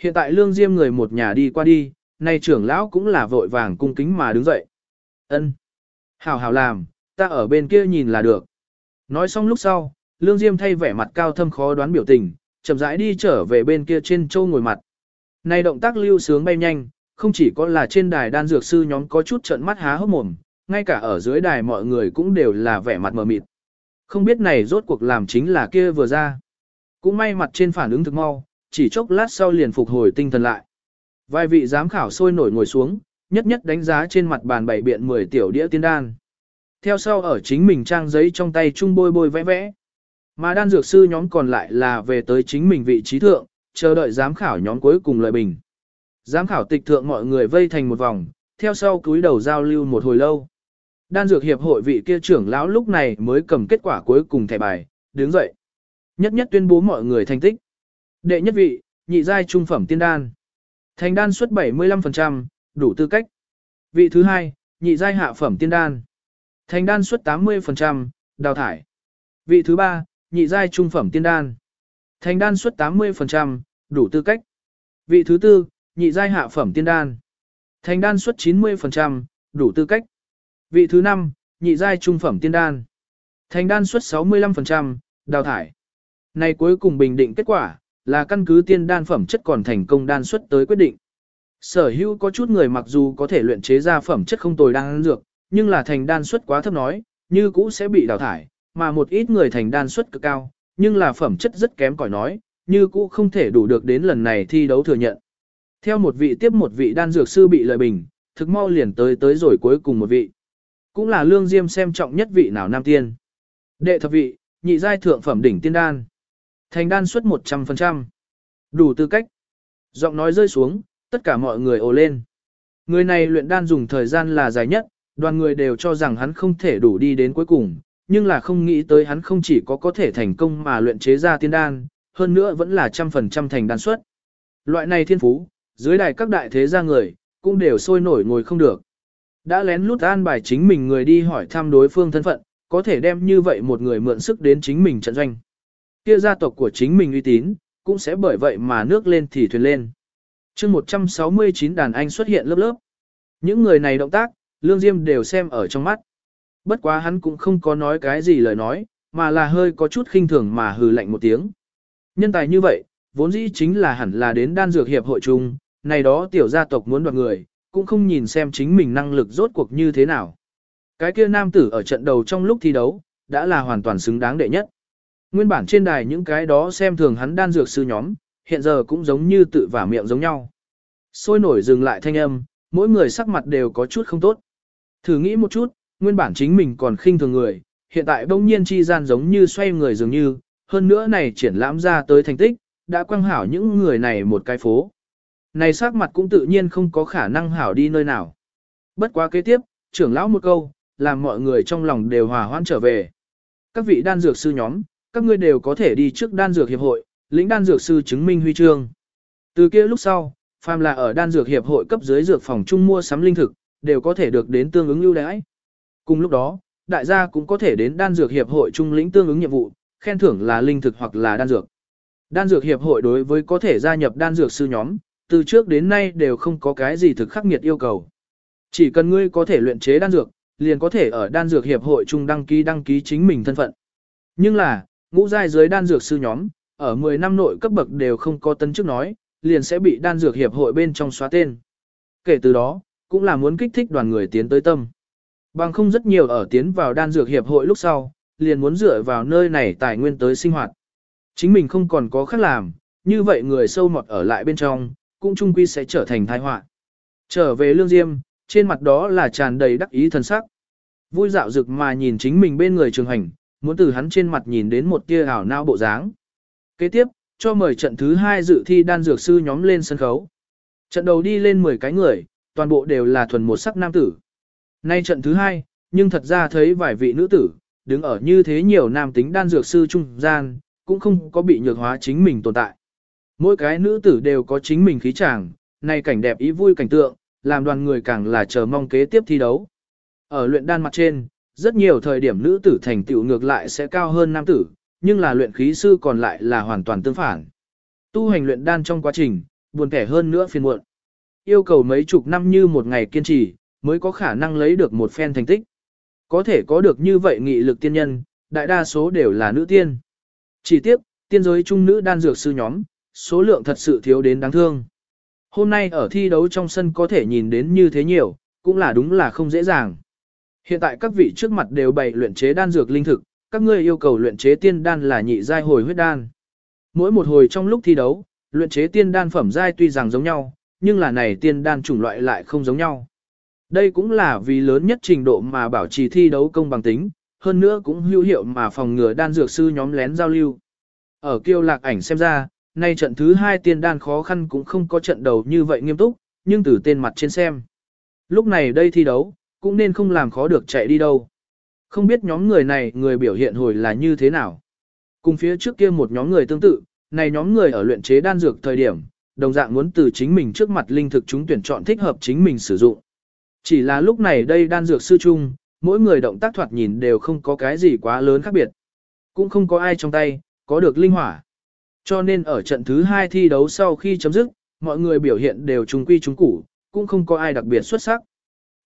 Hiện tại lương diêm người một nhà đi qua đi, nay trưởng lão cũng là vội vàng cung kính mà đứng dậy. ân Hảo hảo làm, ta ở bên kia nhìn là được. Nói xong lúc sau, lương diêm thay vẻ mặt cao thâm khó đoán biểu tình, chậm rãi đi trở về bên kia trên châu ngồi mặt. Này động tác lưu sướng bay nhanh, không chỉ có là trên đài đan dược sư nhóm có chút trận mắt há hốc mồm, ngay cả ở dưới đài mọi người cũng đều là vẻ mặt mờ mịt. Không biết này rốt cuộc làm chính là kia vừa ra. Cũng may mặt trên phản ứng thực mau, chỉ chốc lát sau liền phục hồi tinh thần lại. Vài vị giám khảo sôi nổi ngồi xuống, nhất nhất đánh giá trên mặt bàn bảy biện 10 tiểu đĩa tiên đan. Theo sau ở chính mình trang giấy trong tay chung bôi bôi vẽ vẽ. Mà đan dược sư nhóm còn lại là về tới chính mình vị trí thượng, chờ đợi giám khảo nhóm cuối cùng lợi bình. Giám khảo tịch thượng mọi người vây thành một vòng, theo sau cúi đầu giao lưu một hồi lâu. Đan dược hiệp hội vị kia trưởng lão lúc này mới cầm kết quả cuối cùng thẻ bài, đứng dậy. Nhất nhất tuyên bố mọi người thành tích. Đệ nhất vị, nhị giai trung phẩm tiên đan. Thành đan suất 75%, đủ tư cách. Vị thứ hai, nhị giai hạ phẩm tiên đan. Thành đan suất 80%, đào thải. Vị thứ ba, nhị giai trung phẩm tiên đan. Thành đan suất 80%, đủ tư cách. Vị thứ tư, nhị giai hạ phẩm tiên đan. Thành đan suất 90%, đủ tư cách. Vị thứ năm, nhị giai trung phẩm tiên đan. Thành đan suất 65%, đào thải. Này cuối cùng bình định kết quả, là căn cứ tiên đan phẩm chất còn thành công đan xuất tới quyết định. Sở hữu có chút người mặc dù có thể luyện chế ra phẩm chất không tồi đan dược, nhưng là thành đan suất quá thấp nói, như cũ sẽ bị đào thải, mà một ít người thành đan suất cực cao, nhưng là phẩm chất rất kém cỏi nói, như cũ không thể đủ được đến lần này thi đấu thừa nhận. Theo một vị tiếp một vị đan dược sư bị lợi bình, thực mau liền tới tới rồi cuối cùng một vị. Cũng là lương diêm xem trọng nhất vị nào nam tiên. Đệ thập vị, nhị giai thượng phẩm đỉnh tiên đan. Thành đan suất 100%. Đủ tư cách. Giọng nói rơi xuống, tất cả mọi người ồ lên. Người này luyện đan dùng thời gian là dài nhất, đoàn người đều cho rằng hắn không thể đủ đi đến cuối cùng, nhưng là không nghĩ tới hắn không chỉ có có thể thành công mà luyện chế ra tiên đan, hơn nữa vẫn là trăm phần trăm thành đan suất. Loại này thiên phú, dưới đài các đại thế gia người, cũng đều sôi nổi ngồi không được. Đã lén lút an bài chính mình người đi hỏi thăm đối phương thân phận, có thể đem như vậy một người mượn sức đến chính mình trận doanh. Kia gia tộc của chính mình uy tín, cũng sẽ bởi vậy mà nước lên thì thuyền lên. chương 169 đàn anh xuất hiện lớp lớp. Những người này động tác, Lương Diêm đều xem ở trong mắt. Bất quá hắn cũng không có nói cái gì lời nói, mà là hơi có chút khinh thường mà hừ lạnh một tiếng. Nhân tài như vậy, vốn dĩ chính là hẳn là đến đan dược hiệp hội chung, này đó tiểu gia tộc muốn đoạt người, cũng không nhìn xem chính mình năng lực rốt cuộc như thế nào. Cái kia nam tử ở trận đầu trong lúc thi đấu, đã là hoàn toàn xứng đáng đệ nhất. Nguyên bản trên đài những cái đó xem thường hắn đan dược sư nhóm, hiện giờ cũng giống như tự vả miệng giống nhau. Sôi nổi dừng lại thanh âm, mỗi người sắc mặt đều có chút không tốt. Thử nghĩ một chút, nguyên bản chính mình còn khinh thường người, hiện tại bỗng nhiên chi gian giống như xoay người dường như, hơn nữa này triển lãm ra tới thành tích, đã quăng hảo những người này một cái phố. Này sắc mặt cũng tự nhiên không có khả năng hảo đi nơi nào. Bất quá kế tiếp, trưởng lão một câu, làm mọi người trong lòng đều hòa hoãn trở về. Các vị đan dược sư nhóm, các ngươi đều có thể đi trước đan dược hiệp hội, lĩnh đan dược sư chứng minh huy chương. Từ kia lúc sau, phàm là ở đan dược hiệp hội cấp dưới dược phòng trung mua sắm linh thực, đều có thể được đến tương ứng ưu đãi. Cùng lúc đó, đại gia cũng có thể đến đan dược hiệp hội trung lĩnh tương ứng nhiệm vụ, khen thưởng là linh thực hoặc là đan dược. Đan dược hiệp hội đối với có thể gia nhập đan dược sư nhóm, từ trước đến nay đều không có cái gì thực khắc nghiệt yêu cầu. Chỉ cần ngươi có thể luyện chế đan dược, liền có thể ở đan dược hiệp hội trung đăng ký đăng ký chính mình thân phận. Nhưng là, ngũ giai dưới đan dược sư nhóm, ở 10 năm nội cấp bậc đều không có tân chức nói, liền sẽ bị đan dược hiệp hội bên trong xóa tên. Kể từ đó, cũng là muốn kích thích đoàn người tiến tới tâm. Bằng không rất nhiều ở tiến vào đan dược hiệp hội lúc sau, liền muốn dựa vào nơi này tài nguyên tới sinh hoạt. Chính mình không còn có khác làm, như vậy người sâu mọt ở lại bên trong, cũng chung quy sẽ trở thành tai họa. Trở về lương diêm, trên mặt đó là tràn đầy đắc ý thần sắc. Vui dạo dực mà nhìn chính mình bên người trường hành, muốn từ hắn trên mặt nhìn đến một tia ảo não bộ dáng. Kế tiếp, cho mời trận thứ hai dự thi đan dược sư nhóm lên sân khấu. Trận đầu đi lên 10 cái người, toàn bộ đều là thuần một sắc nam tử. Nay trận thứ hai, nhưng thật ra thấy vài vị nữ tử, đứng ở như thế nhiều nam tính đan dược sư trung gian, cũng không có bị nhược hóa chính mình tồn tại. Mỗi cái nữ tử đều có chính mình khí chàng, nay cảnh đẹp ý vui cảnh tượng, làm đoàn người càng là chờ mong kế tiếp thi đấu. Ở luyện đan mặt trên, rất nhiều thời điểm nữ tử thành tựu ngược lại sẽ cao hơn nam tử, nhưng là luyện khí sư còn lại là hoàn toàn tương phản. Tu hành luyện đan trong quá trình, buồn kẻ hơn nữa phiền muộn. Yêu cầu mấy chục năm như một ngày kiên trì, mới có khả năng lấy được một phen thành tích. Có thể có được như vậy nghị lực tiên nhân, đại đa số đều là nữ tiên. Chỉ tiếp, tiên giới trung nữ đan dược sư nhóm, số lượng thật sự thiếu đến đáng thương. Hôm nay ở thi đấu trong sân có thể nhìn đến như thế nhiều, cũng là đúng là không dễ dàng. Hiện tại các vị trước mặt đều bày luyện chế đan dược linh thực, các ngươi yêu cầu luyện chế tiên đan là nhị giai hồi huyết đan. Mỗi một hồi trong lúc thi đấu, luyện chế tiên đan phẩm giai tuy rằng giống nhau, nhưng là này tiên đan chủng loại lại không giống nhau. Đây cũng là vì lớn nhất trình độ mà bảo trì thi đấu công bằng tính, hơn nữa cũng hữu hiệu mà phòng ngừa đan dược sư nhóm lén giao lưu. Ở kiêu lạc ảnh xem ra, nay trận thứ hai tiên đan khó khăn cũng không có trận đầu như vậy nghiêm túc, nhưng từ tên mặt trên xem. Lúc này đây thi đấu, cũng nên không làm khó được chạy đi đâu. Không biết nhóm người này người biểu hiện hồi là như thế nào. Cùng phía trước kia một nhóm người tương tự, này nhóm người ở luyện chế đan dược thời điểm, đồng dạng muốn từ chính mình trước mặt linh thực chúng tuyển chọn thích hợp chính mình sử dụng. Chỉ là lúc này đây đan dược sư chung, mỗi người động tác thoạt nhìn đều không có cái gì quá lớn khác biệt. Cũng không có ai trong tay, có được linh hỏa. Cho nên ở trận thứ hai thi đấu sau khi chấm dứt, mọi người biểu hiện đều trung quy trung củ, cũng không có ai đặc biệt xuất sắc.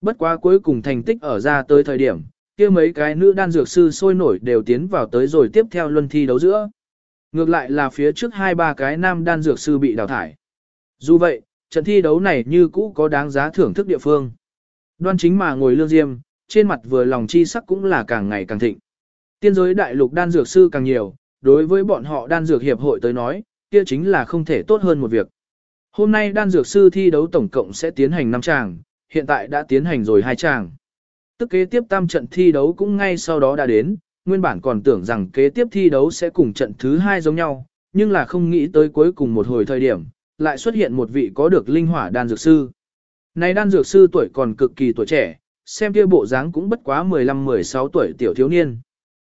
Bất quá cuối cùng thành tích ở ra tới thời điểm, kia mấy cái nữ đan dược sư sôi nổi đều tiến vào tới rồi tiếp theo luân thi đấu giữa. Ngược lại là phía trước hai ba cái nam đan dược sư bị đào thải. Dù vậy, trận thi đấu này như cũ có đáng giá thưởng thức địa phương. Đoan chính mà ngồi lương diêm, trên mặt vừa lòng chi sắc cũng là càng ngày càng thịnh. Tiên giới đại lục đan dược sư càng nhiều, đối với bọn họ đan dược hiệp hội tới nói, kia chính là không thể tốt hơn một việc. Hôm nay đan dược sư thi đấu tổng cộng sẽ tiến hành 5 tràng, hiện tại đã tiến hành rồi hai tràng. Tức kế tiếp tam trận thi đấu cũng ngay sau đó đã đến, nguyên bản còn tưởng rằng kế tiếp thi đấu sẽ cùng trận thứ hai giống nhau, nhưng là không nghĩ tới cuối cùng một hồi thời điểm, lại xuất hiện một vị có được linh hỏa đan dược sư. Này đan dược sư tuổi còn cực kỳ tuổi trẻ, xem kia bộ dáng cũng bất quá 15-16 tuổi tiểu thiếu niên.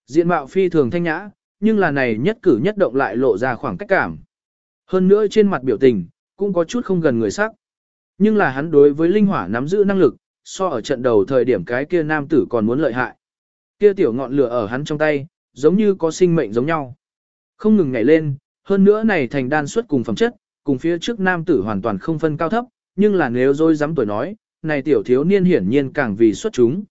Diện mạo phi thường thanh nhã, nhưng là này nhất cử nhất động lại lộ ra khoảng cách cảm. Hơn nữa trên mặt biểu tình, cũng có chút không gần người sắc. Nhưng là hắn đối với linh hỏa nắm giữ năng lực, so ở trận đầu thời điểm cái kia nam tử còn muốn lợi hại. Kia tiểu ngọn lửa ở hắn trong tay, giống như có sinh mệnh giống nhau. Không ngừng nhảy lên, hơn nữa này thành đan suất cùng phẩm chất, cùng phía trước nam tử hoàn toàn không phân cao thấp, nhưng là nếu dối dám tuổi nói, này tiểu thiếu niên hiển nhiên càng vì xuất chúng.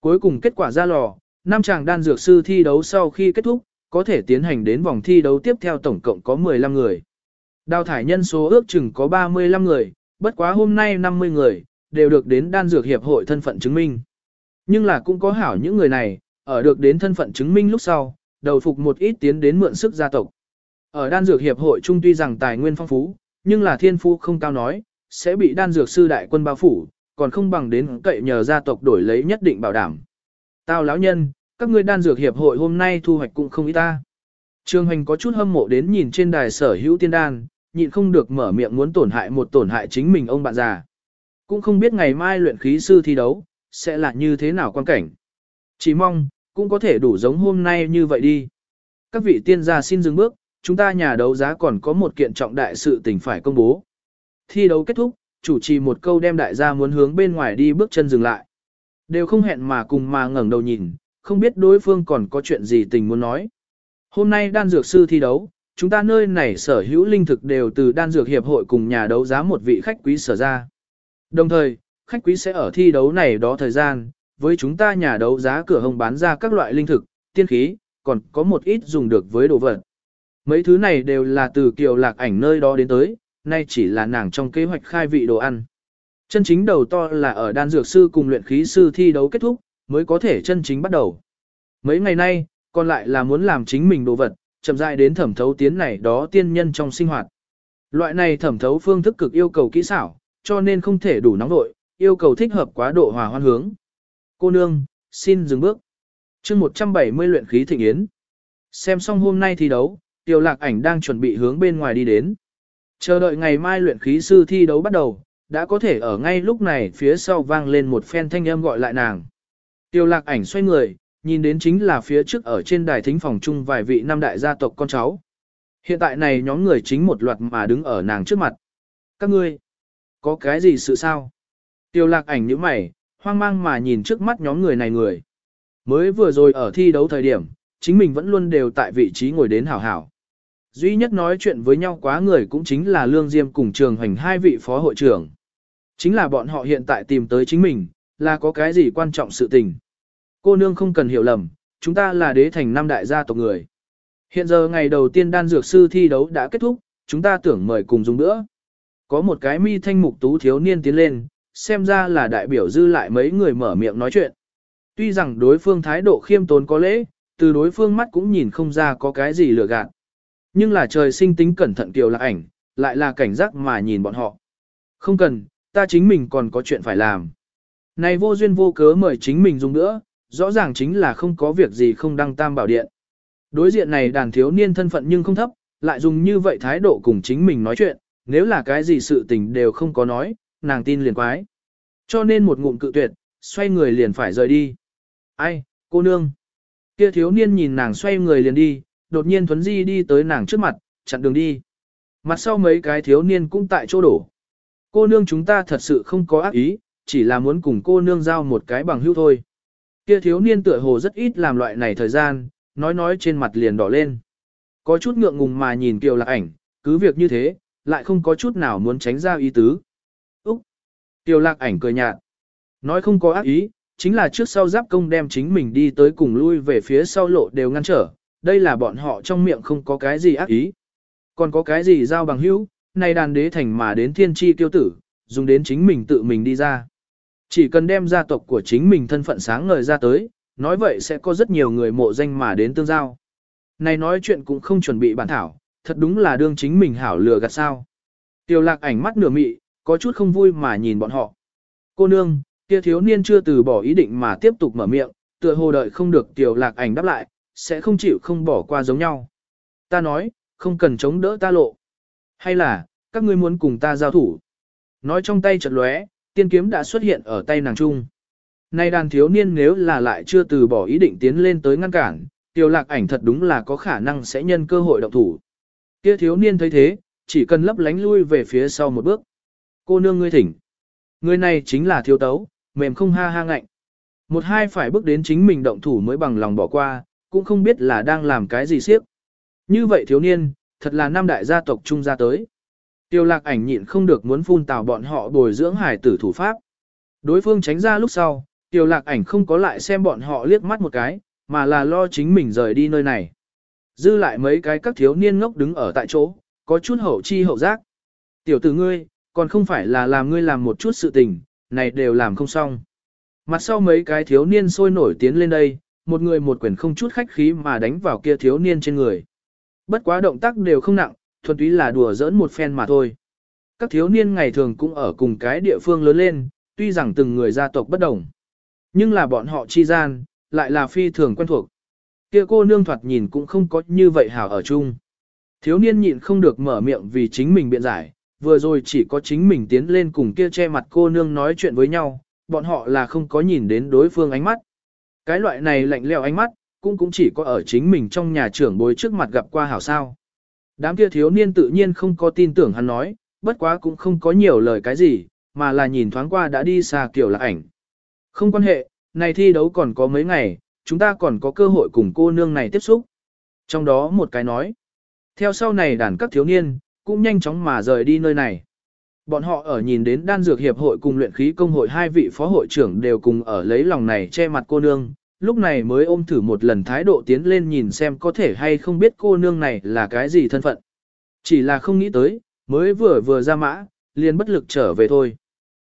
Cuối cùng kết quả ra lò, năm chàng đan dược sư thi đấu sau khi kết thúc, có thể tiến hành đến vòng thi đấu tiếp theo tổng cộng có 15 người. Đào thải nhân số ước chừng có 35 người, bất quá hôm nay 50 người, đều được đến đan dược hiệp hội thân phận chứng minh. Nhưng là cũng có hảo những người này, ở được đến thân phận chứng minh lúc sau, đầu phục một ít tiến đến mượn sức gia tộc. Ở đan dược hiệp hội trung tuy rằng tài nguyên phong phú, nhưng là thiên phú không cao nói, sẽ bị đan dược sư đại quân bao phủ, còn không bằng đến cậy nhờ gia tộc đổi lấy nhất định bảo đảm. Tao lão nhân, các ngươi đan dược hiệp hội hôm nay thu hoạch cũng không ít ta. Trương Hoành có chút hâm mộ đến nhìn trên đài sở hữu tiên đan, nhịn không được mở miệng muốn tổn hại một tổn hại chính mình ông bạn già. Cũng không biết ngày mai luyện khí sư thi đấu, sẽ là như thế nào quan cảnh. Chỉ mong, cũng có thể đủ giống hôm nay như vậy đi. Các vị tiên gia xin dừng bước, chúng ta nhà đấu giá còn có một kiện trọng đại sự tình phải công bố. Thi đấu kết thúc, chủ trì một câu đem đại gia muốn hướng bên ngoài đi bước chân dừng lại. Đều không hẹn mà cùng mà ngẩng đầu nhìn, không biết đối phương còn có chuyện gì tình muốn nói. Hôm nay đan dược sư thi đấu, chúng ta nơi này sở hữu linh thực đều từ đan dược hiệp hội cùng nhà đấu giá một vị khách quý sở ra. Đồng thời, khách quý sẽ ở thi đấu này đó thời gian, với chúng ta nhà đấu giá cửa hồng bán ra các loại linh thực, tiên khí, còn có một ít dùng được với đồ vật. Mấy thứ này đều là từ kiều lạc ảnh nơi đó đến tới, nay chỉ là nàng trong kế hoạch khai vị đồ ăn. Chân chính đầu to là ở đan dược sư cùng luyện khí sư thi đấu kết thúc, mới có thể chân chính bắt đầu. Mấy ngày nay, còn lại là muốn làm chính mình đồ vật, chậm rãi đến thẩm thấu tiến này đó tiên nhân trong sinh hoạt. Loại này thẩm thấu phương thức cực yêu cầu kỹ xảo, cho nên không thể đủ nóng nội, yêu cầu thích hợp quá độ hòa hoan hướng. Cô nương, xin dừng bước. chương 170 luyện khí thịnh yến. Xem xong hôm nay thi đấu, tiểu lạc ảnh đang chuẩn bị hướng bên ngoài đi đến. Chờ đợi ngày mai luyện khí sư thi đấu bắt đầu, đã có thể ở ngay lúc này phía sau vang lên một phen thanh âm gọi lại nàng. Tiểu lạc ảnh xoay người, nhìn đến chính là phía trước ở trên đài thính phòng chung vài vị năm đại gia tộc con cháu. Hiện tại này nhóm người chính một loạt mà đứng ở nàng trước mặt. Các ngươi, có cái gì sự sao? Tiêu lạc ảnh như mày, hoang mang mà nhìn trước mắt nhóm người này người. Mới vừa rồi ở thi đấu thời điểm, chính mình vẫn luôn đều tại vị trí ngồi đến hảo hảo. Duy nhất nói chuyện với nhau quá người cũng chính là Lương Diêm cùng trường hành hai vị phó hội trưởng. Chính là bọn họ hiện tại tìm tới chính mình, là có cái gì quan trọng sự tình. Cô nương không cần hiểu lầm, chúng ta là đế thành năm đại gia tộc người. Hiện giờ ngày đầu tiên đan dược sư thi đấu đã kết thúc, chúng ta tưởng mời cùng dùng nữa. Có một cái mi thanh mục tú thiếu niên tiến lên, xem ra là đại biểu dư lại mấy người mở miệng nói chuyện. Tuy rằng đối phương thái độ khiêm tốn có lễ, từ đối phương mắt cũng nhìn không ra có cái gì lừa gạt. Nhưng là trời sinh tính cẩn thận kiều là ảnh, lại là cảnh giác mà nhìn bọn họ. Không cần, ta chính mình còn có chuyện phải làm. Này vô duyên vô cớ mời chính mình dùng nữa, rõ ràng chính là không có việc gì không đăng tam bảo điện. Đối diện này đàn thiếu niên thân phận nhưng không thấp, lại dùng như vậy thái độ cùng chính mình nói chuyện, nếu là cái gì sự tình đều không có nói, nàng tin liền quái. Cho nên một ngụm cự tuyệt, xoay người liền phải rời đi. Ai, cô nương. Kia thiếu niên nhìn nàng xoay người liền đi, đột nhiên thuấn di đi tới nàng trước mặt, chặn đường đi. Mặt sau mấy cái thiếu niên cũng tại chỗ đổ. Cô nương chúng ta thật sự không có ác ý, chỉ là muốn cùng cô nương giao một cái bằng hữu thôi. Kia thiếu niên tựa hồ rất ít làm loại này thời gian, nói nói trên mặt liền đỏ lên. Có chút ngượng ngùng mà nhìn Kiều Lạc ảnh, cứ việc như thế, lại không có chút nào muốn tránh ra ý tứ. Úc! Kiều Lạc ảnh cười nhạt. Nói không có ác ý, chính là trước sau giáp công đem chính mình đi tới cùng lui về phía sau lộ đều ngăn trở, đây là bọn họ trong miệng không có cái gì ác ý. Còn có cái gì giao bằng hữu, này đàn đế thành mà đến thiên tri tiêu tử, dùng đến chính mình tự mình đi ra. Chỉ cần đem gia tộc của chính mình thân phận sáng ngời ra tới, nói vậy sẽ có rất nhiều người mộ danh mà đến tương giao. Này nói chuyện cũng không chuẩn bị bản thảo, thật đúng là đương chính mình hảo lừa gạt sao. Tiêu lạc ảnh mắt nửa mị, có chút không vui mà nhìn bọn họ. Cô nương, kia thiếu niên chưa từ bỏ ý định mà tiếp tục mở miệng, tựa hồ đợi không được tiểu lạc ảnh đáp lại, sẽ không chịu không bỏ qua giống nhau. Ta nói, không cần chống đỡ ta lộ. Hay là, các ngươi muốn cùng ta giao thủ. Nói trong tay chật lóe, tiên kiếm đã xuất hiện ở tay nàng trung. Nay đàn thiếu niên nếu là lại chưa từ bỏ ý định tiến lên tới ngăn cản, tiểu lạc ảnh thật đúng là có khả năng sẽ nhân cơ hội động thủ. Kia thiếu niên thấy thế, chỉ cần lấp lánh lui về phía sau một bước. Cô nương ngươi thỉnh. Người này chính là thiếu tấu, mềm không ha ha ngạnh. Một hai phải bước đến chính mình động thủ mới bằng lòng bỏ qua, cũng không biết là đang làm cái gì siếp. Như vậy thiếu niên, thật là năm đại gia tộc trung gia tới. Tiêu lạc ảnh nhịn không được muốn phun tào bọn họ bồi dưỡng hải tử thủ pháp. Đối phương tránh ra lúc sau, tiêu lạc ảnh không có lại xem bọn họ liếc mắt một cái, mà là lo chính mình rời đi nơi này. Dư lại mấy cái các thiếu niên ngốc đứng ở tại chỗ, có chút hậu chi hậu giác. Tiểu tử ngươi, còn không phải là làm ngươi làm một chút sự tình, này đều làm không xong. Mặt sau mấy cái thiếu niên sôi nổi tiến lên đây, một người một quyền không chút khách khí mà đánh vào kia thiếu niên trên người. Bất quá động tác đều không nặng, thuần túy là đùa giỡn một phen mà thôi. Các thiếu niên ngày thường cũng ở cùng cái địa phương lớn lên, tuy rằng từng người gia tộc bất đồng. Nhưng là bọn họ chi gian, lại là phi thường quen thuộc. Kia cô nương thoạt nhìn cũng không có như vậy hảo ở chung. Thiếu niên nhịn không được mở miệng vì chính mình biện giải, vừa rồi chỉ có chính mình tiến lên cùng kia che mặt cô nương nói chuyện với nhau, bọn họ là không có nhìn đến đối phương ánh mắt. Cái loại này lạnh lẽo ánh mắt, cũng cũng chỉ có ở chính mình trong nhà trưởng bối trước mặt gặp qua hảo sao. Đám kia thiếu niên tự nhiên không có tin tưởng hắn nói, bất quá cũng không có nhiều lời cái gì, mà là nhìn thoáng qua đã đi xa kiểu là ảnh. Không quan hệ, này thi đấu còn có mấy ngày, chúng ta còn có cơ hội cùng cô nương này tiếp xúc. Trong đó một cái nói, theo sau này đàn các thiếu niên, cũng nhanh chóng mà rời đi nơi này. Bọn họ ở nhìn đến đan dược hiệp hội cùng luyện khí công hội hai vị phó hội trưởng đều cùng ở lấy lòng này che mặt cô nương, lúc này mới ôm thử một lần thái độ tiến lên nhìn xem có thể hay không biết cô nương này là cái gì thân phận. Chỉ là không nghĩ tới, mới vừa vừa ra mã, liền bất lực trở về thôi.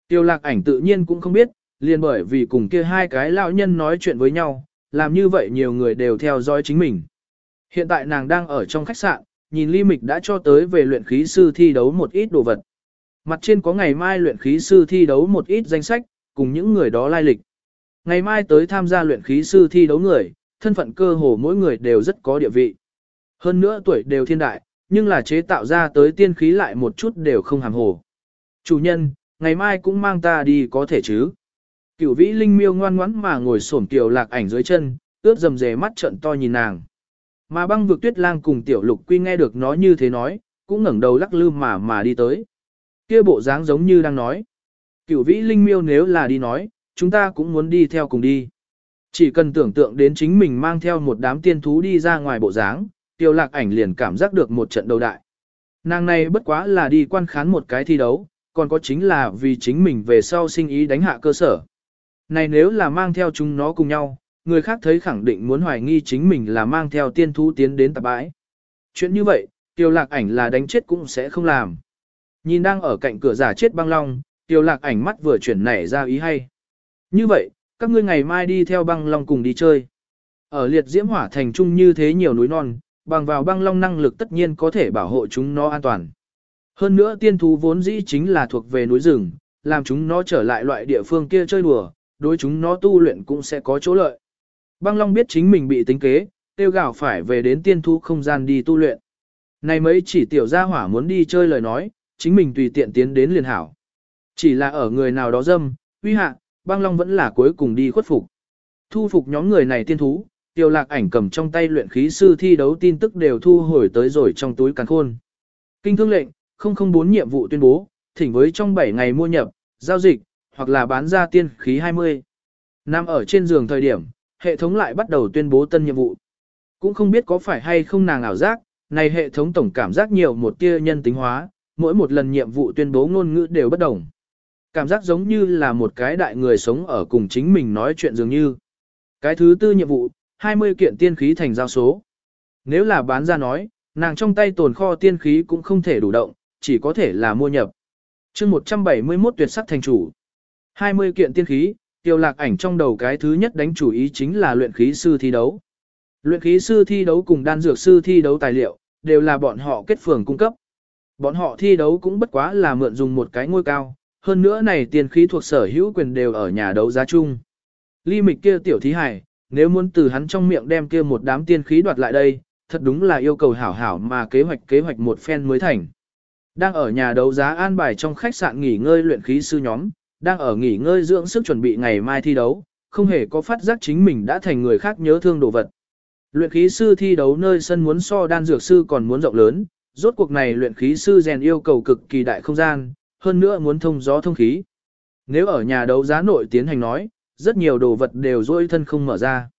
Tiêu lạc ảnh tự nhiên cũng không biết, liền bởi vì cùng kia hai cái lão nhân nói chuyện với nhau, làm như vậy nhiều người đều theo dõi chính mình. Hiện tại nàng đang ở trong khách sạn, nhìn ly mịch đã cho tới về luyện khí sư thi đấu một ít đồ vật. Mặt trên có ngày mai luyện khí sư thi đấu một ít danh sách, cùng những người đó lai lịch. Ngày mai tới tham gia luyện khí sư thi đấu người, thân phận cơ hồ mỗi người đều rất có địa vị. Hơn nữa tuổi đều thiên đại, nhưng là chế tạo ra tới tiên khí lại một chút đều không hàm hồ. Chủ nhân, ngày mai cũng mang ta đi có thể chứ. Cửu vĩ linh miêu ngoan ngoãn mà ngồi xổm tiểu lạc ảnh dưới chân, ướt dầm dề mắt trận to nhìn nàng. Mà băng vực tuyết lang cùng tiểu lục quy nghe được nó như thế nói, cũng ngẩng đầu lắc lư mà mà đi tới. Kia bộ dáng giống như đang nói. Cửu vĩ linh miêu nếu là đi nói, chúng ta cũng muốn đi theo cùng đi. Chỉ cần tưởng tượng đến chính mình mang theo một đám tiên thú đi ra ngoài bộ dáng, tiêu lạc ảnh liền cảm giác được một trận đầu đại. Nàng này bất quá là đi quan khán một cái thi đấu, còn có chính là vì chính mình về sau sinh ý đánh hạ cơ sở. Này nếu là mang theo chúng nó cùng nhau, người khác thấy khẳng định muốn hoài nghi chính mình là mang theo tiên thú tiến đến tạp bãi. Chuyện như vậy, tiêu lạc ảnh là đánh chết cũng sẽ không làm. Nhìn đang ở cạnh cửa giả chết băng long, tiêu lạc ảnh mắt vừa chuyển nảy ra ý hay. Như vậy, các ngươi ngày mai đi theo băng long cùng đi chơi. Ở liệt diễm hỏa thành trung như thế nhiều núi non, bằng vào băng long năng lực tất nhiên có thể bảo hộ chúng nó an toàn. Hơn nữa tiên thú vốn dĩ chính là thuộc về núi rừng, làm chúng nó trở lại loại địa phương kia chơi đùa, đối chúng nó tu luyện cũng sẽ có chỗ lợi. Băng long biết chính mình bị tính kế, tiêu gạo phải về đến tiên thú không gian đi tu luyện. Này mấy chỉ tiểu gia hỏa muốn đi chơi lời nói, chính mình tùy tiện tiến đến liền hảo. Chỉ là ở người nào đó dâm, uy hạ, băng long vẫn là cuối cùng đi khuất phục. Thu phục nhóm người này tiên thú, tiêu lạc ảnh cầm trong tay luyện khí sư thi đấu tin tức đều thu hồi tới rồi trong túi càng khôn. Kinh thương lệnh, 004 nhiệm vụ tuyên bố, thỉnh với trong 7 ngày mua nhập, giao dịch, hoặc là bán ra tiên khí 20. Nam ở trên giường thời điểm, hệ thống lại bắt đầu tuyên bố tân nhiệm vụ. Cũng không biết có phải hay không nàng ảo giác, này hệ thống tổng cảm giác nhiều một tia nhân tính hóa, mỗi một lần nhiệm vụ tuyên bố ngôn ngữ đều bất đồng. Cảm giác giống như là một cái đại người sống ở cùng chính mình nói chuyện dường như. Cái thứ tư nhiệm vụ, 20 kiện tiên khí thành giao số. Nếu là bán ra nói, nàng trong tay tồn kho tiên khí cũng không thể đủ động, chỉ có thể là mua nhập. chương 171 tuyệt sắc thành chủ. 20 kiện tiên khí, tiêu lạc ảnh trong đầu cái thứ nhất đánh chủ ý chính là luyện khí sư thi đấu. Luyện khí sư thi đấu cùng đan dược sư thi đấu tài liệu, đều là bọn họ kết phường cung cấp. Bọn họ thi đấu cũng bất quá là mượn dùng một cái ngôi cao, hơn nữa này tiền khí thuộc sở hữu quyền đều ở nhà đấu giá chung. Ly mịch kia tiểu thí hải, nếu muốn từ hắn trong miệng đem kia một đám tiên khí đoạt lại đây, thật đúng là yêu cầu hảo hảo mà kế hoạch kế hoạch một phen mới thành. Đang ở nhà đấu giá an bài trong khách sạn nghỉ ngơi luyện khí sư nhóm, đang ở nghỉ ngơi dưỡng sức chuẩn bị ngày mai thi đấu, không hề có phát giác chính mình đã thành người khác nhớ thương đồ vật. Luyện khí sư thi đấu nơi sân muốn so đan dược sư còn muốn rộng lớn, rốt cuộc này luyện khí sư rèn yêu cầu cực kỳ đại không gian, hơn nữa muốn thông gió thông khí. Nếu ở nhà đấu giá nội tiến hành nói, rất nhiều đồ vật đều dôi thân không mở ra.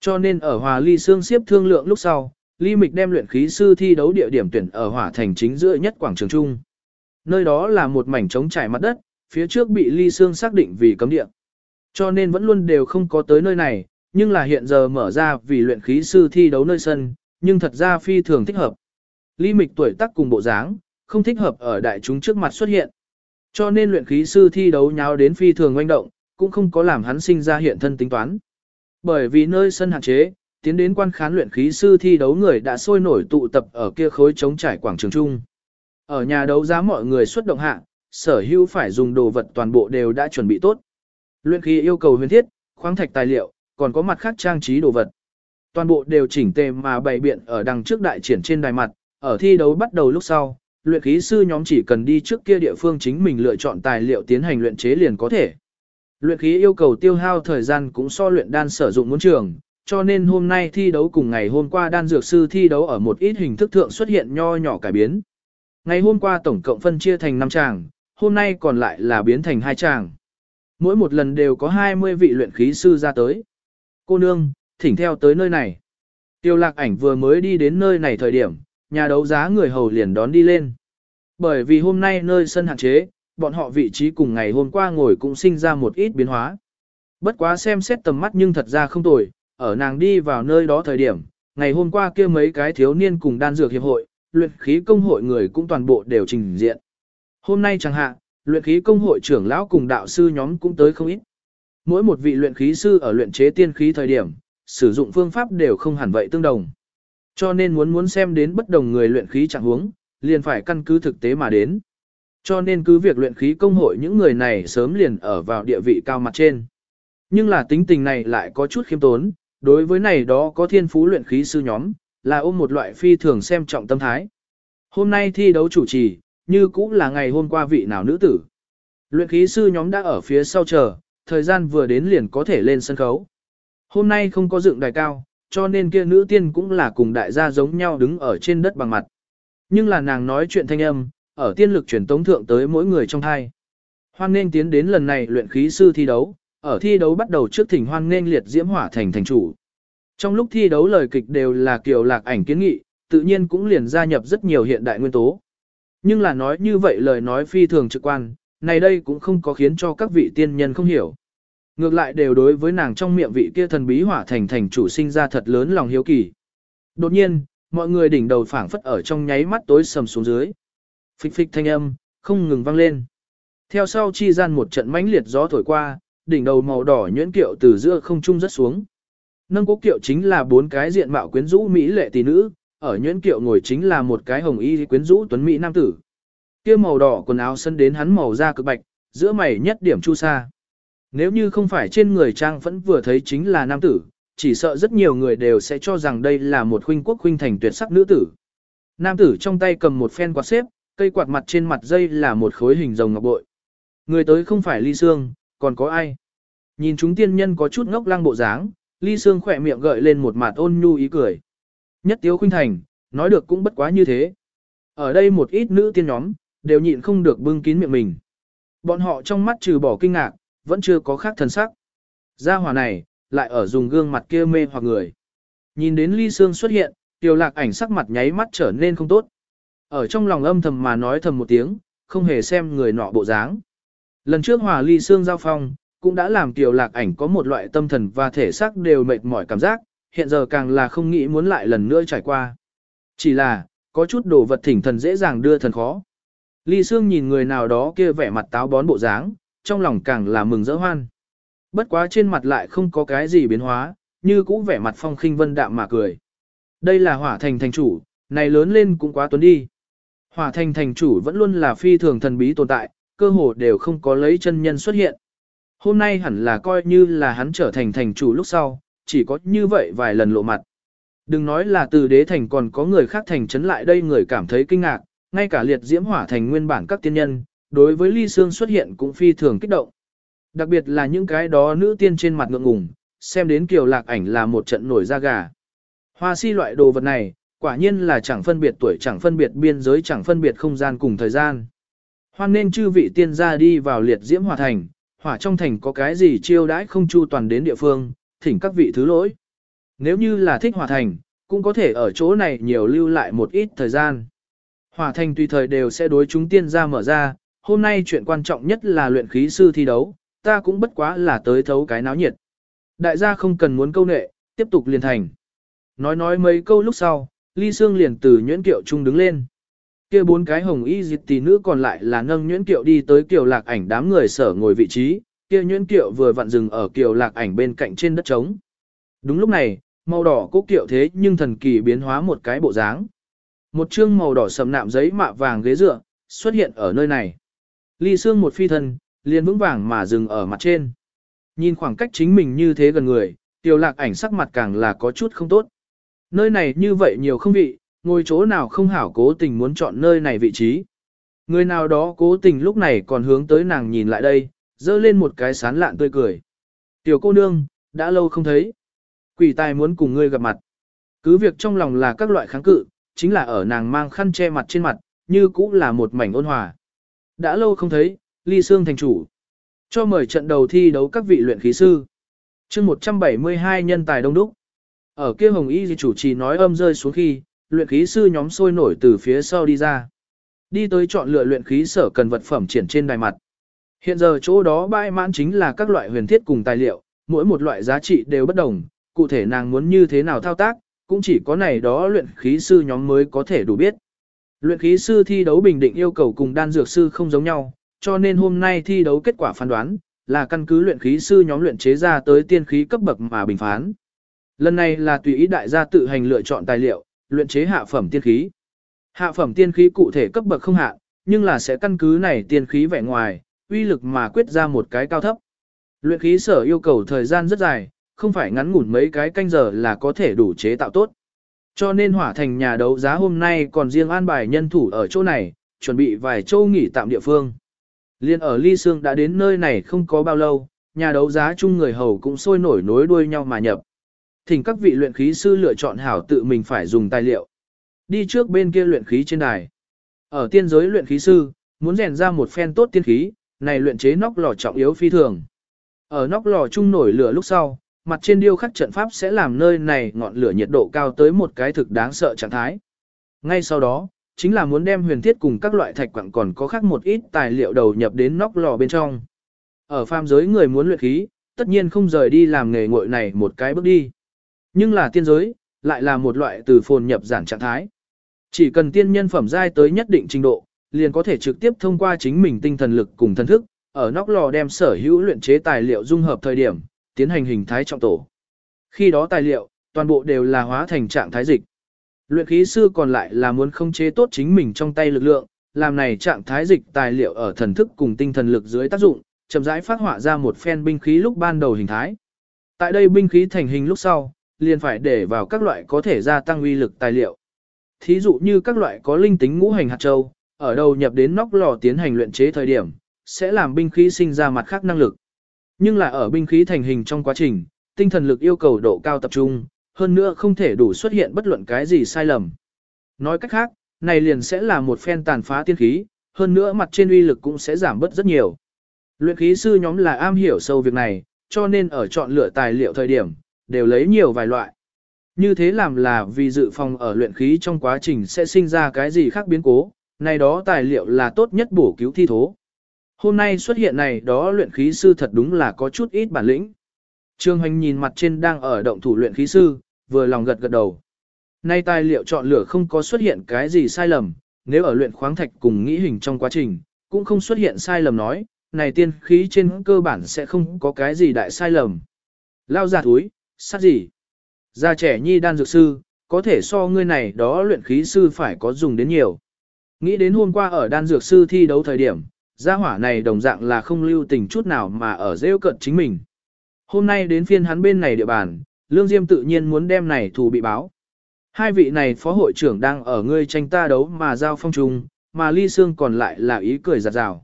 Cho nên ở hòa ly xương xiếp thương lượng lúc sau, ly mịch đem luyện khí sư thi đấu địa điểm tuyển ở hỏa thành chính giữa nhất quảng trường trung. Nơi đó là một mảnh trống trải mặt đất, phía trước bị ly xương xác định vì cấm địa. Cho nên vẫn luôn đều không có tới nơi này, nhưng là hiện giờ mở ra vì luyện khí sư thi đấu nơi sân, nhưng thật ra phi thường thích hợp. Ly mịch tuổi tác cùng bộ dáng, không thích hợp ở đại chúng trước mặt xuất hiện. Cho nên luyện khí sư thi đấu nháo đến phi thường oanh động, cũng không có làm hắn sinh ra hiện thân tính toán. Bởi vì nơi sân hạn chế, tiến đến quan khán luyện khí sư thi đấu người đã sôi nổi tụ tập ở kia khối chống trải quảng trường trung. Ở nhà đấu giá mọi người xuất động hạ, sở hữu phải dùng đồ vật toàn bộ đều đã chuẩn bị tốt. Luyện khí yêu cầu huyền thiết, khoáng thạch tài liệu, còn có mặt khác trang trí đồ vật. Toàn bộ đều chỉnh tề mà bày biện ở đằng trước đại triển trên đài mặt, ở thi đấu bắt đầu lúc sau, luyện khí sư nhóm chỉ cần đi trước kia địa phương chính mình lựa chọn tài liệu tiến hành luyện chế liền có thể. Luyện khí yêu cầu tiêu hao thời gian cũng so luyện đan sử dụng muốn trường, cho nên hôm nay thi đấu cùng ngày hôm qua đan dược sư thi đấu ở một ít hình thức thượng xuất hiện nho nhỏ cải biến. Ngày hôm qua tổng cộng phân chia thành 5 tràng, hôm nay còn lại là biến thành hai tràng. Mỗi một lần đều có 20 vị luyện khí sư ra tới. Cô nương, thỉnh theo tới nơi này. Tiêu lạc ảnh vừa mới đi đến nơi này thời điểm, nhà đấu giá người hầu liền đón đi lên. Bởi vì hôm nay nơi sân hạn chế, bọn họ vị trí cùng ngày hôm qua ngồi cũng sinh ra một ít biến hóa. Bất quá xem xét tầm mắt nhưng thật ra không tồi, ở nàng đi vào nơi đó thời điểm, ngày hôm qua kia mấy cái thiếu niên cùng đan dược hiệp hội, luyện khí công hội người cũng toàn bộ đều trình diện. Hôm nay chẳng hạn, luyện khí công hội trưởng lão cùng đạo sư nhóm cũng tới không ít. Mỗi một vị luyện khí sư ở luyện chế tiên khí thời điểm, sử dụng phương pháp đều không hẳn vậy tương đồng. Cho nên muốn muốn xem đến bất đồng người luyện khí trạng huống, liền phải căn cứ thực tế mà đến. Cho nên cứ việc luyện khí công hội những người này sớm liền ở vào địa vị cao mặt trên. Nhưng là tính tình này lại có chút khiêm tốn, đối với này đó có thiên phú luyện khí sư nhóm, là ôm một loại phi thường xem trọng tâm thái. Hôm nay thi đấu chủ trì, như cũng là ngày hôm qua vị nào nữ tử. Luyện khí sư nhóm đã ở phía sau chờ, thời gian vừa đến liền có thể lên sân khấu. Hôm nay không có dựng đài cao, cho nên kia nữ tiên cũng là cùng đại gia giống nhau đứng ở trên đất bằng mặt. Nhưng là nàng nói chuyện thanh âm, ở tiên lực truyền tống thượng tới mỗi người trong hai. Hoan nên tiến đến lần này luyện khí sư thi đấu, ở thi đấu bắt đầu trước thỉnh hoan nên liệt diễm hỏa thành thành chủ. Trong lúc thi đấu lời kịch đều là kiều lạc ảnh kiến nghị, tự nhiên cũng liền gia nhập rất nhiều hiện đại nguyên tố. Nhưng là nói như vậy lời nói phi thường trực quan, này đây cũng không có khiến cho các vị tiên nhân không hiểu. Ngược lại đều đối với nàng trong miệng vị kia thần bí hỏa thành thành chủ sinh ra thật lớn lòng hiếu kỳ. Đột nhiên, mọi người đỉnh đầu phảng phất ở trong nháy mắt tối sầm xuống dưới. Phịch phịch thanh âm, không ngừng vang lên. Theo sau chi gian một trận mãnh liệt gió thổi qua, đỉnh đầu màu đỏ nhuyễn kiệu từ giữa không trung rất xuống. Nâng cố kiệu chính là bốn cái diện mạo quyến rũ mỹ lệ tỷ nữ, ở nhuyễn kiệu ngồi chính là một cái hồng y quyến rũ tuấn mỹ nam tử. Kia màu đỏ quần áo sân đến hắn màu da cực bạch, giữa mày nhất điểm chu sa. Nếu như không phải trên người trang vẫn vừa thấy chính là nam tử, chỉ sợ rất nhiều người đều sẽ cho rằng đây là một huynh quốc huynh thành tuyệt sắc nữ tử. Nam tử trong tay cầm một phen quạt xếp, cây quạt mặt trên mặt dây là một khối hình rồng ngọc bội. Người tới không phải ly sương còn có ai? Nhìn chúng tiên nhân có chút ngốc lăng bộ dáng, ly sương khỏe miệng gợi lên một mặt ôn nhu ý cười. Nhất tiếu khuynh thành, nói được cũng bất quá như thế. Ở đây một ít nữ tiên nhóm, đều nhịn không được bưng kín miệng mình. Bọn họ trong mắt trừ bỏ kinh ngạc, vẫn chưa có khác thần sắc. Gia hỏa này, lại ở dùng gương mặt kia mê hoặc người. Nhìn đến ly xương xuất hiện, tiểu lạc ảnh sắc mặt nháy mắt trở nên không tốt. Ở trong lòng âm thầm mà nói thầm một tiếng, không hề xem người nọ bộ dáng. Lần trước hòa ly xương giao phong, cũng đã làm tiểu lạc ảnh có một loại tâm thần và thể xác đều mệt mỏi cảm giác, hiện giờ càng là không nghĩ muốn lại lần nữa trải qua. Chỉ là, có chút đồ vật thỉnh thần dễ dàng đưa thần khó. Ly Sương nhìn người nào đó kia vẻ mặt táo bón bộ dáng, trong lòng càng là mừng rỡ hoan. Bất quá trên mặt lại không có cái gì biến hóa, như cũ vẻ mặt phong khinh vân đạm mà cười. Đây là hỏa thành thành chủ, này lớn lên cũng quá tuấn đi. Hỏa thành thành chủ vẫn luôn là phi thường thần bí tồn tại, cơ hồ đều không có lấy chân nhân xuất hiện. Hôm nay hẳn là coi như là hắn trở thành thành chủ lúc sau, chỉ có như vậy vài lần lộ mặt. Đừng nói là từ đế thành còn có người khác thành chấn lại đây người cảm thấy kinh ngạc, ngay cả liệt diễm hỏa thành nguyên bản các tiên nhân, đối với ly xương xuất hiện cũng phi thường kích động. Đặc biệt là những cái đó nữ tiên trên mặt ngượng ngùng, xem đến kiều lạc ảnh là một trận nổi da gà. Hoa si loại đồ vật này, quả nhiên là chẳng phân biệt tuổi chẳng phân biệt biên giới chẳng phân biệt không gian cùng thời gian. Hoan nên chư vị tiên gia đi vào liệt diễm hỏa thành, hỏa trong thành có cái gì chiêu đãi không chu toàn đến địa phương, thỉnh các vị thứ lỗi. Nếu như là thích hỏa thành, cũng có thể ở chỗ này nhiều lưu lại một ít thời gian. Hỏa thành tùy thời đều sẽ đối chúng tiên gia mở ra, hôm nay chuyện quan trọng nhất là luyện khí sư thi đấu, ta cũng bất quá là tới thấu cái náo nhiệt. Đại gia không cần muốn câu nệ, tiếp tục liền thành. Nói nói mấy câu lúc sau, Ly Sương liền từ nhuyễn kiệu trung đứng lên. kia bốn cái hồng y dịch tỷ nữ còn lại là nâng nhuyễn kiệu đi tới kiều lạc ảnh đám người sở ngồi vị trí, kia nhuyễn kiệu vừa vặn dừng ở kiều lạc ảnh bên cạnh trên đất trống. Đúng lúc này, màu đỏ cố kiệu thế nhưng thần kỳ biến hóa một cái bộ dáng. Một chương màu đỏ sầm nạm giấy mạ vàng ghế dựa, xuất hiện ở nơi này. Ly xương một phi thân, liền vững vàng mà dừng ở mặt trên. Nhìn khoảng cách chính mình như thế gần người, tiểu lạc ảnh sắc mặt càng là có chút không tốt. Nơi này như vậy nhiều không vị, ngồi chỗ nào không hảo cố tình muốn chọn nơi này vị trí. Người nào đó cố tình lúc này còn hướng tới nàng nhìn lại đây, dơ lên một cái sán lạn tươi cười. Tiểu cô nương, đã lâu không thấy. Quỷ tài muốn cùng ngươi gặp mặt. Cứ việc trong lòng là các loại kháng cự, chính là ở nàng mang khăn che mặt trên mặt, như cũ là một mảnh ôn hòa. Đã lâu không thấy, ly xương thành chủ. Cho mời trận đầu thi đấu các vị luyện khí sư. chương 172 nhân tài đông đúc. Ở kia hồng y chủ trì nói âm rơi xuống khi, luyện khí sư nhóm sôi nổi từ phía sau đi ra. Đi tới chọn lựa luyện khí sở cần vật phẩm triển trên đài mặt. Hiện giờ chỗ đó bãi mãn chính là các loại huyền thiết cùng tài liệu, mỗi một loại giá trị đều bất đồng, cụ thể nàng muốn như thế nào thao tác, cũng chỉ có này đó luyện khí sư nhóm mới có thể đủ biết. Luyện khí sư thi đấu bình định yêu cầu cùng đan dược sư không giống nhau, cho nên hôm nay thi đấu kết quả phán đoán là căn cứ luyện khí sư nhóm luyện chế ra tới tiên khí cấp bậc mà bình phán. Lần này là tùy ý đại gia tự hành lựa chọn tài liệu, luyện chế hạ phẩm tiên khí. Hạ phẩm tiên khí cụ thể cấp bậc không hạ, nhưng là sẽ căn cứ này tiên khí vẻ ngoài, uy lực mà quyết ra một cái cao thấp. Luyện khí sở yêu cầu thời gian rất dài, không phải ngắn ngủn mấy cái canh giờ là có thể đủ chế tạo tốt. Cho nên hỏa thành nhà đấu giá hôm nay còn riêng an bài nhân thủ ở chỗ này, chuẩn bị vài châu nghỉ tạm địa phương. Liên ở Ly Sương đã đến nơi này không có bao lâu, nhà đấu giá chung người hầu cũng sôi nổi nối đuôi nhau mà nhập. Thỉnh các vị luyện khí sư lựa chọn hảo tự mình phải dùng tài liệu. Đi trước bên kia luyện khí trên đài. Ở tiên giới luyện khí sư, muốn rèn ra một phen tốt tiên khí, này luyện chế nóc lò trọng yếu phi thường. Ở nóc lò chung nổi lửa lúc sau, mặt trên điêu khắc trận pháp sẽ làm nơi này ngọn lửa nhiệt độ cao tới một cái thực đáng sợ trạng thái. ngay sau đó, chính là muốn đem huyền thiết cùng các loại thạch quặng còn có khác một ít tài liệu đầu nhập đến nóc lò bên trong. Ở phàm giới người muốn luyện khí, tất nhiên không rời đi làm nghề ngội này một cái bước đi. Nhưng là tiên giới, lại là một loại từ phồn nhập giản trạng thái. Chỉ cần tiên nhân phẩm giai tới nhất định trình độ, liền có thể trực tiếp thông qua chính mình tinh thần lực cùng thần thức, ở nóc lò đem sở hữu luyện chế tài liệu dung hợp thời điểm, tiến hành hình thái trọng tổ. Khi đó tài liệu, toàn bộ đều là hóa thành trạng thái dịch. Luyện khí sư còn lại là muốn không chế tốt chính mình trong tay lực lượng, làm này trạng thái dịch tài liệu ở thần thức cùng tinh thần lực dưới tác dụng, chậm rãi phát họa ra một phen binh khí lúc ban đầu hình thái. Tại đây binh khí thành hình lúc sau, liền phải để vào các loại có thể gia tăng uy lực tài liệu. Thí dụ như các loại có linh tính ngũ hành hạt châu, ở đầu nhập đến nóc lò tiến hành luyện chế thời điểm, sẽ làm binh khí sinh ra mặt khác năng lực. Nhưng là ở binh khí thành hình trong quá trình, tinh thần lực yêu cầu độ cao tập trung, hơn nữa không thể đủ xuất hiện bất luận cái gì sai lầm. Nói cách khác, này liền sẽ là một phen tàn phá tiên khí, hơn nữa mặt trên uy lực cũng sẽ giảm bớt rất nhiều. Luyện khí sư nhóm là am hiểu sâu việc này, cho nên ở chọn lựa tài liệu thời điểm, đều lấy nhiều vài loại. Như thế làm là vì dự phòng ở luyện khí trong quá trình sẽ sinh ra cái gì khác biến cố, này đó tài liệu là tốt nhất bổ cứu thi thố. Hôm nay xuất hiện này đó luyện khí sư thật đúng là có chút ít bản lĩnh. Trương Hoành nhìn mặt trên đang ở động thủ luyện khí sư, vừa lòng gật gật đầu. Nay tài liệu chọn lựa không có xuất hiện cái gì sai lầm, nếu ở luyện khoáng thạch cùng nghĩ hình trong quá trình, cũng không xuất hiện sai lầm nói, này tiên khí trên cơ bản sẽ không có cái gì đại sai lầm. Lao ra túi, sát gì? Gia trẻ nhi đan dược sư, có thể so ngươi này đó luyện khí sư phải có dùng đến nhiều. Nghĩ đến hôm qua ở đan dược sư thi đấu thời điểm, gia hỏa này đồng dạng là không lưu tình chút nào mà ở rêu cận chính mình. Hôm nay đến phiên hắn bên này địa bàn, Lương Diêm tự nhiên muốn đem này thù bị báo. Hai vị này phó hội trưởng đang ở ngươi tranh ta đấu mà giao phong trùng, mà ly xương còn lại là ý cười giặt rào.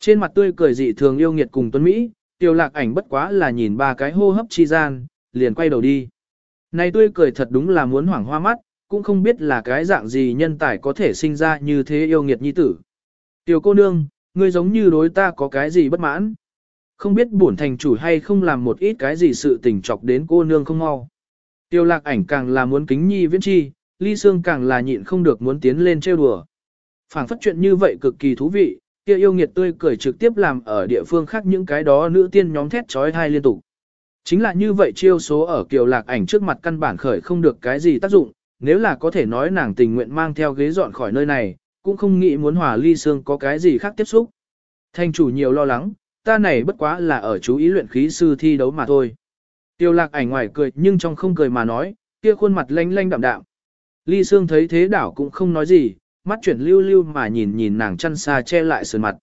Trên mặt tươi cười dị thường yêu nghiệt cùng tuấn Mỹ, tiêu lạc ảnh bất quá là nhìn ba cái hô hấp chi gian, liền quay đầu đi. Này tươi cười thật đúng là muốn hoảng hoa mắt, cũng không biết là cái dạng gì nhân tài có thể sinh ra như thế yêu nghiệt nhi tử. Tiểu cô nương, ngươi giống như đối ta có cái gì bất mãn. Không biết bổn thành chủ hay không làm một ít cái gì sự tình chọc đến cô nương không mau. Tiêu lạc ảnh càng là muốn kính nhi viễn chi, ly xương càng là nhịn không được muốn tiến lên trêu đùa. phảng phất chuyện như vậy cực kỳ thú vị, kia yêu nghiệt tươi cười trực tiếp làm ở địa phương khác những cái đó nữ tiên nhóm thét trói thai liên tục. Chính là như vậy chiêu số ở kiều lạc ảnh trước mặt căn bản khởi không được cái gì tác dụng, nếu là có thể nói nàng tình nguyện mang theo ghế dọn khỏi nơi này, cũng không nghĩ muốn hòa ly xương có cái gì khác tiếp xúc. Thanh chủ nhiều lo lắng, ta này bất quá là ở chú ý luyện khí sư thi đấu mà thôi. Tiêu lạc ảnh ngoài cười nhưng trong không cười mà nói, kia khuôn mặt lanh lanh đạm đạm. Ly Sương thấy thế đảo cũng không nói gì, mắt chuyển lưu lưu mà nhìn nhìn nàng chăn xa che lại sườn mặt.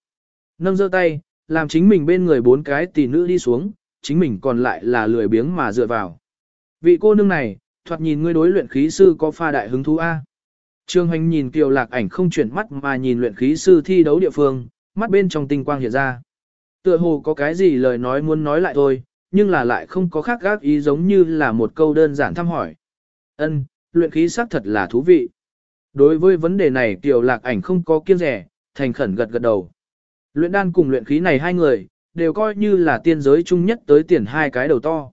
Nâng giơ tay, làm chính mình bên người bốn cái tỷ nữ đi xuống, chính mình còn lại là lười biếng mà dựa vào. Vị cô nương này, thoạt nhìn ngươi đối luyện khí sư có pha đại hứng thú A. Trương Hoành nhìn kiều lạc ảnh không chuyển mắt mà nhìn luyện khí sư thi đấu địa phương, mắt bên trong tinh quang hiện ra. Tựa hồ có cái gì lời nói muốn nói lại thôi, nhưng là lại không có khác gác ý giống như là một câu đơn giản thăm hỏi. Ân, luyện khí sắc thật là thú vị. Đối với vấn đề này Kiều Lạc Ảnh không có kiêng rẻ, thành khẩn gật gật đầu. Luyện đan cùng luyện khí này hai người, đều coi như là tiên giới chung nhất tới tiền hai cái đầu to.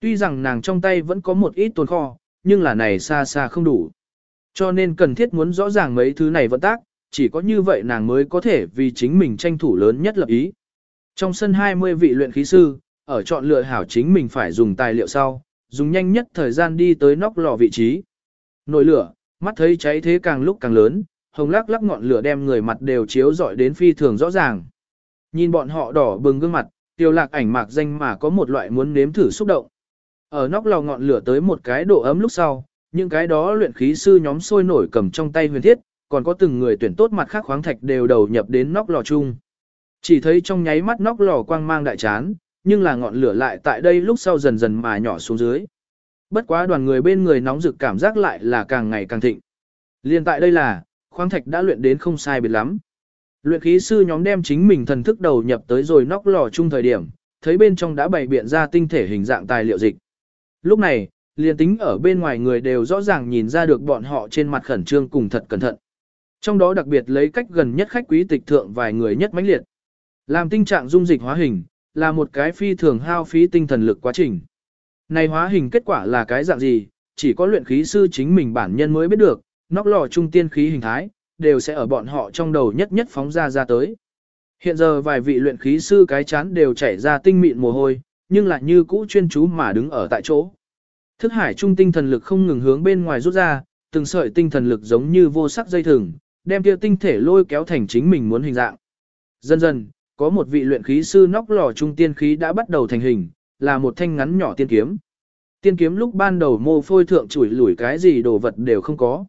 Tuy rằng nàng trong tay vẫn có một ít tồn kho, nhưng là này xa xa không đủ. Cho nên cần thiết muốn rõ ràng mấy thứ này vận tác, chỉ có như vậy nàng mới có thể vì chính mình tranh thủ lớn nhất lập ý. Trong sân 20 vị luyện khí sư, ở chọn lựa hảo chính mình phải dùng tài liệu sau, dùng nhanh nhất thời gian đi tới nóc lò vị trí. Nồi lửa, mắt thấy cháy thế càng lúc càng lớn, hồng lắc lắc ngọn lửa đem người mặt đều chiếu rọi đến phi thường rõ ràng. Nhìn bọn họ đỏ bừng gương mặt, tiêu lạc ảnh mạc danh mà có một loại muốn nếm thử xúc động. Ở nóc lò ngọn lửa tới một cái độ ấm lúc sau, những cái đó luyện khí sư nhóm sôi nổi cầm trong tay huyền thiết, còn có từng người tuyển tốt mặt khác khoáng thạch đều đầu nhập đến nóc lò chung. Chỉ thấy trong nháy mắt nóc lò quang mang đại chán, nhưng là ngọn lửa lại tại đây lúc sau dần dần mà nhỏ xuống dưới. Bất quá đoàn người bên người nóng rực cảm giác lại là càng ngày càng thịnh. Liên tại đây là, khoáng thạch đã luyện đến không sai biệt lắm. Luyện khí sư nhóm đem chính mình thần thức đầu nhập tới rồi nóc lò chung thời điểm, thấy bên trong đã bày biện ra tinh thể hình dạng tài liệu dịch. Lúc này, liền tính ở bên ngoài người đều rõ ràng nhìn ra được bọn họ trên mặt khẩn trương cùng thật cẩn thận. Trong đó đặc biệt lấy cách gần nhất khách quý tịch thượng vài người nhất mãnh liệt. Làm tinh trạng dung dịch hóa hình, là một cái phi thường hao phí tinh thần lực quá trình. Này hóa hình kết quả là cái dạng gì, chỉ có luyện khí sư chính mình bản nhân mới biết được, nóc lò trung tiên khí hình thái, đều sẽ ở bọn họ trong đầu nhất nhất phóng ra ra tới. Hiện giờ vài vị luyện khí sư cái chán đều chảy ra tinh mịn mồ hôi, nhưng lại như cũ chuyên chú mà đứng ở tại chỗ. Thức hải trung tinh thần lực không ngừng hướng bên ngoài rút ra, từng sợi tinh thần lực giống như vô sắc dây thừng, đem kia tinh thể lôi kéo thành chính mình muốn hình dạng. Dần dần, có một vị luyện khí sư nóc lò trung tiên khí đã bắt đầu thành hình, là một thanh ngắn nhỏ tiên kiếm. Tiên kiếm lúc ban đầu mô phôi thượng chủi lủi cái gì đồ vật đều không có.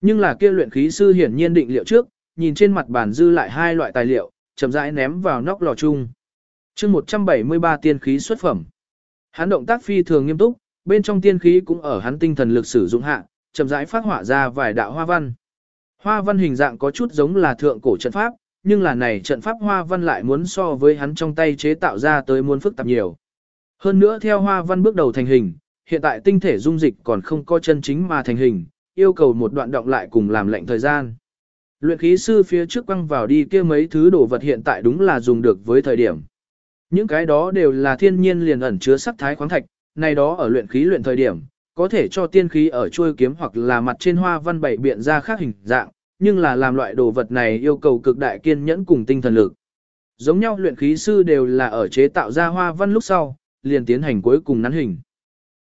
Nhưng là kia luyện khí sư hiển nhiên định liệu trước, nhìn trên mặt bàn dư lại hai loại tài liệu, chậm rãi ném vào nóc lò chung. chương 173 tiên khí xuất phẩm. Hắn động tác phi thường nghiêm túc, bên trong tiên khí cũng ở hắn tinh thần lực sử dụng hạ, chậm rãi phát hỏa ra vài đạo hoa văn. Hoa văn hình dạng có chút giống là thượng cổ trận pháp, nhưng là này trận pháp hoa văn lại muốn so với hắn trong tay chế tạo ra tới muốn phức tạp nhiều. Hơn nữa theo hoa văn bước đầu thành hình, hiện tại tinh thể dung dịch còn không có chân chính mà thành hình, yêu cầu một đoạn động lại cùng làm lệnh thời gian. Luyện khí sư phía trước quăng vào đi kia mấy thứ đồ vật hiện tại đúng là dùng được với thời điểm. Những cái đó đều là thiên nhiên liền ẩn chứa sắc thái khoáng thạch, này đó ở luyện khí luyện thời điểm, có thể cho tiên khí ở chuôi kiếm hoặc là mặt trên hoa văn bảy biện ra khác hình dạng, nhưng là làm loại đồ vật này yêu cầu cực đại kiên nhẫn cùng tinh thần lực. Giống nhau luyện khí sư đều là ở chế tạo ra hoa văn lúc sau, liền tiến hành cuối cùng nắn hình.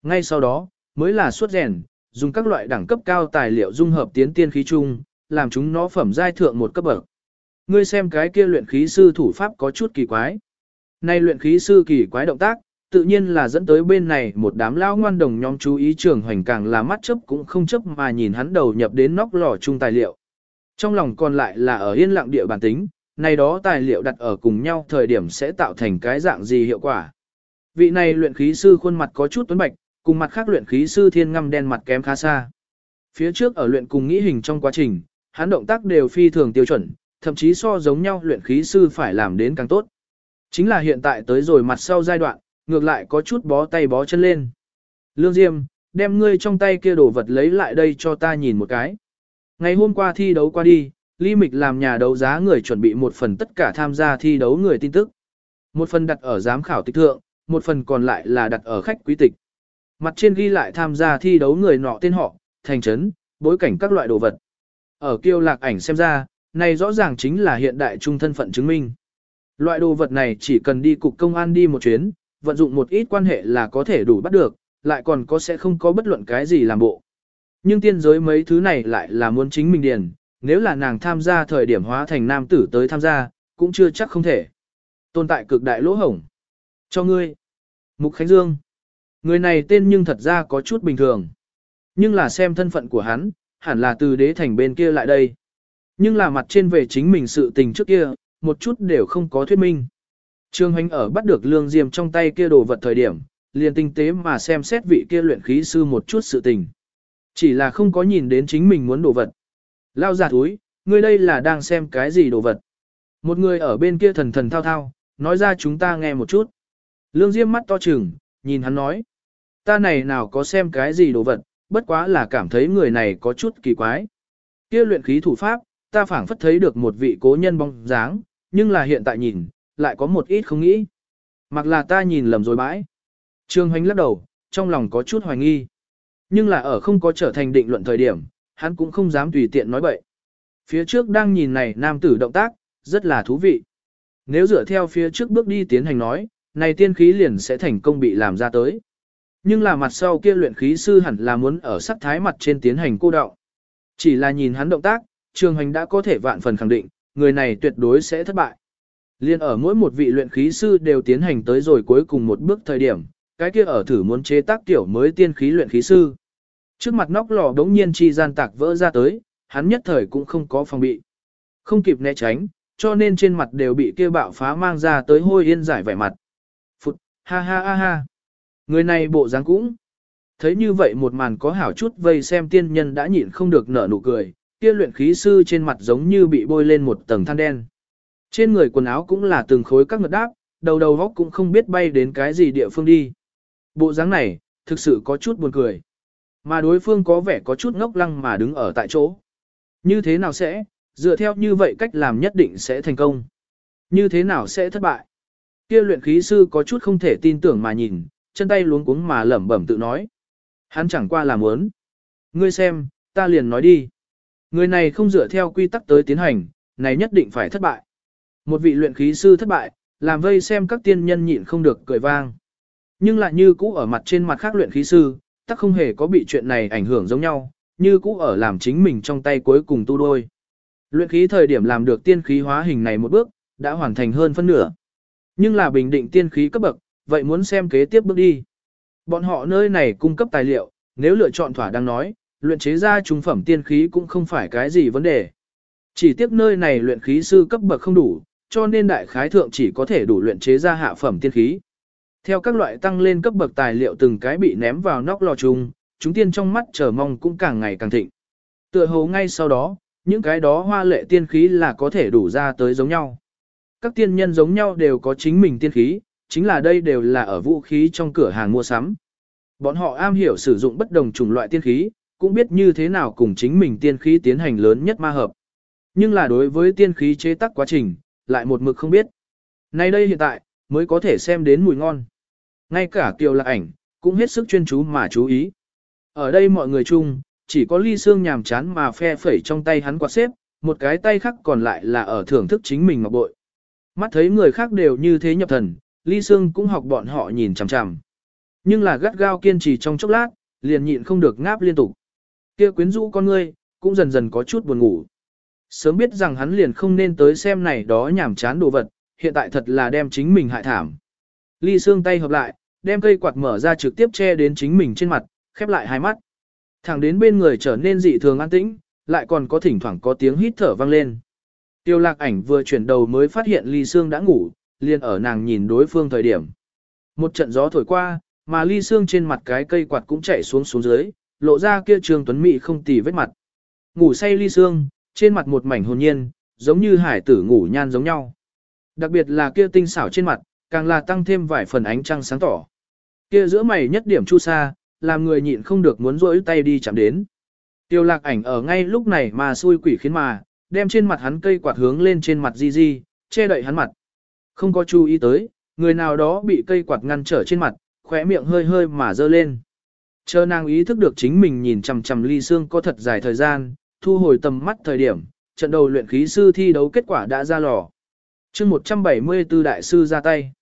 Ngay sau đó, mới là suốt rèn, dùng các loại đẳng cấp cao tài liệu dung hợp tiến tiên khí chung, làm chúng nó phẩm giai thượng một cấp bậc. Ngươi xem cái kia luyện khí sư thủ pháp có chút kỳ quái. Nay luyện khí sư kỳ quái động tác, tự nhiên là dẫn tới bên này một đám lao ngoan đồng nhóm chú ý trường hoành càng là mắt chấp cũng không chấp mà nhìn hắn đầu nhập đến nóc lò chung tài liệu. Trong lòng còn lại là ở yên lặng địa bản tính, này đó tài liệu đặt ở cùng nhau thời điểm sẽ tạo thành cái dạng gì hiệu quả. Vị này luyện khí sư khuôn mặt có chút tuấn bạch, cùng mặt khác luyện khí sư thiên ngăm đen mặt kém khá xa. Phía trước ở luyện cùng nghĩ hình trong quá trình, hắn động tác đều phi thường tiêu chuẩn, thậm chí so giống nhau luyện khí sư phải làm đến càng tốt. Chính là hiện tại tới rồi mặt sau giai đoạn, ngược lại có chút bó tay bó chân lên. Lương Diêm, đem ngươi trong tay kia đồ vật lấy lại đây cho ta nhìn một cái. Ngày hôm qua thi đấu qua đi, Ly Mịch làm nhà đấu giá người chuẩn bị một phần tất cả tham gia thi đấu người tin tức. Một phần đặt ở giám khảo tịch thượng, một phần còn lại là đặt ở khách quý tịch. Mặt trên ghi lại tham gia thi đấu người nọ tên họ, thành trấn, bối cảnh các loại đồ vật. Ở kiêu lạc ảnh xem ra, này rõ ràng chính là hiện đại trung thân phận chứng minh. Loại đồ vật này chỉ cần đi cục công an đi một chuyến, vận dụng một ít quan hệ là có thể đủ bắt được, lại còn có sẽ không có bất luận cái gì làm bộ. Nhưng tiên giới mấy thứ này lại là muốn chính mình điền, nếu là nàng tham gia thời điểm hóa thành nam tử tới tham gia, cũng chưa chắc không thể. Tồn tại cực đại lỗ hổng. Cho ngươi. Mục Khánh Dương. Người này tên nhưng thật ra có chút bình thường. Nhưng là xem thân phận của hắn, hẳn là từ đế thành bên kia lại đây. Nhưng là mặt trên về chính mình sự tình trước kia, một chút đều không có thuyết minh. Trương Hoành ở bắt được lương diêm trong tay kia đồ vật thời điểm, liền tinh tế mà xem xét vị kia luyện khí sư một chút sự tình. Chỉ là không có nhìn đến chính mình muốn đồ vật. Lao giả túi, ngươi đây là đang xem cái gì đồ vật. Một người ở bên kia thần thần thao thao, nói ra chúng ta nghe một chút. Lương Diêm mắt to trừng, nhìn hắn nói. Ta này nào có xem cái gì đồ vật, bất quá là cảm thấy người này có chút kỳ quái. Kia luyện khí thủ pháp, ta phảng phất thấy được một vị cố nhân bóng dáng, nhưng là hiện tại nhìn, lại có một ít không nghĩ. Mặc là ta nhìn lầm rồi bãi. Trương Hoánh lắc đầu, trong lòng có chút hoài nghi. Nhưng là ở không có trở thành định luận thời điểm, hắn cũng không dám tùy tiện nói bậy. Phía trước đang nhìn này nam tử động tác, rất là thú vị. Nếu dựa theo phía trước bước đi tiến hành nói, này tiên khí liền sẽ thành công bị làm ra tới. Nhưng là mặt sau kia luyện khí sư hẳn là muốn ở sắc thái mặt trên tiến hành cô đạo. Chỉ là nhìn hắn động tác, trường Hoành đã có thể vạn phần khẳng định, người này tuyệt đối sẽ thất bại. Liên ở mỗi một vị luyện khí sư đều tiến hành tới rồi cuối cùng một bước thời điểm, cái kia ở thử muốn chế tác tiểu mới tiên khí luyện khí sư. Trước mặt nóc lò đống nhiên chi gian tạc vỡ ra tới, hắn nhất thời cũng không có phòng bị. Không kịp né tránh, cho nên trên mặt đều bị kia bạo phá mang ra tới hôi yên giải vẻ mặt. Phụt, ha ha ha ha. Người này bộ dáng cũng. Thấy như vậy một màn có hảo chút vây xem tiên nhân đã nhịn không được nở nụ cười, kia luyện khí sư trên mặt giống như bị bôi lên một tầng than đen. Trên người quần áo cũng là từng khối các ngật đáp, đầu đầu góc cũng không biết bay đến cái gì địa phương đi. Bộ dáng này, thực sự có chút buồn cười. Mà đối phương có vẻ có chút ngốc lăng mà đứng ở tại chỗ. Như thế nào sẽ, dựa theo như vậy cách làm nhất định sẽ thành công. Như thế nào sẽ thất bại. Kia luyện khí sư có chút không thể tin tưởng mà nhìn, chân tay luống cuống mà lẩm bẩm tự nói. Hắn chẳng qua là muốn. Ngươi xem, ta liền nói đi. Người này không dựa theo quy tắc tới tiến hành, này nhất định phải thất bại. Một vị luyện khí sư thất bại, làm vây xem các tiên nhân nhịn không được cười vang. Nhưng lại như cũ ở mặt trên mặt khác luyện khí sư, tắc không hề có bị chuyện này ảnh hưởng giống nhau, như cũ ở làm chính mình trong tay cuối cùng tu đôi. Luyện khí thời điểm làm được tiên khí hóa hình này một bước, đã hoàn thành hơn phân nửa. Nhưng là bình định tiên khí cấp bậc, vậy muốn xem kế tiếp bước đi. Bọn họ nơi này cung cấp tài liệu, nếu lựa chọn thỏa đang nói, luyện chế ra trung phẩm tiên khí cũng không phải cái gì vấn đề. Chỉ tiếc nơi này luyện khí sư cấp bậc không đủ, cho nên đại khái thượng chỉ có thể đủ luyện chế ra hạ phẩm tiên khí. Theo các loại tăng lên cấp bậc tài liệu từng cái bị ném vào nóc lò chung, chúng tiên trong mắt chờ mong cũng càng ngày càng thịnh. Tựa hồ ngay sau đó, những cái đó hoa lệ tiên khí là có thể đủ ra tới giống nhau. Các tiên nhân giống nhau đều có chính mình tiên khí, chính là đây đều là ở vũ khí trong cửa hàng mua sắm. Bọn họ am hiểu sử dụng bất đồng chủng loại tiên khí, cũng biết như thế nào cùng chính mình tiên khí tiến hành lớn nhất ma hợp. Nhưng là đối với tiên khí chế tác quá trình, lại một mực không biết. Nay đây hiện tại, mới có thể xem đến mùi ngon. Ngay cả kiều lạc ảnh, cũng hết sức chuyên chú mà chú ý. Ở đây mọi người chung, chỉ có ly xương nhàm chán mà phe phẩy trong tay hắn quạt xếp, một cái tay khác còn lại là ở thưởng thức chính mình ngọc bội. Mắt thấy người khác đều như thế nhập thần, ly xương cũng học bọn họ nhìn chằm chằm. Nhưng là gắt gao kiên trì trong chốc lát, liền nhịn không được ngáp liên tục. Kia quyến rũ con ngươi, cũng dần dần có chút buồn ngủ. Sớm biết rằng hắn liền không nên tới xem này đó nhảm chán đồ vật, hiện tại thật là đem chính mình hại thảm. Ly xương tay hợp lại, đem cây quạt mở ra trực tiếp che đến chính mình trên mặt, khép lại hai mắt. Thẳng đến bên người trở nên dị thường an tĩnh, lại còn có thỉnh thoảng có tiếng hít thở vang lên. Tiêu lạc ảnh vừa chuyển đầu mới phát hiện ly xương đã ngủ, liền ở nàng nhìn đối phương thời điểm. Một trận gió thổi qua, mà ly xương trên mặt cái cây quạt cũng chạy xuống xuống dưới, lộ ra kia trường tuấn mỹ không tì vết mặt. Ngủ say ly xương, trên mặt một mảnh hồn nhiên, giống như hải tử ngủ nhan giống nhau. Đặc biệt là kia tinh xảo trên mặt, càng là tăng thêm vài phần ánh trăng sáng tỏ. Kia giữa mày nhất điểm chu sa, làm người nhịn không được muốn rỗi tay đi chạm đến. Tiêu lạc ảnh ở ngay lúc này mà xui quỷ khiến mà, đem trên mặt hắn cây quạt hướng lên trên mặt Di Di, che đậy hắn mặt. Không có chú ý tới, người nào đó bị cây quạt ngăn trở trên mặt, khóe miệng hơi hơi mà dơ lên. Chờ nàng ý thức được chính mình nhìn chằm chằm ly xương có thật dài thời gian, thu hồi tầm mắt thời điểm, trận đầu luyện khí sư thi đấu kết quả đã ra lò. chương 174 đại sư ra tay.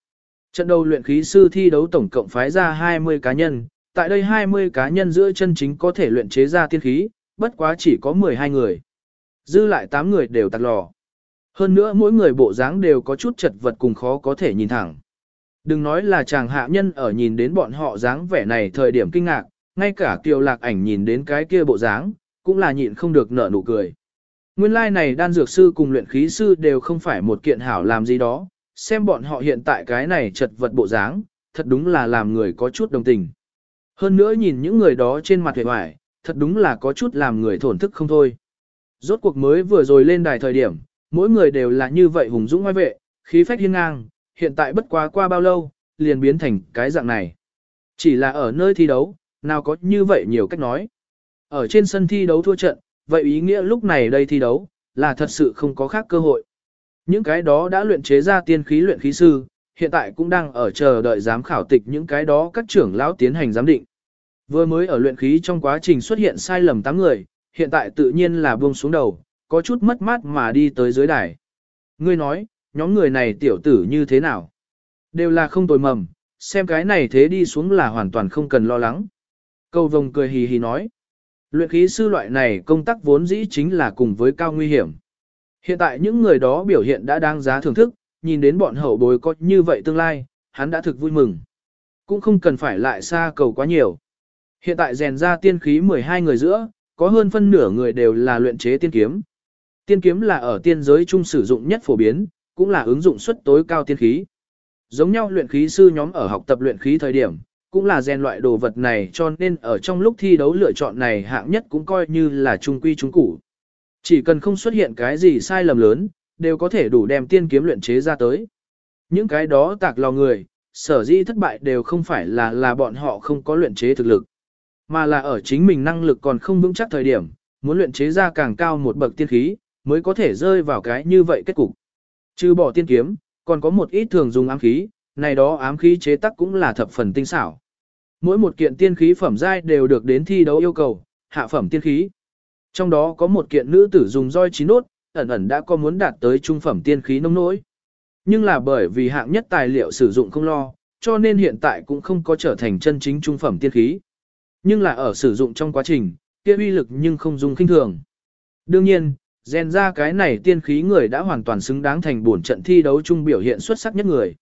Trận đầu luyện khí sư thi đấu tổng cộng phái ra 20 cá nhân, tại đây 20 cá nhân giữa chân chính có thể luyện chế ra tiên khí, bất quá chỉ có 12 người. Dư lại 8 người đều tạc lò. Hơn nữa mỗi người bộ dáng đều có chút chật vật cùng khó có thể nhìn thẳng. Đừng nói là chàng hạ nhân ở nhìn đến bọn họ dáng vẻ này thời điểm kinh ngạc, ngay cả kiều lạc ảnh nhìn đến cái kia bộ dáng, cũng là nhịn không được nở nụ cười. Nguyên lai like này đan dược sư cùng luyện khí sư đều không phải một kiện hảo làm gì đó, xem bọn họ hiện tại cái này chật vật bộ dáng, thật đúng là làm người có chút đồng tình. Hơn nữa nhìn những người đó trên mặt vẻ hoài, thật đúng là có chút làm người thổn thức không thôi. Rốt cuộc mới vừa rồi lên đài thời điểm, mỗi người đều là như vậy hùng dũng ngoài vệ, khí phách hiên ngang, hiện tại bất quá qua bao lâu, liền biến thành cái dạng này. Chỉ là ở nơi thi đấu, nào có như vậy nhiều cách nói. Ở trên sân thi đấu thua trận, vậy ý nghĩa lúc này đây thi đấu, là thật sự không có khác cơ hội. Những cái đó đã luyện chế ra tiên khí luyện khí sư, hiện tại cũng đang ở chờ đợi giám khảo tịch những cái đó các trưởng lão tiến hành giám định. Vừa mới ở luyện khí trong quá trình xuất hiện sai lầm 8 người, hiện tại tự nhiên là buông xuống đầu, có chút mất mát mà đi tới dưới đài. Ngươi nói, nhóm người này tiểu tử như thế nào? Đều là không tồi mầm, xem cái này thế đi xuống là hoàn toàn không cần lo lắng. Câu vồng cười hì hì nói. Luyện khí sư loại này công tác vốn dĩ chính là cùng với cao nguy hiểm. Hiện tại những người đó biểu hiện đã đáng giá thưởng thức, nhìn đến bọn hậu bối có như vậy tương lai, hắn đã thực vui mừng. Cũng không cần phải lại xa cầu quá nhiều. Hiện tại rèn ra tiên khí 12 người giữa, có hơn phân nửa người đều là luyện chế tiên kiếm. Tiên kiếm là ở tiên giới chung sử dụng nhất phổ biến, cũng là ứng dụng suất tối cao tiên khí. Giống nhau luyện khí sư nhóm ở học tập luyện khí thời điểm, cũng là rèn loại đồ vật này cho nên ở trong lúc thi đấu lựa chọn này hạng nhất cũng coi như là trung quy trung củ. Chỉ cần không xuất hiện cái gì sai lầm lớn, đều có thể đủ đem tiên kiếm luyện chế ra tới. Những cái đó tạc lò người, sở dĩ thất bại đều không phải là là bọn họ không có luyện chế thực lực, mà là ở chính mình năng lực còn không vững chắc thời điểm, muốn luyện chế ra càng cao một bậc tiên khí, mới có thể rơi vào cái như vậy kết cục. Trừ bỏ tiên kiếm, còn có một ít thường dùng ám khí, này đó ám khí chế tác cũng là thập phần tinh xảo. Mỗi một kiện tiên khí phẩm giai đều được đến thi đấu yêu cầu, hạ phẩm tiên khí. Trong đó có một kiện nữ tử dùng roi chín nốt, ẩn ẩn đã có muốn đạt tới trung phẩm tiên khí nông nỗi. Nhưng là bởi vì hạng nhất tài liệu sử dụng không lo, cho nên hiện tại cũng không có trở thành chân chính trung phẩm tiên khí. Nhưng là ở sử dụng trong quá trình, kia uy lực nhưng không dùng kinh thường. Đương nhiên, gen ra cái này tiên khí người đã hoàn toàn xứng đáng thành bổn trận thi đấu chung biểu hiện xuất sắc nhất người.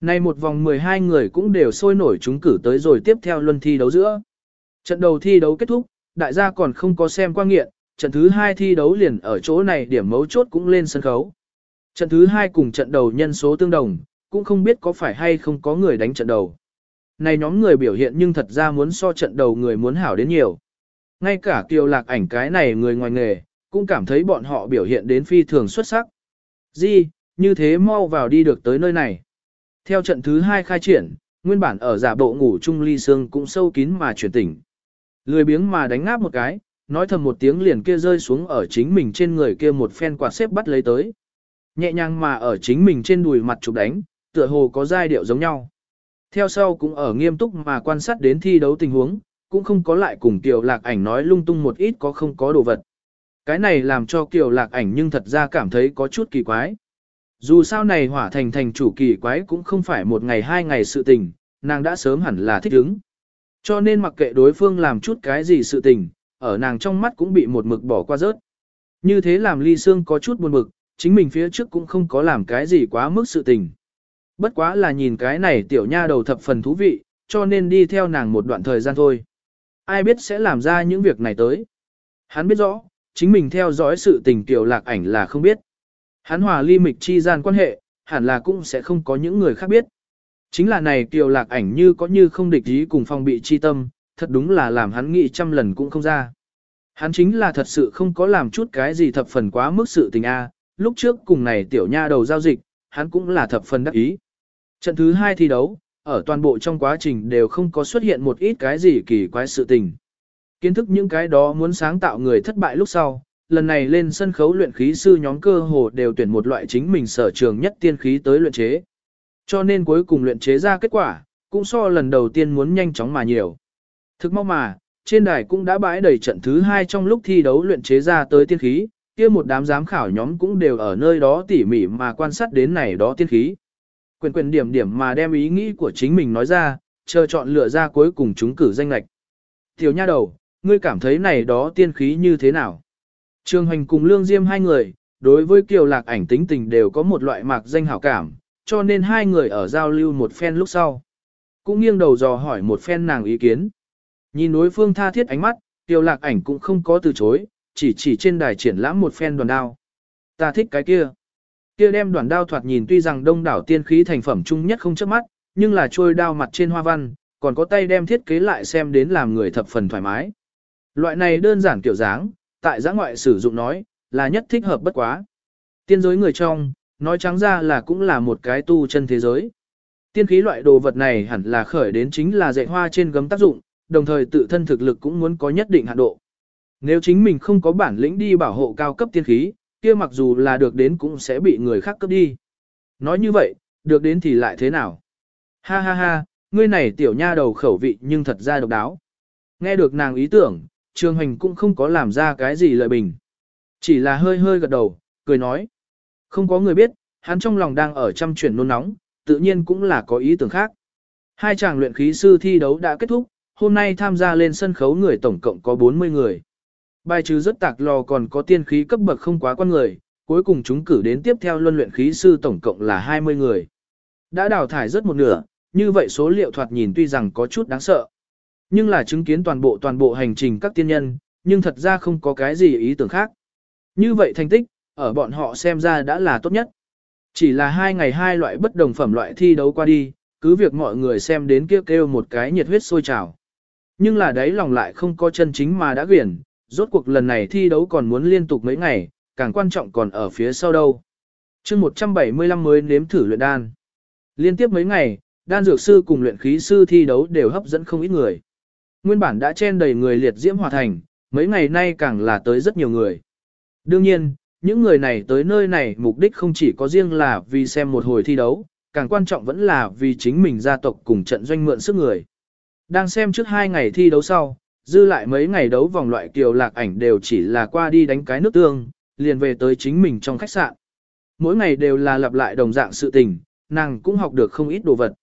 Nay một vòng 12 người cũng đều sôi nổi chúng cử tới rồi tiếp theo luân thi đấu giữa. Trận đầu thi đấu kết thúc, đại gia còn không có xem qua nghiện, trận thứ hai thi đấu liền ở chỗ này điểm mấu chốt cũng lên sân khấu. Trận thứ hai cùng trận đầu nhân số tương đồng, cũng không biết có phải hay không có người đánh trận đầu. Này nhóm người biểu hiện nhưng thật ra muốn so trận đầu người muốn hảo đến nhiều. Ngay cả kiều lạc ảnh cái này người ngoài nghề, cũng cảm thấy bọn họ biểu hiện đến phi thường xuất sắc. Di, như thế mau vào đi được tới nơi này. Theo trận thứ hai khai triển, nguyên bản ở giả bộ ngủ chung ly xương cũng sâu kín mà chuyển tỉnh. Lười biếng mà đánh ngáp một cái, nói thầm một tiếng liền kia rơi xuống ở chính mình trên người kia một phen quạt xếp bắt lấy tới. Nhẹ nhàng mà ở chính mình trên đùi mặt chụp đánh, tựa hồ có giai điệu giống nhau. Theo sau cũng ở nghiêm túc mà quan sát đến thi đấu tình huống, cũng không có lại cùng Kiều Lạc Ảnh nói lung tung một ít có không có đồ vật. Cái này làm cho Kiều Lạc Ảnh nhưng thật ra cảm thấy có chút kỳ quái. Dù sao này hỏa thành thành chủ kỳ quái cũng không phải một ngày hai ngày sự tình, nàng đã sớm hẳn là thích ứng. Cho nên mặc kệ đối phương làm chút cái gì sự tình, ở nàng trong mắt cũng bị một mực bỏ qua rớt. Như thế làm ly xương có chút buồn mực, chính mình phía trước cũng không có làm cái gì quá mức sự tình. Bất quá là nhìn cái này tiểu nha đầu thập phần thú vị, cho nên đi theo nàng một đoạn thời gian thôi. Ai biết sẽ làm ra những việc này tới. Hắn biết rõ, chính mình theo dõi sự tình tiểu lạc ảnh là không biết. Hắn hòa ly mịch chi gian quan hệ, hẳn là cũng sẽ không có những người khác biết. Chính là này tiểu lạc ảnh như có như không địch ý cùng phong bị chi tâm, thật đúng là làm hắn nghĩ trăm lần cũng không ra. Hắn chính là thật sự không có làm chút cái gì thập phần quá mức sự tình a. lúc trước cùng này tiểu nha đầu giao dịch, hắn cũng là thập phần đắc ý. Trận thứ hai thi đấu, ở toàn bộ trong quá trình đều không có xuất hiện một ít cái gì kỳ quái sự tình. Kiến thức những cái đó muốn sáng tạo người thất bại lúc sau, lần này lên sân khấu luyện khí sư nhóm cơ hồ đều tuyển một loại chính mình sở trường nhất tiên khí tới luyện chế. Cho nên cuối cùng luyện chế ra kết quả, cũng so lần đầu tiên muốn nhanh chóng mà nhiều. Thực mau mà, trên đài cũng đã bãi đầy trận thứ hai trong lúc thi đấu luyện chế ra tới tiên khí, kia một đám giám khảo nhóm cũng đều ở nơi đó tỉ mỉ mà quan sát đến này đó tiên khí. Quyền quyền điểm điểm mà đem ý nghĩ của chính mình nói ra, chờ chọn lựa ra cuối cùng chúng cử danh lạch. Tiểu nha đầu, ngươi cảm thấy này đó tiên khí như thế nào? Trương Hoành cùng lương diêm hai người, đối với kiều lạc ảnh tính tình đều có một loại mạc danh hảo cảm, cho nên hai người ở giao lưu một phen lúc sau. Cũng nghiêng đầu dò hỏi một phen nàng ý kiến. Nhìn đối phương tha thiết ánh mắt, kiều lạc ảnh cũng không có từ chối, chỉ chỉ trên đài triển lãm một phen đoàn đao. Ta thích cái kia. Kia đem đoàn đao thoạt nhìn tuy rằng đông đảo tiên khí thành phẩm chung nhất không chớp mắt, nhưng là trôi đao mặt trên hoa văn, còn có tay đem thiết kế lại xem đến làm người thập phần thoải mái. Loại này đơn giản kiểu dáng, tại giã ngoại sử dụng nói, là nhất thích hợp bất quá. Tiên giới người trong, nói trắng ra là cũng là một cái tu chân thế giới. Tiên khí loại đồ vật này hẳn là khởi đến chính là dạy hoa trên gấm tác dụng, đồng thời tự thân thực lực cũng muốn có nhất định hạn độ. Nếu chính mình không có bản lĩnh đi bảo hộ cao cấp tiên khí, kia mặc dù là được đến cũng sẽ bị người khác cướp đi. Nói như vậy, được đến thì lại thế nào? Ha ha ha, ngươi này tiểu nha đầu khẩu vị nhưng thật ra độc đáo. Nghe được nàng ý tưởng, Trường Hành cũng không có làm ra cái gì lợi bình. Chỉ là hơi hơi gật đầu, cười nói. Không có người biết, hắn trong lòng đang ở trăm chuyển nôn nóng, tự nhiên cũng là có ý tưởng khác. Hai chàng luyện khí sư thi đấu đã kết thúc, hôm nay tham gia lên sân khấu người tổng cộng có 40 người. Bài trừ rất tạc lò còn có tiên khí cấp bậc không quá quan người, cuối cùng chúng cử đến tiếp theo luân luyện khí sư tổng cộng là 20 người. Đã đào thải rất một nửa, như vậy số liệu thoạt nhìn tuy rằng có chút đáng sợ. Nhưng là chứng kiến toàn bộ toàn bộ hành trình các tiên nhân, nhưng thật ra không có cái gì ý tưởng khác. Như vậy thành tích, ở bọn họ xem ra đã là tốt nhất. Chỉ là hai ngày hai loại bất đồng phẩm loại thi đấu qua đi, cứ việc mọi người xem đến kêu kêu một cái nhiệt huyết sôi trào. Nhưng là đấy lòng lại không có chân chính mà đã quyển, rốt cuộc lần này thi đấu còn muốn liên tục mấy ngày, càng quan trọng còn ở phía sau đâu. chương 175 mới nếm thử luyện đan. Liên tiếp mấy ngày, đan dược sư cùng luyện khí sư thi đấu đều hấp dẫn không ít người. Nguyên bản đã chen đầy người liệt diễm hòa thành, mấy ngày nay càng là tới rất nhiều người. Đương nhiên, những người này tới nơi này mục đích không chỉ có riêng là vì xem một hồi thi đấu, càng quan trọng vẫn là vì chính mình gia tộc cùng trận doanh mượn sức người. Đang xem trước hai ngày thi đấu sau, Dư lại mấy ngày đấu vòng loại kiều lạc ảnh đều chỉ là qua đi đánh cái nước tương, liền về tới chính mình trong khách sạn. Mỗi ngày đều là lặp lại đồng dạng sự tình, nàng cũng học được không ít đồ vật.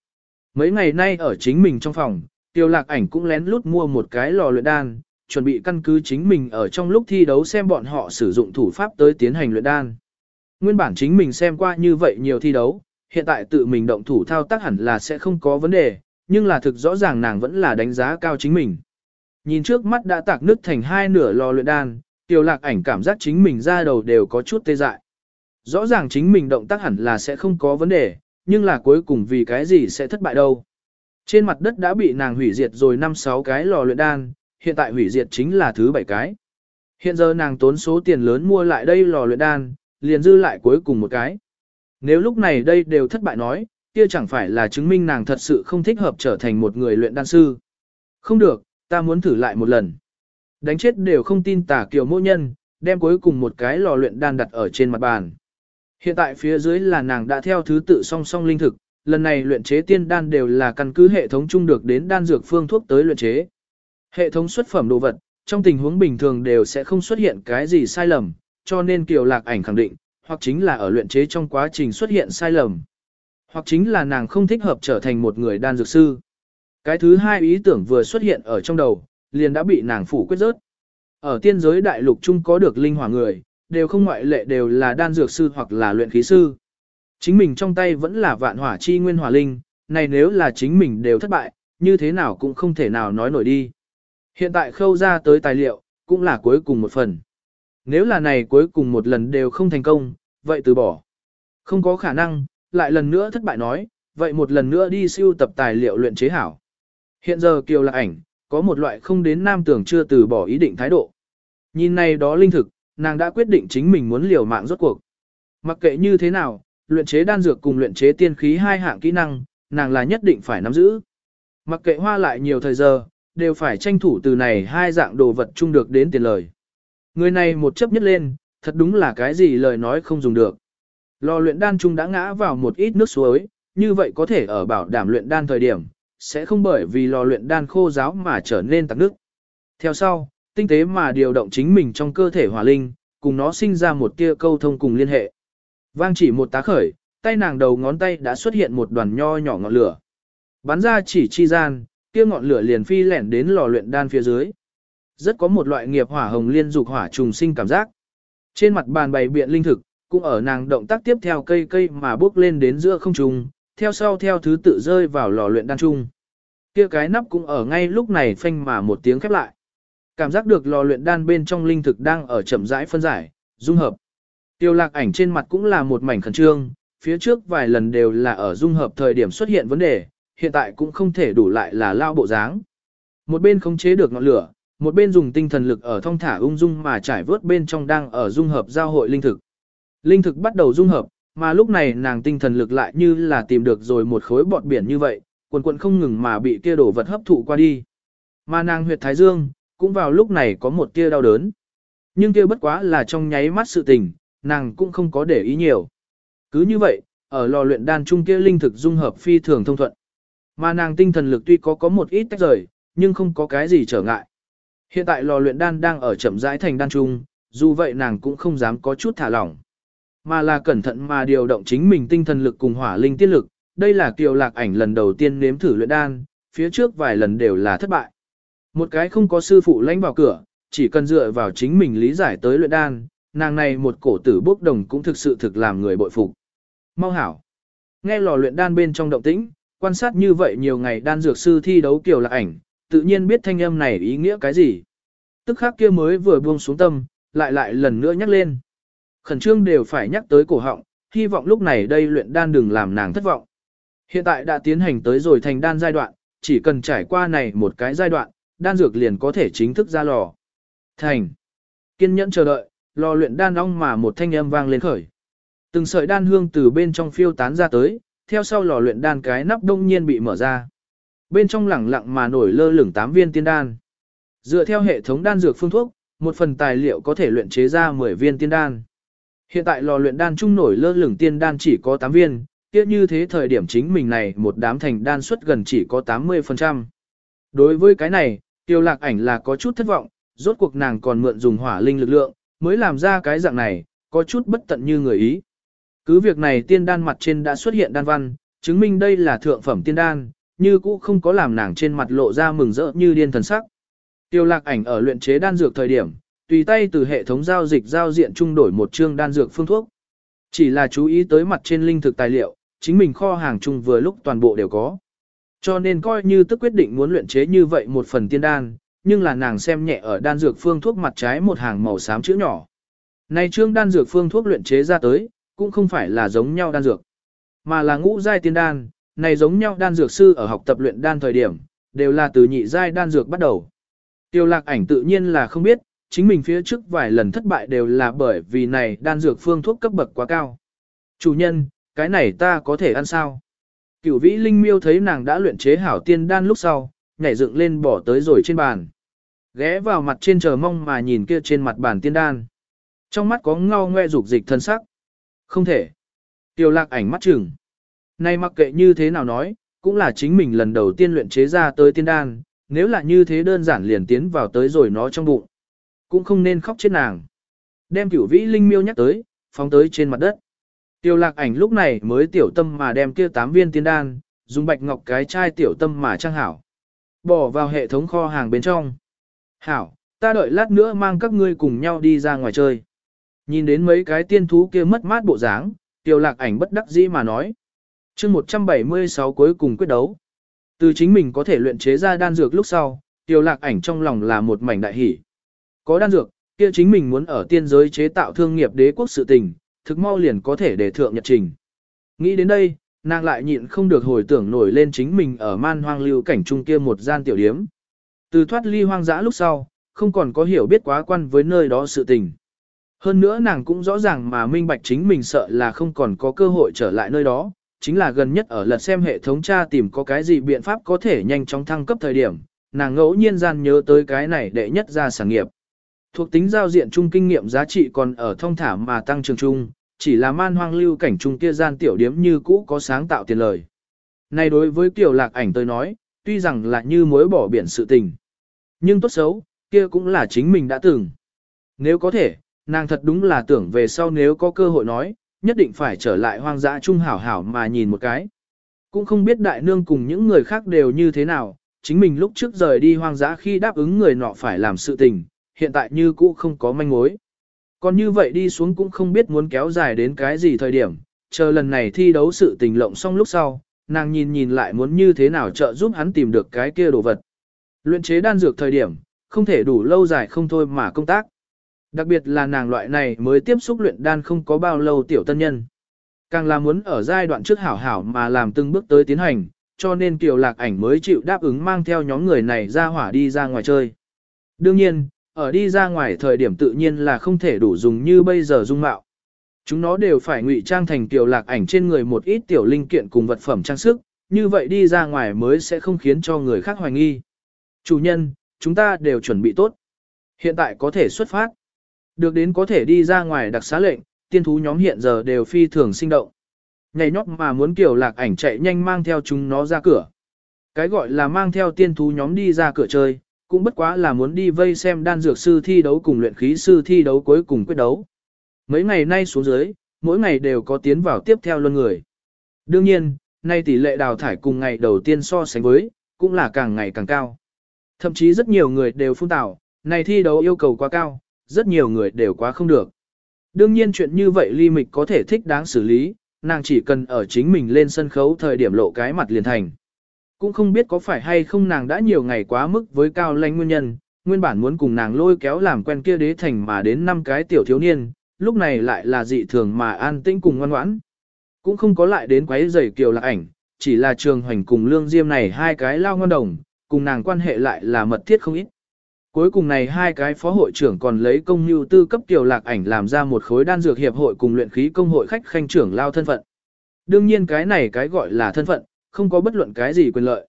Mấy ngày nay ở chính mình trong phòng, Tiêu lạc ảnh cũng lén lút mua một cái lò luyện đan, chuẩn bị căn cứ chính mình ở trong lúc thi đấu xem bọn họ sử dụng thủ pháp tới tiến hành luyện đan. Nguyên bản chính mình xem qua như vậy nhiều thi đấu, hiện tại tự mình động thủ thao tác hẳn là sẽ không có vấn đề, nhưng là thực rõ ràng nàng vẫn là đánh giá cao chính mình. Nhìn trước mắt đã tạc nứt thành hai nửa lò luyện đan, Tiêu lạc ảnh cảm giác chính mình ra đầu đều có chút tê dại. Rõ ràng chính mình động tác hẳn là sẽ không có vấn đề, nhưng là cuối cùng vì cái gì sẽ thất bại đâu. Trên mặt đất đã bị nàng hủy diệt rồi 5-6 cái lò luyện đan, hiện tại hủy diệt chính là thứ 7 cái. Hiện giờ nàng tốn số tiền lớn mua lại đây lò luyện đan, liền dư lại cuối cùng một cái. Nếu lúc này đây đều thất bại nói, kia chẳng phải là chứng minh nàng thật sự không thích hợp trở thành một người luyện đan sư. Không được, ta muốn thử lại một lần. Đánh chết đều không tin tả kiều mô nhân, đem cuối cùng một cái lò luyện đan đặt ở trên mặt bàn. Hiện tại phía dưới là nàng đã theo thứ tự song song linh thực, lần này luyện chế tiên đan đều là căn cứ hệ thống chung được đến đan dược phương thuốc tới luyện chế. Hệ thống xuất phẩm đồ vật, trong tình huống bình thường đều sẽ không xuất hiện cái gì sai lầm, cho nên Kiều Lạc ảnh khẳng định, hoặc chính là ở luyện chế trong quá trình xuất hiện sai lầm, hoặc chính là nàng không thích hợp trở thành một người đan dược sư. Cái thứ hai ý tưởng vừa xuất hiện ở trong đầu, liền đã bị nàng phủ quyết rớt. Ở tiên giới đại lục chung có được linh hỏa người, đều không ngoại lệ đều là đan dược sư hoặc là luyện khí sư. Chính mình trong tay vẫn là vạn hỏa chi nguyên hỏa linh, này nếu là chính mình đều thất bại, như thế nào cũng không thể nào nói nổi đi. Hiện tại khâu ra tới tài liệu, cũng là cuối cùng một phần. Nếu là này cuối cùng một lần đều không thành công, vậy từ bỏ. Không có khả năng, lại lần nữa thất bại nói, vậy một lần nữa đi siêu tập tài liệu luyện chế hảo. Hiện giờ Kiều Lạc Ảnh, có một loại không đến nam tưởng chưa từ bỏ ý định thái độ. Nhìn này đó linh thực, nàng đã quyết định chính mình muốn liều mạng rốt cuộc. Mặc kệ như thế nào, luyện chế đan dược cùng luyện chế tiên khí hai hạng kỹ năng, nàng là nhất định phải nắm giữ. Mặc kệ hoa lại nhiều thời giờ, đều phải tranh thủ từ này hai dạng đồ vật chung được đến tiền lời. Người này một chấp nhất lên, thật đúng là cái gì lời nói không dùng được. Lò luyện đan chung đã ngã vào một ít nước suối, như vậy có thể ở bảo đảm luyện đan thời điểm, sẽ không bởi vì lò luyện đan khô giáo mà trở nên tắc nước. Theo sau, tinh tế mà điều động chính mình trong cơ thể hỏa linh, cùng nó sinh ra một tia câu thông cùng liên hệ. Vang chỉ một tá khởi, tay nàng đầu ngón tay đã xuất hiện một đoàn nho nhỏ ngọn lửa. Bắn ra chỉ chi gian, kia ngọn lửa liền phi lẻn đến lò luyện đan phía dưới. Rất có một loại nghiệp hỏa hồng liên dục hỏa trùng sinh cảm giác. Trên mặt bàn bày biện linh thực, cũng ở nàng động tác tiếp theo cây cây mà bước lên đến giữa không trung, theo sau theo thứ tự rơi vào lò luyện đan trung. Kia cái nắp cũng ở ngay lúc này phanh mà một tiếng khép lại. Cảm giác được lò luyện đan bên trong linh thực đang ở chậm rãi phân giải, dung hợp. Tiêu lạc ảnh trên mặt cũng là một mảnh khẩn trương, phía trước vài lần đều là ở dung hợp thời điểm xuất hiện vấn đề, hiện tại cũng không thể đủ lại là lao bộ dáng. Một bên khống chế được ngọn lửa, một bên dùng tinh thần lực ở thông thả ung dung mà trải vớt bên trong đang ở dung hợp giao hội linh thực. Linh thực bắt đầu dung hợp, mà lúc này nàng tinh thần lực lại như là tìm được rồi một khối bọt biển như vậy, quần quần không ngừng mà bị kia đổ vật hấp thụ qua đi. Mà nàng huyệt thái dương, cũng vào lúc này có một tia đau đớn. Nhưng kia bất quá là trong nháy mắt sự tình, nàng cũng không có để ý nhiều. Cứ như vậy, ở lò luyện đan trung kia linh thực dung hợp phi thường thông thuận. Mà nàng tinh thần lực tuy có có một ít tách rời, nhưng không có cái gì trở ngại. Hiện tại lò luyện đan đang ở chậm rãi thành đan trung, dù vậy nàng cũng không dám có chút thả lỏng. Mà là cẩn thận mà điều động chính mình tinh thần lực cùng hỏa linh tiết lực, đây là kiều lạc ảnh lần đầu tiên nếm thử luyện đan, phía trước vài lần đều là thất bại. Một cái không có sư phụ lãnh vào cửa, chỉ cần dựa vào chính mình lý giải tới luyện đan, nàng này một cổ tử bốc đồng cũng thực sự thực làm người bội phục. Mau hảo. Nghe lò luyện đan bên trong động tĩnh, quan sát như vậy nhiều ngày đan dược sư thi đấu kiểu là ảnh, tự nhiên biết thanh âm này ý nghĩa cái gì. Tức khắc kia mới vừa buông xuống tâm, lại lại lần nữa nhắc lên. Khẩn trương đều phải nhắc tới cổ họng, hy vọng lúc này đây luyện đan đừng làm nàng thất vọng. Hiện tại đã tiến hành tới rồi thành đan giai đoạn, chỉ cần trải qua này một cái giai đoạn, đan dược liền có thể chính thức ra lò. Thành. Kiên nhẫn chờ đợi, lò luyện đan ong mà một thanh âm vang lên khởi. Từng sợi đan hương từ bên trong phiêu tán ra tới, theo sau lò luyện đan cái nắp đông nhiên bị mở ra. Bên trong lẳng lặng mà nổi lơ lửng 8 viên tiên đan. Dựa theo hệ thống đan dược phương thuốc, một phần tài liệu có thể luyện chế ra 10 viên tiên đan. Hiện tại lò luyện đan trung nổi lơ lửng tiên đan chỉ có 8 viên, tiếc như thế thời điểm chính mình này một đám thành đan suất gần chỉ có 80%. Đối với cái này, Tiêu lạc ảnh là có chút thất vọng, rốt cuộc nàng còn mượn dùng hỏa linh lực lượng, mới làm ra cái dạng này, có chút bất tận như người ý. Cứ việc này tiên đan mặt trên đã xuất hiện đan văn, chứng minh đây là thượng phẩm tiên đan, như cũ không có làm nàng trên mặt lộ ra mừng rỡ như điên thần sắc. Tiêu lạc ảnh ở luyện chế đan dược thời điểm, tùy tay từ hệ thống giao dịch giao diện trung đổi một chương đan dược phương thuốc. Chỉ là chú ý tới mặt trên linh thực tài liệu, chính mình kho hàng chung vừa lúc toàn bộ đều có. Cho nên coi như tức quyết định muốn luyện chế như vậy một phần tiên đan, nhưng là nàng xem nhẹ ở đan dược phương thuốc mặt trái một hàng màu xám chữ nhỏ. Này trương đan dược phương thuốc luyện chế ra tới, cũng không phải là giống nhau đan dược, mà là ngũ giai tiên đan, này giống nhau đan dược sư ở học tập luyện đan thời điểm, đều là từ nhị giai đan dược bắt đầu. Tiêu lạc ảnh tự nhiên là không biết, chính mình phía trước vài lần thất bại đều là bởi vì này đan dược phương thuốc cấp bậc quá cao. Chủ nhân, cái này ta có thể ăn sao? Cửu vĩ linh miêu thấy nàng đã luyện chế hảo tiên đan lúc sau, nhảy dựng lên bỏ tới rồi trên bàn. Ghé vào mặt trên chờ mong mà nhìn kia trên mặt bàn tiên đan. Trong mắt có ngao ngoe dục dịch thân sắc. Không thể. Tiêu lạc ảnh mắt chừng. Này mặc kệ như thế nào nói, cũng là chính mình lần đầu tiên luyện chế ra tới tiên đan, nếu là như thế đơn giản liền tiến vào tới rồi nó trong bụng. Cũng không nên khóc chết nàng. Đem cửu vĩ linh miêu nhắc tới, phóng tới trên mặt đất. Tiêu lạc ảnh lúc này mới tiểu tâm mà đem kia tám viên tiên đan, dùng bạch ngọc cái chai tiểu tâm mà trang hảo. Bỏ vào hệ thống kho hàng bên trong. Hảo, ta đợi lát nữa mang các ngươi cùng nhau đi ra ngoài chơi. Nhìn đến mấy cái tiên thú kia mất mát bộ dáng, tiêu lạc ảnh bất đắc dĩ mà nói. chương 176 cuối cùng quyết đấu. Từ chính mình có thể luyện chế ra đan dược lúc sau, tiêu lạc ảnh trong lòng là một mảnh đại hỷ. Có đan dược, kia chính mình muốn ở tiên giới chế tạo thương nghiệp đế quốc sự tình, thực mau liền có thể để thượng nhật trình. Nghĩ đến đây, nàng lại nhịn không được hồi tưởng nổi lên chính mình ở man hoang lưu cảnh trung kia một gian tiểu điếm. Từ thoát ly hoang dã lúc sau, không còn có hiểu biết quá quan với nơi đó sự tình. Hơn nữa nàng cũng rõ ràng mà minh bạch chính mình sợ là không còn có cơ hội trở lại nơi đó, chính là gần nhất ở lật xem hệ thống tra tìm có cái gì biện pháp có thể nhanh chóng thăng cấp thời điểm, nàng ngẫu nhiên gian nhớ tới cái này đệ nhất ra sản nghiệp. Thuộc tính giao diện chung kinh nghiệm giá trị còn ở thông thả mà tăng trưởng chung, chỉ là man hoang lưu cảnh chung kia gian tiểu điếm như cũ có sáng tạo tiền lời. Này đối với tiểu lạc ảnh tôi nói, tuy rằng là như mối bỏ biển sự tình. Nhưng tốt xấu, kia cũng là chính mình đã từng. Nếu có thể, nàng thật đúng là tưởng về sau nếu có cơ hội nói, nhất định phải trở lại hoang dã trung hảo hảo mà nhìn một cái. Cũng không biết đại nương cùng những người khác đều như thế nào, chính mình lúc trước rời đi hoang dã khi đáp ứng người nọ phải làm sự tình, hiện tại như cũ không có manh mối. Còn như vậy đi xuống cũng không biết muốn kéo dài đến cái gì thời điểm, chờ lần này thi đấu sự tình lộng xong lúc sau, nàng nhìn nhìn lại muốn như thế nào trợ giúp hắn tìm được cái kia đồ vật. Luyện chế đan dược thời điểm, không thể đủ lâu dài không thôi mà công tác. Đặc biệt là nàng loại này mới tiếp xúc luyện đan không có bao lâu tiểu tân nhân. Càng là muốn ở giai đoạn trước hảo hảo mà làm từng bước tới tiến hành, cho nên tiểu lạc ảnh mới chịu đáp ứng mang theo nhóm người này ra hỏa đi ra ngoài chơi. Đương nhiên, ở đi ra ngoài thời điểm tự nhiên là không thể đủ dùng như bây giờ dung mạo. Chúng nó đều phải ngụy trang thành tiểu lạc ảnh trên người một ít tiểu linh kiện cùng vật phẩm trang sức, như vậy đi ra ngoài mới sẽ không khiến cho người khác hoài nghi. Chủ nhân, chúng ta đều chuẩn bị tốt. Hiện tại có thể xuất phát. Được đến có thể đi ra ngoài đặc xá lệnh, tiên thú nhóm hiện giờ đều phi thường sinh động. Nhảy nhót mà muốn kiểu lạc ảnh chạy nhanh mang theo chúng nó ra cửa. Cái gọi là mang theo tiên thú nhóm đi ra cửa chơi, cũng bất quá là muốn đi vây xem đan dược sư thi đấu cùng luyện khí sư thi đấu cuối cùng quyết đấu. Mấy ngày nay xuống dưới, mỗi ngày đều có tiến vào tiếp theo luân người. Đương nhiên, nay tỷ lệ đào thải cùng ngày đầu tiên so sánh với, cũng là càng ngày càng cao. Thậm chí rất nhiều người đều phun tảo, này thi đấu yêu cầu quá cao, rất nhiều người đều quá không được. Đương nhiên chuyện như vậy ly mịch có thể thích đáng xử lý, nàng chỉ cần ở chính mình lên sân khấu thời điểm lộ cái mặt liền thành. Cũng không biết có phải hay không nàng đã nhiều ngày quá mức với cao lãnh nguyên nhân, nguyên bản muốn cùng nàng lôi kéo làm quen kia đế thành mà đến năm cái tiểu thiếu niên, lúc này lại là dị thường mà an tĩnh cùng ngoan ngoãn. Cũng không có lại đến quấy rầy kiều lạc ảnh, chỉ là trường hoành cùng lương diêm này hai cái lao ngon đồng, cùng nàng quan hệ lại là mật thiết không ít. Cuối cùng này hai cái phó hội trưởng còn lấy công nhu tư cấp tiểu lạc ảnh làm ra một khối đan dược hiệp hội cùng luyện khí công hội khách khanh trưởng lao thân phận. Đương nhiên cái này cái gọi là thân phận, không có bất luận cái gì quyền lợi.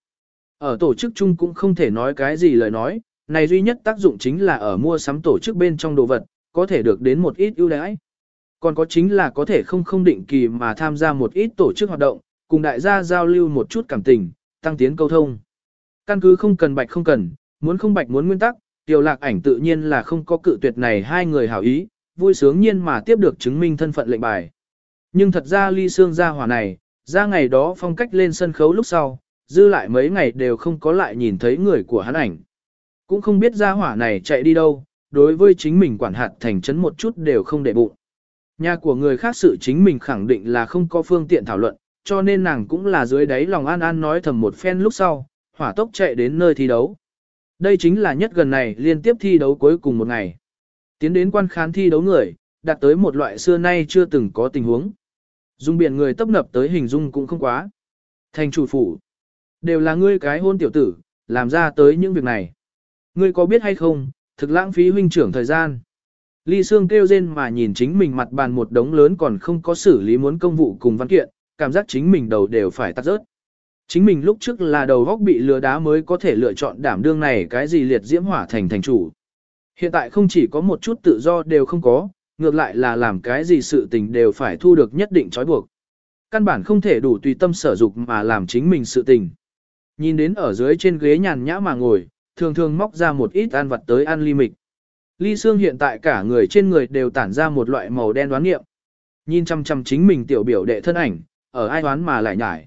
Ở tổ chức chung cũng không thể nói cái gì lời nói, này duy nhất tác dụng chính là ở mua sắm tổ chức bên trong đồ vật, có thể được đến một ít ưu đãi. Còn có chính là có thể không không định kỳ mà tham gia một ít tổ chức hoạt động, cùng đại gia giao lưu một chút cảm tình, tăng tiến câu thông. Căn cứ không cần bạch không cần, muốn không bạch muốn nguyên tắc, tiểu lạc ảnh tự nhiên là không có cự tuyệt này hai người hảo ý, vui sướng nhiên mà tiếp được chứng minh thân phận lệnh bài. Nhưng thật ra ly xương gia hỏa này, ra ngày đó phong cách lên sân khấu lúc sau, dư lại mấy ngày đều không có lại nhìn thấy người của hắn ảnh. Cũng không biết gia hỏa này chạy đi đâu, đối với chính mình quản hạt thành trấn một chút đều không để bụng. Nhà của người khác sự chính mình khẳng định là không có phương tiện thảo luận, cho nên nàng cũng là dưới đáy lòng an an nói thầm một phen lúc sau, hỏa tốc chạy đến nơi thi đấu. Đây chính là nhất gần này liên tiếp thi đấu cuối cùng một ngày. Tiến đến quan khán thi đấu người, đạt tới một loại xưa nay chưa từng có tình huống. Dung biển người tấp nập tới hình dung cũng không quá. Thành chủ phủ. Đều là ngươi cái hôn tiểu tử, làm ra tới những việc này. Ngươi có biết hay không, thực lãng phí huynh trưởng thời gian. Ly Sương kêu rên mà nhìn chính mình mặt bàn một đống lớn còn không có xử lý muốn công vụ cùng văn kiện, cảm giác chính mình đầu đều phải tắt rớt. Chính mình lúc trước là đầu góc bị lừa đá mới có thể lựa chọn đảm đương này cái gì liệt diễm hỏa thành thành chủ. Hiện tại không chỉ có một chút tự do đều không có, ngược lại là làm cái gì sự tình đều phải thu được nhất định trói buộc. Căn bản không thể đủ tùy tâm sở dục mà làm chính mình sự tình. Nhìn đến ở dưới trên ghế nhàn nhã mà ngồi, thường thường móc ra một ít ăn vặt tới ăn ly mịch. Ly xương hiện tại cả người trên người đều tản ra một loại màu đen đoán nghiệm. Nhìn chăm chăm chính mình tiểu biểu đệ thân ảnh, ở ai đoán mà lại nhải.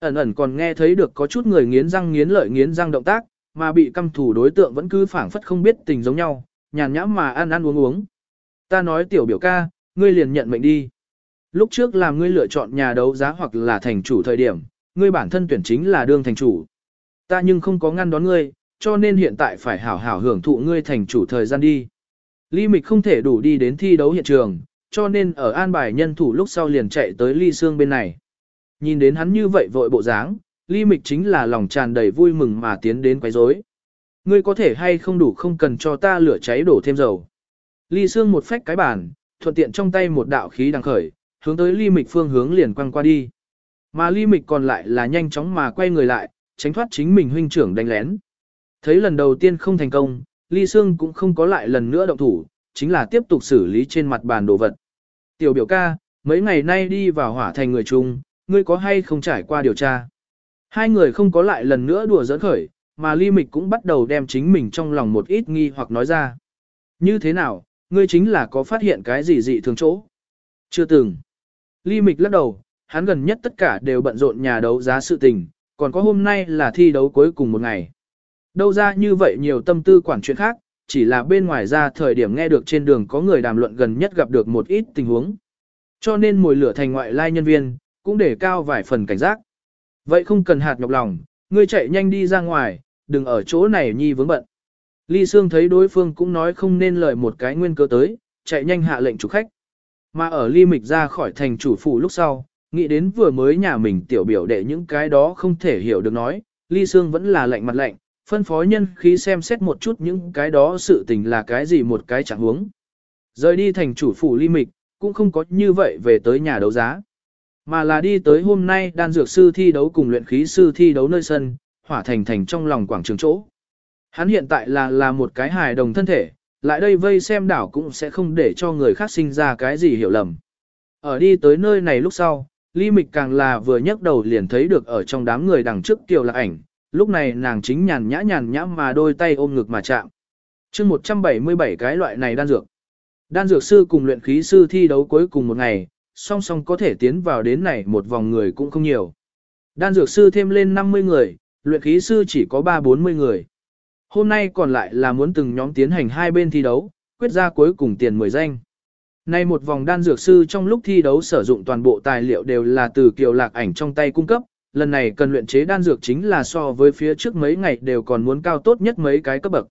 Ẩn ẩn còn nghe thấy được có chút người nghiến răng nghiến lợi nghiến răng động tác, mà bị căm thủ đối tượng vẫn cứ phảng phất không biết tình giống nhau, nhàn nhã mà ăn ăn uống uống. Ta nói tiểu biểu ca, ngươi liền nhận mệnh đi. Lúc trước làm ngươi lựa chọn nhà đấu giá hoặc là thành chủ thời điểm, ngươi bản thân tuyển chính là đương thành chủ. Ta nhưng không có ngăn đón ngươi, cho nên hiện tại phải hảo hảo hưởng thụ ngươi thành chủ thời gian đi. Ly Mịch không thể đủ đi đến thi đấu hiện trường, cho nên ở an bài nhân thủ lúc sau liền chạy tới Ly Sương bên này. Nhìn đến hắn như vậy vội bộ dáng, Ly Mịch chính là lòng tràn đầy vui mừng mà tiến đến quấy rối. Ngươi có thể hay không đủ không cần cho ta lửa cháy đổ thêm dầu. Ly Sương một phách cái bàn, thuận tiện trong tay một đạo khí đang khởi, hướng tới Ly Mịch phương hướng liền quăng qua đi. Mà Ly Mịch còn lại là nhanh chóng mà quay người lại, tránh thoát chính mình huynh trưởng đánh lén. Thấy lần đầu tiên không thành công, Ly Sương cũng không có lại lần nữa động thủ, chính là tiếp tục xử lý trên mặt bàn đồ vật. Tiểu biểu ca, mấy ngày nay đi vào hỏa thành người chung, ngươi có hay không trải qua điều tra? Hai người không có lại lần nữa đùa giỡn khởi, mà Ly Mịch cũng bắt đầu đem chính mình trong lòng một ít nghi hoặc nói ra. Như thế nào, ngươi chính là có phát hiện cái gì dị thường chỗ? Chưa từng. Ly Mịch lắc đầu, hắn gần nhất tất cả đều bận rộn nhà đấu giá sự tình, còn có hôm nay là thi đấu cuối cùng một ngày. Đâu ra như vậy nhiều tâm tư quản chuyện khác, chỉ là bên ngoài ra thời điểm nghe được trên đường có người đàm luận gần nhất gặp được một ít tình huống. Cho nên mồi lửa thành ngoại lai nhân viên, cũng để cao vài phần cảnh giác. Vậy không cần hạt nhọc lòng, ngươi chạy nhanh đi ra ngoài, đừng ở chỗ này nhi vướng bận. Ly Sương thấy đối phương cũng nói không nên lời một cái nguyên cơ tới, chạy nhanh hạ lệnh chủ khách. Mà ở Ly Mịch ra khỏi thành chủ phủ lúc sau, nghĩ đến vừa mới nhà mình tiểu biểu đệ những cái đó không thể hiểu được nói, Ly Sương vẫn là lạnh mặt lạnh, phân phó nhân khí xem xét một chút những cái đó sự tình là cái gì một cái chẳng huống. Rời đi thành chủ phủ ly mịch, cũng không có như vậy về tới nhà đấu giá. Mà là đi tới hôm nay đan dược sư thi đấu cùng luyện khí sư thi đấu nơi sân, hỏa thành thành trong lòng quảng trường chỗ. Hắn hiện tại là là một cái hài đồng thân thể, lại đây vây xem đảo cũng sẽ không để cho người khác sinh ra cái gì hiểu lầm. Ở đi tới nơi này lúc sau, Ly Mịch càng là vừa nhấc đầu liền thấy được ở trong đám người đằng trước kiều lạc ảnh, lúc này nàng chính nhàn nhã nhàn nhã mà đôi tay ôm ngực mà chạm. chương 177 cái loại này đan dược. Đan dược sư cùng luyện khí sư thi đấu cuối cùng một ngày, song song có thể tiến vào đến này một vòng người cũng không nhiều. Đan dược sư thêm lên 50 người, luyện khí sư chỉ có 3-40 người. Hôm nay còn lại là muốn từng nhóm tiến hành hai bên thi đấu, quyết ra cuối cùng tiền 10 danh. Nay một vòng đan dược sư trong lúc thi đấu sử dụng toàn bộ tài liệu đều là từ kiều lạc ảnh trong tay cung cấp, lần này cần luyện chế đan dược chính là so với phía trước mấy ngày đều còn muốn cao tốt nhất mấy cái cấp bậc.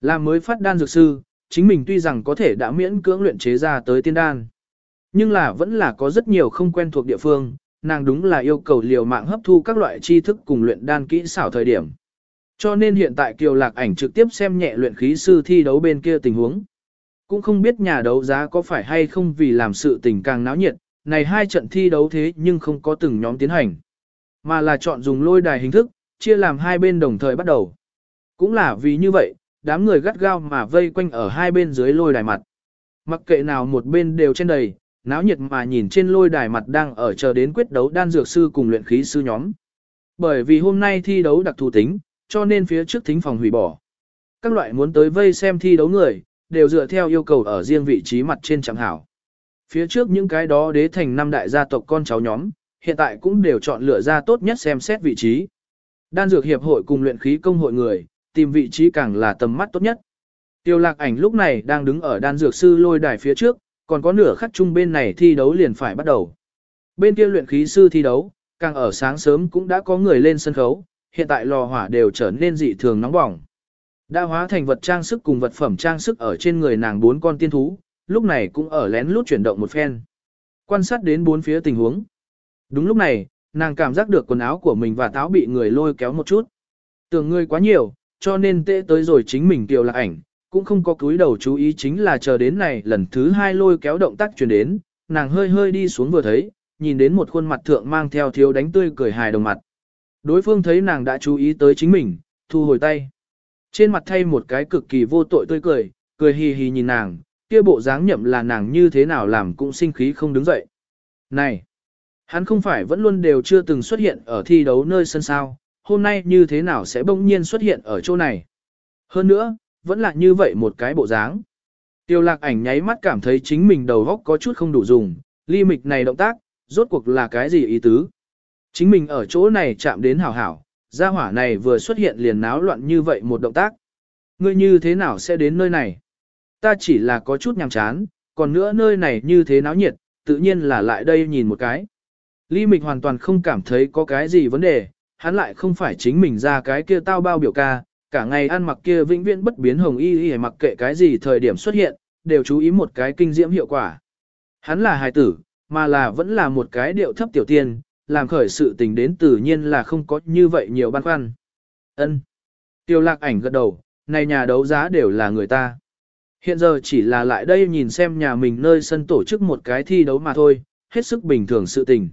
Là mới phát đan dược sư, chính mình tuy rằng có thể đã miễn cưỡng luyện chế ra tới tiên đan. Nhưng là vẫn là có rất nhiều không quen thuộc địa phương, nàng đúng là yêu cầu liều mạng hấp thu các loại tri thức cùng luyện đan kỹ xảo thời điểm. Cho nên hiện tại Kiều Lạc ảnh trực tiếp xem nhẹ luyện khí sư thi đấu bên kia tình huống. Cũng không biết nhà đấu giá có phải hay không vì làm sự tình càng náo nhiệt, này hai trận thi đấu thế nhưng không có từng nhóm tiến hành. Mà là chọn dùng lôi đài hình thức, chia làm hai bên đồng thời bắt đầu. Cũng là vì như vậy, đám người gắt gao mà vây quanh ở hai bên dưới lôi đài mặt. Mặc kệ nào một bên đều trên đầy, náo nhiệt mà nhìn trên lôi đài mặt đang ở chờ đến quyết đấu đan dược sư cùng luyện khí sư nhóm. Bởi vì hôm nay thi đấu đặc thù tính, cho nên phía trước thính phòng hủy bỏ, các loại muốn tới vây xem thi đấu người, đều dựa theo yêu cầu ở riêng vị trí mặt trên chẳng hảo. Phía trước những cái đó đế thành năm đại gia tộc con cháu nhóm, hiện tại cũng đều chọn lựa ra tốt nhất xem xét vị trí. Đan dược hiệp hội cùng luyện khí công hội người, tìm vị trí càng là tầm mắt tốt nhất. Tiêu lạc ảnh lúc này đang đứng ở đan dược sư lôi đài phía trước, còn có nửa khắc chung bên này thi đấu liền phải bắt đầu. Bên kia luyện khí sư thi đấu, càng ở sáng sớm cũng đã có người lên sân khấu, hiện tại lò hỏa đều trở nên dị thường nóng bỏng. Đã hóa thành vật trang sức cùng vật phẩm trang sức ở trên người nàng bốn con tiên thú, lúc này cũng ở lén lút chuyển động một phen. Quan sát đến bốn phía tình huống. Đúng lúc này, nàng cảm giác được quần áo của mình và táo bị người lôi kéo một chút. Tưởng người quá nhiều, cho nên tệ tới rồi chính mình tiểu lạc ảnh, cũng không có cúi đầu chú ý chính là chờ đến này lần thứ hai lôi kéo động tác truyền đến, nàng hơi hơi đi xuống vừa thấy, nhìn đến một khuôn mặt thượng mang theo thiếu đánh tươi cười hài đồng mặt. Đối phương thấy nàng đã chú ý tới chính mình, thu hồi tay. Trên mặt thay một cái cực kỳ vô tội tươi cười, cười hì hì nhìn nàng, kia bộ dáng nhậm là nàng như thế nào làm cũng sinh khí không đứng dậy. Này! Hắn không phải vẫn luôn đều chưa từng xuất hiện ở thi đấu nơi sân sao, hôm nay như thế nào sẽ bỗng nhiên xuất hiện ở chỗ này. Hơn nữa, vẫn là như vậy một cái bộ dáng. Tiêu lạc ảnh nháy mắt cảm thấy chính mình đầu góc có chút không đủ dùng, ly mịch này động tác, rốt cuộc là cái gì ý tứ. Chính mình ở chỗ này chạm đến hảo hảo, gia hỏa này vừa xuất hiện liền náo loạn như vậy một động tác. Ngươi như thế nào sẽ đến nơi này? Ta chỉ là có chút nhàm chán, còn nữa nơi này như thế náo nhiệt, tự nhiên là lại đây nhìn một cái. Ly Mịch hoàn toàn không cảm thấy có cái gì vấn đề, hắn lại không phải chính mình ra cái kia tao bao biểu ca, cả ngày ăn mặc kia vĩnh viễn bất biến hồng y y mặc kệ cái gì thời điểm xuất hiện, đều chú ý một cái kinh diễm hiệu quả. Hắn là hài tử, mà là vẫn là một cái điệu thấp tiểu tiên, làm khởi sự tình đến tự nhiên là không có như vậy nhiều băn khoăn. Ân. Tiêu lạc ảnh gật đầu, này nhà đấu giá đều là người ta. Hiện giờ chỉ là lại đây nhìn xem nhà mình nơi sân tổ chức một cái thi đấu mà thôi, hết sức bình thường sự tình.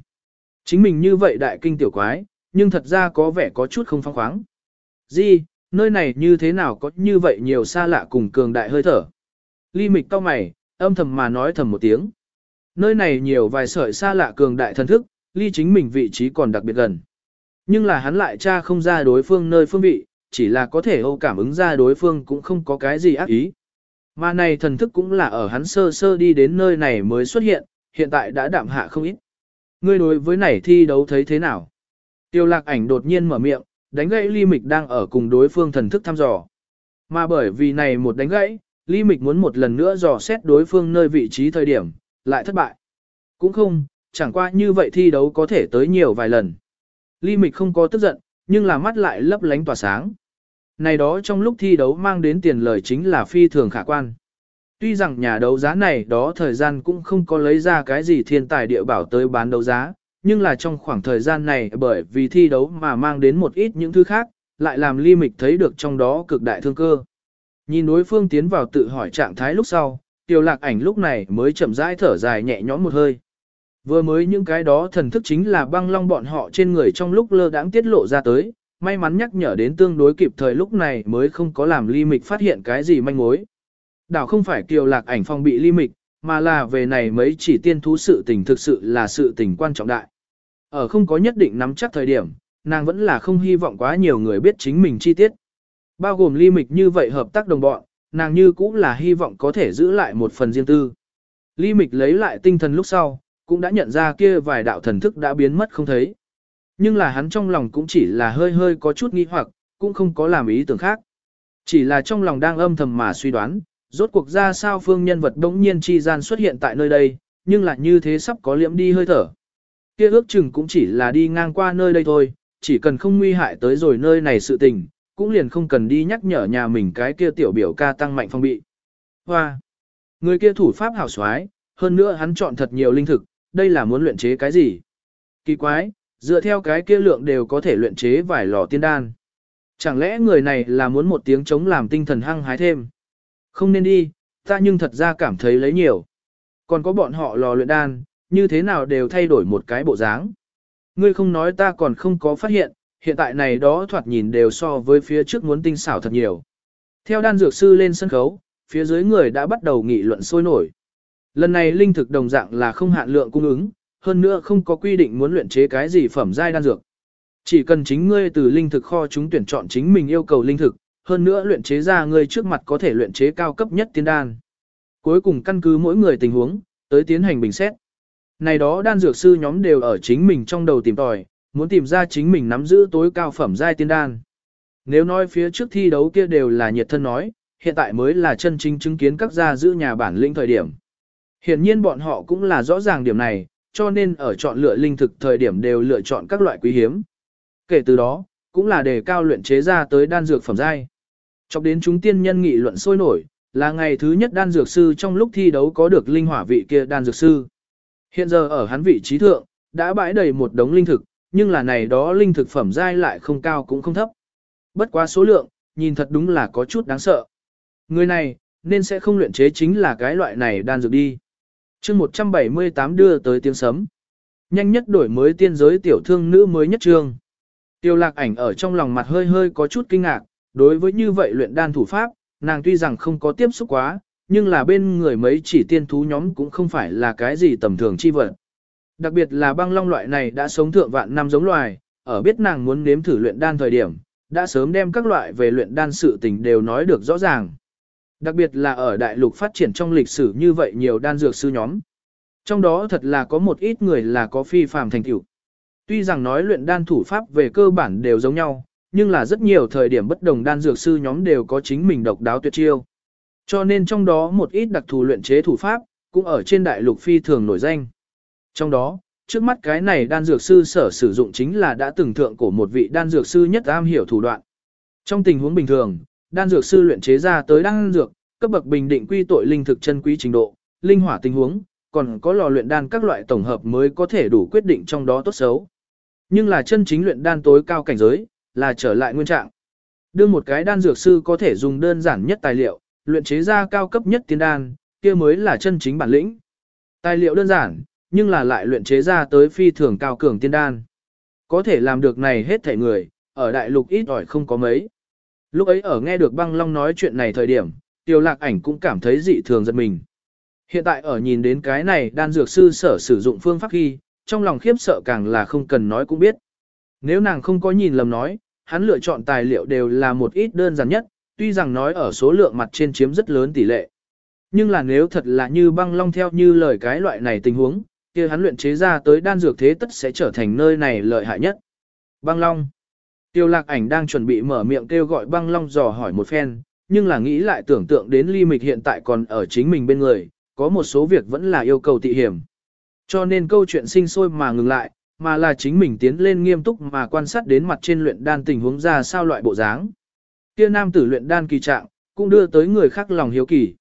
Chính mình như vậy đại kinh tiểu quái, nhưng thật ra có vẻ có chút không phong khoáng. Di, nơi này như thế nào có như vậy nhiều xa lạ cùng cường đại hơi thở. Ly mịch cau mày, âm thầm mà nói thầm một tiếng. Nơi này nhiều vài sợi xa lạ cường đại thần thức, ly chính mình vị trí còn đặc biệt gần. Nhưng là hắn lại tra không ra đối phương nơi phương vị, chỉ là có thể âu cảm ứng ra đối phương cũng không có cái gì ác ý. Mà này thần thức cũng là ở hắn sơ sơ đi đến nơi này mới xuất hiện, hiện tại đã đạm hạ không ít. Ngươi đối với này thi đấu thấy thế nào? Tiêu lạc ảnh đột nhiên mở miệng, đánh gãy ly mịch đang ở cùng đối phương thần thức thăm dò. Mà bởi vì này một đánh gãy, ly mịch muốn một lần nữa dò xét đối phương nơi vị trí thời điểm, lại thất bại. Cũng không, chẳng qua như vậy thi đấu có thể tới nhiều vài lần. Ly mịch không có tức giận, nhưng là mắt lại lấp lánh tỏa sáng. Này đó trong lúc thi đấu mang đến tiền lời chính là phi thường khả quan. Tuy rằng nhà đấu giá này đó thời gian cũng không có lấy ra cái gì thiên tài địa bảo tới bán đấu giá, nhưng là trong khoảng thời gian này bởi vì thi đấu mà mang đến một ít những thứ khác, lại làm ly mịch thấy được trong đó cực đại thương cơ. Nhìn đối phương tiến vào tự hỏi trạng thái lúc sau, tiêu lạc ảnh lúc này mới chậm rãi thở dài nhẹ nhõm một hơi. Vừa mới những cái đó thần thức chính là băng long bọn họ trên người trong lúc lơ đãng tiết lộ ra tới, may mắn nhắc nhở đến tương đối kịp thời lúc này mới không có làm ly mịch phát hiện cái gì manh mối. Đảo không phải kiều lạc ảnh phong bị ly mịch, mà là về này mấy chỉ tiên thú sự tình thực sự là sự tình quan trọng đại. Ở không có nhất định nắm chắc thời điểm, nàng vẫn là không hy vọng quá nhiều người biết chính mình chi tiết. Bao gồm ly mịch như vậy hợp tác đồng bọn, nàng như cũng là hy vọng có thể giữ lại một phần riêng tư. Ly mịch lấy lại tinh thần lúc sau, cũng đã nhận ra kia vài đạo thần thức đã biến mất không thấy. Nhưng là hắn trong lòng cũng chỉ là hơi hơi có chút nghi hoặc, cũng không có làm ý tưởng khác. Chỉ là trong lòng đang âm thầm mà suy đoán, rốt cuộc ra sao phương nhân vật đống nhiên chi gian xuất hiện tại nơi đây, nhưng lại như thế sắp có liễm đi hơi thở. Kia ước chừng cũng chỉ là đi ngang qua nơi đây thôi, chỉ cần không nguy hại tới rồi nơi này sự tình, cũng liền không cần đi nhắc nhở nhà mình cái kia tiểu biểu ca tăng mạnh phong bị. Hoa! Người kia thủ pháp hảo xoái, hơn nữa hắn chọn thật nhiều linh thực, đây là muốn luyện chế cái gì? Kỳ quái, dựa theo cái kia lượng đều có thể luyện chế vài lò tiên đan. Chẳng lẽ người này là muốn một tiếng chống làm tinh thần hăng hái thêm? Không nên đi, ta nhưng thật ra cảm thấy lấy nhiều. Còn có bọn họ lò luyện đan, như thế nào đều thay đổi một cái bộ dáng. Ngươi không nói ta còn không có phát hiện, hiện tại này đó thoạt nhìn đều so với phía trước muốn tinh xảo thật nhiều. Theo đan dược sư lên sân khấu, phía dưới người đã bắt đầu nghị luận sôi nổi. Lần này linh thực đồng dạng là không hạn lượng cung ứng, hơn nữa không có quy định muốn luyện chế cái gì phẩm giai đan dược. Chỉ cần chính ngươi từ linh thực kho chúng tuyển chọn chính mình yêu cầu linh thực, hơn nữa luyện chế ra người trước mặt có thể luyện chế cao cấp nhất tiên đan. Cuối cùng căn cứ mỗi người tình huống, tới tiến hành bình xét. Này đó đan dược sư nhóm đều ở chính mình trong đầu tìm tòi, muốn tìm ra chính mình nắm giữ tối cao phẩm giai tiên đan. Nếu nói phía trước thi đấu kia đều là nhiệt thân nói, hiện tại mới là chân chính chứng kiến các gia giữ nhà bản lĩnh thời điểm. Hiện nhiên bọn họ cũng là rõ ràng điểm này, cho nên ở chọn lựa linh thực thời điểm đều lựa chọn các loại quý hiếm. Kể từ đó, cũng là đề cao luyện chế ra tới đan dược phẩm giai. Chọc đến chúng tiên nhân nghị luận sôi nổi, là ngày thứ nhất đan dược sư trong lúc thi đấu có được linh hỏa vị kia đan dược sư. Hiện giờ ở hắn vị trí thượng, đã bãi đầy một đống linh thực, nhưng là này đó linh thực phẩm giai lại không cao cũng không thấp. Bất quá số lượng, nhìn thật đúng là có chút đáng sợ. Người này, nên sẽ không luyện chế chính là cái loại này đan dược đi. chương 178 đưa tới tiếng sấm. Nhanh nhất đổi mới tiên giới tiểu thương nữ mới nhất trương. Tiêu lạc ảnh ở trong lòng mặt hơi hơi có chút kinh ngạc, đối với như vậy luyện đan thủ pháp, nàng tuy rằng không có tiếp xúc quá, nhưng là bên người mấy chỉ tiên thú nhóm cũng không phải là cái gì tầm thường chi vật. Đặc biệt là băng long loại này đã sống thượng vạn năm giống loài, ở biết nàng muốn nếm thử luyện đan thời điểm, đã sớm đem các loại về luyện đan sự tình đều nói được rõ ràng. Đặc biệt là ở đại lục phát triển trong lịch sử như vậy nhiều đan dược sư nhóm. Trong đó thật là có một ít người là có phi phàm thành tựu. Tuy rằng nói luyện đan thủ pháp về cơ bản đều giống nhau, nhưng là rất nhiều thời điểm bất đồng đan dược sư nhóm đều có chính mình độc đáo tuyệt chiêu. Cho nên trong đó một ít đặc thù luyện chế thủ pháp, cũng ở trên đại lục phi thường nổi danh. Trong đó, trước mắt cái này đan dược sư sở sử dụng chính là đã từng thượng của một vị đan dược sư nhất am hiểu thủ đoạn. Trong tình huống bình thường, đan dược sư luyện chế ra tới đan dược, cấp bậc bình định quy tội linh thực chân quý trình độ, linh hỏa tình huống, còn có lò luyện đan các loại tổng hợp mới có thể đủ quyết định trong đó tốt xấu. Nhưng là chân chính luyện đan tối cao cảnh giới, là trở lại nguyên trạng. Đưa một cái đan dược sư có thể dùng đơn giản nhất tài liệu, luyện chế ra cao cấp nhất tiên đan, kia mới là chân chính bản lĩnh. Tài liệu đơn giản, nhưng là lại luyện chế ra tới phi thường cao cường tiên đan. Có thể làm được này hết thể người, ở đại lục ít ỏi không có mấy. Lúc ấy ở nghe được băng long nói chuyện này thời điểm, tiêu lạc ảnh cũng cảm thấy dị thường giật mình. Hiện tại ở nhìn đến cái này đan dược sư sở sử dụng phương pháp khi, trong lòng khiếp sợ càng là không cần nói cũng biết. Nếu nàng không có nhìn lầm nói, hắn lựa chọn tài liệu đều là một ít đơn giản nhất, tuy rằng nói ở số lượng mặt trên chiếm rất lớn tỷ lệ. Nhưng là nếu thật là như băng long theo như lời cái loại này tình huống, kia hắn luyện chế ra tới đan dược thế tất sẽ trở thành nơi này lợi hại nhất. Băng long. Tiêu lạc ảnh đang chuẩn bị mở miệng kêu gọi băng long dò hỏi một phen, nhưng là nghĩ lại tưởng tượng đến ly mịch hiện tại còn ở chính mình bên người, có một số việc vẫn là yêu cầu tị hiểm. Cho nên câu chuyện sinh sôi mà ngừng lại, mà là chính mình tiến lên nghiêm túc mà quan sát đến mặt trên luyện đan tình huống ra sao loại bộ dáng. Kia nam tử luyện đan kỳ trạng, cũng đưa tới người khác lòng hiếu kỳ.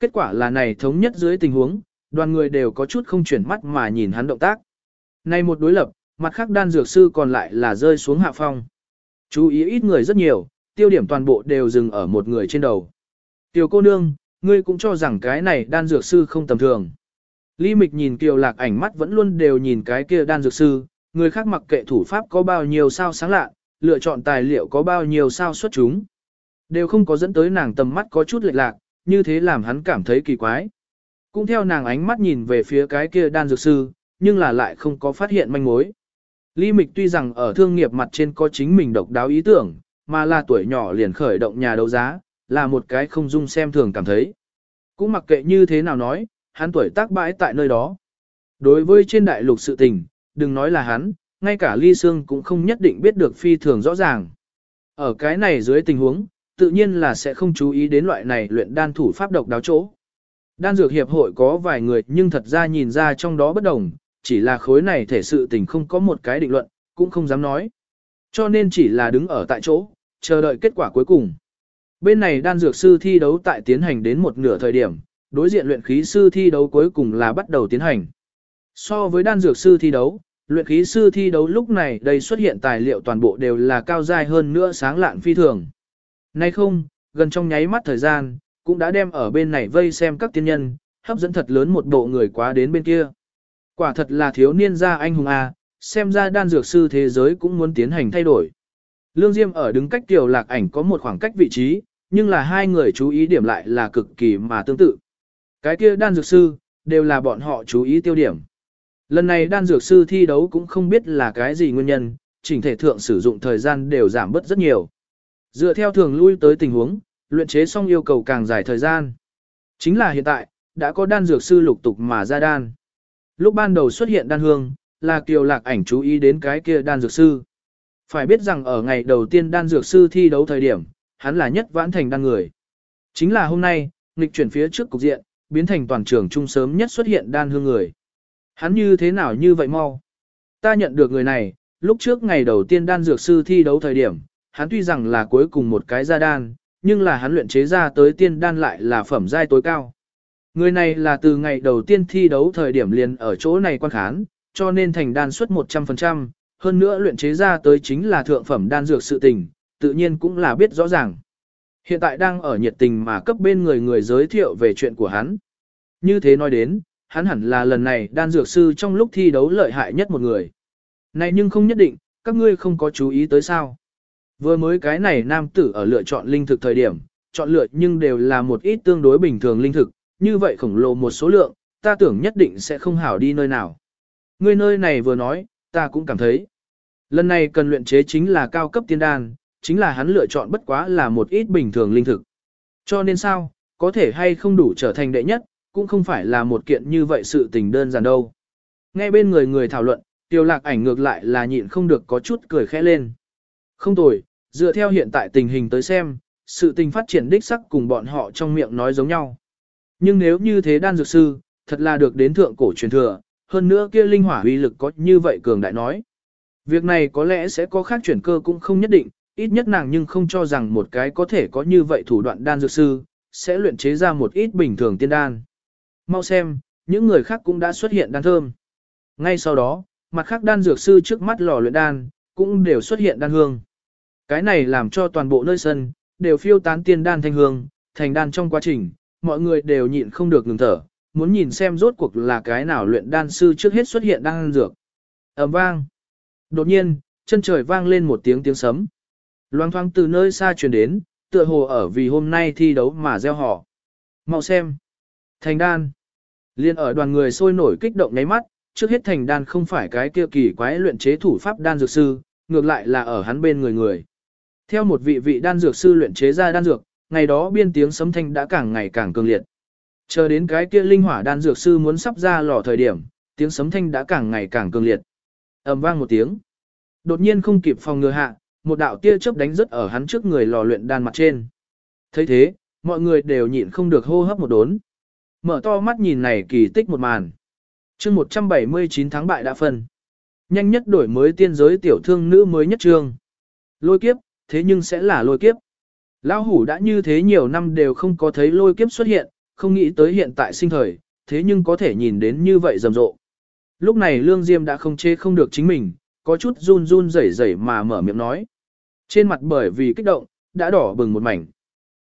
Kết quả là này thống nhất dưới tình huống, đoàn người đều có chút không chuyển mắt mà nhìn hắn động tác. Này một đối lập, mặt khác đan dược sư còn lại là rơi xuống hạ phong. Chú ý ít người rất nhiều, tiêu điểm toàn bộ đều dừng ở một người trên đầu. Tiểu cô nương, ngươi cũng cho rằng cái này đan dược sư không tầm thường. Lý Mịch nhìn Kiều Lạc ảnh mắt vẫn luôn đều nhìn cái kia đan dược sư, người khác mặc kệ thủ pháp có bao nhiêu sao sáng lạ, lựa chọn tài liệu có bao nhiêu sao xuất chúng. Đều không có dẫn tới nàng tầm mắt có chút lệch lạc, như thế làm hắn cảm thấy kỳ quái. Cũng theo nàng ánh mắt nhìn về phía cái kia đan dược sư, nhưng là lại không có phát hiện manh mối. Lý Mịch tuy rằng ở thương nghiệp mặt trên có chính mình độc đáo ý tưởng, mà là tuổi nhỏ liền khởi động nhà đấu giá, là một cái không dung xem thường cảm thấy. Cũng mặc kệ như thế nào nói, hắn tuổi tác bãi tại nơi đó. Đối với trên đại lục sự tình, đừng nói là hắn, ngay cả ly xương cũng không nhất định biết được phi thường rõ ràng. Ở cái này dưới tình huống, tự nhiên là sẽ không chú ý đến loại này luyện đan thủ pháp độc đáo chỗ. Đan dược hiệp hội có vài người nhưng thật ra nhìn ra trong đó bất đồng, chỉ là khối này thể sự tình không có một cái định luận, cũng không dám nói. Cho nên chỉ là đứng ở tại chỗ, chờ đợi kết quả cuối cùng. Bên này đan dược sư thi đấu tại tiến hành đến một nửa thời điểm, đối diện luyện khí sư thi đấu cuối cùng là bắt đầu tiến hành. So với đan dược sư thi đấu, luyện khí sư thi đấu lúc này đây xuất hiện tài liệu toàn bộ đều là cao dài hơn nữa sáng lạn phi thường. Nay không, gần trong nháy mắt thời gian, cũng đã đem ở bên này vây xem các tiên nhân, hấp dẫn thật lớn một bộ người quá đến bên kia. Quả thật là thiếu niên gia anh hùng A, xem ra đan dược sư thế giới cũng muốn tiến hành thay đổi. Lương Diêm ở đứng cách tiểu lạc ảnh có một khoảng cách vị trí, nhưng là hai người chú ý điểm lại là cực kỳ mà tương tự. Cái kia đan dược sư, đều là bọn họ chú ý tiêu điểm. Lần này đan dược sư thi đấu cũng không biết là cái gì nguyên nhân, chỉnh thể thượng sử dụng thời gian đều giảm bớt rất nhiều. Dựa theo thường lui tới tình huống, luyện chế xong yêu cầu càng dài thời gian. Chính là hiện tại, đã có đan dược sư lục tục mà ra đan. Lúc ban đầu xuất hiện đan hương, là kiều lạc ảnh chú ý đến cái kia đan dược sư. Phải biết rằng ở ngày đầu tiên đan dược sư thi đấu thời điểm, hắn là nhất vãn thành đan người. Chính là hôm nay, nghịch chuyển phía trước cục diện, biến thành toàn trường trung sớm nhất xuất hiện đan hương người. Hắn như thế nào như vậy mau? Ta nhận được người này, lúc trước ngày đầu tiên đan dược sư thi đấu thời điểm, hắn tuy rằng là cuối cùng một cái gia đan, nhưng là hắn luyện chế ra tới tiên đan lại là phẩm giai tối cao. Người này là từ ngày đầu tiên thi đấu thời điểm liền ở chỗ này quan khán, cho nên thành đan suất 100%, hơn nữa luyện chế ra tới chính là thượng phẩm đan dược sự tình, tự nhiên cũng là biết rõ ràng. Hiện tại đang ở nhiệt tình mà cấp bên người người giới thiệu về chuyện của hắn. Như thế nói đến, hắn hẳn là lần này đan dược sư trong lúc thi đấu lợi hại nhất một người. Này nhưng không nhất định, các ngươi không có chú ý tới sao. Vừa mới cái này nam tử ở lựa chọn linh thực thời điểm, chọn lựa nhưng đều là một ít tương đối bình thường linh thực, như vậy khổng lồ một số lượng, ta tưởng nhất định sẽ không hảo đi nơi nào. Ngươi nơi này vừa nói, ta cũng cảm thấy. Lần này cần luyện chế chính là cao cấp tiên đan, chính là hắn lựa chọn bất quá là một ít bình thường linh thực. Cho nên sao, có thể hay không đủ trở thành đệ nhất, cũng không phải là một kiện như vậy sự tình đơn giản đâu. Nghe bên người người thảo luận, tiêu lạc ảnh ngược lại là nhịn không được có chút cười khẽ lên. Không tồi, dựa theo hiện tại tình hình tới xem, sự tình phát triển đích sắc cùng bọn họ trong miệng nói giống nhau. Nhưng nếu như thế đan dược sư, thật là được đến thượng cổ truyền thừa, hơn nữa kia linh hỏa uy lực có như vậy cường đại nói. Việc này có lẽ sẽ có khác chuyển cơ cũng không nhất định, ít nhất nàng nhưng không cho rằng một cái có thể có như vậy thủ đoạn đan dược sư, sẽ luyện chế ra một ít bình thường tiên đan. Mau xem, những người khác cũng đã xuất hiện đan thơm. Ngay sau đó, mặt khác đan dược sư trước mắt lò luyện đan, cũng đều xuất hiện đan hương. Cái này làm cho toàn bộ nơi sân, đều phiêu tán tiên đan thanh hương, thành đan trong quá trình, mọi người đều nhịn không được ngừng thở, muốn nhìn xem rốt cuộc là cái nào luyện đan sư trước hết xuất hiện đan dược. ầm vang. Đột nhiên, chân trời vang lên một tiếng tiếng sấm. Loang thoáng từ nơi xa truyền đến, tựa hồ ở vì hôm nay thi đấu mà gieo họ. Mau xem. Thành đan. Liên ở đoàn người sôi nổi kích động nháy mắt, trước hết thành đan không phải cái kia kỳ quái luyện chế thủ pháp đan dược sư, ngược lại là ở hắn bên người người. Theo một vị vị đan dược sư luyện chế ra đan dược, ngày đó biên tiếng sấm thanh đã càng ngày càng cường liệt. Chờ đến cái kia linh hỏa đan dược sư muốn sắp ra lò thời điểm, tiếng sấm thanh đã càng ngày càng cường liệt. ầm vang một tiếng. Đột nhiên không kịp phòng ngừa hạ, một đạo tia chớp đánh rất ở hắn trước người lò luyện đan mặt trên. thấy thế, mọi người đều nhịn không được hô hấp một đốn. Mở to mắt nhìn này kỳ tích một màn. chương 179 tháng bại đã phân. Nhanh nhất đổi mới tiên giới tiểu thương nữ mới nhất trương. Lôi kiếp, thế nhưng sẽ là lôi kiếp. Lão hủ đã như thế nhiều năm đều không có thấy lôi kiếp xuất hiện, không nghĩ tới hiện tại sinh thời, thế nhưng có thể nhìn đến như vậy rầm rộ. Lúc này Lương Diêm đã không chê không được chính mình, có chút run run rẩy rẩy mà mở miệng nói. Trên mặt bởi vì kích động, đã đỏ bừng một mảnh.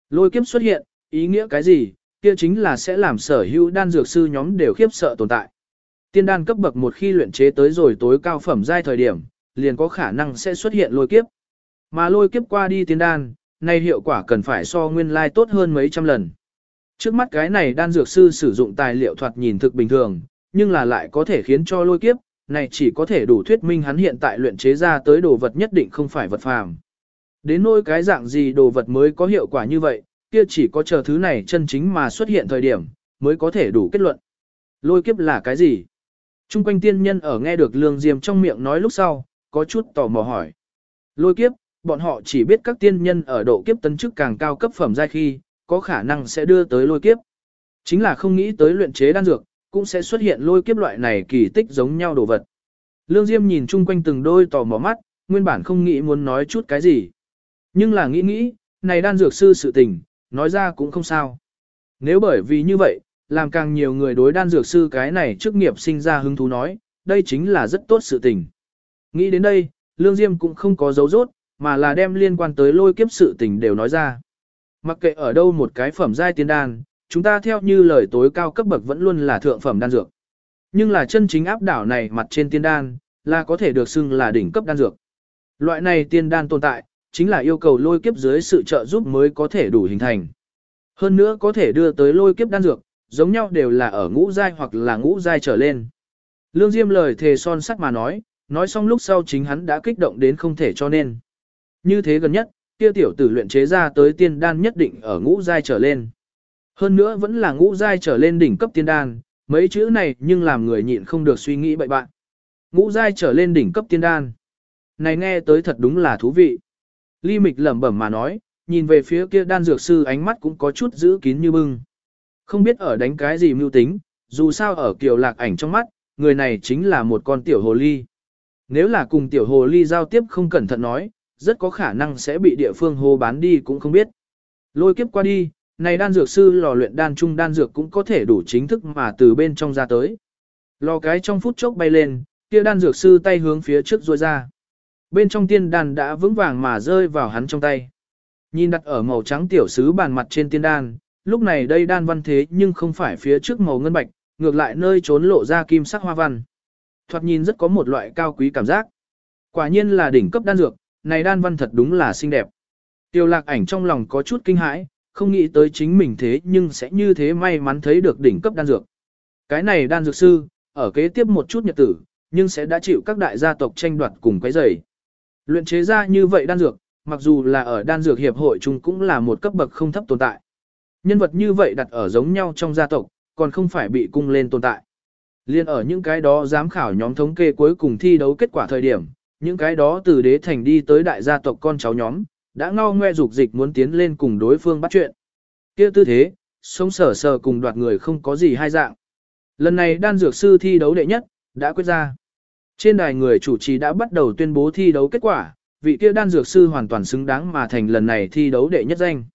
Lôi kiếp xuất hiện, ý nghĩa cái gì, kia chính là sẽ làm sở hữu đan dược sư nhóm đều khiếp sợ tồn tại. Tiên đan cấp bậc một khi luyện chế tới rồi tối cao phẩm giai thời điểm, liền có khả năng sẽ xuất hiện lôi kiếp. Mà lôi kiếp qua đi tiên đan, nay hiệu quả cần phải so nguyên lai tốt hơn mấy trăm lần. Trước mắt cái này đan dược sư sử dụng tài liệu thoạt nhìn thực bình thường, nhưng là lại có thể khiến cho lôi kiếp, này chỉ có thể đủ thuyết minh hắn hiện tại luyện chế ra tới đồ vật nhất định không phải vật phàm. Đến nỗi cái dạng gì đồ vật mới có hiệu quả như vậy, kia chỉ có chờ thứ này chân chính mà xuất hiện thời điểm, mới có thể đủ kết luận. Lôi kiếp là cái gì? Trung quanh tiên nhân ở nghe được lương diêm trong miệng nói lúc sau, có chút tò mò hỏi. Lôi kiếp, bọn họ chỉ biết các tiên nhân ở độ kiếp tấn chức càng cao cấp phẩm giai khi, có khả năng sẽ đưa tới lôi kiếp. Chính là không nghĩ tới luyện chế đan dược, cũng sẽ xuất hiện lôi kiếp loại này kỳ tích giống nhau đồ vật. Lương Diêm nhìn chung quanh từng đôi tò mò mắt, nguyên bản không nghĩ muốn nói chút cái gì. Nhưng là nghĩ nghĩ, này đan dược sư sự tình, nói ra cũng không sao. Nếu bởi vì như vậy, làm càng nhiều người đối đan dược sư cái này chức nghiệp sinh ra hứng thú nói, đây chính là rất tốt sự tình. Nghĩ đến đây, Lương Diêm cũng không có dấu rốt, mà là đem liên quan tới lôi kiếp sự tình đều nói ra. Mặc kệ ở đâu một cái phẩm giai tiên đan, chúng ta theo như lời tối cao cấp bậc vẫn luôn là thượng phẩm đan dược. Nhưng là chân chính áp đảo này mặt trên tiên đan, là có thể được xưng là đỉnh cấp đan dược. Loại này tiên đan tồn tại, chính là yêu cầu lôi kiếp dưới sự trợ giúp mới có thể đủ hình thành. Hơn nữa có thể đưa tới lôi kiếp đan dược, giống nhau đều là ở ngũ giai hoặc là ngũ giai trở lên. Lương Diêm lời thề son sắt mà nói, nói xong lúc sau chính hắn đã kích động đến không thể cho nên. Như thế gần nhất, kia tiểu tử luyện chế ra tới tiên đan nhất định ở ngũ giai trở lên. Hơn nữa vẫn là ngũ giai trở lên đỉnh cấp tiên đan, mấy chữ này nhưng làm người nhịn không được suy nghĩ bậy bạn. Ngũ giai trở lên đỉnh cấp tiên đan. Này nghe tới thật đúng là thú vị. Ly Mịch lẩm bẩm mà nói, nhìn về phía kia đan dược sư ánh mắt cũng có chút giữ kín như bưng. Không biết ở đánh cái gì mưu tính, dù sao ở kiều lạc ảnh trong mắt, người này chính là một con tiểu hồ ly. Nếu là cùng tiểu hồ ly giao tiếp không cẩn thận nói, rất có khả năng sẽ bị địa phương hô bán đi cũng không biết. Lôi kiếp qua đi, này đan dược sư lò luyện đan trung đan dược cũng có thể đủ chính thức mà từ bên trong ra tới. Lò cái trong phút chốc bay lên, kia đan dược sư tay hướng phía trước rôi ra. Bên trong tiên đan đã vững vàng mà rơi vào hắn trong tay. Nhìn đặt ở màu trắng tiểu sứ bàn mặt trên tiên đan, lúc này đây đan văn thế nhưng không phải phía trước màu ngân bạch, ngược lại nơi trốn lộ ra kim sắc hoa văn. Thoạt nhìn rất có một loại cao quý cảm giác. Quả nhiên là đỉnh cấp đan dược, này đan văn thật đúng là xinh đẹp. Tiêu lạc ảnh trong lòng có chút kinh hãi, không nghĩ tới chính mình thế nhưng sẽ như thế may mắn thấy được đỉnh cấp đan dược. Cái này đan dược sư, ở kế tiếp một chút nhật tử, nhưng sẽ đã chịu các đại gia tộc tranh đoạt cùng quấy rầy. Luyện chế ra như vậy đan dược, mặc dù là ở đan dược hiệp hội chung cũng là một cấp bậc không thấp tồn tại. Nhân vật như vậy đặt ở giống nhau trong gia tộc, còn không phải bị cung lên tồn tại. Liên ở những cái đó giám khảo nhóm thống kê cuối cùng thi đấu kết quả thời điểm, những cái đó từ đế thành đi tới đại gia tộc con cháu nhóm, đã ngao ngoe dục dịch muốn tiến lên cùng đối phương bắt chuyện. kia tư thế, sống sở sờ cùng đoạt người không có gì hai dạng. Lần này đan dược sư thi đấu đệ nhất, đã quyết ra. Trên đài người chủ trì đã bắt đầu tuyên bố thi đấu kết quả, vị kia đan dược sư hoàn toàn xứng đáng mà thành lần này thi đấu đệ nhất danh.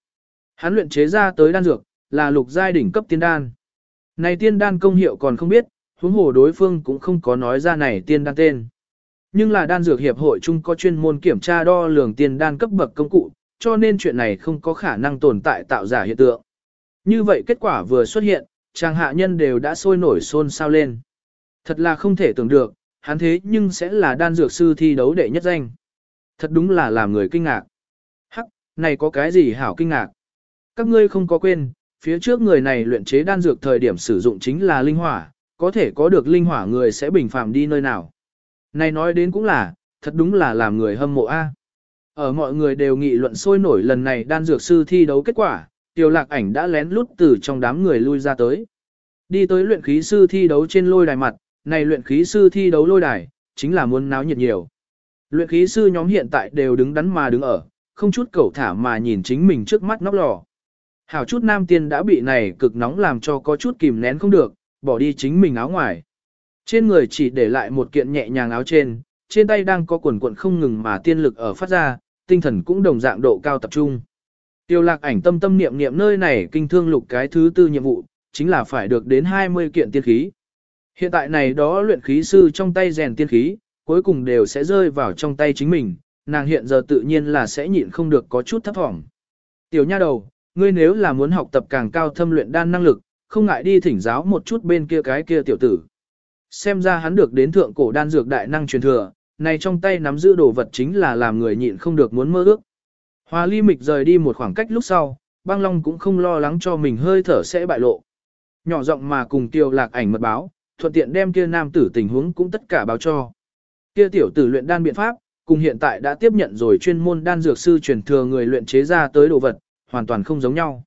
Hắn luyện chế ra tới đan dược, là lục giai đỉnh cấp tiên đan. Này tiên đan công hiệu còn không biết, huống hồ đối phương cũng không có nói ra này tiên đan tên. Nhưng là đan dược hiệp hội chung có chuyên môn kiểm tra đo lường tiên đan cấp bậc công cụ, cho nên chuyện này không có khả năng tồn tại tạo giả hiện tượng. Như vậy kết quả vừa xuất hiện, chàng hạ nhân đều đã sôi nổi xôn xao lên. Thật là không thể tưởng được, hắn thế nhưng sẽ là đan dược sư thi đấu đệ nhất danh. Thật đúng là làm người kinh ngạc. Hắc, này có cái gì hảo kinh ngạc? Các ngươi không có quên, phía trước người này luyện chế đan dược thời điểm sử dụng chính là linh hỏa, có thể có được linh hỏa người sẽ bình phàm đi nơi nào. Này nói đến cũng là, thật đúng là làm người hâm mộ a. Ở mọi người đều nghị luận sôi nổi lần này đan dược sư thi đấu kết quả, tiểu lạc ảnh đã lén lút từ trong đám người lui ra tới. Đi tới luyện khí sư thi đấu trên lôi đài mặt, này luyện khí sư thi đấu lôi đài, chính là muốn náo nhiệt nhiều. Luyện khí sư nhóm hiện tại đều đứng đắn mà đứng ở, không chút cẩu thả mà nhìn chính mình trước mắt nóc lò. Hảo chút nam tiên đã bị này cực nóng làm cho có chút kìm nén không được, bỏ đi chính mình áo ngoài. Trên người chỉ để lại một kiện nhẹ nhàng áo trên, trên tay đang có quần quận không ngừng mà tiên lực ở phát ra, tinh thần cũng đồng dạng độ cao tập trung. Tiêu lạc ảnh tâm tâm niệm niệm nơi này kinh thương lục cái thứ tư nhiệm vụ, chính là phải được đến 20 kiện tiên khí. Hiện tại này đó luyện khí sư trong tay rèn tiên khí, cuối cùng đều sẽ rơi vào trong tay chính mình, nàng hiện giờ tự nhiên là sẽ nhịn không được có chút thấp thỏm. Tiểu nha đầu, ngươi nếu là muốn học tập càng cao thâm luyện đan năng lực, không ngại đi thỉnh giáo một chút bên kia cái kia tiểu tử. Xem ra hắn được đến thượng cổ đan dược đại năng truyền thừa, này trong tay nắm giữ đồ vật chính là làm người nhịn không được muốn mơ ước. Hoa ly mịch rời đi một khoảng cách lúc sau, băng long cũng không lo lắng cho mình hơi thở sẽ bại lộ. Nhỏ giọng mà cùng tiêu lạc ảnh mật báo, thuận tiện đem kia nam tử tình huống cũng tất cả báo cho. Kia tiểu tử luyện đan biện pháp, cùng hiện tại đã tiếp nhận rồi chuyên môn đan dược sư truyền thừa người luyện chế ra tới đồ vật, hoàn toàn không giống nhau.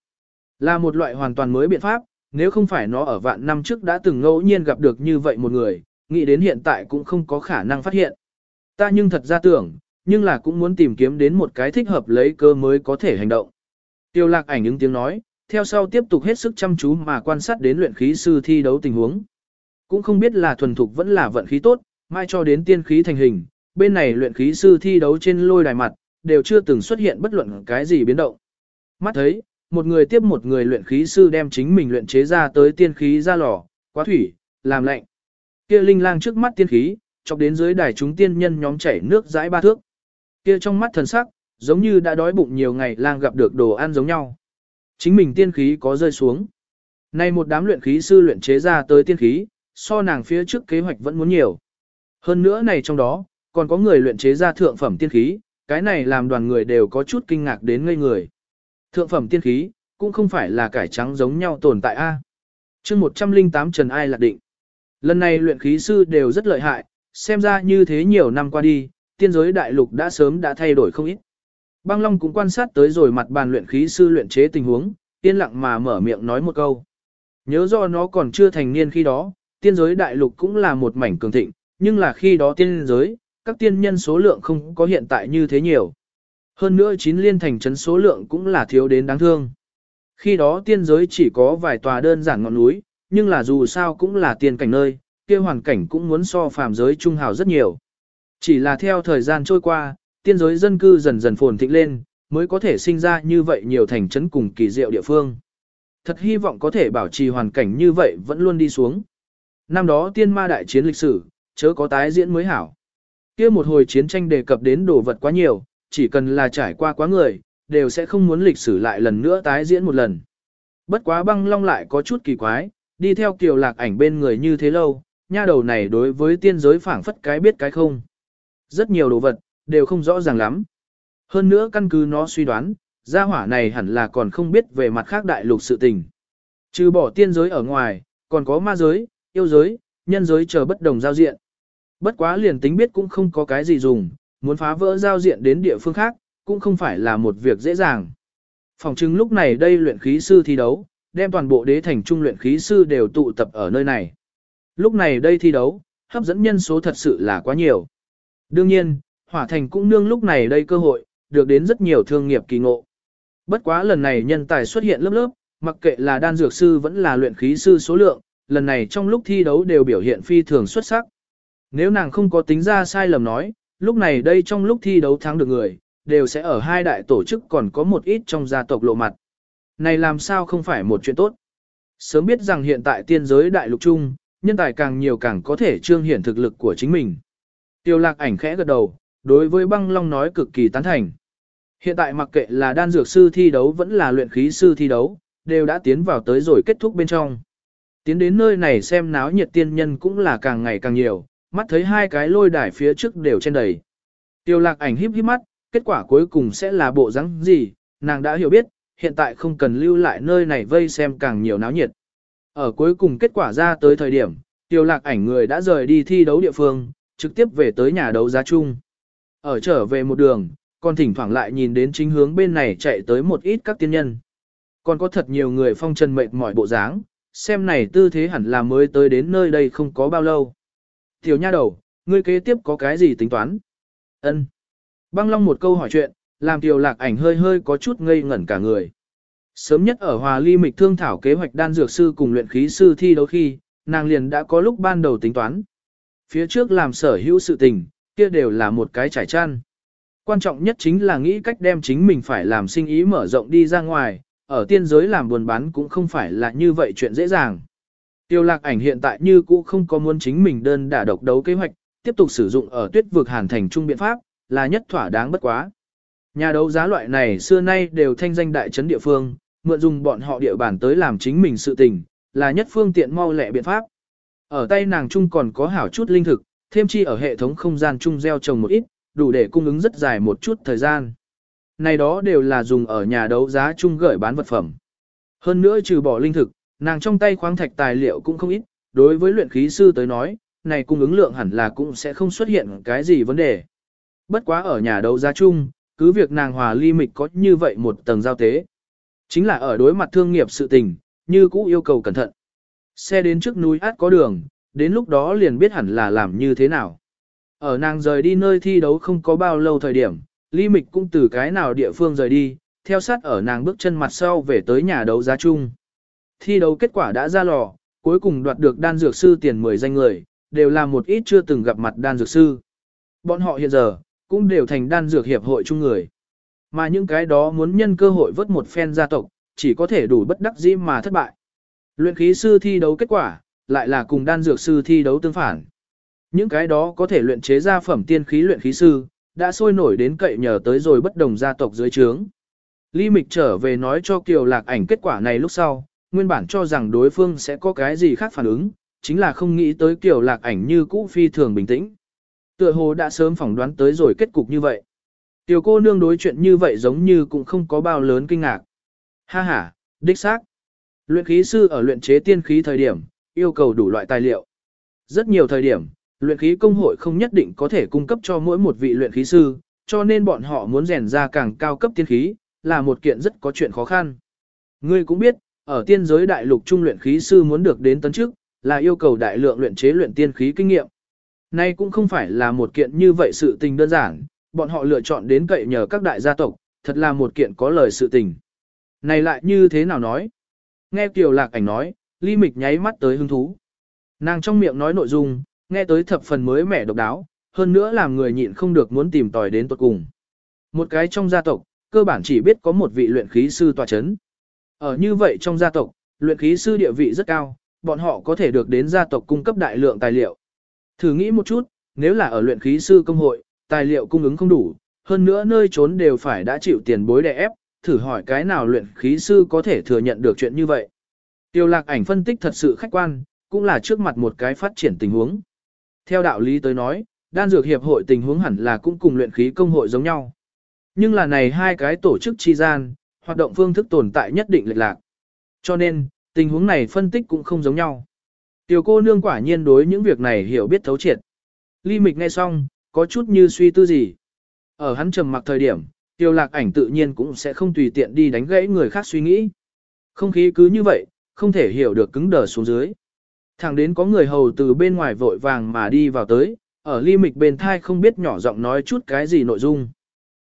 Là một loại hoàn toàn mới biện pháp, nếu không phải nó ở vạn năm trước đã từng ngẫu nhiên gặp được như vậy một người, nghĩ đến hiện tại cũng không có khả năng phát hiện. Ta nhưng thật ra tưởng, nhưng là cũng muốn tìm kiếm đến một cái thích hợp lấy cơ mới có thể hành động. Tiêu lạc ảnh ứng tiếng nói, theo sau tiếp tục hết sức chăm chú mà quan sát đến luyện khí sư thi đấu tình huống. Cũng không biết là thuần thục vẫn là vận khí tốt, mai cho đến tiên khí thành hình, bên này luyện khí sư thi đấu trên lôi đài mặt, đều chưa từng xuất hiện bất luận cái gì biến động. Mắt thấy, một người tiếp một người luyện khí sư đem chính mình luyện chế ra tới tiên khí ra lò, quá thủy, làm lạnh. Kia linh lang trước mắt tiên khí, chọc đến dưới đài chúng tiên nhân nhóm chảy nước dãi ba thước. Kia trong mắt thần sắc, giống như đã đói bụng nhiều ngày lang gặp được đồ ăn giống nhau. Chính mình tiên khí có rơi xuống. Nay một đám luyện khí sư luyện chế ra tới tiên khí, so nàng phía trước kế hoạch vẫn muốn nhiều. Hơn nữa này trong đó, còn có người luyện chế ra thượng phẩm tiên khí, cái này làm đoàn người đều có chút kinh ngạc đến ngây người. Thượng phẩm tiên khí, cũng không phải là cải trắng giống nhau tồn tại A. Chương 108 Trần Ai lạc định. Lần này luyện khí sư đều rất lợi hại, xem ra như thế nhiều năm qua đi, tiên giới đại lục đã sớm đã thay đổi không ít. Băng Long cũng quan sát tới rồi mặt bàn luyện khí sư luyện chế tình huống, yên lặng mà mở miệng nói một câu. Nhớ do nó còn chưa thành niên khi đó, tiên giới đại lục cũng là một mảnh cường thịnh, nhưng là khi đó tiên giới, các tiên nhân số lượng không có hiện tại như thế nhiều. Hơn nữa chín liên thành trấn số lượng cũng là thiếu đến đáng thương. Khi đó tiên giới chỉ có vài tòa đơn giản ngọn núi, nhưng là dù sao cũng là tiên cảnh nơi, kia hoàn cảnh cũng muốn so phàm giới trung hào rất nhiều. Chỉ là theo thời gian trôi qua, tiên giới dân cư dần dần phồn thịnh lên, mới có thể sinh ra như vậy nhiều thành trấn cùng kỳ diệu địa phương. Thật hy vọng có thể bảo trì hoàn cảnh như vậy vẫn luôn đi xuống. Năm đó tiên ma đại chiến lịch sử, chớ có tái diễn mới hảo. kia một hồi chiến tranh đề cập đến đồ vật quá nhiều, chỉ cần là trải qua quá người, đều sẽ không muốn lịch sử lại lần nữa tái diễn một lần. Bất quá băng long lại có chút kỳ quái, đi theo kiều lạc ảnh bên người như thế lâu, nha đầu này đối với tiên giới phảng phất cái biết cái không. Rất nhiều đồ vật, đều không rõ ràng lắm. Hơn nữa căn cứ nó suy đoán, gia hỏa này hẳn là còn không biết về mặt khác đại lục sự tình. Trừ bỏ tiên giới ở ngoài, còn có ma giới, yêu giới, nhân giới chờ bất đồng giao diện. Bất quá liền tính biết cũng không có cái gì dùng, muốn phá vỡ giao diện đến địa phương khác, cũng không phải là một việc dễ dàng. Phòng chứng lúc này đây luyện khí sư thi đấu, đem toàn bộ đế thành trung luyện khí sư đều tụ tập ở nơi này. Lúc này đây thi đấu, hấp dẫn nhân số thật sự là quá nhiều. Đương nhiên, hỏa thành cũng nương lúc này đây cơ hội, được đến rất nhiều thương nghiệp kỳ ngộ. Bất quá lần này nhân tài xuất hiện lớp lớp, mặc kệ là đan dược sư vẫn là luyện khí sư số lượng, lần này trong lúc thi đấu đều biểu hiện phi thường xuất sắc. Nếu nàng không có tính ra sai lầm nói, lúc này đây trong lúc thi đấu thắng được người, đều sẽ ở hai đại tổ chức còn có một ít trong gia tộc lộ mặt. Này làm sao không phải một chuyện tốt. Sớm biết rằng hiện tại tiên giới đại lục chung, nhân tài càng nhiều càng có thể trương hiển thực lực của chính mình. Tiêu lạc ảnh khẽ gật đầu, đối với băng long nói cực kỳ tán thành. Hiện tại mặc kệ là đan dược sư thi đấu vẫn là luyện khí sư thi đấu, đều đã tiến vào tới rồi kết thúc bên trong. Tiến đến nơi này xem náo nhiệt tiên nhân cũng là càng ngày càng nhiều, mắt thấy hai cái lôi đài phía trước đều trên đầy. Tiêu lạc ảnh híp híp mắt, kết quả cuối cùng sẽ là bộ dáng gì, nàng đã hiểu biết, hiện tại không cần lưu lại nơi này vây xem càng nhiều náo nhiệt. Ở cuối cùng kết quả ra tới thời điểm, tiêu lạc ảnh người đã rời đi thi đấu địa phương, trực tiếp về tới nhà đấu giá chung. Ở trở về một đường, còn thỉnh thoảng lại nhìn đến chính hướng bên này chạy tới một ít các tiên nhân. Còn có thật nhiều người phong trần mệt mỏi bộ dáng, xem này tư thế hẳn là mới tới đến nơi đây không có bao lâu. Tiểu nha đầu, ngươi kế tiếp có cái gì tính toán? Ân. Băng Long một câu hỏi chuyện, làm Tiểu Lạc ảnh hơi hơi có chút ngây ngẩn cả người. Sớm nhất ở Hòa Ly Mịch thương thảo kế hoạch đan dược sư cùng luyện khí sư thi đấu khi, nàng liền đã có lúc ban đầu tính toán. Phía trước làm sở hữu sự tình, kia đều là một cái trải chăn. Quan trọng nhất chính là nghĩ cách đem chính mình phải làm sinh ý mở rộng đi ra ngoài, ở tiên giới làm buồn bán cũng không phải là như vậy chuyện dễ dàng. Tiêu lạc ảnh hiện tại như cũ không có muốn chính mình đơn đả độc đấu kế hoạch, tiếp tục sử dụng ở tuyết vực hàn thành trung biện pháp, là nhất thỏa đáng bất quá. Nhà đấu giá loại này xưa nay đều thanh danh đại trấn địa phương, mượn dùng bọn họ địa bàn tới làm chính mình sự tình, là nhất phương tiện mau lẹ biện pháp. Ở tay nàng trung còn có hảo chút linh thực, thêm chi ở hệ thống không gian chung gieo trồng một ít, đủ để cung ứng rất dài một chút thời gian. Này đó đều là dùng ở nhà đấu giá chung gửi bán vật phẩm. Hơn nữa trừ bỏ linh thực, nàng trong tay khoáng thạch tài liệu cũng không ít, đối với luyện khí sư tới nói, này cung ứng lượng hẳn là cũng sẽ không xuất hiện cái gì vấn đề. Bất quá ở nhà đấu giá chung, cứ việc nàng hòa ly mịch có như vậy một tầng giao tế. Chính là ở đối mặt thương nghiệp sự tình, như cũ yêu cầu cẩn thận. Xe đến trước núi át có đường, đến lúc đó liền biết hẳn là làm như thế nào. Ở nàng rời đi nơi thi đấu không có bao lâu thời điểm, Lý mịch cũng từ cái nào địa phương rời đi, theo sát ở nàng bước chân mặt sau về tới nhà đấu giá chung. Thi đấu kết quả đã ra lò, cuối cùng đoạt được đan dược sư tiền 10 danh người, đều là một ít chưa từng gặp mặt đan dược sư. Bọn họ hiện giờ, cũng đều thành đan dược hiệp hội chung người. Mà những cái đó muốn nhân cơ hội vớt một phen gia tộc, chỉ có thể đủ bất đắc dĩ mà thất bại. Luyện khí sư thi đấu kết quả, lại là cùng đan dược sư thi đấu tương phản. Những cái đó có thể luyện chế ra phẩm tiên khí luyện khí sư, đã sôi nổi đến cậy nhờ tới rồi bất đồng gia tộc dưới trướng. Lý Mịch trở về nói cho Kiều Lạc ảnh kết quả này lúc sau, nguyên bản cho rằng đối phương sẽ có cái gì khác phản ứng, chính là không nghĩ tới Kiều Lạc ảnh như cũ phi thường bình tĩnh. Tựa hồ đã sớm phỏng đoán tới rồi kết cục như vậy. Tiểu cô nương đối chuyện như vậy giống như cũng không có bao lớn kinh ngạc. Ha ha, đích xác. Luyện khí sư ở luyện chế tiên khí thời điểm, yêu cầu đủ loại tài liệu. Rất nhiều thời điểm, luyện khí công hội không nhất định có thể cung cấp cho mỗi một vị luyện khí sư, cho nên bọn họ muốn rèn ra càng cao cấp tiên khí, là một kiện rất có chuyện khó khăn. Ngươi cũng biết, ở tiên giới đại lục trung luyện khí sư muốn được đến tấn chức, là yêu cầu đại lượng luyện chế luyện tiên khí kinh nghiệm. Nay cũng không phải là một kiện như vậy sự tình đơn giản, bọn họ lựa chọn đến cậy nhờ các đại gia tộc, thật là một kiện có lời sự tình. Này lại như thế nào nói? Nghe Kiều Lạc Ảnh nói, Ly Mịch nháy mắt tới hứng thú. Nàng trong miệng nói nội dung, nghe tới thập phần mới mẻ độc đáo, hơn nữa làm người nhịn không được muốn tìm tòi đến tuột cùng. Một cái trong gia tộc, cơ bản chỉ biết có một vị luyện khí sư tòa chấn. Ở như vậy trong gia tộc, luyện khí sư địa vị rất cao, bọn họ có thể được đến gia tộc cung cấp đại lượng tài liệu. Thử nghĩ một chút, nếu là ở luyện khí sư công hội, tài liệu cung ứng không đủ, hơn nữa nơi trốn đều phải đã chịu tiền bối đè ép, thử hỏi cái nào luyện khí sư có thể thừa nhận được chuyện như vậy. Tiêu lạc ảnh phân tích thật sự khách quan, cũng là trước mặt một cái phát triển tình huống. Theo đạo lý tới nói, đan dược hiệp hội tình huống hẳn là cũng cùng luyện khí công hội giống nhau. Nhưng là này hai cái tổ chức chi gian, hoạt động phương thức tồn tại nhất định lệch lạc. Cho nên, tình huống này phân tích cũng không giống nhau. Tiểu cô nương quả nhiên đối những việc này hiểu biết thấu triệt. Ly Mịch nghe xong, có chút như suy tư gì. Ở hắn trầm mặc thời điểm, tiêu lạc ảnh tự nhiên cũng sẽ không tùy tiện đi đánh gãy người khác suy nghĩ. Không khí cứ như vậy, không thể hiểu được cứng đờ xuống dưới. Thẳng đến có người hầu từ bên ngoài vội vàng mà đi vào tới, ở ly mịch bên thai không biết nhỏ giọng nói chút cái gì nội dung.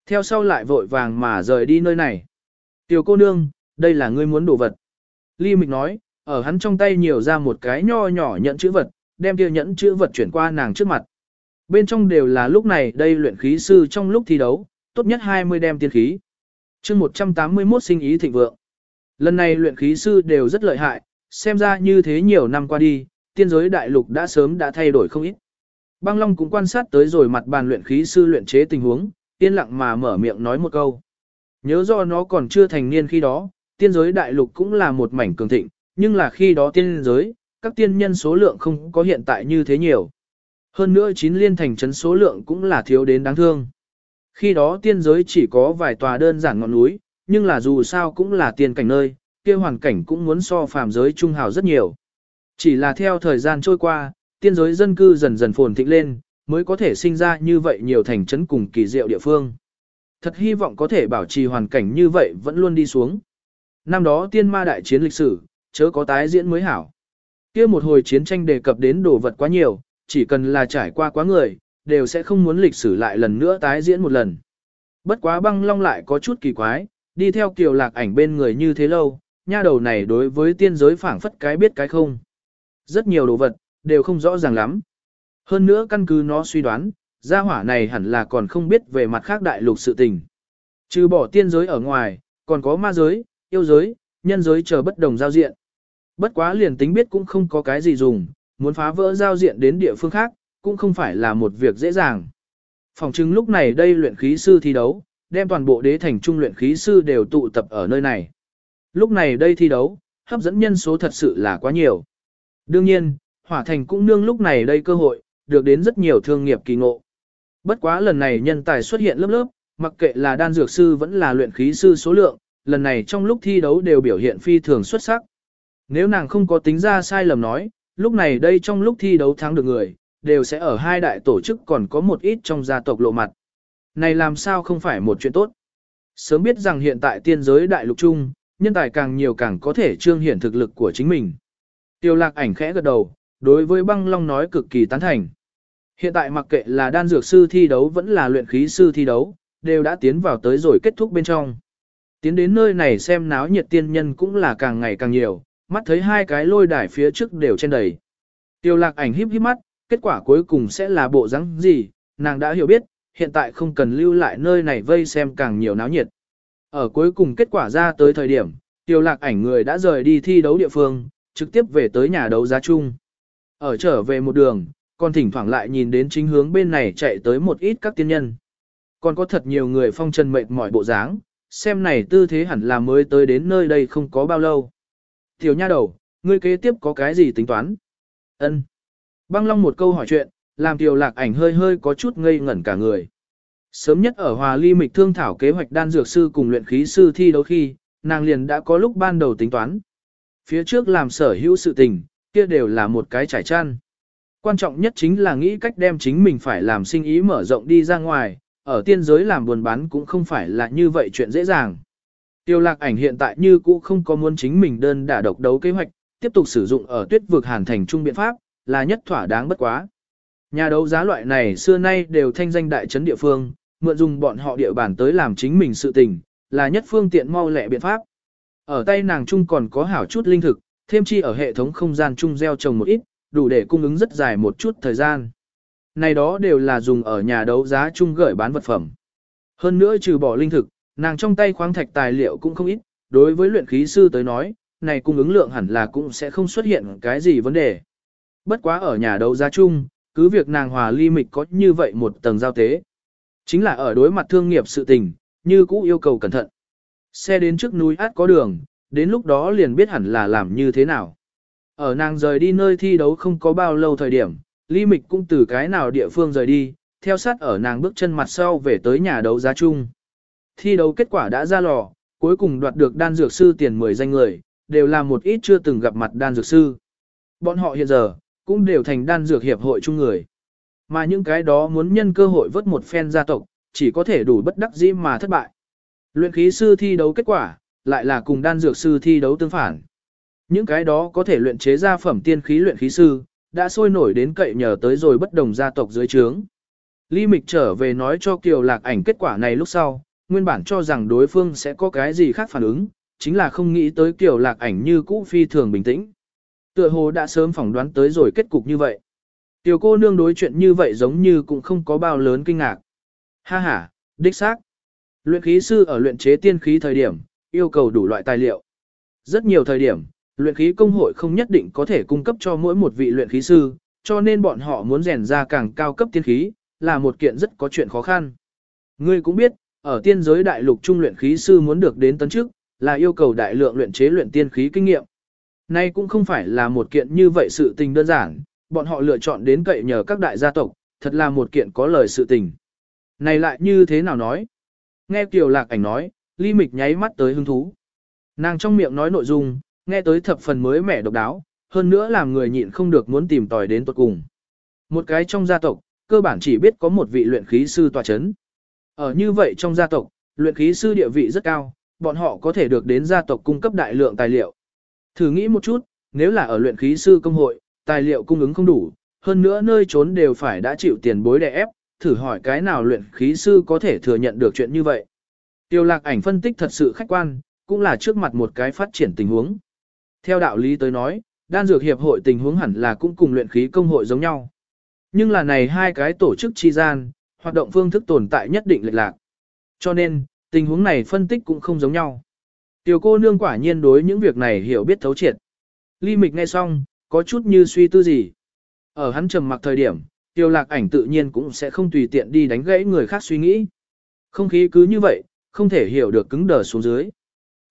Theo sau lại vội vàng mà rời đi nơi này. Tiểu cô nương, đây là ngươi muốn đồ vật. Ly mịch nói, ở hắn trong tay nhiều ra một cái nho nhỏ nhận chữ vật, đem kia nhẫn chữ vật chuyển qua nàng trước mặt. Bên trong đều là lúc này đây luyện khí sư trong lúc thi đấu, tốt nhất 20 đem tiên khí. chương 181 sinh ý thịnh vượng. Lần này luyện khí sư đều rất lợi hại, xem ra như thế nhiều năm qua đi, tiên giới đại lục đã sớm đã thay đổi không ít. Băng Long cũng quan sát tới rồi mặt bàn luyện khí sư luyện chế tình huống, yên lặng mà mở miệng nói một câu. Nhớ do nó còn chưa thành niên khi đó, tiên giới đại lục cũng là một mảnh cường thịnh, nhưng là khi đó tiên giới, các tiên nhân số lượng không có hiện tại như thế nhiều. Hơn nữa chín liên thành trấn số lượng cũng là thiếu đến đáng thương. Khi đó tiên giới chỉ có vài tòa đơn giản ngọn núi, nhưng là dù sao cũng là tiên cảnh nơi, kia hoàn cảnh cũng muốn so phàm giới trung hào rất nhiều. Chỉ là theo thời gian trôi qua, tiên giới dân cư dần dần phồn thịnh lên, mới có thể sinh ra như vậy nhiều thành trấn cùng kỳ diệu địa phương. Thật hy vọng có thể bảo trì hoàn cảnh như vậy vẫn luôn đi xuống. Năm đó tiên ma đại chiến lịch sử, chớ có tái diễn mới hảo. kia một hồi chiến tranh đề cập đến đồ vật quá nhiều, chỉ cần là trải qua quá người, đều sẽ không muốn lịch sử lại lần nữa tái diễn một lần. Bất quá băng long lại có chút kỳ quái, đi theo kiều lạc ảnh bên người như thế lâu, nha đầu này đối với tiên giới phảng phất cái biết cái không. Rất nhiều đồ vật, đều không rõ ràng lắm. Hơn nữa căn cứ nó suy đoán, gia hỏa này hẳn là còn không biết về mặt khác đại lục sự tình. Trừ bỏ tiên giới ở ngoài, còn có ma giới, yêu giới, nhân giới chờ bất đồng giao diện. Bất quá liền tính biết cũng không có cái gì dùng, muốn phá vỡ giao diện đến địa phương khác, cũng không phải là một việc dễ dàng. Phòng chứng lúc này đây luyện khí sư thi đấu, đem toàn bộ đế thành trung luyện khí sư đều tụ tập ở nơi này. Lúc này đây thi đấu, hấp dẫn nhân số thật sự là quá nhiều. Đương nhiên, hỏa thành cũng nương lúc này đây cơ hội, được đến rất nhiều thương nghiệp kỳ ngộ. Bất quá lần này nhân tài xuất hiện lớp lớp, mặc kệ là đan dược sư vẫn là luyện khí sư số lượng, lần này trong lúc thi đấu đều biểu hiện phi thường xuất sắc. Nếu nàng không có tính ra sai lầm nói, lúc này đây trong lúc thi đấu thắng được người, đều sẽ ở hai đại tổ chức còn có một ít trong gia tộc lộ mặt. Này làm sao không phải một chuyện tốt. Sớm biết rằng hiện tại tiên giới đại lục chung, nhân tài càng nhiều càng có thể trương hiển thực lực của chính mình. Tiêu lạc ảnh khẽ gật đầu, đối với băng long nói cực kỳ tán thành. Hiện tại mặc kệ là đan dược sư thi đấu vẫn là luyện khí sư thi đấu, đều đã tiến vào tới rồi kết thúc bên trong. Tiến đến nơi này xem náo nhiệt tiên nhân cũng là càng ngày càng nhiều, mắt thấy hai cái lôi đài phía trước đều trên đầy. Tiêu lạc ảnh híp híp mắt, kết quả cuối cùng sẽ là bộ rắn gì, nàng đã hiểu biết, hiện tại không cần lưu lại nơi này vây xem càng nhiều náo nhiệt. Ở cuối cùng kết quả ra tới thời điểm, tiêu lạc ảnh người đã rời đi thi đấu địa phương, trực tiếp về tới nhà đấu giá chung. Ở trở về một đường, còn thỉnh thoảng lại nhìn đến chính hướng bên này chạy tới một ít các tiên nhân. Còn có thật nhiều người phong trần mệt mỏi bộ dáng, xem này tư thế hẳn là mới tới đến nơi đây không có bao lâu. Tiểu nha đầu, ngươi kế tiếp có cái gì tính toán? Ân. Băng Long một câu hỏi chuyện, làm Tiểu Lạc ảnh hơi hơi có chút ngây ngẩn cả người. Sớm nhất ở Hòa Ly Mịch thương thảo kế hoạch đan dược sư cùng luyện khí sư thi đấu khi, nàng liền đã có lúc ban đầu tính toán. Phía trước làm sở hữu sự tình, kia đều là một cái trải chăn. Quan trọng nhất chính là nghĩ cách đem chính mình phải làm sinh ý mở rộng đi ra ngoài, ở tiên giới làm buồn bán cũng không phải là như vậy chuyện dễ dàng. Tiêu lạc ảnh hiện tại như cũ không có muốn chính mình đơn đả độc đấu kế hoạch, tiếp tục sử dụng ở tuyết vực hàn thành trung biện pháp, là nhất thỏa đáng bất quá. Nhà đấu giá loại này xưa nay đều thanh danh đại trấn địa phương, mượn dùng bọn họ địa bàn tới làm chính mình sự tình, là nhất phương tiện mau lẹ biện pháp. Ở tay nàng trung còn có hảo chút linh thực, thêm chi ở hệ thống không gian trung gieo trồng một ít, đủ để cung ứng rất dài một chút thời gian. Này đó đều là dùng ở nhà đấu giá chung gửi bán vật phẩm. Hơn nữa trừ bỏ linh thực, nàng trong tay khoáng thạch tài liệu cũng không ít, đối với luyện khí sư tới nói, này cung ứng lượng hẳn là cũng sẽ không xuất hiện cái gì vấn đề. Bất quá ở nhà đấu giá chung, cứ việc nàng hòa ly mịch có như vậy một tầng giao tế. Chính là ở đối mặt thương nghiệp sự tình, như cũ yêu cầu cẩn thận. Xe đến trước núi át có đường, đến lúc đó liền biết hẳn là làm như thế nào. Ở nàng rời đi nơi thi đấu không có bao lâu thời điểm, ly mịch cũng từ cái nào địa phương rời đi, theo sát ở nàng bước chân mặt sau về tới nhà đấu giá chung. Thi đấu kết quả đã ra lò, cuối cùng đoạt được đan dược sư tiền 10 danh người, đều là một ít chưa từng gặp mặt đan dược sư. Bọn họ hiện giờ, cũng đều thành đan dược hiệp hội chung người. Mà những cái đó muốn nhân cơ hội vớt một phen gia tộc, chỉ có thể đủ bất đắc dĩ mà thất bại. Luyện khí sư thi đấu kết quả, lại là cùng đan dược sư thi đấu tương phản. Những cái đó có thể luyện chế ra phẩm tiên khí luyện khí sư, đã sôi nổi đến cậy nhờ tới rồi bất đồng gia tộc dưới trướng. Ly Mịch trở về nói cho Kiều Lạc ảnh kết quả này lúc sau, nguyên bản cho rằng đối phương sẽ có cái gì khác phản ứng, chính là không nghĩ tới Kiều Lạc ảnh như cũ phi thường bình tĩnh. Tựa hồ đã sớm phỏng đoán tới rồi kết cục như vậy. Tiểu cô nương đối chuyện như vậy giống như cũng không có bao lớn kinh ngạc. Ha ha, đích xác. Luyện khí sư ở luyện chế tiên khí thời điểm, yêu cầu đủ loại tài liệu. Rất nhiều thời điểm, luyện khí công hội không nhất định có thể cung cấp cho mỗi một vị luyện khí sư, cho nên bọn họ muốn rèn ra càng cao cấp tiên khí, là một kiện rất có chuyện khó khăn. Ngươi cũng biết, ở tiên giới đại lục trung luyện khí sư muốn được đến tấn chức, là yêu cầu đại lượng luyện chế luyện tiên khí kinh nghiệm. Nay cũng không phải là một kiện như vậy sự tình đơn giản, bọn họ lựa chọn đến cậy nhờ các đại gia tộc, thật là một kiện có lời sự tình. Này lại như thế nào nói? Nghe Kiều Lạc Ảnh nói, Ly Mịch nháy mắt tới hứng thú. Nàng trong miệng nói nội dung, nghe tới thập phần mới mẻ độc đáo, hơn nữa làm người nhịn không được muốn tìm tòi đến tuột cùng. Một cái trong gia tộc, cơ bản chỉ biết có một vị luyện khí sư tòa chấn. Ở như vậy trong gia tộc, luyện khí sư địa vị rất cao, bọn họ có thể được đến gia tộc cung cấp đại lượng tài liệu. Thử nghĩ một chút, nếu là ở luyện khí sư công hội, tài liệu cung ứng không đủ, hơn nữa nơi trốn đều phải đã chịu tiền bối đè ép, thử hỏi cái nào luyện khí sư có thể thừa nhận được chuyện như vậy. Tiêu lạc ảnh phân tích thật sự khách quan, cũng là trước mặt một cái phát triển tình huống. Theo đạo lý tới nói, đan dược hiệp hội tình huống hẳn là cũng cùng luyện khí công hội giống nhau. Nhưng là này hai cái tổ chức chi gian, hoạt động phương thức tồn tại nhất định lệch lạc. Cho nên, tình huống này phân tích cũng không giống nhau. Tiểu cô nương quả nhiên đối những việc này hiểu biết thấu triệt. Ly mịch nghe xong, có chút như suy tư gì. Ở hắn trầm mặc thời điểm, tiêu lạc ảnh tự nhiên cũng sẽ không tùy tiện đi đánh gãy người khác suy nghĩ. Không khí cứ như vậy, không thể hiểu được cứng đờ xuống dưới.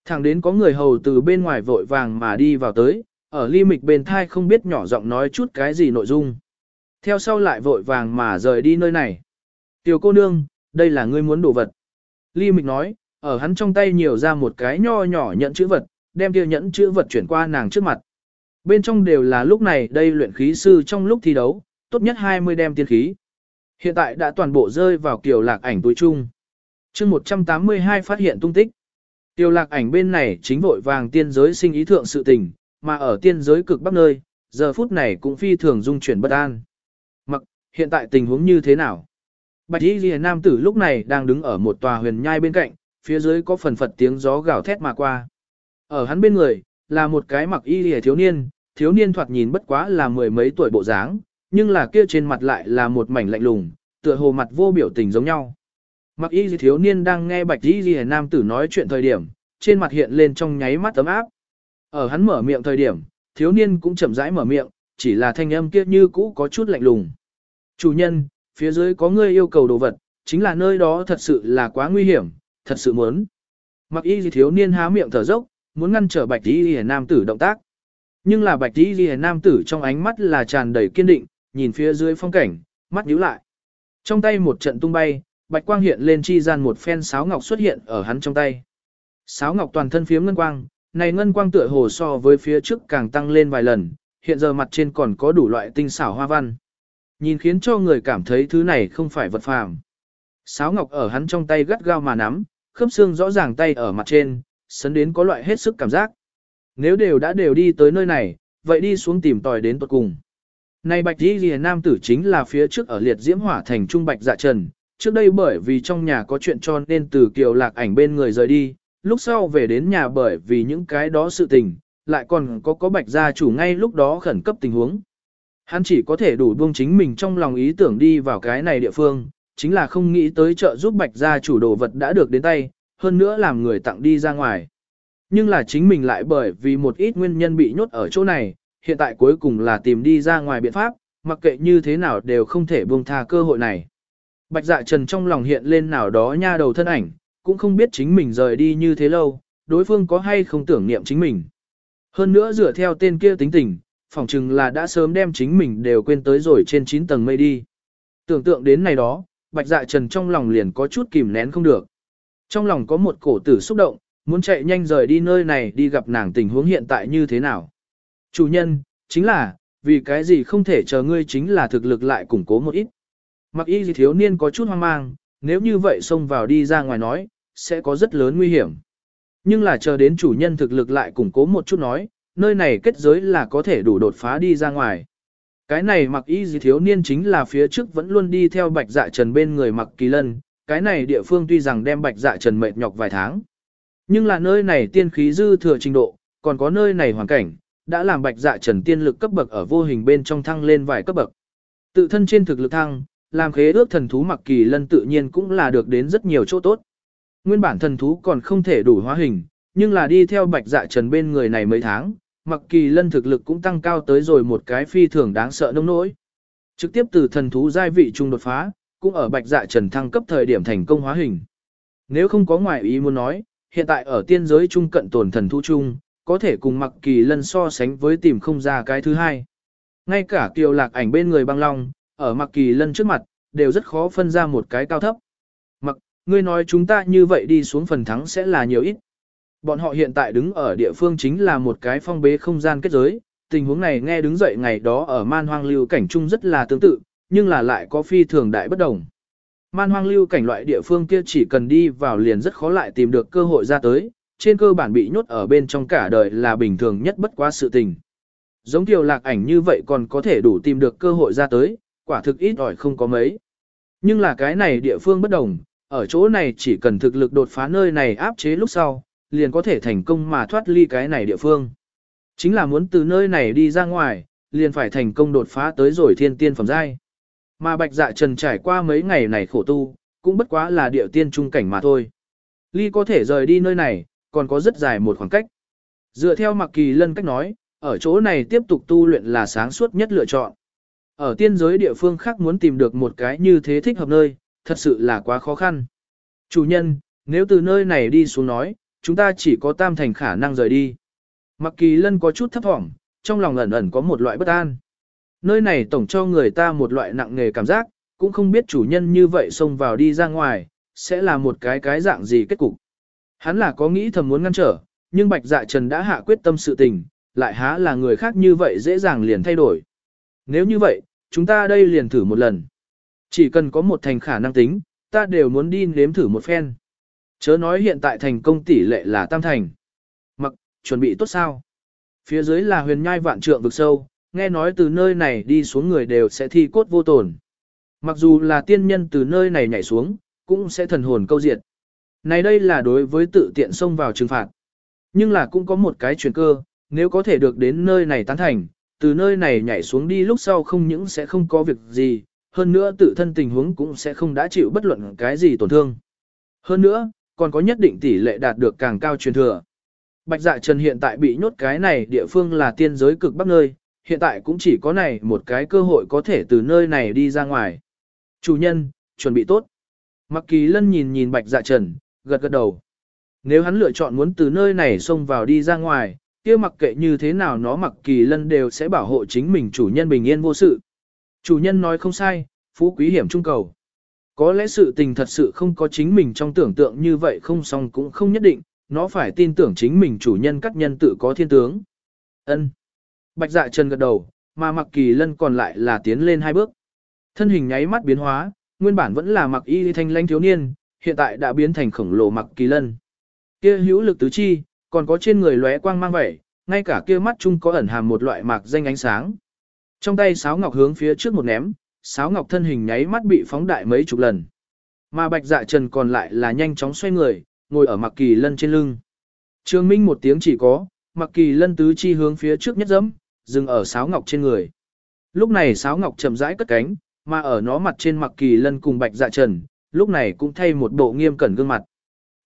Thẳng đến có người hầu từ bên ngoài vội vàng mà đi vào tới, ở ly mịch bên thai không biết nhỏ giọng nói chút cái gì nội dung. Theo sau lại vội vàng mà rời đi nơi này. Tiểu cô nương, đây là ngươi muốn đồ vật. Ly mịch nói, ở hắn trong tay nhiều ra một cái nho nhỏ nhẫn chữ vật, đem kia nhẫn chữ vật chuyển qua nàng trước mặt. Bên trong đều là lúc này đây luyện khí sư trong lúc thi đấu, tốt nhất 20 đem tiên khí. Hiện tại đã toàn bộ rơi vào kiểu lạc ảnh túi chung. chương 182 phát hiện tung tích. Tiêu lạc ảnh bên này chính vội vàng tiên giới sinh ý thượng sự tình, mà ở tiên giới cực bắc nơi, giờ phút này cũng phi thường dung chuyển bất an. Mặc, hiện tại tình huống như thế nào? Bạch Y Liễu nam tử lúc này đang đứng ở một tòa huyền nhai bên cạnh, phía dưới có phần phật tiếng gió gào thét mà qua. Ở hắn bên người, là một cái mặc y lìa thiếu niên, thiếu niên thoạt nhìn bất quá là mười mấy tuổi bộ dáng, nhưng là kia trên mặt lại là một mảnh lạnh lùng, tựa hồ mặt vô biểu tình giống nhau. Mặc y thiếu niên đang nghe bạch y lìa nam tử nói chuyện thời điểm, trên mặt hiện lên trong nháy mắt ấm áp. Ở hắn mở miệng thời điểm, thiếu niên cũng chậm rãi mở miệng, chỉ là thanh âm kia như cũ có chút lạnh lùng. Chủ nhân, phía dưới có người yêu cầu đồ vật, chính là nơi đó thật sự là quá nguy hiểm, thật sự muốn. Mặc y thiếu niên há miệng thở dốc, muốn ngăn trở bạch tí ghi nam tử động tác. Nhưng là bạch tí ghi nam tử trong ánh mắt là tràn đầy kiên định, nhìn phía dưới phong cảnh, mắt nhíu lại. Trong tay một trận tung bay, bạch quang hiện lên chi gian một phen sáo ngọc xuất hiện ở hắn trong tay. Sáo ngọc toàn thân phiếm ngân quang, này ngân quang tựa hồ so với phía trước càng tăng lên vài lần, hiện giờ mặt trên còn có đủ loại tinh xảo hoa văn. Nhìn khiến cho người cảm thấy thứ này không phải vật phàm. Sáo ngọc ở hắn trong tay gắt gao mà nắm, khớp xương rõ ràng tay ở mặt trên, sấn đến có loại hết sức cảm giác. Nếu đều đã đều đi tới nơi này, vậy đi xuống tìm tòi đến tuật cùng. Này bạch đi lìa nam tử chính là phía trước ở liệt diễm hỏa thành trung bạch dạ trần, trước đây bởi vì trong nhà có chuyện cho nên từ kiều lạc ảnh bên người rời đi, lúc sau về đến nhà bởi vì những cái đó sự tình, lại còn có có bạch gia chủ ngay lúc đó khẩn cấp tình huống. Hắn chỉ có thể đủ buông chính mình trong lòng ý tưởng đi vào cái này địa phương, chính là không nghĩ tới trợ giúp bạch gia chủ đồ vật đã được đến tay, hơn nữa làm người tặng đi ra ngoài. Nhưng là chính mình lại bởi vì một ít nguyên nhân bị nhốt ở chỗ này, hiện tại cuối cùng là tìm đi ra ngoài biện pháp, mặc kệ như thế nào đều không thể buông tha cơ hội này. Bạch dạ trần trong lòng hiện lên nào đó nha đầu thân ảnh, cũng không biết chính mình rời đi như thế lâu, đối phương có hay không tưởng niệm chính mình. Hơn nữa dựa theo tên kia tính tình, phỏng chừng là đã sớm đem chính mình đều quên tới rồi trên 9 tầng mây đi. Tưởng tượng đến này đó, bạch dạ trần trong lòng liền có chút kìm nén không được. Trong lòng có một cổ tử xúc động, muốn chạy nhanh rời đi nơi này đi gặp nàng tình huống hiện tại như thế nào. Chủ nhân, chính là, vì cái gì không thể chờ ngươi chính là thực lực lại củng cố một ít. Mặc y gì thiếu niên có chút hoang mang, nếu như vậy xông vào đi ra ngoài nói, sẽ có rất lớn nguy hiểm. Nhưng là chờ đến chủ nhân thực lực lại củng cố một chút nói, nơi này kết giới là có thể đủ đột phá đi ra ngoài. Cái này mặc y gì thiếu niên chính là phía trước vẫn luôn đi theo bạch dạ trần bên người mặc kỳ lân, cái này địa phương tuy rằng đem bạch dạ trần mệt nhọc vài tháng. Nhưng là nơi này tiên khí dư thừa trình độ, còn có nơi này hoàn cảnh, đã làm bạch dạ trần tiên lực cấp bậc ở vô hình bên trong thăng lên vài cấp bậc. Tự thân trên thực lực thăng, làm khế ước thần thú mặc kỳ lân tự nhiên cũng là được đến rất nhiều chỗ tốt. Nguyên bản thần thú còn không thể đủ hóa hình, nhưng là đi theo bạch dạ trần bên người này mấy tháng, mặc kỳ lân thực lực cũng tăng cao tới rồi một cái phi thường đáng sợ nông nỗi. Trực tiếp từ thần thú giai vị trung đột phá, cũng ở bạch dạ trần thăng cấp thời điểm thành công hóa hình. Nếu không có ngoại ý muốn nói, hiện tại ở tiên giới trung cận tồn thần thu trung, có thể cùng mặc kỳ lân so sánh với tìm không ra cái thứ hai. Ngay cả kiều lạc ảnh bên người băng long, ở mặc kỳ lân trước mặt, đều rất khó phân ra một cái cao thấp. Mặc, ngươi nói chúng ta như vậy đi xuống phần thắng sẽ là nhiều ít. Bọn họ hiện tại đứng ở địa phương chính là một cái phong bế không gian kết giới, tình huống này nghe đứng dậy ngày đó ở man hoang lưu cảnh trung rất là tương tự, nhưng là lại có phi thường đại bất đồng. Man hoang lưu cảnh loại địa phương kia chỉ cần đi vào liền rất khó lại tìm được cơ hội ra tới, trên cơ bản bị nhốt ở bên trong cả đời là bình thường nhất bất quá sự tình. Giống tiểu lạc ảnh như vậy còn có thể đủ tìm được cơ hội ra tới, quả thực ít ỏi không có mấy. Nhưng là cái này địa phương bất đồng, ở chỗ này chỉ cần thực lực đột phá nơi này áp chế lúc sau, liền có thể thành công mà thoát ly cái này địa phương. Chính là muốn từ nơi này đi ra ngoài, liền phải thành công đột phá tới rồi thiên tiên phẩm giai. Mà bạch dạ trần trải qua mấy ngày này khổ tu, cũng bất quá là địa tiên trung cảnh mà thôi. Ly có thể rời đi nơi này, còn có rất dài một khoảng cách. Dựa theo mặc kỳ lân cách nói, ở chỗ này tiếp tục tu luyện là sáng suốt nhất lựa chọn. Ở tiên giới địa phương khác muốn tìm được một cái như thế thích hợp nơi, thật sự là quá khó khăn. Chủ nhân, nếu từ nơi này đi xuống nói, chúng ta chỉ có tam thành khả năng rời đi. Mặc kỳ lân có chút thấp thỏm, trong lòng ẩn ẩn có một loại bất an. Nơi này tổng cho người ta một loại nặng nề cảm giác, cũng không biết chủ nhân như vậy xông vào đi ra ngoài, sẽ là một cái cái dạng gì kết cục. Hắn là có nghĩ thầm muốn ngăn trở, nhưng bạch dạ trần đã hạ quyết tâm sự tình, lại há là người khác như vậy dễ dàng liền thay đổi. Nếu như vậy, chúng ta đây liền thử một lần. Chỉ cần có một thành khả năng tính, ta đều muốn đi nếm thử một phen. Chớ nói hiện tại thành công tỷ lệ là tam thành. Mặc, chuẩn bị tốt sao? Phía dưới là huyền nhai vạn trượng vực sâu, nghe nói từ nơi này đi xuống người đều sẽ thi cốt vô tổn. Mặc dù là tiên nhân từ nơi này nhảy xuống, cũng sẽ thần hồn câu diệt. Này đây là đối với tự tiện xông vào trừng phạt. Nhưng là cũng có một cái chuyển cơ, nếu có thể được đến nơi này tán thành, từ nơi này nhảy xuống đi lúc sau không những sẽ không có việc gì, hơn nữa tự thân tình huống cũng sẽ không đã chịu bất luận cái gì tổn thương. Hơn nữa, còn có nhất định tỷ lệ đạt được càng cao truyền thừa. Bạch dạ trần hiện tại bị nhốt cái này địa phương là tiên giới cực bắc nơi, hiện tại cũng chỉ có này một cái cơ hội có thể từ nơi này đi ra ngoài. Chủ nhân, chuẩn bị tốt. Mặc kỳ lân nhìn nhìn bạch dạ trần, gật gật đầu. Nếu hắn lựa chọn muốn từ nơi này xông vào đi ra ngoài, kia mặc kệ như thế nào nó mặc kỳ lân đều sẽ bảo hộ chính mình chủ nhân bình yên vô sự. Chủ nhân nói không sai, phú quý hiểm trung cầu. Có lẽ sự tình thật sự không có chính mình trong tưởng tượng như vậy không xong cũng không nhất định, nó phải tin tưởng chính mình chủ nhân các nhân tự có thiên tướng. ân Bạch dạ trần gật đầu, mà mặc kỳ lân còn lại là tiến lên hai bước. Thân hình nháy mắt biến hóa, nguyên bản vẫn là mặc y thanh lãnh thiếu niên, hiện tại đã biến thành khổng lồ mặc kỳ lân. Kia hữu lực tứ chi, còn có trên người lóe quang mang vẻ, ngay cả kia mắt chung có ẩn hàm một loại mạc danh ánh sáng. Trong tay sáo ngọc hướng phía trước một ném, sáo ngọc thân hình nháy mắt bị phóng đại mấy chục lần. Mà bạch dạ trần còn lại là nhanh chóng xoay người, ngồi ở mặc kỳ lân trên lưng. Trương minh một tiếng chỉ có, mặc kỳ lân tứ chi hướng phía trước nhất dẫm, dừng ở sáo ngọc trên người. Lúc này sáo ngọc chậm rãi cất cánh, mà ở nó mặt trên mặc kỳ lân cùng bạch dạ trần, lúc này cũng thay một bộ nghiêm cẩn gương mặt.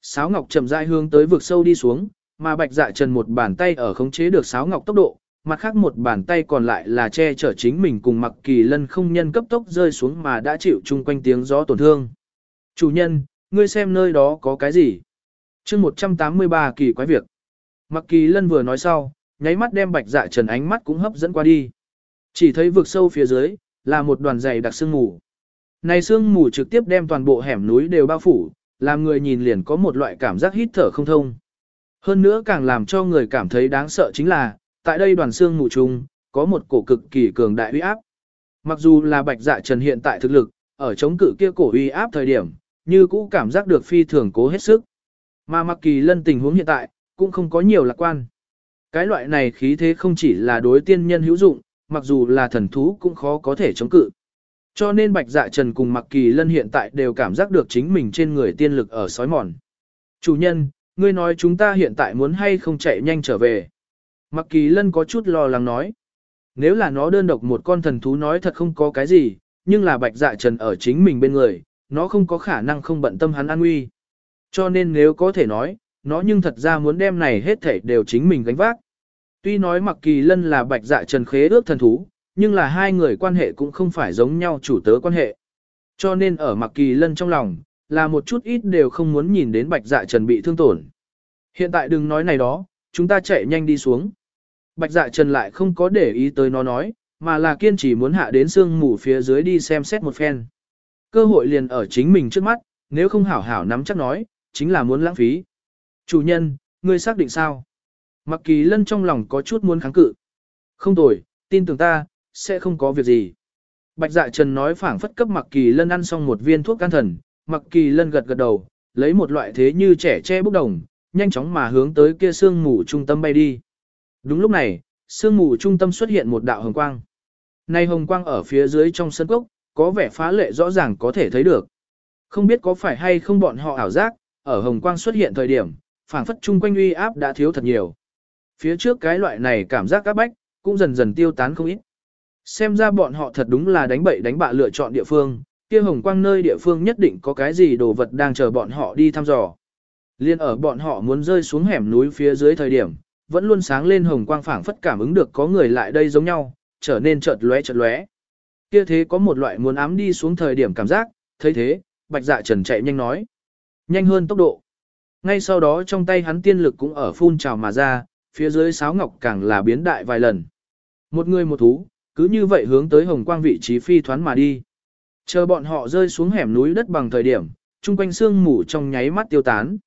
Sáo ngọc chậm rãi hướng tới vực sâu đi xuống, mà bạch dạ trần một bàn tay ở khống chế được sáo ngọc tốc độ, mặt khác một bàn tay còn lại là che chở chính mình cùng mặc kỳ lân không nhân cấp tốc rơi xuống mà đã chịu chung quanh tiếng gió tổn thương. Chủ nhân, ngươi xem nơi đó có cái gì? chương 183 kỳ quái việc. Mặc kỳ lân vừa nói sau, nháy mắt đem bạch dạ trần ánh mắt cũng hấp dẫn qua đi. Chỉ thấy vực sâu phía dưới, là một đoàn dày đặc sương mù. Này sương mù trực tiếp đem toàn bộ hẻm núi đều bao phủ, làm người nhìn liền có một loại cảm giác hít thở không thông. Hơn nữa càng làm cho người cảm thấy đáng sợ chính là, tại đây đoàn xương mù trùng, có một cổ cực kỳ cường đại uy áp. Mặc dù là bạch dạ trần hiện tại thực lực, ở chống cự kia cổ uy áp thời điểm, như cũ cảm giác được phi thường cố hết sức. Mà mặc kỳ lân tình huống hiện tại, cũng không có nhiều lạc quan. Cái loại này khí thế không chỉ là đối tiên nhân hữu dụng, mặc dù là thần thú cũng khó có thể chống cự. Cho nên bạch dạ trần cùng mặc kỳ lân hiện tại đều cảm giác được chính mình trên người tiên lực ở sói mòn. Chủ nhân, ngươi nói chúng ta hiện tại muốn hay không chạy nhanh trở về. Mặc kỳ lân có chút lo lắng nói. Nếu là nó đơn độc một con thần thú nói thật không có cái gì, nhưng là bạch dạ trần ở chính mình bên người, nó không có khả năng không bận tâm hắn an nguy. Cho nên nếu có thể nói, nó nhưng thật ra muốn đem này hết thảy đều chính mình gánh vác. Tuy nói mặc kỳ lân là bạch dạ trần khế ước thần thú, nhưng là hai người quan hệ cũng không phải giống nhau chủ tớ quan hệ. Cho nên ở mặc kỳ lân trong lòng, là một chút ít đều không muốn nhìn đến bạch dạ trần bị thương tổn. Hiện tại đừng nói này đó, chúng ta chạy nhanh đi xuống. Bạch dạ trần lại không có để ý tới nó nói, mà là kiên trì muốn hạ đến sương mù phía dưới đi xem xét một phen. Cơ hội liền ở chính mình trước mắt, nếu không hảo hảo nắm chắc nói, chính là muốn lãng phí. Chủ nhân, ngươi xác định sao? Mặc kỳ lân trong lòng có chút muốn kháng cự. Không tồi, tin tưởng ta, sẽ không có việc gì. Bạch dạ trần nói phảng phất cấp mặc kỳ lân ăn xong một viên thuốc can thần, mặc kỳ lân gật gật đầu, lấy một loại thế như trẻ che bốc đồng, nhanh chóng mà hướng tới kia sương mù trung tâm bay đi. Đúng lúc này, sương mù trung tâm xuất hiện một đạo hồng quang. nay hồng quang ở phía dưới trong sân cốc, có vẻ phá lệ rõ ràng có thể thấy được. Không biết có phải hay không bọn họ ảo giác, ở hồng quang xuất hiện thời điểm, phảng phất chung quanh uy áp đã thiếu thật nhiều. Phía trước cái loại này cảm giác các bách, cũng dần dần tiêu tán không ít. Xem ra bọn họ thật đúng là đánh bậy đánh bạ lựa chọn địa phương, kia hồng quang nơi địa phương nhất định có cái gì đồ vật đang chờ bọn họ đi thăm dò. Liên ở bọn họ muốn rơi xuống hẻm núi phía dưới thời điểm, vẫn luôn sáng lên hồng quang phảng phất cảm ứng được có người lại đây giống nhau, trở nên chợt lóe chợt lóe. Kia thế có một loại muốn ám đi xuống thời điểm cảm giác, thấy thế, bạch dạ trần chạy nhanh nói. Nhanh hơn tốc độ. Ngay sau đó trong tay hắn tiên lực cũng ở phun trào mà ra, phía dưới sáo ngọc càng là biến đại vài lần. Một người một thú, cứ như vậy hướng tới hồng quang vị trí phi thoán mà đi. Chờ bọn họ rơi xuống hẻm núi đất bằng thời điểm, chung quanh sương mù trong nháy mắt tiêu tán.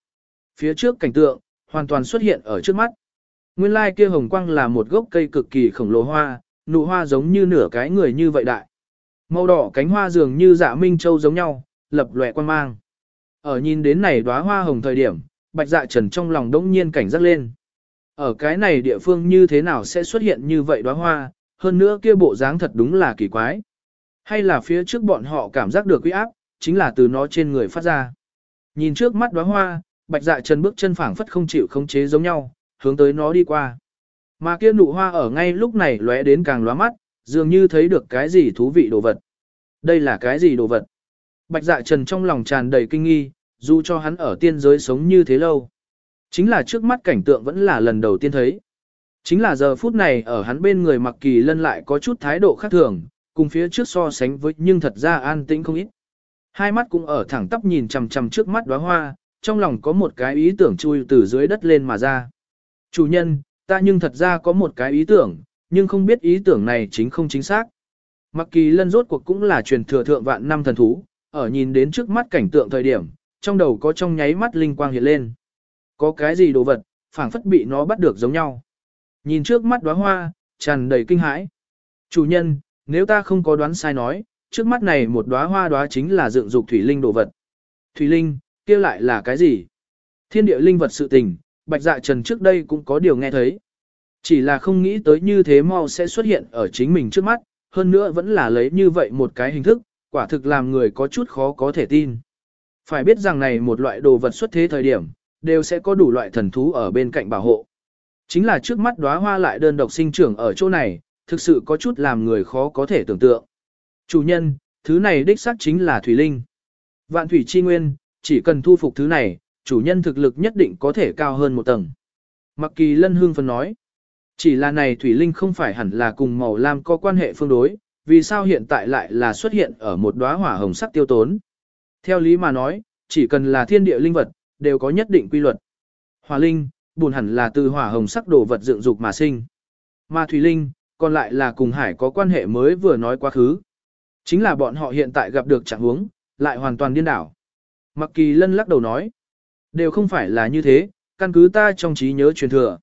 Phía trước cảnh tượng, hoàn toàn xuất hiện ở trước mắt. Nguyên lai kia hồng quang là một gốc cây cực kỳ khổng lồ hoa, nụ hoa giống như nửa cái người như vậy đại. Màu đỏ cánh hoa dường như dạ minh châu giống nhau, lập lòe quan mang. Ở nhìn đến này đóa hoa hồng thời điểm, bạch dạ trần trong lòng đống nhiên cảnh giác lên. Ở cái này địa phương như thế nào sẽ xuất hiện như vậy đóa hoa, hơn nữa kia bộ dáng thật đúng là kỳ quái. Hay là phía trước bọn họ cảm giác được uy áp, chính là từ nó trên người phát ra. Nhìn trước mắt đóa hoa, bạch dạ trần bước chân phảng phất không chịu khống chế giống nhau, hướng tới nó đi qua. Mà kia nụ hoa ở ngay lúc này lóe đến càng lóa mắt, dường như thấy được cái gì thú vị đồ vật. Đây là cái gì đồ vật? Bạch dạ trần trong lòng tràn đầy kinh nghi, dù cho hắn ở tiên giới sống như thế lâu. Chính là trước mắt cảnh tượng vẫn là lần đầu tiên thấy. Chính là giờ phút này ở hắn bên người mặc kỳ lân lại có chút thái độ khác thường, cùng phía trước so sánh với nhưng thật ra an tĩnh không ít. Hai mắt cũng ở thẳng tắp nhìn chằm chằm trước mắt đóa hoa, trong lòng có một cái ý tưởng chui từ dưới đất lên mà ra. Chủ nhân, ta nhưng thật ra có một cái ý tưởng, nhưng không biết ý tưởng này chính không chính xác. Mặc kỳ lân rốt cuộc cũng là truyền thừa thượng vạn năm thần thú, ở nhìn đến trước mắt cảnh tượng thời điểm, trong đầu có trong nháy mắt linh quang hiện lên. Có cái gì đồ vật, phảng phất bị nó bắt được giống nhau. Nhìn trước mắt đóa hoa, tràn đầy kinh hãi. Chủ nhân, nếu ta không có đoán sai nói, trước mắt này một đóa hoa đóa chính là dựng dục thủy linh đồ vật. Thủy linh, kia lại là cái gì? Thiên địa linh vật sự tình, bạch dạ trần trước đây cũng có điều nghe thấy. Chỉ là không nghĩ tới như thế mau sẽ xuất hiện ở chính mình trước mắt, hơn nữa vẫn là lấy như vậy một cái hình thức, quả thực làm người có chút khó có thể tin. Phải biết rằng này một loại đồ vật xuất thế thời điểm, đều sẽ có đủ loại thần thú ở bên cạnh bảo hộ. Chính là trước mắt đóa hoa lại đơn độc sinh trưởng ở chỗ này, thực sự có chút làm người khó có thể tưởng tượng. Chủ nhân, thứ này đích xác chính là thủy linh. Vạn thủy chi nguyên, chỉ cần thu phục thứ này, chủ nhân thực lực nhất định có thể cao hơn một tầng. Mặc kỳ lân hương phân nói, chỉ là này thủy linh không phải hẳn là cùng màu lam có quan hệ phương đối, vì sao hiện tại lại là xuất hiện ở một đóa hỏa hồng sắc tiêu tốn. Theo lý mà nói, chỉ cần là thiên địa linh vật, đều có nhất định quy luật. Hỏa linh, buồn hẳn là từ hỏa hồng sắc đồ vật dựng dục mà sinh. Mà thủy linh, còn lại là cùng hải có quan hệ mới vừa nói quá khứ. Chính là bọn họ hiện tại gặp được trạng huống, lại hoàn toàn điên đảo. Mặc kỳ lân lắc đầu nói, đều không phải là như thế, căn cứ ta trong trí nhớ truyền thừa.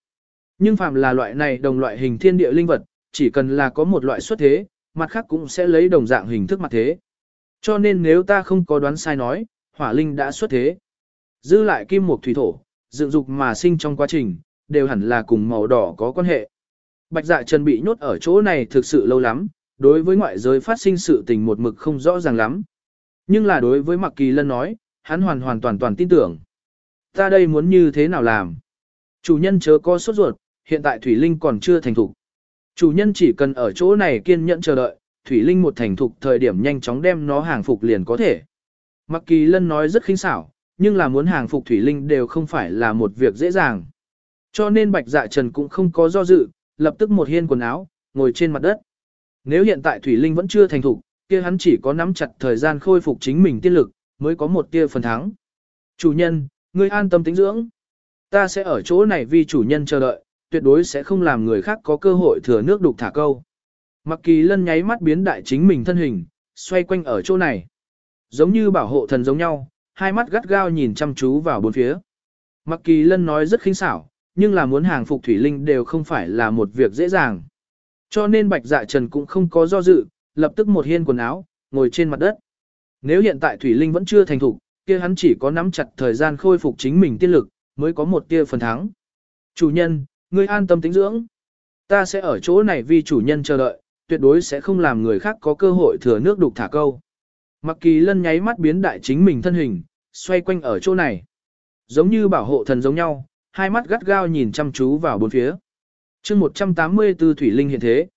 Nhưng phàm là loại này đồng loại hình thiên địa linh vật, chỉ cần là có một loại xuất thế, mặt khác cũng sẽ lấy đồng dạng hình thức mặt thế. Cho nên nếu ta không có đoán sai nói, hỏa linh đã xuất thế. Dư lại kim mục thủy thổ, dựng dục mà sinh trong quá trình, đều hẳn là cùng màu đỏ có quan hệ. Bạch dạ trần bị nhốt ở chỗ này thực sự lâu lắm, đối với ngoại giới phát sinh sự tình một mực không rõ ràng lắm. Nhưng là đối với Mạc Kỳ Lân nói, hắn hoàn hoàn toàn toàn tin tưởng. Ta đây muốn như thế nào làm? Chủ nhân chớ có sốt ruột, hiện tại Thủy Linh còn chưa thành thục. Chủ nhân chỉ cần ở chỗ này kiên nhẫn chờ đợi, Thủy Linh một thành thục thời điểm nhanh chóng đem nó hàng phục liền có thể. Mạc Kỳ Lân nói rất khinh xảo, nhưng là muốn hàng phục Thủy Linh đều không phải là một việc dễ dàng. Cho nên Bạch Dạ Trần cũng không có do dự, lập tức một hiên quần áo, ngồi trên mặt đất. Nếu hiện tại Thủy Linh vẫn chưa thành thục, kia hắn chỉ có nắm chặt thời gian khôi phục chính mình tiên lực, mới có một tia phần thắng. Chủ nhân, ngươi an tâm tính dưỡng. Ta sẽ ở chỗ này vì chủ nhân chờ đợi, tuyệt đối sẽ không làm người khác có cơ hội thừa nước đục thả câu. Mặc kỳ lân nháy mắt biến đại chính mình thân hình, xoay quanh ở chỗ này. Giống như bảo hộ thần giống nhau, hai mắt gắt gao nhìn chăm chú vào bốn phía. Mặc kỳ lân nói rất khinh xảo, nhưng là muốn hàng phục thủy linh đều không phải là một việc dễ dàng. Cho nên bạch dạ trần cũng không có do dự, lập tức một hiên quần áo, ngồi trên mặt đất. Nếu hiện tại thủy linh vẫn chưa thành thục, kia hắn chỉ có nắm chặt thời gian khôi phục chính mình tiên lực, mới có một tia phần thắng. Chủ nhân, ngươi an tâm tĩnh dưỡng. Ta sẽ ở chỗ này vì chủ nhân chờ đợi, tuyệt đối sẽ không làm người khác có cơ hội thừa nước đục thả câu. Mặc kỳ lân nháy mắt biến đại chính mình thân hình, xoay quanh ở chỗ này. Giống như bảo hộ thần giống nhau, hai mắt gắt gao nhìn chăm chú vào bốn phía. chương 184 Thủy Linh hiện thế.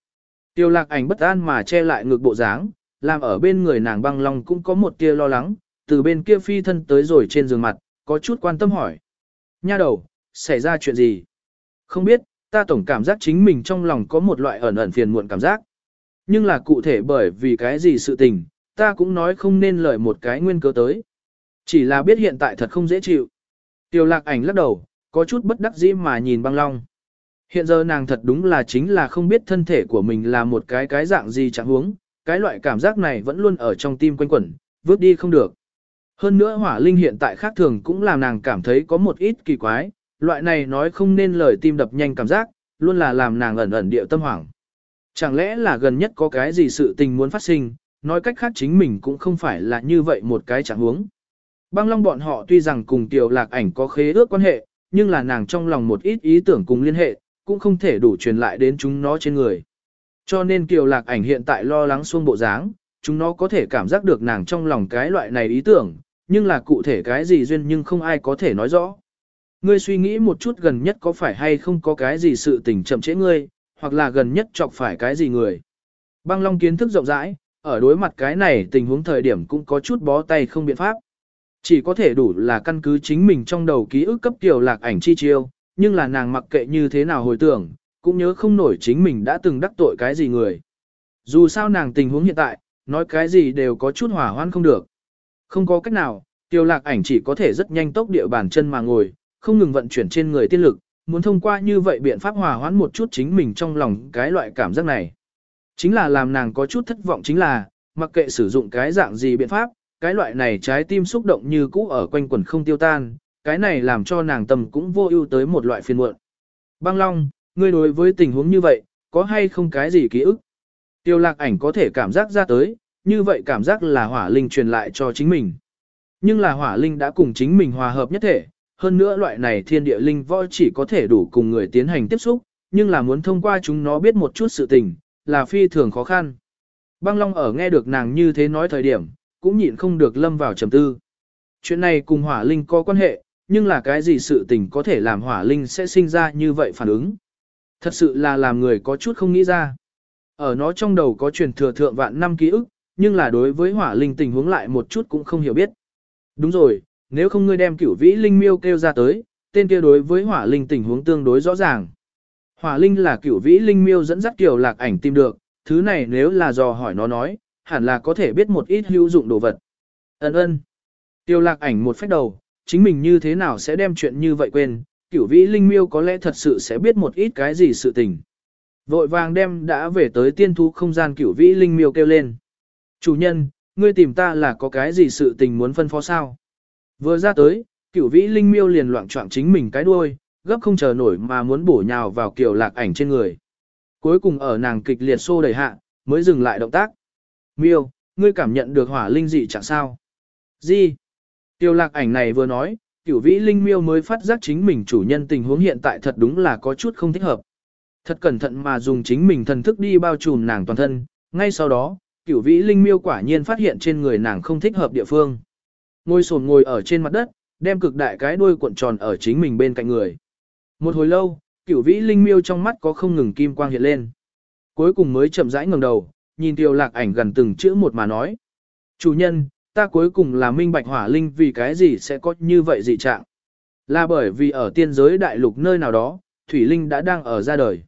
Tiêu lạc ảnh bất an mà che lại ngực bộ dáng, làm ở bên người nàng băng long cũng có một tia lo lắng, từ bên kia phi thân tới rồi trên giường mặt, có chút quan tâm hỏi. Nha đầu, xảy ra chuyện gì? Không biết, ta tổng cảm giác chính mình trong lòng có một loại ẩn ẩn phiền muộn cảm giác. Nhưng là cụ thể bởi vì cái gì sự tình, ta cũng nói không nên lời một cái nguyên cớ tới. Chỉ là biết hiện tại thật không dễ chịu. Tiểu lạc ảnh lắc đầu, có chút bất đắc dĩ mà nhìn băng long. Hiện giờ nàng thật đúng là chính là không biết thân thể của mình là một cái cái dạng gì chẳng huống, cái loại cảm giác này vẫn luôn ở trong tim quanh quẩn, vứt đi không được. Hơn nữa hỏa linh hiện tại khác thường cũng làm nàng cảm thấy có một ít kỳ quái, loại này nói không nên lời tim đập nhanh cảm giác, luôn là làm nàng ẩn ẩn điệu tâm hoảng. Chẳng lẽ là gần nhất có cái gì sự tình muốn phát sinh, nói cách khác chính mình cũng không phải là như vậy một cái chẳng huống. Băng long bọn họ tuy rằng cùng tiểu lạc ảnh có khế ước quan hệ, nhưng là nàng trong lòng một ít ý tưởng cùng liên hệ, cũng không thể đủ truyền lại đến chúng nó trên người. Cho nên kiều lạc ảnh hiện tại lo lắng xuông bộ dáng, chúng nó có thể cảm giác được nàng trong lòng cái loại này ý tưởng, nhưng là cụ thể cái gì duyên nhưng không ai có thể nói rõ. Ngươi suy nghĩ một chút gần nhất có phải hay không có cái gì sự tình chậm trễ ngươi, hoặc là gần nhất chọc phải cái gì người. Băng Long kiến thức rộng rãi, ở đối mặt cái này tình huống thời điểm cũng có chút bó tay không biện pháp. Chỉ có thể đủ là căn cứ chính mình trong đầu ký ức cấp tiểu lạc ảnh chi chiêu, nhưng là nàng mặc kệ như thế nào hồi tưởng, cũng nhớ không nổi chính mình đã từng đắc tội cái gì người. Dù sao nàng tình huống hiện tại, nói cái gì đều có chút hỏa hoan không được. Không có cách nào, tiêu lạc ảnh chỉ có thể rất nhanh tốc địa bàn chân mà ngồi, không ngừng vận chuyển trên người tiên lực, muốn thông qua như vậy biện pháp hòa hoãn một chút chính mình trong lòng cái loại cảm giác này. Chính là làm nàng có chút thất vọng chính là, mặc kệ sử dụng cái dạng gì biện pháp, cái loại này trái tim xúc động như cũ ở quanh quần không tiêu tan, cái này làm cho nàng tâm cũng vô ưu tới một loại phiền muộn. Băng Long, ngươi đối với tình huống như vậy, có hay không cái gì ký ức? Tiêu lạc ảnh có thể cảm giác ra tới, như vậy cảm giác là hỏa linh truyền lại cho chính mình. Nhưng là hỏa linh đã cùng chính mình hòa hợp nhất thể, hơn nữa loại này thiên địa linh võ chỉ có thể đủ cùng người tiến hành tiếp xúc, nhưng là muốn thông qua chúng nó biết một chút sự tình, là phi thường khó khăn. Băng Long ở nghe được nàng như thế nói thời điểm, cũng nhịn không được lâm vào trầm tư. Chuyện này cùng hỏa linh có quan hệ, nhưng là cái gì sự tình có thể làm hỏa linh sẽ sinh ra như vậy phản ứng. Thật sự là làm người có chút không nghĩ ra. Ở nó trong đầu có truyền thừa thượng vạn năm ký ức, nhưng là đối với hỏa linh tình huống lại một chút cũng không hiểu biết. Đúng rồi, nếu không ngươi đem cửu vĩ linh miêu kêu ra tới, tên kia đối với hỏa linh tình huống tương đối rõ ràng. Hỏa linh là cửu vĩ linh miêu dẫn dắt kiểu lạc ảnh tìm được, thứ này nếu là dò hỏi nó nói, hẳn là có thể biết một ít hữu dụng đồ vật. Ấn ơn. Tiêu lạc ảnh một phép đầu, chính mình như thế nào sẽ đem chuyện như vậy quên, cửu vĩ linh miêu có lẽ thật sự sẽ biết một ít cái gì sự tình. Vội vàng đem đã về tới tiên thú không gian cửu vĩ linh miêu kêu lên. Chủ nhân, ngươi tìm ta là có cái gì sự tình muốn phân phó sao? Vừa ra tới, cửu vĩ linh miêu liền loạn trọng chính mình cái đuôi, gấp không chờ nổi mà muốn bổ nhào vào kiểu lạc ảnh trên người. Cuối cùng ở nàng kịch liệt xô đẩy hạ, mới dừng lại động tác. Miêu, ngươi cảm nhận được hỏa linh dị chẳng sao? Gì? Tiêu lạc ảnh này vừa nói, cửu vĩ linh miêu mới phát giác chính mình chủ nhân tình huống hiện tại thật đúng là có chút không thích hợp. Thật cẩn thận mà dùng chính mình thần thức đi bao trùm nàng toàn thân, ngay sau đó, cửu vĩ linh miêu quả nhiên phát hiện trên người nàng không thích hợp địa phương. Ngồi sồn ngồi ở trên mặt đất, đem cực đại cái đuôi cuộn tròn ở chính mình bên cạnh người. Một hồi lâu, cửu vĩ linh miêu trong mắt có không ngừng kim quang hiện lên. Cuối cùng mới chậm rãi ngẩng đầu, nhìn tiêu lạc ảnh gần từng chữ một mà nói. Chủ nhân, ta cuối cùng là minh bạch hỏa linh vì cái gì sẽ có như vậy dị trạng. Là bởi vì ở tiên giới đại lục nơi nào đó, thủy linh đã đang ở ra đời.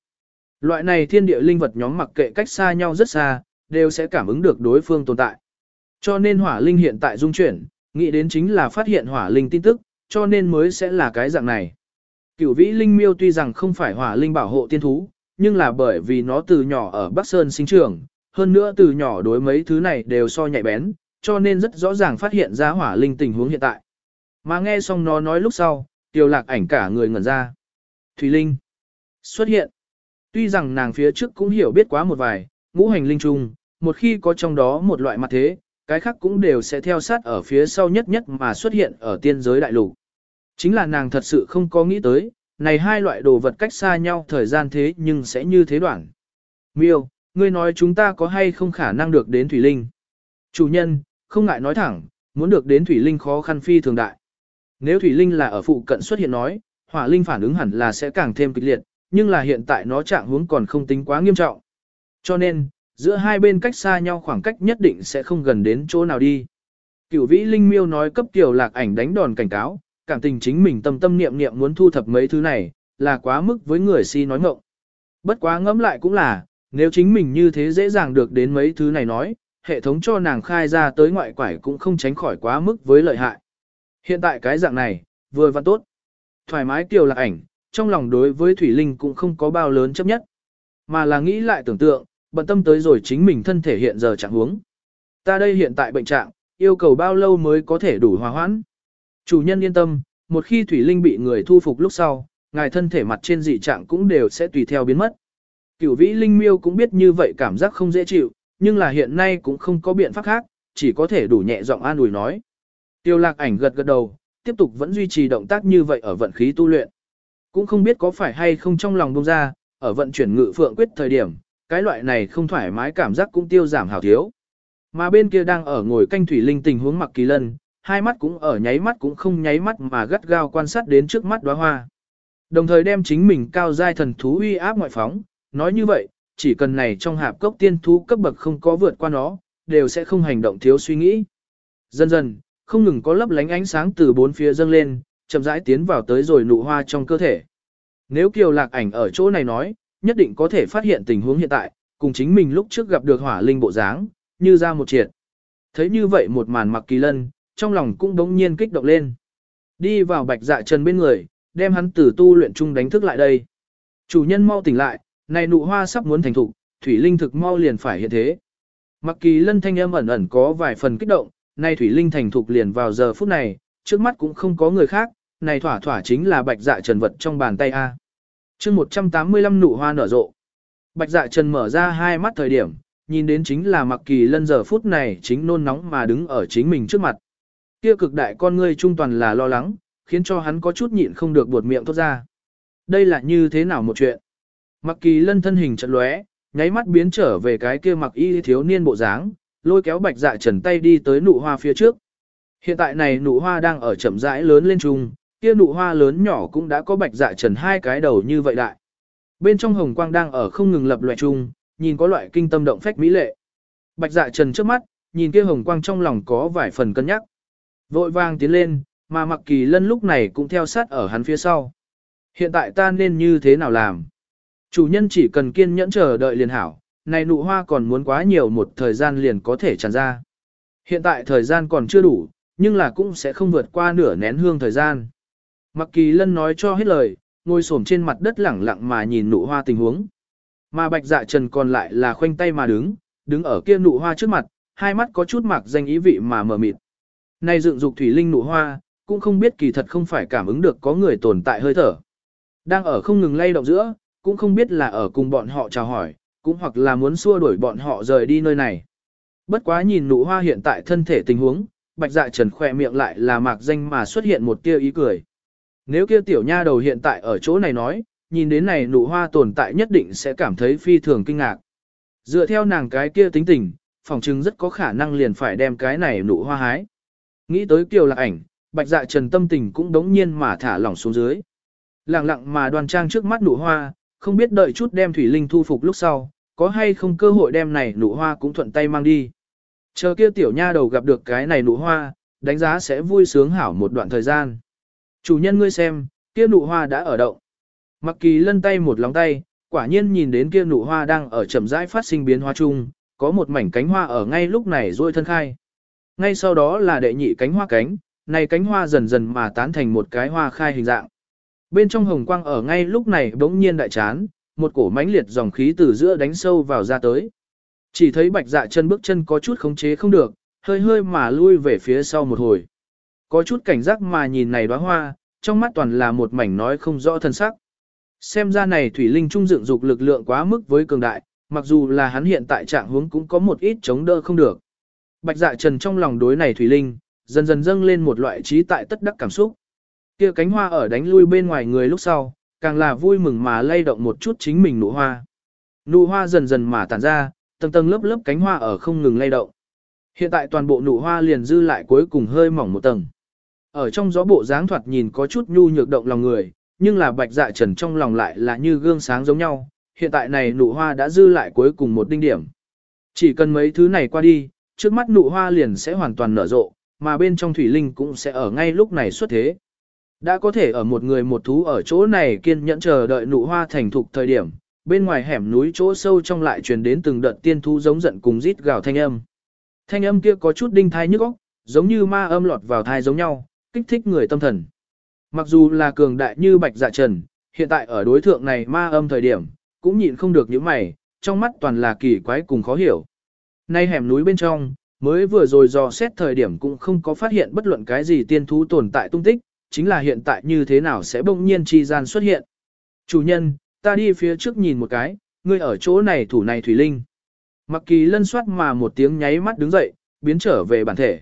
Loại này thiên địa linh vật nhóm mặc kệ cách xa nhau rất xa, đều sẽ cảm ứng được đối phương tồn tại. Cho nên hỏa linh hiện tại dung chuyển, nghĩ đến chính là phát hiện hỏa linh tin tức, cho nên mới sẽ là cái dạng này. Cửu vĩ linh miêu tuy rằng không phải hỏa linh bảo hộ tiên thú, nhưng là bởi vì nó từ nhỏ ở Bắc Sơn sinh trưởng, hơn nữa từ nhỏ đối mấy thứ này đều so nhạy bén, cho nên rất rõ ràng phát hiện ra hỏa linh tình huống hiện tại. Mà nghe xong nó nói lúc sau, tiêu lạc ảnh cả người ngẩn ra. Thủy Linh xuất hiện. Tuy rằng nàng phía trước cũng hiểu biết quá một vài, ngũ hành linh trùng, một khi có trong đó một loại mặt thế, cái khác cũng đều sẽ theo sát ở phía sau nhất nhất mà xuất hiện ở tiên giới đại lục. Chính là nàng thật sự không có nghĩ tới, này hai loại đồ vật cách xa nhau thời gian thế nhưng sẽ như thế đoạn. Miêu, ngươi nói chúng ta có hay không khả năng được đến Thủy Linh? Chủ nhân, không ngại nói thẳng, muốn được đến Thủy Linh khó khăn phi thường đại. Nếu Thủy Linh là ở phụ cận xuất hiện nói, hỏa linh phản ứng hẳn là sẽ càng thêm kịch liệt, nhưng là hiện tại nó trạng huống còn không tính quá nghiêm trọng. Cho nên, giữa hai bên cách xa nhau khoảng cách nhất định sẽ không gần đến chỗ nào đi. Cửu vĩ linh miêu nói cấp tiểu lạc ảnh đánh đòn cảnh cáo, cảm tình chính mình tâm tâm niệm niệm muốn thu thập mấy thứ này, là quá mức với người si nói mộng. Bất quá ngẫm lại cũng là, nếu chính mình như thế dễ dàng được đến mấy thứ này nói, hệ thống cho nàng khai ra tới ngoại quải cũng không tránh khỏi quá mức với lợi hại. Hiện tại cái dạng này, vừa và tốt. Thoải mái tiểu lạc ảnh, trong lòng đối với Thủy Linh cũng không có bao lớn chấp nhất. Mà là nghĩ lại tưởng tượng, bận tâm tới rồi chính mình thân thể hiện giờ trạng huống. Ta đây hiện tại bệnh trạng, yêu cầu bao lâu mới có thể đủ hòa hoãn. Chủ nhân yên tâm, một khi Thủy Linh bị người thu phục lúc sau, ngài thân thể mặt trên dị trạng cũng đều sẽ tùy theo biến mất. Cửu vĩ Linh miêu cũng biết như vậy cảm giác không dễ chịu, nhưng là hiện nay cũng không có biện pháp khác, chỉ có thể đủ nhẹ giọng an ủi nói. Tiêu lạc ảnh gật gật đầu, tiếp tục vẫn duy trì động tác như vậy ở vận khí tu luyện. Cũng không biết có phải hay không trong lòng bông ra, ở vận chuyển ngự phượng quyết thời điểm, cái loại này không thoải mái cảm giác cũng tiêu giảm hào thiếu. Mà bên kia đang ở ngồi canh thủy linh tình huống mặc kỳ lân, hai mắt cũng ở nháy mắt cũng không nháy mắt mà gắt gao quan sát đến trước mắt đóa hoa. Đồng thời đem chính mình cao giai thần thú uy áp ngoại phóng, nói như vậy, chỉ cần này trong hạp cốc tiên thú cấp bậc không có vượt qua nó, đều sẽ không hành động thiếu suy nghĩ. Dần dần, không ngừng có lấp lánh ánh sáng từ bốn phía dâng lên, chậm rãi tiến vào tới rồi nụ hoa trong cơ thể. Nếu Kiều Lạc ảnh ở chỗ này nói, nhất định có thể phát hiện tình huống hiện tại, cùng chính mình lúc trước gặp được hỏa linh bộ dáng, như ra một triệt. Thấy như vậy một màn mặc kỳ lân, trong lòng cũng đống nhiên kích động lên. Đi vào bạch dạ trần bên người, đem hắn từ tu luyện chung đánh thức lại đây. Chủ nhân mau tỉnh lại, này nụ hoa sắp muốn thành thục, thủy linh thực mau liền phải hiện thế. Mặc kỳ lân thanh âm ẩn ẩn có vài phần kích động, nay thủy linh thành thục liền vào giờ phút này, trước mắt cũng không có người khác, này thỏa thỏa chính là bạch dạ trần vật trong bàn tay A. chương 185 nụ hoa nở rộ. Bạch dạ trần mở ra hai mắt thời điểm, nhìn đến chính là mặc kỳ lân giờ phút này chính nôn nóng mà đứng ở chính mình trước mặt. Kia cực đại con ngươi trung toàn là lo lắng, khiến cho hắn có chút nhịn không được buột miệng thốt ra. Đây là như thế nào một chuyện? Mặc kỳ lân thân hình chật lóe, nháy mắt biến trở về cái kia mặc y thiếu niên bộ dáng, lôi kéo bạch dạ trần tay đi tới nụ hoa phía trước. Hiện tại này nụ hoa đang ở chậm rãi lớn lên trung, kia nụ hoa lớn nhỏ cũng đã có bạch dạ trần hai cái đầu như vậy đại. Bên trong hồng quang đang ở không ngừng lập loại trung, nhìn có loại kinh tâm động phách mỹ lệ. Bạch dạ trần trước mắt, nhìn kia hồng quang trong lòng có vài phần cân nhắc. Vội vàng tiến lên, mà mặc kỳ lân lúc này cũng theo sát ở hắn phía sau. Hiện tại ta nên như thế nào làm? Chủ nhân chỉ cần kiên nhẫn chờ đợi liền hảo, này nụ hoa còn muốn quá nhiều một thời gian liền có thể tràn ra. Hiện tại thời gian còn chưa đủ, nhưng là cũng sẽ không vượt qua nửa nén hương thời gian. Mặc kỳ lân nói cho hết lời, ngồi xổm trên mặt đất lẳng lặng mà nhìn nụ hoa tình huống. Mà bạch dạ trần còn lại là khoanh tay mà đứng, đứng ở kia nụ hoa trước mặt, hai mắt có chút mạc danh ý vị mà mở mịt. Này dựng dục thủy linh nụ hoa, cũng không biết kỳ thật không phải cảm ứng được có người tồn tại hơi thở. Đang ở không ngừng lay động giữa, cũng không biết là ở cùng bọn họ chào hỏi, cũng hoặc là muốn xua đuổi bọn họ rời đi nơi này. Bất quá nhìn nụ hoa hiện tại thân thể tình huống, bạch dạ trần khỏe miệng lại là mạc danh mà xuất hiện một tia ý cười. Nếu kia tiểu nha đầu hiện tại ở chỗ này nói, nhìn đến này nụ hoa tồn tại nhất định sẽ cảm thấy phi thường kinh ngạc. Dựa theo nàng cái kia tính tình, phòng chứng rất có khả năng liền phải đem cái này nụ hoa hái. Nghĩ tới kiều lạc ảnh, bạch dạ trần tâm tình cũng đống nhiên mà thả lỏng xuống dưới. Lặng lặng mà đoan trang trước mắt nụ hoa, không biết đợi chút đem thủy linh thu phục lúc sau, có hay không cơ hội đem này nụ hoa cũng thuận tay mang đi. Chờ kia tiểu nha đầu gặp được cái này nụ hoa, đánh giá sẽ vui sướng hảo một đoạn thời gian. Chủ nhân ngươi xem, kia nụ hoa đã ở động. Mặc kỳ lân tay một lòng tay, quả nhiên nhìn đến kia nụ hoa đang ở chậm rãi phát sinh biến hóa chung, có một mảnh cánh hoa ở ngay lúc này rôi thân khai. Ngay sau đó là đệ nhị cánh hoa cánh, này cánh hoa dần dần mà tán thành một cái hoa khai hình dạng. Bên trong hồng quang ở ngay lúc này bỗng nhiên đại chán, một cổ mãnh liệt dòng khí từ giữa đánh sâu vào ra tới. Chỉ thấy bạch dạ chân bước chân có chút khống chế không được, hơi hơi mà lui về phía sau một hồi. Có chút cảnh giác mà nhìn này đóa hoa, trong mắt toàn là một mảnh nói không rõ thân sắc. Xem ra này thủy linh trung dựng dục lực lượng quá mức với cường đại, mặc dù là hắn hiện tại trạng huống cũng có một ít chống đỡ không được. Bạch dạ trần trong lòng đối này thủy linh, dần dần dâng lên một loại trí tại tất đắc cảm xúc. Kia cánh hoa ở đánh lui bên ngoài người lúc sau, càng là vui mừng mà lay động một chút chính mình nụ hoa. Nụ hoa dần dần mà tản ra, tầng tầng lớp lớp cánh hoa ở không ngừng lay động. Hiện tại toàn bộ nụ hoa liền dư lại cuối cùng hơi mỏng một tầng. Ở trong gió bộ dáng thoạt nhìn có chút nhu nhược động lòng người, nhưng là bạch dạ trần trong lòng lại là như gương sáng giống nhau. Hiện tại này nụ hoa đã dư lại cuối cùng một đinh điểm. Chỉ cần mấy thứ này qua đi, trước mắt nụ hoa liền sẽ hoàn toàn nở rộ, mà bên trong thủy linh cũng sẽ ở ngay lúc này xuất thế. Đã có thể ở một người một thú ở chỗ này kiên nhẫn chờ đợi nụ hoa thành thục thời điểm, bên ngoài hẻm núi chỗ sâu trong lại truyền đến từng đợt tiên thú giống giận cùng rít gào thanh âm. Thanh âm kia có chút đinh thai nhức óc, giống như ma âm lọt vào thai giống nhau, kích thích người tâm thần. Mặc dù là cường đại như bạch dạ trần, hiện tại ở đối thượng này ma âm thời điểm, cũng nhịn không được những mày, trong mắt toàn là kỳ quái cùng khó hiểu. Nay hẻm núi bên trong, mới vừa rồi dò xét thời điểm cũng không có phát hiện bất luận cái gì tiên thú tồn tại tung tích, chính là hiện tại như thế nào sẽ bỗng nhiên chi gian xuất hiện. Chủ nhân, ta đi phía trước nhìn một cái, ngươi ở chỗ này thủ này thủy linh. Mặc kỳ lân soát mà một tiếng nháy mắt đứng dậy, biến trở về bản thể.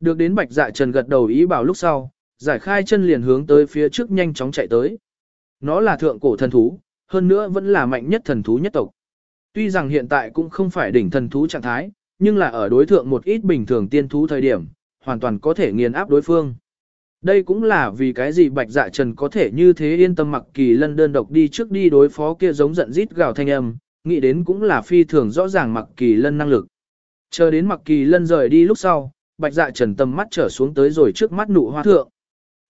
Được đến bạch dạ trần gật đầu ý bảo lúc sau, giải khai chân liền hướng tới phía trước nhanh chóng chạy tới. Nó là thượng cổ thần thú, hơn nữa vẫn là mạnh nhất thần thú nhất tộc. Tuy rằng hiện tại cũng không phải đỉnh thần thú trạng thái, nhưng là ở đối thượng một ít bình thường tiên thú thời điểm, hoàn toàn có thể nghiền áp đối phương. Đây cũng là vì cái gì bạch dạ trần có thể như thế yên tâm mặc kỳ lân đơn độc đi trước đi đối phó kia giống giận rít gào thanh âm, nghĩ đến cũng là phi thường rõ ràng mặc kỳ lân năng lực. Chờ đến mặc kỳ lân rời đi lúc sau, bạch dạ trần tầm mắt trở xuống tới rồi trước mắt nụ hoa thượng.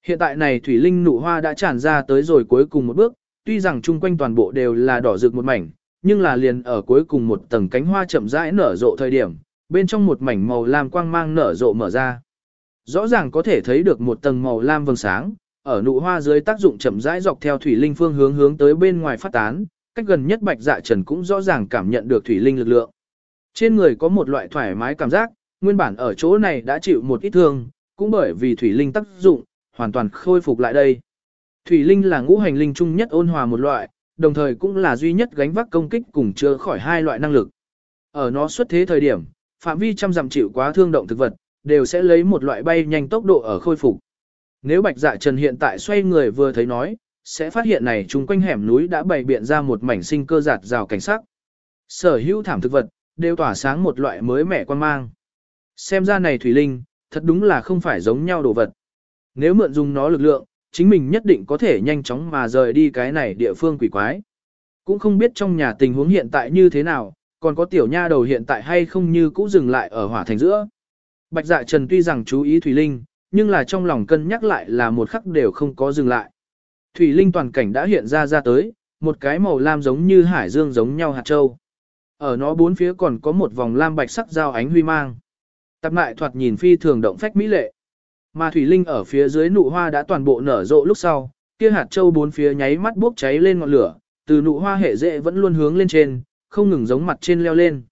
Hiện tại này thủy linh nụ hoa đã tràn ra tới rồi cuối cùng một bước, tuy rằng chung quanh toàn bộ đều là đỏ rực một mảnh, nhưng là liền ở cuối cùng một tầng cánh hoa chậm rãi nở rộ thời điểm, bên trong một mảnh màu lam quang mang nở rộ mở ra. Rõ ràng có thể thấy được một tầng màu lam vầng sáng, ở nụ hoa dưới tác dụng chậm rãi dọc theo thủy linh phương hướng hướng tới bên ngoài phát tán, cách gần nhất bạch dạ trần cũng rõ ràng cảm nhận được thủy linh lực lượng. Trên người có một loại thoải mái cảm giác, nguyên bản ở chỗ này đã chịu một ít thương, cũng bởi vì thủy linh tác dụng, hoàn toàn khôi phục lại đây. Thủy linh là ngũ hành linh chung nhất ôn hòa một loại, đồng thời cũng là duy nhất gánh vác công kích cùng chữa khỏi hai loại năng lực. ở nó xuất thế thời điểm, phạm vi trăm dặm chịu quá thương động thực vật, đều sẽ lấy một loại bay nhanh tốc độ ở khôi phục. Nếu Bạch Dạ Trần hiện tại xoay người vừa thấy nói, sẽ phát hiện này chung quanh hẻm núi đã bày biện ra một mảnh sinh cơ giạt rào cảnh sắc. Sở hữu thảm thực vật, đều tỏa sáng một loại mới mẻ quan mang. Xem ra này thủy linh, thật đúng là không phải giống nhau đồ vật. Nếu mượn dùng nó lực lượng, chính mình nhất định có thể nhanh chóng mà rời đi cái này địa phương quỷ quái. Cũng không biết trong nhà tình huống hiện tại như thế nào, còn có tiểu nha đầu hiện tại hay không như cũ dừng lại ở hỏa thành giữa. Bạch dạ trần tuy rằng chú ý Thủy Linh, nhưng là trong lòng cân nhắc lại là một khắc đều không có dừng lại. Thủy Linh toàn cảnh đã hiện ra ra tới, một cái màu lam giống như hải dương giống nhau hạt châu. Ở nó bốn phía còn có một vòng lam bạch sắc giao ánh huy mang. Tập lại thoạt nhìn phi thường động phách mỹ lệ. Mà Thủy Linh ở phía dưới nụ hoa đã toàn bộ nở rộ lúc sau, kia hạt châu bốn phía nháy mắt bốc cháy lên ngọn lửa, từ nụ hoa hệ dễ vẫn luôn hướng lên trên, không ngừng giống mặt trên leo lên.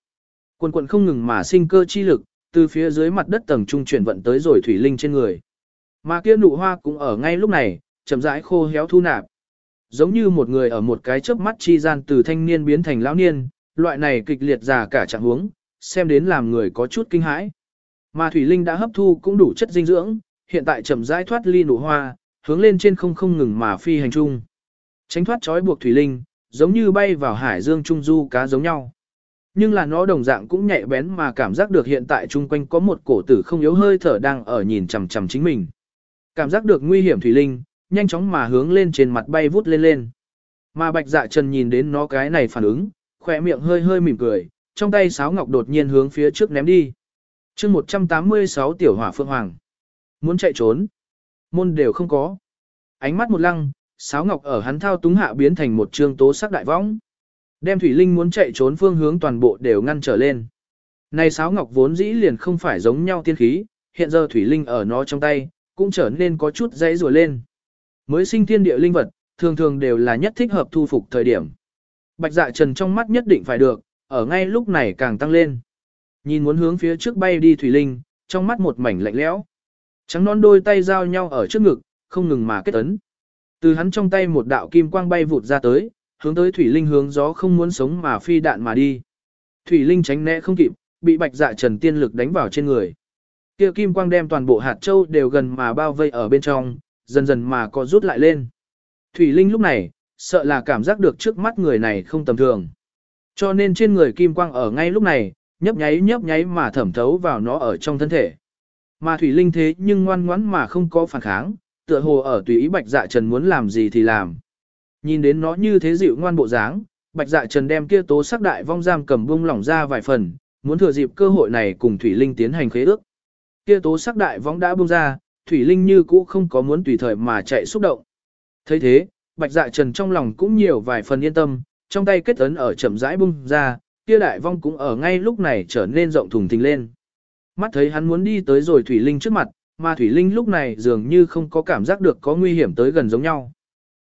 Quần quần không ngừng mà sinh cơ chi lực, từ phía dưới mặt đất tầng trung chuyển vận tới rồi Thủy Linh trên người. Mà kia nụ hoa cũng ở ngay lúc này, chậm rãi khô héo thu nạp. Giống như một người ở một cái chớp mắt chi gian từ thanh niên biến thành lão niên, loại này kịch liệt già cả trạng huống, xem đến làm người có chút kinh hãi. Mà Thủy Linh đã hấp thu cũng đủ chất dinh dưỡng, hiện tại chậm rãi thoát ly nụ hoa, hướng lên trên không không ngừng mà phi hành trung. Tránh thoát trói buộc Thủy Linh, giống như bay vào hải dương trung du cá giống nhau. Nhưng là nó đồng dạng cũng nhạy bén mà cảm giác được hiện tại chung quanh có một cổ tử không yếu hơi thở đang ở nhìn chằm chằm chính mình. Cảm giác được nguy hiểm Thủy Linh, nhanh chóng mà hướng lên trên mặt bay vút lên lên. Mà bạch dạ trần nhìn đến nó cái này phản ứng, khỏe miệng hơi hơi mỉm cười, trong tay sáo ngọc đột nhiên hướng phía trước ném đi. chương 186 tiểu hỏa phương hoàng. Muốn chạy trốn. Môn đều không có. Ánh mắt một lăng, sáo ngọc ở hắn thao túng hạ biến thành một trương tố sắc đại võng. Đem Thủy Linh muốn chạy trốn phương hướng toàn bộ đều ngăn trở lên. Này sáo ngọc vốn dĩ liền không phải giống nhau tiên khí, hiện giờ Thủy Linh ở nó trong tay, cũng trở nên có chút dãy rùa lên. Mới sinh thiên địa linh vật, thường thường đều là nhất thích hợp thu phục thời điểm. Bạch dạ trần trong mắt nhất định phải được, ở ngay lúc này càng tăng lên. Nhìn muốn hướng phía trước bay đi Thủy Linh, trong mắt một mảnh lạnh lẽo. Trắng non đôi tay giao nhau ở trước ngực, không ngừng mà kết ấn. Từ hắn trong tay một đạo kim quang bay vụt ra tới, hướng tới Thủy Linh hướng gió không muốn sống mà phi đạn mà đi. Thủy Linh tránh né không kịp, bị bạch dạ trần tiên lực đánh vào trên người. Kia kim quang đem toàn bộ hạt châu đều gần mà bao vây ở bên trong, dần dần mà có rút lại lên. Thủy Linh lúc này, sợ là cảm giác được trước mắt người này không tầm thường. Cho nên trên người kim quang ở ngay lúc này, nhấp nháy nhấp nháy mà thẩm thấu vào nó ở trong thân thể. Mà Thủy Linh thế nhưng ngoan ngoãn mà không có phản kháng, tựa hồ ở tùy ý Bạch Dạ Trần muốn làm gì thì làm. Nhìn đến nó như thế dịu ngoan bộ dáng, Bạch Dạ Trần đem kia tố sắc đại vong giam cầm bung lỏng ra vài phần, muốn thừa dịp cơ hội này cùng Thủy Linh tiến hành khế ước. Kia tố sắc đại vong đã bung ra, Thủy Linh như cũ không có muốn tùy thời mà chạy xúc động. thấy thế, Bạch Dạ Trần trong lòng cũng nhiều vài phần yên tâm, trong tay kết ấn ở chậm rãi bung ra, kia đại vong cũng ở ngay lúc này trở nên rộng thùng thình lên. Mắt thấy hắn muốn đi tới rồi Thủy Linh trước mặt, mà Thủy Linh lúc này dường như không có cảm giác được có nguy hiểm tới gần giống nhau.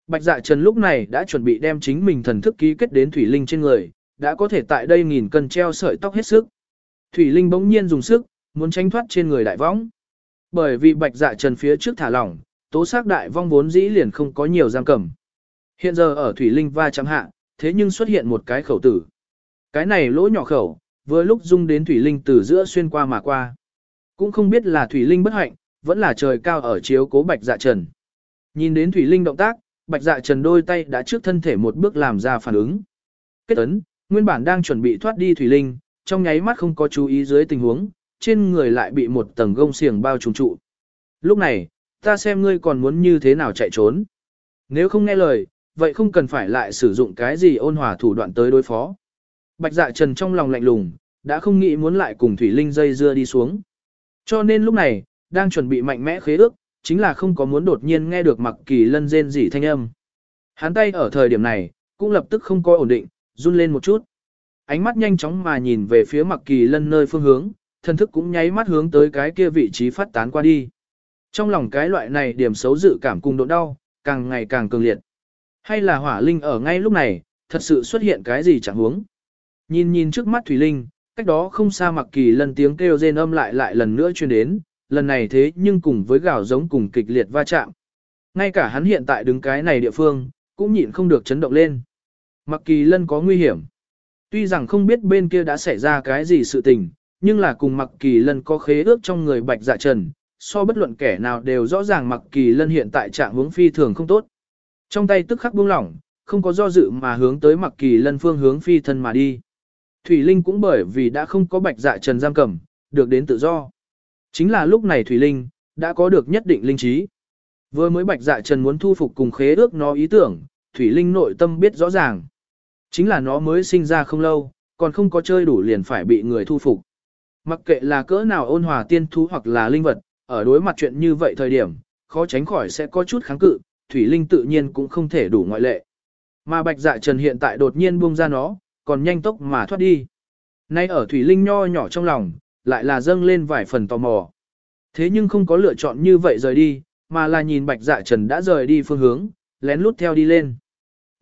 Bạch Dạ Trần lúc này đã chuẩn bị đem chính mình thần thức ký kết đến Thủy Linh trên người, đã có thể tại đây nghìn cân treo sợi tóc hết sức. Thủy Linh bỗng nhiên dùng sức, muốn tránh thoát trên người đại vong. Bởi vì Bạch Dạ Trần phía trước thả lỏng, tố xác đại vong vốn dĩ liền không có nhiều giam cầm. Hiện giờ ở Thủy Linh va chạm hạ, thế nhưng xuất hiện một cái khẩu tử. Cái này lỗ nhỏ khẩu, vừa lúc dung đến Thủy Linh từ giữa xuyên qua mà qua. Cũng không biết là Thủy Linh bất hạnh, vẫn là trời cao ở chiếu cố Bạch Dạ Trần. Nhìn đến Thủy Linh động tác, Bạch Dạ Trần đôi tay đã trước thân thể một bước làm ra phản ứng. Kết ấn, nguyên bản đang chuẩn bị thoát đi Thủy Linh, trong nháy mắt không có chú ý dưới tình huống, trên người lại bị một tầng gông xiềng bao trùm trụ. Lúc này, ta xem ngươi còn muốn như thế nào chạy trốn. Nếu không nghe lời, vậy không cần phải lại sử dụng cái gì ôn hòa thủ đoạn tới đối phó. Bạch dạ trần trong lòng lạnh lùng, đã không nghĩ muốn lại cùng Thủy Linh dây dưa đi xuống. Cho nên lúc này, đang chuẩn bị mạnh mẽ khế ước, chính là không có muốn đột nhiên nghe được mặc kỳ lân rên rỉ thanh âm. Hắn tay ở thời điểm này, cũng lập tức không có ổn định, run lên một chút. Ánh mắt nhanh chóng mà nhìn về phía mặc kỳ lân nơi phương hướng, thân thức cũng nháy mắt hướng tới cái kia vị trí phát tán qua đi. Trong lòng cái loại này điểm xấu dự cảm cùng độ đau, càng ngày càng cường liệt. Hay là hỏa linh ở ngay lúc này, thật sự xuất hiện cái gì chẳng huống. Nhìn nhìn trước mắt Thủy Linh, cách đó không xa mặc kỳ lần tiếng kêu rên âm lại lại lần nữa truyền đến, lần này thế nhưng cùng với gào giống cùng kịch liệt va chạm. Ngay cả hắn hiện tại đứng cái này địa phương, cũng nhịn không được chấn động lên. Mặc kỳ lân có nguy hiểm. Tuy rằng không biết bên kia đã xảy ra cái gì sự tình, nhưng là cùng mặc kỳ lân có khế ước trong người bạch dạ trần, so bất luận kẻ nào đều rõ ràng mặc kỳ lân hiện tại trạng hướng phi thường không tốt. Trong tay tức khắc buông lỏng, không có do dự mà hướng tới mặc kỳ lân phương hướng phi thân mà đi. Thủy Linh cũng bởi vì đã không có bạch dạ trần giam cầm, được đến tự do. Chính là lúc này Thủy Linh, đã có được nhất định linh trí. Vừa mới bạch dạ trần muốn thu phục cùng khế ước nó ý tưởng, Thủy Linh nội tâm biết rõ ràng. Chính là nó mới sinh ra không lâu, còn không có chơi đủ liền phải bị người thu phục. Mặc kệ là cỡ nào ôn hòa tiên thú hoặc là linh vật, ở đối mặt chuyện như vậy thời điểm, khó tránh khỏi sẽ có chút kháng cự, Thủy Linh tự nhiên cũng không thể đủ ngoại lệ. Mà Bạch Dạ Trần hiện tại đột nhiên buông ra nó, còn nhanh tốc mà thoát đi. Nay ở Thủy Linh nho nhỏ trong lòng, lại là dâng lên vài phần tò mò. Thế nhưng không có lựa chọn như vậy rời đi, mà là nhìn Bạch Dạ Trần đã rời đi phương hướng, lén lút theo đi lên.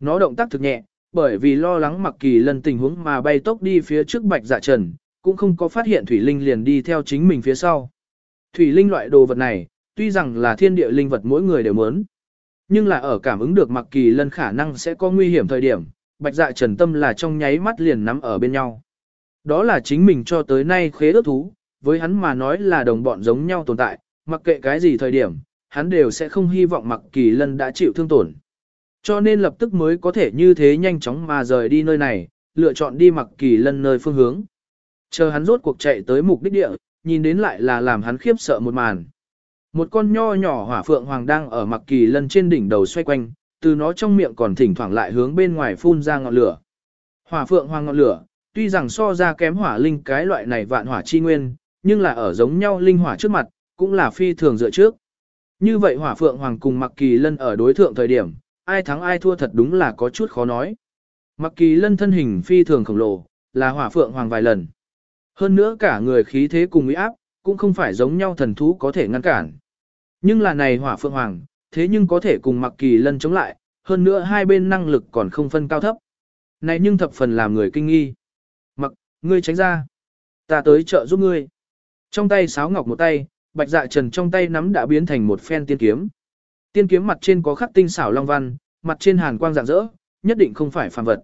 Nó động tác thực nhẹ, bởi vì lo lắng mặc kỳ lần tình huống mà bay tốc đi phía trước Bạch Dạ Trần, cũng không có phát hiện Thủy Linh liền đi theo chính mình phía sau. Thủy Linh loại đồ vật này, tuy rằng là thiên địa linh vật mỗi người đều muốn, nhưng là ở cảm ứng được mặc kỳ lân khả năng sẽ có nguy hiểm thời điểm, bạch dạ trần tâm là trong nháy mắt liền nắm ở bên nhau. Đó là chính mình cho tới nay khế ước thú, với hắn mà nói là đồng bọn giống nhau tồn tại, mặc kệ cái gì thời điểm, hắn đều sẽ không hy vọng mặc kỳ lân đã chịu thương tổn. Cho nên lập tức mới có thể như thế nhanh chóng mà rời đi nơi này, lựa chọn đi mặc kỳ lân nơi phương hướng. Chờ hắn rốt cuộc chạy tới mục đích địa, nhìn đến lại là làm hắn khiếp sợ một màn. Một con nho nhỏ hỏa phượng hoàng đang ở mặc kỳ lân trên đỉnh đầu xoay quanh, từ nó trong miệng còn thỉnh thoảng lại hướng bên ngoài phun ra ngọn lửa. Hỏa phượng hoàng ngọn lửa, tuy rằng so ra kém hỏa linh cái loại này vạn hỏa chi nguyên, nhưng là ở giống nhau linh hỏa trước mặt, cũng là phi thường dựa trước. Như vậy hỏa phượng hoàng cùng mặc kỳ lân ở đối thượng thời điểm, ai thắng ai thua thật đúng là có chút khó nói. Mặc kỳ lân thân hình phi thường khổng lồ, là hỏa phượng hoàng vài lần. Hơn nữa cả người khí thế cùng uy áp, cũng không phải giống nhau thần thú có thể ngăn cản. Nhưng là này hỏa phượng hoàng, thế nhưng có thể cùng mặc kỳ lân chống lại, hơn nữa hai bên năng lực còn không phân cao thấp. Này nhưng thập phần làm người kinh nghi. Mặc, ngươi tránh ra. Ta tới trợ giúp ngươi. Trong tay sáo ngọc một tay, bạch dạ trần trong tay nắm đã biến thành một phen tiên kiếm. Tiên kiếm mặt trên có khắc tinh xảo long văn, mặt trên hàn quang rạng rỡ, nhất định không phải phàm vật.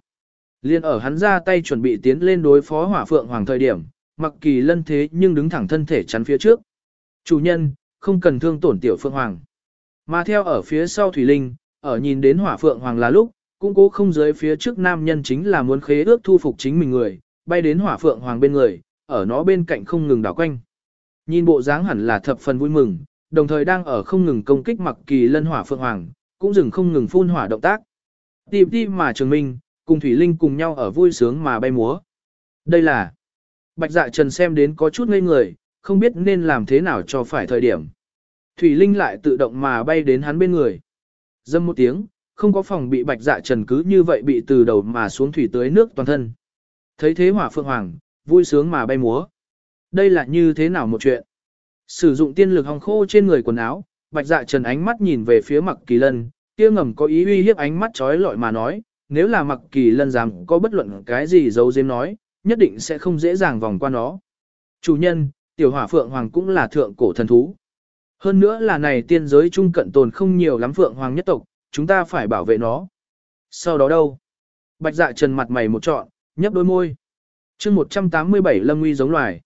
Liên ở hắn ra tay chuẩn bị tiến lên đối phó hỏa phượng hoàng thời điểm, mặc kỳ lân thế nhưng đứng thẳng thân thể chắn phía trước. Chủ nhân, không cần thương tổn tiểu phượng hoàng. Mà theo ở phía sau Thủy Linh, ở nhìn đến hỏa phượng hoàng là lúc, cũng cố không dưới phía trước nam nhân chính là muốn khế ước thu phục chính mình người, bay đến hỏa phượng hoàng bên người, ở nó bên cạnh không ngừng đảo quanh. Nhìn bộ dáng hẳn là thập phần vui mừng, đồng thời đang ở không ngừng công kích mặc kỳ lân hỏa phượng hoàng, cũng dừng không ngừng phun hỏa động tác. Tìm đi mà trường minh, cùng Thủy Linh cùng nhau ở vui sướng mà bay múa. Đây là Bạch dạ trần xem đến có chút ngây người, không biết nên làm thế nào cho phải thời điểm. Thủy Linh lại tự động mà bay đến hắn bên người. Dâm một tiếng, không có phòng bị bạch dạ trần cứ như vậy bị từ đầu mà xuống thủy tới nước toàn thân. Thấy thế hỏa phượng hoàng, vui sướng mà bay múa. Đây là như thế nào một chuyện? Sử dụng tiên lực hong khô trên người quần áo, bạch dạ trần ánh mắt nhìn về phía mặc kỳ lân, kia ngầm có ý uy hiếp ánh mắt trói lọi mà nói, nếu là mặc kỳ lân dám có bất luận cái gì giấu giếm nói, nhất định sẽ không dễ dàng vòng qua nó. Chủ nhân, tiểu hỏa phượng hoàng cũng là thượng cổ thần thú. Hơn nữa là này tiên giới trung cận tồn không nhiều lắm phượng hoàng nhất tộc, chúng ta phải bảo vệ nó. Sau đó đâu? Bạch dạ trần mặt mày một trọn, nhấp đôi môi. chương 187 lâm nguy giống loài.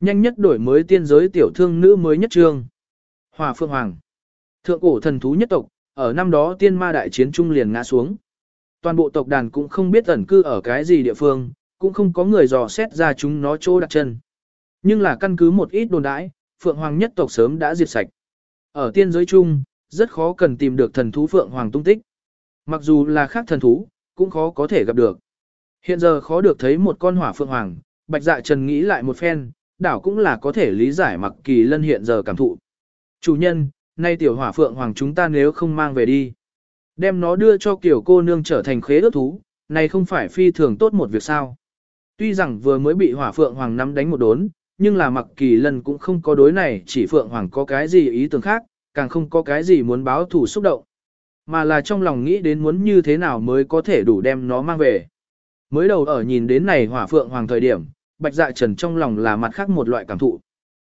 Nhanh nhất đổi mới tiên giới tiểu thương nữ mới nhất trương. Hòa phượng hoàng. Thượng cổ thần thú nhất tộc, ở năm đó tiên ma đại chiến trung liền ngã xuống. Toàn bộ tộc đàn cũng không biết ẩn cư ở cái gì địa phương, cũng không có người dò xét ra chúng nó chỗ đặt chân. Nhưng là căn cứ một ít đồn đãi, Phượng Hoàng nhất tộc sớm đã diệt sạch. Ở tiên giới chung, rất khó cần tìm được thần thú Phượng Hoàng tung tích. Mặc dù là khác thần thú, cũng khó có thể gặp được. Hiện giờ khó được thấy một con hỏa Phượng Hoàng, Bạch Dạ Trần nghĩ lại một phen, đảo cũng là có thể lý giải mặc kỳ lân hiện giờ cảm thụ. Chủ nhân, nay tiểu hỏa Phượng Hoàng chúng ta nếu không mang về đi. Đem nó đưa cho kiểu cô nương trở thành khế ước thú, này không phải phi thường tốt một việc sao. Tuy rằng vừa mới bị hỏa phượng hoàng nắm đánh một đốn, nhưng là mặc kỳ lân cũng không có đối này chỉ phượng hoàng có cái gì ý tưởng khác, càng không có cái gì muốn báo thủ xúc động. Mà là trong lòng nghĩ đến muốn như thế nào mới có thể đủ đem nó mang về. Mới đầu ở nhìn đến này hỏa phượng hoàng thời điểm, bạch dạ trần trong lòng là mặt khác một loại cảm thụ.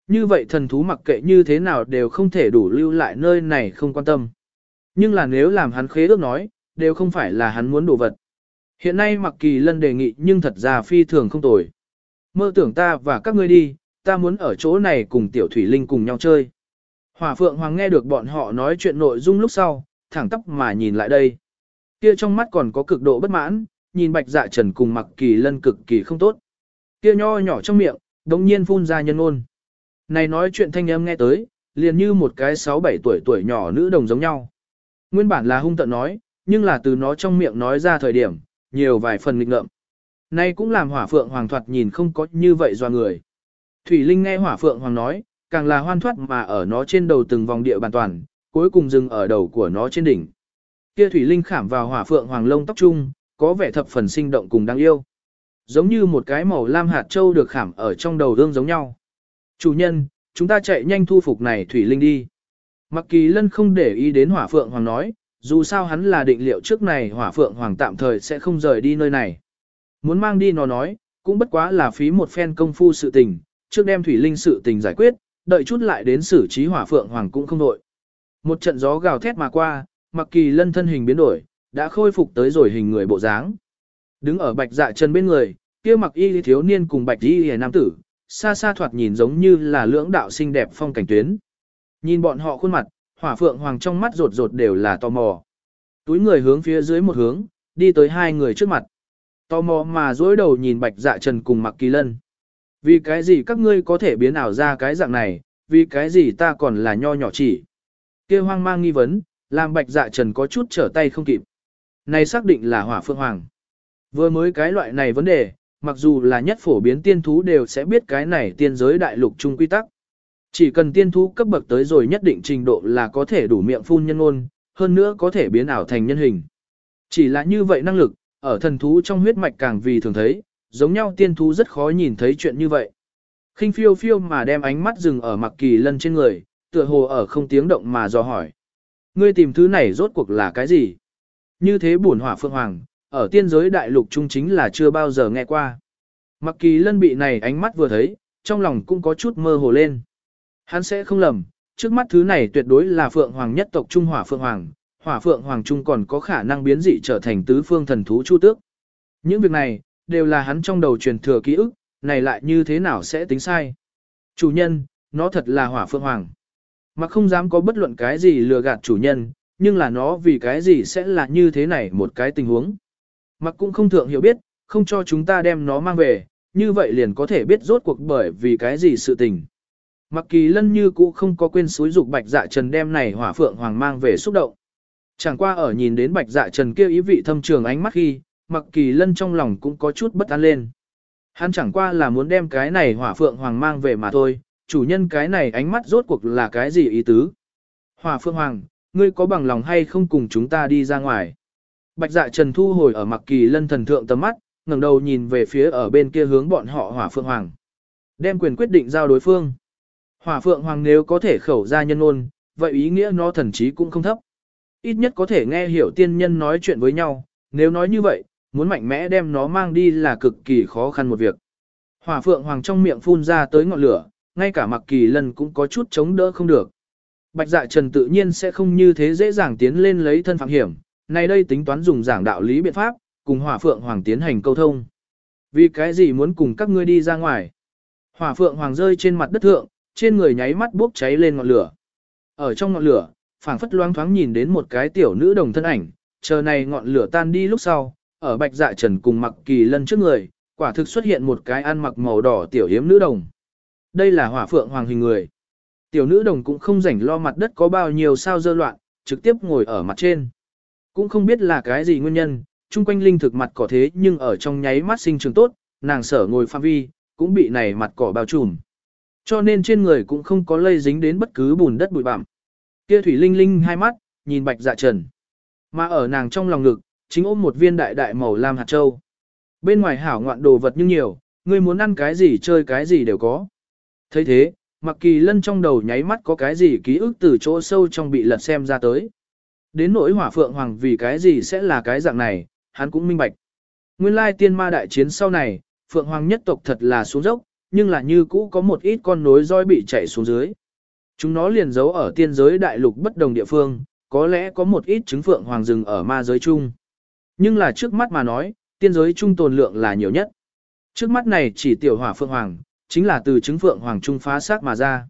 Như vậy thần thú mặc kệ như thế nào đều không thể đủ lưu lại nơi này không quan tâm. Nhưng là nếu làm hắn khế ước nói, đều không phải là hắn muốn đồ vật. Hiện nay mặc kỳ lân đề nghị nhưng thật ra phi thường không tồi. Mơ tưởng ta và các ngươi đi, ta muốn ở chỗ này cùng tiểu thủy linh cùng nhau chơi. Hỏa phượng hoàng nghe được bọn họ nói chuyện nội dung lúc sau, thẳng tóc mà nhìn lại đây. Kia trong mắt còn có cực độ bất mãn, nhìn bạch dạ trần cùng mặc kỳ lân cực kỳ không tốt. Kia nho nhỏ trong miệng, đống nhiên phun ra nhân ngôn. Này nói chuyện thanh âm nghe tới, liền như một cái 6-7 tuổi tuổi nhỏ nữ đồng giống nhau. Nguyên bản là hung tận nói, nhưng là từ nó trong miệng nói ra thời điểm, nhiều vài phần nghịch ngợm. Nay cũng làm hỏa phượng hoàng thoạt nhìn không có như vậy do người. Thủy Linh nghe hỏa phượng hoàng nói, càng là hoan thoát mà ở nó trên đầu từng vòng địa bàn toàn, cuối cùng dừng ở đầu của nó trên đỉnh. Kia Thủy Linh khảm vào hỏa phượng hoàng lông tóc trung, có vẻ thập phần sinh động cùng đáng yêu. Giống như một cái màu lam hạt châu được khảm ở trong đầu đương giống nhau. Chủ nhân, chúng ta chạy nhanh thu phục này Thủy Linh đi. Mặc kỳ lân không để ý đến hỏa phượng hoàng nói, dù sao hắn là định liệu trước này hỏa phượng hoàng tạm thời sẽ không rời đi nơi này. Muốn mang đi nó nói, cũng bất quá là phí một phen công phu sự tình, trước đem thủy linh sự tình giải quyết, đợi chút lại đến xử trí hỏa phượng hoàng cũng không đội. Một trận gió gào thét mà qua, mặc kỳ lân thân hình biến đổi, đã khôi phục tới rồi hình người bộ dáng. Đứng ở bạch dạ chân bên người, kia mặc y thiếu niên cùng bạch y hề nam tử, xa xa thoạt nhìn giống như là lưỡng đạo xinh đẹp phong cảnh tuyến. Nhìn bọn họ khuôn mặt, hỏa phượng hoàng trong mắt rột rột đều là tò mò. Túi người hướng phía dưới một hướng, đi tới hai người trước mặt. Tò mò mà dối đầu nhìn bạch dạ trần cùng mặc kỳ lân. Vì cái gì các ngươi có thể biến ảo ra cái dạng này, vì cái gì ta còn là nho nhỏ chỉ. kia hoang mang nghi vấn, làm bạch dạ trần có chút trở tay không kịp. Này xác định là hỏa phương hoàng. Vừa mới cái loại này vấn đề, mặc dù là nhất phổ biến tiên thú đều sẽ biết cái này tiên giới đại lục chung quy tắc. Chỉ cần tiên thú cấp bậc tới rồi nhất định trình độ là có thể đủ miệng phun nhân ngôn, hơn nữa có thể biến ảo thành nhân hình. Chỉ là như vậy năng lực, ở thần thú trong huyết mạch càng vì thường thấy, giống nhau tiên thú rất khó nhìn thấy chuyện như vậy. khinh phiêu phiêu mà đem ánh mắt dừng ở mặc kỳ lân trên người, tựa hồ ở không tiếng động mà dò hỏi. Ngươi tìm thứ này rốt cuộc là cái gì? Như thế bổn hỏa phượng hoàng, ở tiên giới đại lục trung chính là chưa bao giờ nghe qua. Mặc kỳ lân bị này ánh mắt vừa thấy, trong lòng cũng có chút mơ hồ lên. Hắn sẽ không lầm, trước mắt thứ này tuyệt đối là phượng hoàng nhất tộc Trung Hỏa Phượng Hoàng, Hỏa Phượng Hoàng Trung còn có khả năng biến dị trở thành tứ phương thần thú chu tước. Những việc này, đều là hắn trong đầu truyền thừa ký ức, này lại như thế nào sẽ tính sai. Chủ nhân, nó thật là Hỏa Phượng Hoàng. Mà không dám có bất luận cái gì lừa gạt chủ nhân, nhưng là nó vì cái gì sẽ là như thế này một cái tình huống. Mặc cũng không thượng hiểu biết, không cho chúng ta đem nó mang về, như vậy liền có thể biết rốt cuộc bởi vì cái gì sự tình. Mặc kỳ lân như cũ không có quên suối dục bạch dạ trần đem này hỏa phượng hoàng mang về xúc động. Chẳng qua ở nhìn đến bạch dạ trần kia ý vị thâm trường ánh mắt khi, mặc kỳ lân trong lòng cũng có chút bất an lên. Hắn chẳng qua là muốn đem cái này hỏa phượng hoàng mang về mà thôi, chủ nhân cái này ánh mắt rốt cuộc là cái gì ý tứ. Hỏa phượng hoàng, ngươi có bằng lòng hay không cùng chúng ta đi ra ngoài. Bạch dạ trần thu hồi ở mặc kỳ lân thần thượng tầm mắt, ngẩng đầu nhìn về phía ở bên kia hướng bọn họ hỏa phượng hoàng. Đem quyền quyết định giao đối phương. Hỏa phượng hoàng nếu có thể khẩu ra nhân ôn, vậy ý nghĩa nó thần trí cũng không thấp. Ít nhất có thể nghe hiểu tiên nhân nói chuyện với nhau, nếu nói như vậy, muốn mạnh mẽ đem nó mang đi là cực kỳ khó khăn một việc. Hỏa phượng hoàng trong miệng phun ra tới ngọn lửa, ngay cả mặc kỳ lần cũng có chút chống đỡ không được. Bạch dạ trần tự nhiên sẽ không như thế dễ dàng tiến lên lấy thân phạm hiểm, này đây tính toán dùng giảng đạo lý biện pháp, cùng hỏa phượng hoàng tiến hành câu thông. Vì cái gì muốn cùng các ngươi đi ra ngoài? Hỏa phượng hoàng rơi trên mặt đất thượng, trên người nháy mắt bốc cháy lên ngọn lửa. Ở trong ngọn lửa, phảng phất loáng thoáng nhìn đến một cái tiểu nữ đồng thân ảnh, chờ này ngọn lửa tan đi lúc sau, ở bạch dạ trần cùng mặc kỳ lân trước người, quả thực xuất hiện một cái ăn mặc màu đỏ tiểu hiếm nữ đồng. Đây là hỏa phượng hoàng hình người. Tiểu nữ đồng cũng không rảnh lo mặt đất có bao nhiêu sao dơ loạn, trực tiếp ngồi ở mặt trên. Cũng không biết là cái gì nguyên nhân, chung quanh linh thực mặt cỏ thế nhưng ở trong nháy mắt sinh trường tốt, nàng sở ngồi pha vi, cũng bị này mặt cỏ bao trùm. Cho nên trên người cũng không có lây dính đến bất cứ bùn đất bụi bặm. Kia thủy linh linh hai mắt, nhìn bạch dạ trần. Mà ở nàng trong lòng ngực, chính ôm một viên đại đại màu lam hạt châu. Bên ngoài hảo ngoạn đồ vật nhưng nhiều, ngươi muốn ăn cái gì chơi cái gì đều có. thấy thế, mặc kỳ lân trong đầu nháy mắt có cái gì ký ức từ chỗ sâu trong bị lật xem ra tới. Đến nỗi hỏa phượng hoàng vì cái gì sẽ là cái dạng này, hắn cũng minh bạch. Nguyên lai tiên ma đại chiến sau này, phượng hoàng nhất tộc thật là xuống dốc, nhưng là như cũ có một ít con nối roi bị chạy xuống dưới. Chúng nó liền giấu ở tiên giới đại lục bất đồng địa phương, có lẽ có một ít trứng phượng hoàng rừng ở ma giới chung. Nhưng là trước mắt mà nói, Tiên giới trung tồn lượng là nhiều nhất. Trước mắt này chỉ tiểu hỏa phượng hoàng, chính là từ trứng phượng hoàng trung phá xác mà ra.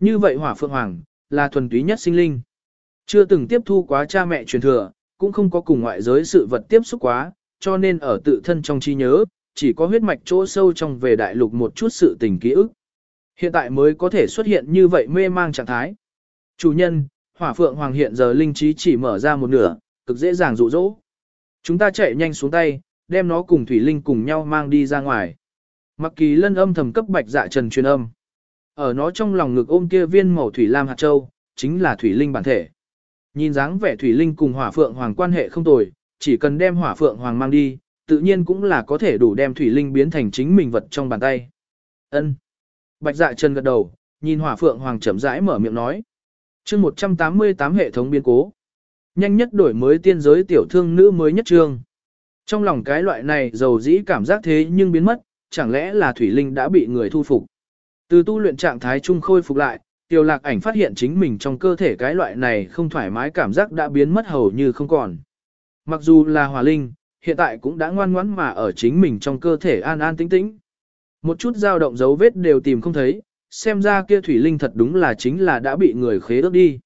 Như vậy hỏa phượng hoàng, là thuần túy nhất sinh linh. Chưa từng tiếp thu quá cha mẹ truyền thừa, cũng không có cùng ngoại giới sự vật tiếp xúc quá, cho nên ở tự thân trong trí nhớ, chỉ có huyết mạch chỗ sâu trong về đại lục một chút sự tình ký ức. Hiện tại mới có thể xuất hiện như vậy mê mang trạng thái. Chủ nhân, hỏa phượng hoàng hiện giờ linh trí chỉ mở ra một nửa, cực dễ dàng dụ dỗ. Chúng ta chạy nhanh xuống tay, đem nó cùng thủy linh cùng nhau mang đi ra ngoài. Mặc kỳ lân âm thầm cấp bạch dạ trần truyền âm. Ở nó trong lòng ngực ôm kia viên màu thủy lam hạt châu, chính là thủy linh bản thể. Nhìn dáng vẻ thủy linh cùng hỏa phượng hoàng quan hệ không tồi, chỉ cần đem hỏa phượng hoàng mang đi, tự nhiên cũng là có thể đủ đem thủy linh biến thành chính mình vật trong bàn tay. Ân. Bạch dạ trần gật đầu, nhìn hỏa phượng hoàng chậm rãi mở miệng nói. chương 188 hệ thống biến cố. Nhanh nhất đổi mới tiên giới tiểu thương nữ mới nhất trương. Trong lòng cái loại này dầu dĩ cảm giác thế nhưng biến mất, chẳng lẽ là thủy linh đã bị người thu phục. Từ tu luyện trạng thái trung khôi phục lại, tiểu lạc ảnh phát hiện chính mình trong cơ thể cái loại này không thoải mái cảm giác đã biến mất hầu như không còn. Mặc dù là hỏa linh, hiện tại cũng đã ngoan ngoãn mà ở chính mình trong cơ thể an an tĩnh tĩnh. Một chút dao động dấu vết đều tìm không thấy, xem ra kia thủy linh thật đúng là chính là đã bị người khế ước đi.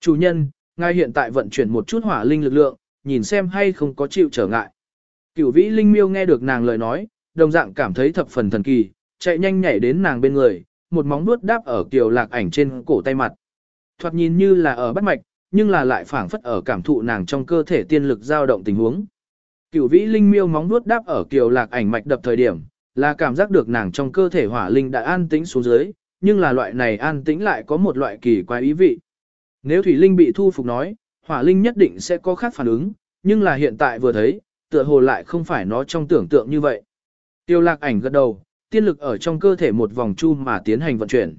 Chủ nhân, ngài hiện tại vận chuyển một chút hỏa linh lực lượng, nhìn xem hay không có chịu trở ngại. Cửu vĩ linh miêu nghe được nàng lời nói, đồng dạng cảm thấy thập phần thần kỳ, chạy nhanh nhảy đến nàng bên người, một móng vuốt đáp ở kiều lạc ảnh trên cổ tay mặt. Thoạt nhìn như là ở bắt mạch, nhưng là lại phảng phất ở cảm thụ nàng trong cơ thể tiên lực dao động tình huống. Cửu vĩ linh miêu móng vuốt đáp ở kiều lạc ảnh mạch đập thời điểm, là cảm giác được nàng trong cơ thể hỏa linh đã an tĩnh xuống dưới, nhưng là loại này an tĩnh lại có một loại kỳ quái ý vị. Nếu thủy linh bị thu phục nói, hỏa linh nhất định sẽ có khác phản ứng, nhưng là hiện tại vừa thấy, tựa hồ lại không phải nó trong tưởng tượng như vậy. Tiêu lạc ảnh gật đầu, tiên lực ở trong cơ thể một vòng chu mà tiến hành vận chuyển.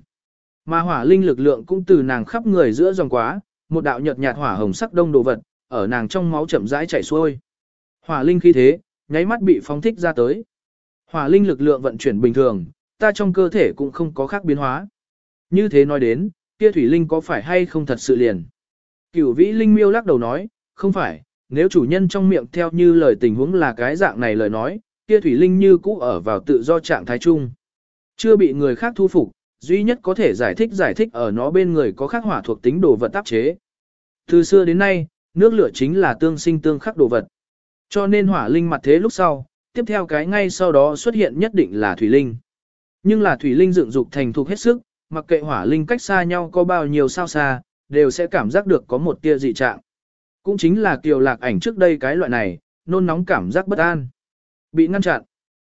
Mà hỏa linh lực lượng cũng từ nàng khắp người giữa dòng quá, một đạo nhợt nhạt hỏa hồng sắc đông đồ vật, ở nàng trong máu chậm rãi chảy xuôi. Hỏa linh khi thế, nháy mắt bị phóng thích ra tới. Hỏa linh lực lượng vận chuyển bình thường, ta trong cơ thể cũng không có khác biến hóa. Như thế nói đến, kia thủy linh có phải hay không thật sự liền? Cửu vĩ linh miêu lắc đầu nói, không phải, nếu chủ nhân trong miệng theo như lời tình huống là cái dạng này lời nói, kia thủy linh như cũ ở vào tự do trạng thái chung. Chưa bị người khác thu phục, duy nhất có thể giải thích giải thích ở nó bên người có khắc hỏa thuộc tính đồ vật tác chế. Từ xưa đến nay, nước lửa chính là tương sinh tương khắc đồ vật. Cho nên hỏa linh mặt thế lúc sau, tiếp theo cái ngay sau đó xuất hiện nhất định là thủy linh. Nhưng là thủy linh dựng dục thành thục hết sức, mặc kệ hỏa linh cách xa nhau có bao nhiêu sao xa, đều sẽ cảm giác được có một tia dị trạng. Cũng chính là kiều lạc ảnh trước đây cái loại này, nôn nóng cảm giác bất an. Bị ngăn chặn.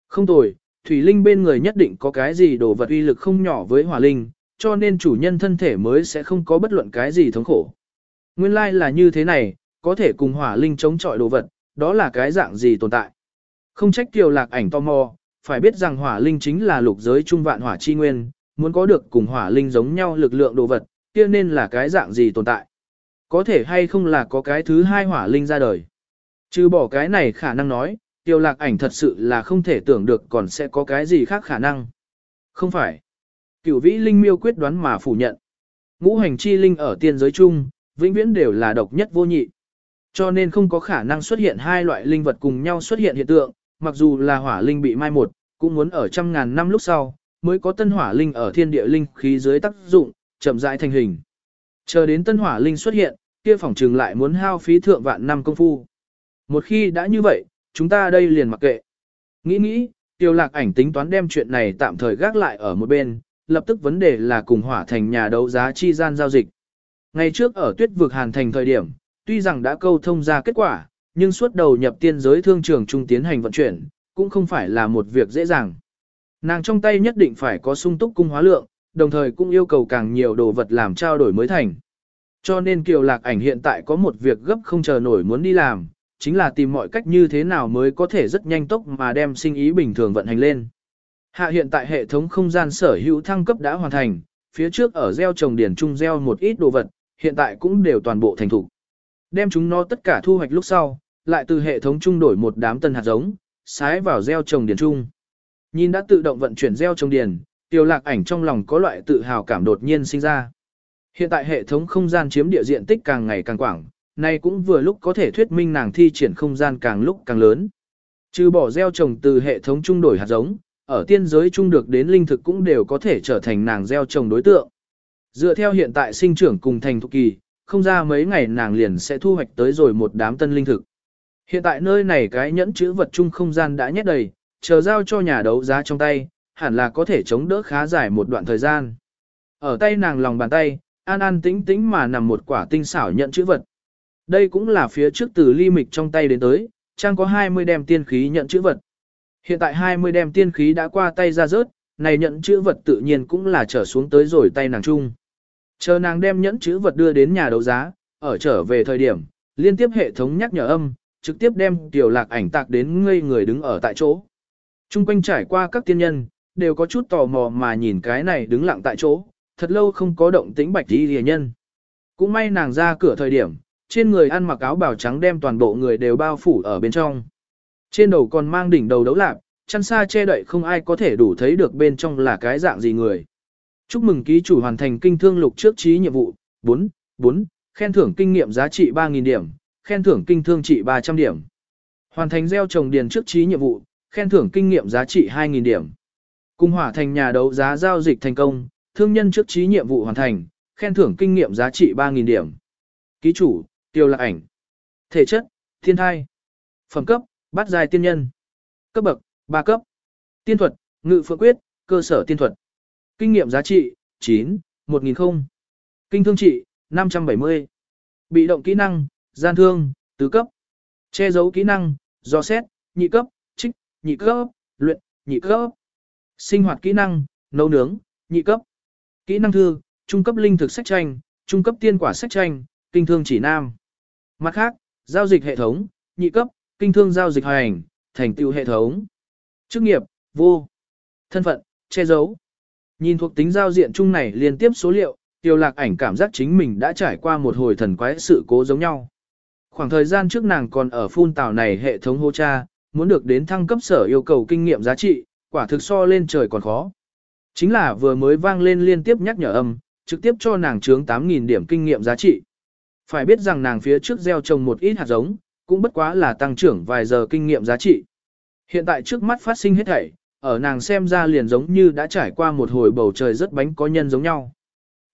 Không tồi, thủy linh bên người nhất định có cái gì đồ vật uy lực không nhỏ với hỏa linh, cho nên chủ nhân thân thể mới sẽ không có bất luận cái gì thống khổ. Nguyên lai like là như thế này, có thể cùng hỏa linh chống chọi đồ vật, đó là cái dạng gì tồn tại. Không trách kiều lạc ảnh tò mò, phải biết rằng hỏa linh chính là lục giới trung vạn hỏa chi nguyên, muốn có được cùng hỏa linh giống nhau lực lượng đồ vật, kia nên là cái dạng gì tồn tại. Có thể hay không là có cái thứ hai hỏa linh ra đời. Trừ bỏ cái này khả năng nói, tiêu lạc ảnh thật sự là không thể tưởng được còn sẽ có cái gì khác khả năng. Không phải. Cửu vĩ linh miêu quyết đoán mà phủ nhận. Ngũ hành chi linh ở tiên giới chung, vĩnh viễn đều là độc nhất vô nhị. Cho nên không có khả năng xuất hiện hai loại linh vật cùng nhau xuất hiện hiện tượng, mặc dù là hỏa linh bị mai một, cũng muốn ở trăm ngàn năm lúc sau, mới có tân hỏa linh ở thiên địa linh khí dưới tác dụng, chậm rãi thành hình. Chờ đến tân hỏa linh xuất hiện, kia phòng trường lại muốn hao phí thượng vạn năm công phu. Một khi đã như vậy, chúng ta đây liền mặc kệ. Nghĩ nghĩ, tiêu lạc ảnh tính toán đem chuyện này tạm thời gác lại ở một bên, lập tức vấn đề là cùng hỏa thành nhà đấu giá chi gian giao dịch. Ngày trước ở tuyết vực hàn thành thời điểm, tuy rằng đã câu thông ra kết quả, nhưng suốt đầu nhập tiên giới thương trường trung tiến hành vận chuyển, cũng không phải là một việc dễ dàng. Nàng trong tay nhất định phải có sung túc cung hóa lượng, đồng thời cũng yêu cầu càng nhiều đồ vật làm trao đổi mới thành. Cho nên Kiều Lạc ảnh hiện tại có một việc gấp không chờ nổi muốn đi làm, chính là tìm mọi cách như thế nào mới có thể rất nhanh tốc mà đem sinh ý bình thường vận hành lên. Hạ hiện tại hệ thống không gian sở hữu thăng cấp đã hoàn thành, phía trước ở gieo trồng điển trung gieo một ít đồ vật, hiện tại cũng đều toàn bộ thành thủ. Đem chúng nó tất cả thu hoạch lúc sau, lại từ hệ thống trung đổi một đám tân hạt giống, sái vào gieo trồng điền trung. Nhìn đã tự động vận chuyển gieo trồng điền, tiêu lạc ảnh trong lòng có loại tự hào cảm đột nhiên sinh ra. Hiện tại hệ thống không gian chiếm địa diện tích càng ngày càng quảng, nay cũng vừa lúc có thể thuyết minh nàng thi triển không gian càng lúc càng lớn. Trừ bỏ gieo trồng từ hệ thống trung đổi hạt giống, ở tiên giới trung được đến linh thực cũng đều có thể trở thành nàng gieo trồng đối tượng. Dựa theo hiện tại sinh trưởng cùng thành thục kỳ, không ra mấy ngày nàng liền sẽ thu hoạch tới rồi một đám tân linh thực. Hiện tại nơi này cái nhẫn chữ vật chung không gian đã nhét đầy, chờ giao cho nhà đấu giá trong tay, hẳn là có thể chống đỡ khá dài một đoạn thời gian. Ở tay nàng lòng bàn tay, an an tĩnh tĩnh mà nằm một quả tinh xảo nhận chữ vật. Đây cũng là phía trước từ ly mịch trong tay đến tới, trang có 20 đem tiên khí nhận chữ vật. Hiện tại 20 đem tiên khí đã qua tay ra rớt, này nhận chữ vật tự nhiên cũng là trở xuống tới rồi tay nàng chung. Chờ nàng đem nhẫn chữ vật đưa đến nhà đấu giá, ở trở về thời điểm, liên tiếp hệ thống nhắc nhở âm, trực tiếp đem tiểu lạc ảnh tạc đến ngây người đứng ở tại chỗ. Trung quanh trải qua các tiên nhân, đều có chút tò mò mà nhìn cái này đứng lặng tại chỗ, thật lâu không có động tĩnh bạch đi rìa nhân. Cũng may nàng ra cửa thời điểm, trên người ăn mặc áo bào trắng đem toàn bộ người đều bao phủ ở bên trong. Trên đầu còn mang đỉnh đầu đấu lạc, chăn xa che đậy không ai có thể đủ thấy được bên trong là cái dạng gì người. Chúc mừng ký chủ hoàn thành kinh thương lục trước trí nhiệm vụ, 4, 4, khen thưởng kinh nghiệm giá trị 3.000 điểm, khen thưởng kinh thương trị 300 điểm. Hoàn thành gieo trồng điền trước trí nhiệm vụ, khen thưởng kinh nghiệm giá trị 2.000 điểm. Cung hỏa thành nhà đấu giá giao dịch thành công, thương nhân trước trí nhiệm vụ hoàn thành, khen thưởng kinh nghiệm giá trị 3.000 điểm. Ký chủ, tiêu lạc ảnh. Thể chất, thiên thai. Phẩm cấp, bát dài tiên nhân. Cấp bậc, 3 cấp. Tiên thuật, ngự phượng quyết, cơ sở tiên thuật. Kinh nghiệm giá trị, 9, 1000 không. Kinh thương trị, 570. Bị động kỹ năng, gian thương, tứ cấp. Che giấu kỹ năng, do xét, nhị cấp, trích, nhị cấp, luyện, nhị cấp. Sinh hoạt kỹ năng, nấu nướng, nhị cấp. Kỹ năng thư, trung cấp linh thực sách tranh, trung cấp tiên quả sách tranh, kinh thương chỉ nam. Mặt khác, giao dịch hệ thống, nhị cấp, kinh thương giao dịch hành, thành tựu hệ thống. Chức nghiệp, vô. Thân phận, che giấu. Nhìn thuộc tính giao diện chung này liên tiếp số liệu, tiêu lạc ảnh cảm giác chính mình đã trải qua một hồi thần quái sự cố giống nhau. Khoảng thời gian trước nàng còn ở phun tàu này hệ thống hô cha, muốn được đến thăng cấp sở yêu cầu kinh nghiệm giá trị, quả thực so lên trời còn khó. Chính là vừa mới vang lên liên tiếp nhắc nhở âm, trực tiếp cho nàng trướng 8.000 điểm kinh nghiệm giá trị. Phải biết rằng nàng phía trước gieo trồng một ít hạt giống, cũng bất quá là tăng trưởng vài giờ kinh nghiệm giá trị. Hiện tại trước mắt phát sinh hết thảy, ở nàng xem ra liền giống như đã trải qua một hồi bầu trời rất bánh có nhân giống nhau.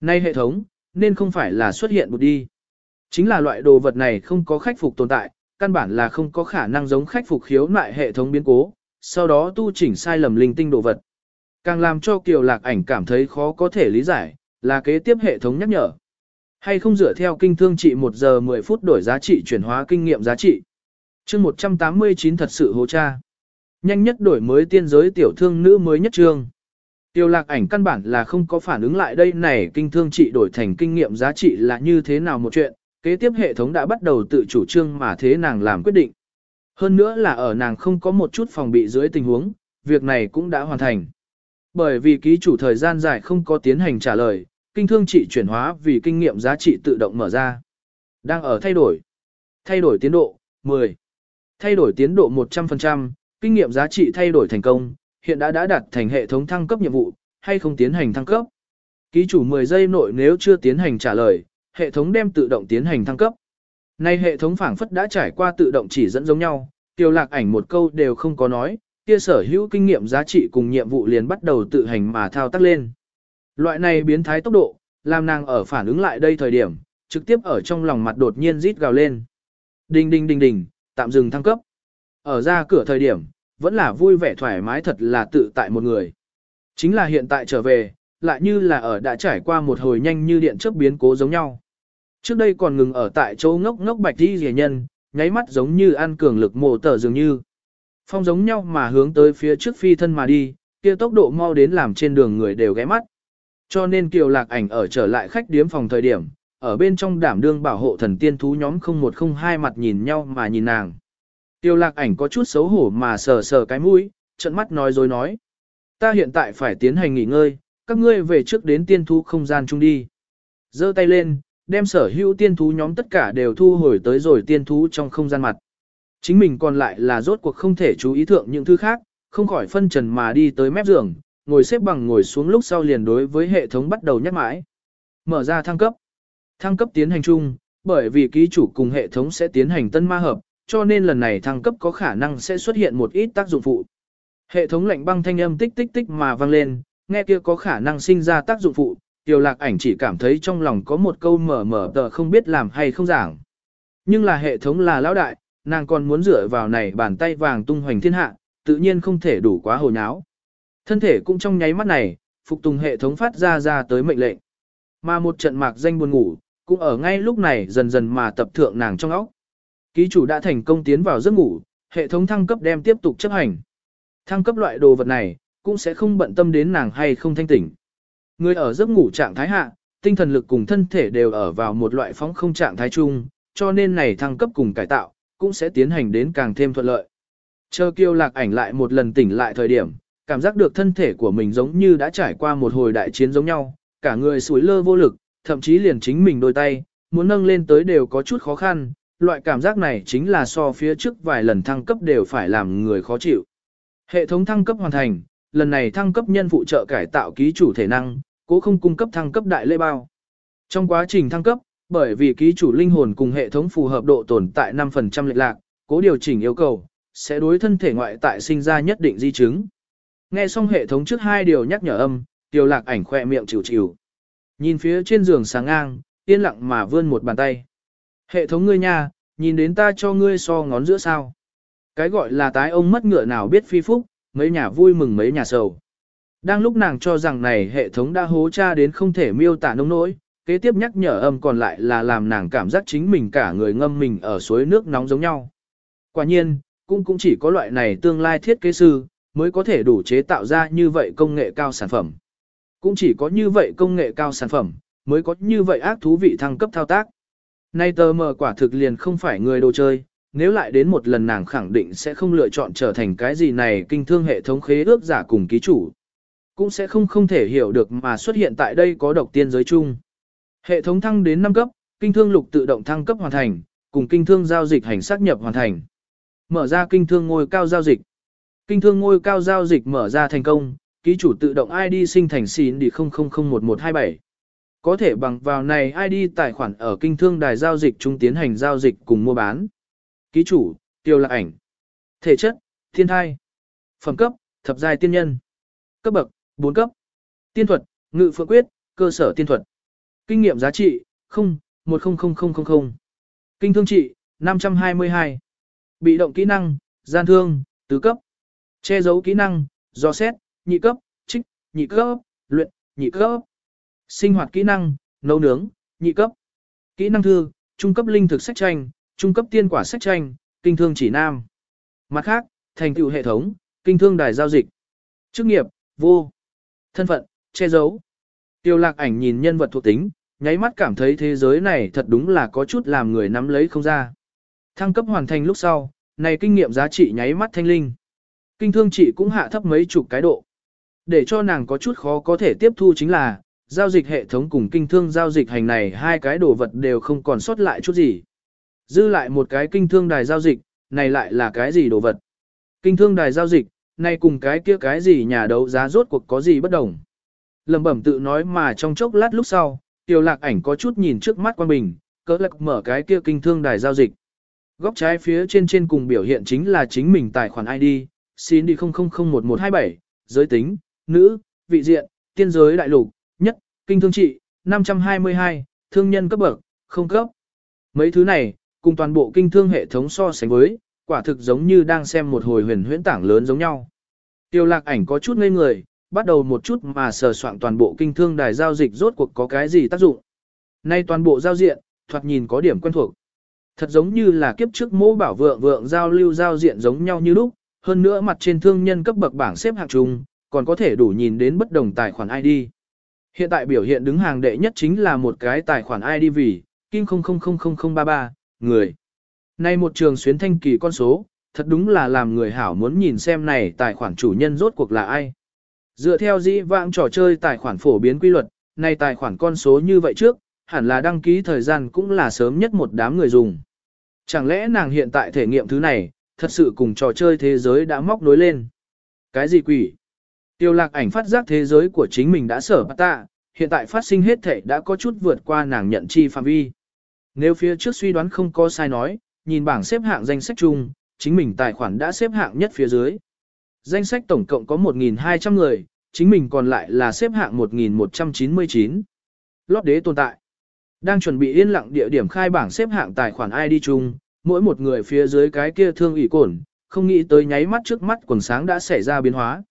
Nay hệ thống, nên không phải là xuất hiện một đi. Chính là loại đồ vật này không có khách phục tồn tại, căn bản là không có khả năng giống khách phục khiếu nại hệ thống biến cố, sau đó tu chỉnh sai lầm linh tinh đồ vật. Càng làm cho Kiều Lạc ảnh cảm thấy khó có thể lý giải, là kế tiếp hệ thống nhắc nhở. Hay không dựa theo kinh thương trị 1 giờ 10 phút đổi giá trị chuyển hóa kinh nghiệm giá trị. chương 189 thật sự hố cha. Nhanh nhất đổi mới tiên giới tiểu thương nữ mới nhất trương. Tiêu lạc ảnh căn bản là không có phản ứng lại đây này kinh thương trị đổi thành kinh nghiệm giá trị là như thế nào một chuyện, kế tiếp hệ thống đã bắt đầu tự chủ trương mà thế nàng làm quyết định. Hơn nữa là ở nàng không có một chút phòng bị dưới tình huống, việc này cũng đã hoàn thành. Bởi vì ký chủ thời gian dài không có tiến hành trả lời, kinh thương trị chuyển hóa vì kinh nghiệm giá trị tự động mở ra. Đang ở thay đổi. Thay đổi tiến độ, 10. Thay đổi tiến độ 100%, kinh nghiệm giá trị thay đổi thành công, hiện đã đã đạt thành hệ thống thăng cấp nhiệm vụ, hay không tiến hành thăng cấp. Ký chủ 10 giây nội nếu chưa tiến hành trả lời, hệ thống đem tự động tiến hành thăng cấp. Nay hệ thống phảng phất đã trải qua tự động chỉ dẫn giống nhau, tiêu lạc ảnh một câu đều không có nói, kia sở hữu kinh nghiệm giá trị cùng nhiệm vụ liền bắt đầu tự hành mà thao tác lên. Loại này biến thái tốc độ, làm nàng ở phản ứng lại đây thời điểm, trực tiếp ở trong lòng mặt đột nhiên rít gào lên. Đinh đinh đinh đinh, tạm dừng thăng cấp. Ở ra cửa thời điểm, vẫn là vui vẻ thoải mái thật là tự tại một người. Chính là hiện tại trở về, lại như là ở đã trải qua một hồi nhanh như điện chớp biến cố giống nhau. Trước đây còn ngừng ở tại chỗ ngốc ngốc bạch đi rẻ nhân, nháy mắt giống như ăn cường lực mổ tờ dường như. Phong giống nhau mà hướng tới phía trước phi thân mà đi, kia tốc độ mau đến làm trên đường người đều ghé mắt. Cho nên kiều lạc ảnh ở trở lại khách điếm phòng thời điểm, ở bên trong đảm đương bảo hộ thần tiên thú nhóm 0102 mặt nhìn nhau mà nhìn nàng. Tiêu lạc ảnh có chút xấu hổ mà sờ sờ cái mũi, trận mắt nói dối nói. Ta hiện tại phải tiến hành nghỉ ngơi, các ngươi về trước đến tiên thú không gian chung đi. giơ tay lên, đem sở hữu tiên thú nhóm tất cả đều thu hồi tới rồi tiên thú trong không gian mặt. Chính mình còn lại là rốt cuộc không thể chú ý thượng những thứ khác, không khỏi phân trần mà đi tới mép giường, ngồi xếp bằng ngồi xuống lúc sau liền đối với hệ thống bắt đầu nhắc mãi. Mở ra thăng cấp. Thăng cấp tiến hành chung, bởi vì ký chủ cùng hệ thống sẽ tiến hành tân ma hợp, cho nên lần này thăng cấp có khả năng sẽ xuất hiện một ít tác dụng phụ. Hệ thống lạnh băng thanh âm tích tích tích mà vang lên, nghe kia có khả năng sinh ra tác dụng phụ, Tiêu Lạc ảnh chỉ cảm thấy trong lòng có một câu mở mở tờ không biết làm hay không giảng. Nhưng là hệ thống là lão đại, nàng còn muốn dựa vào này bàn tay vàng tung hoành thiên hạ, tự nhiên không thể đủ quá hồ nháo. Thân thể cũng trong nháy mắt này, phục tùng hệ thống phát ra ra tới mệnh lệnh. Mà một trận mạc danh buồn ngủ, cũng ở ngay lúc này dần dần mà tập thượng nàng trong óc. Ký chủ đã thành công tiến vào giấc ngủ, hệ thống thăng cấp đem tiếp tục chấp hành. Thăng cấp loại đồ vật này, cũng sẽ không bận tâm đến nàng hay không thanh tỉnh. Người ở giấc ngủ trạng thái hạ, tinh thần lực cùng thân thể đều ở vào một loại phóng không trạng thái chung, cho nên này thăng cấp cùng cải tạo, cũng sẽ tiến hành đến càng thêm thuận lợi. Chờ kiêu lạc ảnh lại một lần tỉnh lại thời điểm, cảm giác được thân thể của mình giống như đã trải qua một hồi đại chiến giống nhau, cả người suối lơ vô lực, thậm chí liền chính mình đôi tay, muốn nâng lên tới đều có chút khó khăn, loại cảm giác này chính là so phía trước vài lần thăng cấp đều phải làm người khó chịu. Hệ thống thăng cấp hoàn thành, lần này thăng cấp nhân phụ trợ cải tạo ký chủ thể năng, cố không cung cấp thăng cấp đại lễ bao. Trong quá trình thăng cấp, bởi vì ký chủ linh hồn cùng hệ thống phù hợp độ tồn tại 5% lệch lạc, cố điều chỉnh yêu cầu, sẽ đối thân thể ngoại tại sinh ra nhất định di chứng. Nghe xong hệ thống trước hai điều nhắc nhở âm, tiêu lạc ảnh khỏe miệng chịu chịu. Nhìn phía trên giường sáng ngang, yên lặng mà vươn một bàn tay. Hệ thống ngươi nha, nhìn đến ta cho ngươi so ngón giữa sao. Cái gọi là tái ông mất ngựa nào biết phi phúc, mấy nhà vui mừng mấy nhà sầu. Đang lúc nàng cho rằng này hệ thống đã hố cha đến không thể miêu tả nông nỗi, kế tiếp nhắc nhở âm còn lại là làm nàng cảm giác chính mình cả người ngâm mình ở suối nước nóng giống nhau. Quả nhiên, cũng cũng chỉ có loại này tương lai thiết kế sư, mới có thể đủ chế tạo ra như vậy công nghệ cao sản phẩm. Cũng chỉ có như vậy công nghệ cao sản phẩm, mới có như vậy ác thú vị thăng cấp thao tác. Nay tờ mờ quả thực liền không phải người đồ chơi, nếu lại đến một lần nàng khẳng định sẽ không lựa chọn trở thành cái gì này kinh thương hệ thống khế ước giả cùng ký chủ. Cũng sẽ không không thể hiểu được mà xuất hiện tại đây có độc tiên giới chung. Hệ thống thăng đến 5 cấp, kinh thương lục tự động thăng cấp hoàn thành, cùng kinh thương giao dịch hành xác nhập hoàn thành. Mở ra kinh thương ngôi cao giao dịch. Kinh thương ngôi cao giao dịch mở ra thành công, ký chủ tự động ID sinh thành xin đi 000127. Có thể bằng vào này ID tài khoản ở kinh thương đài giao dịch chúng tiến hành giao dịch cùng mua bán. Ký chủ, tiêu lạc ảnh. Thể chất, thiên thai. Phẩm cấp, thập giai tiên nhân. Cấp bậc, 4 cấp. Tiên thuật, ngự phượng quyết, cơ sở tiên thuật. Kinh nghiệm giá trị, 0, 100000. Kinh thương trị, 522. Bị động kỹ năng, gian thương, tứ cấp. Che giấu kỹ năng, do xét, nhị cấp, trích, nhị cấp, luyện, nhị cấp. Sinh hoạt kỹ năng, nấu nướng, nhị cấp. Kỹ năng thư, trung cấp linh thực sách tranh, trung cấp tiên quả sách tranh, kinh thương chỉ nam. Mặt khác, thành tựu hệ thống, kinh thương đài giao dịch. Chức nghiệp, vô. Thân phận, che giấu. Tiêu lạc ảnh nhìn nhân vật thuộc tính, nháy mắt cảm thấy thế giới này thật đúng là có chút làm người nắm lấy không ra. Thăng cấp hoàn thành lúc sau, này kinh nghiệm giá trị nháy mắt thanh linh. Kinh thương trị cũng hạ thấp mấy chục cái độ. Để cho nàng có chút khó có thể tiếp thu chính là, giao dịch hệ thống cùng kinh thương giao dịch hành này hai cái đồ vật đều không còn sót lại chút gì. Dư lại một cái kinh thương đài giao dịch, này lại là cái gì đồ vật? Kinh thương đài giao dịch, này cùng cái kia cái gì nhà đấu giá rốt cuộc có gì bất đồng? Lầm bẩm tự nói mà trong chốc lát lúc sau, tiểu lạc ảnh có chút nhìn trước mắt quan bình, cỡ lạc mở cái kia kinh thương đài giao dịch. Góc trái phía trên trên cùng biểu hiện chính là chính mình tài khoản ID, xin đi 00011127, giới tính, nữ, vị diện, tiên giới đại lục, kinh thương trị, 522, thương nhân cấp bậc, không cấp. Mấy thứ này, cùng toàn bộ kinh thương hệ thống so sánh với, quả thực giống như đang xem một hồi huyền huyễn tảng lớn giống nhau. Tiêu lạc ảnh có chút ngây người, bắt đầu một chút mà sờ soạn toàn bộ kinh thương đài giao dịch rốt cuộc có cái gì tác dụng. Nay toàn bộ giao diện, thoạt nhìn có điểm quen thuộc. Thật giống như là kiếp trước mô bảo vượng vượng giao lưu giao diện giống nhau như lúc, hơn nữa mặt trên thương nhân cấp bậc bảng xếp hạng chung, còn có thể đủ nhìn đến bất đồng tài khoản ID. Hiện tại biểu hiện đứng hàng đệ nhất chính là một cái tài khoản ID vì, kim 000033, người. Nay một trường xuyến thanh kỳ con số, thật đúng là làm người hảo muốn nhìn xem này tài khoản chủ nhân rốt cuộc là ai. Dựa theo dĩ vãng trò chơi tài khoản phổ biến quy luật, này tài khoản con số như vậy trước, hẳn là đăng ký thời gian cũng là sớm nhất một đám người dùng. Chẳng lẽ nàng hiện tại thể nghiệm thứ này, thật sự cùng trò chơi thế giới đã móc nối lên. Cái gì quỷ? Tiêu lạc ảnh phát giác thế giới của chính mình đã sở bắt tạ, hiện tại phát sinh hết thể đã có chút vượt qua nàng nhận chi phạm vi. Nếu phía trước suy đoán không có sai nói, nhìn bảng xếp hạng danh sách chung, chính mình tài khoản đã xếp hạng nhất phía dưới. Danh sách tổng cộng có 1.200 người, chính mình còn lại là xếp hạng 1.199. Lót đế tồn tại. Đang chuẩn bị yên lặng địa điểm khai bảng xếp hạng tài khoản ID chung, mỗi một người phía dưới cái kia thương ủy cổn, không nghĩ tới nháy mắt trước mắt quần sáng đã xảy ra biến hóa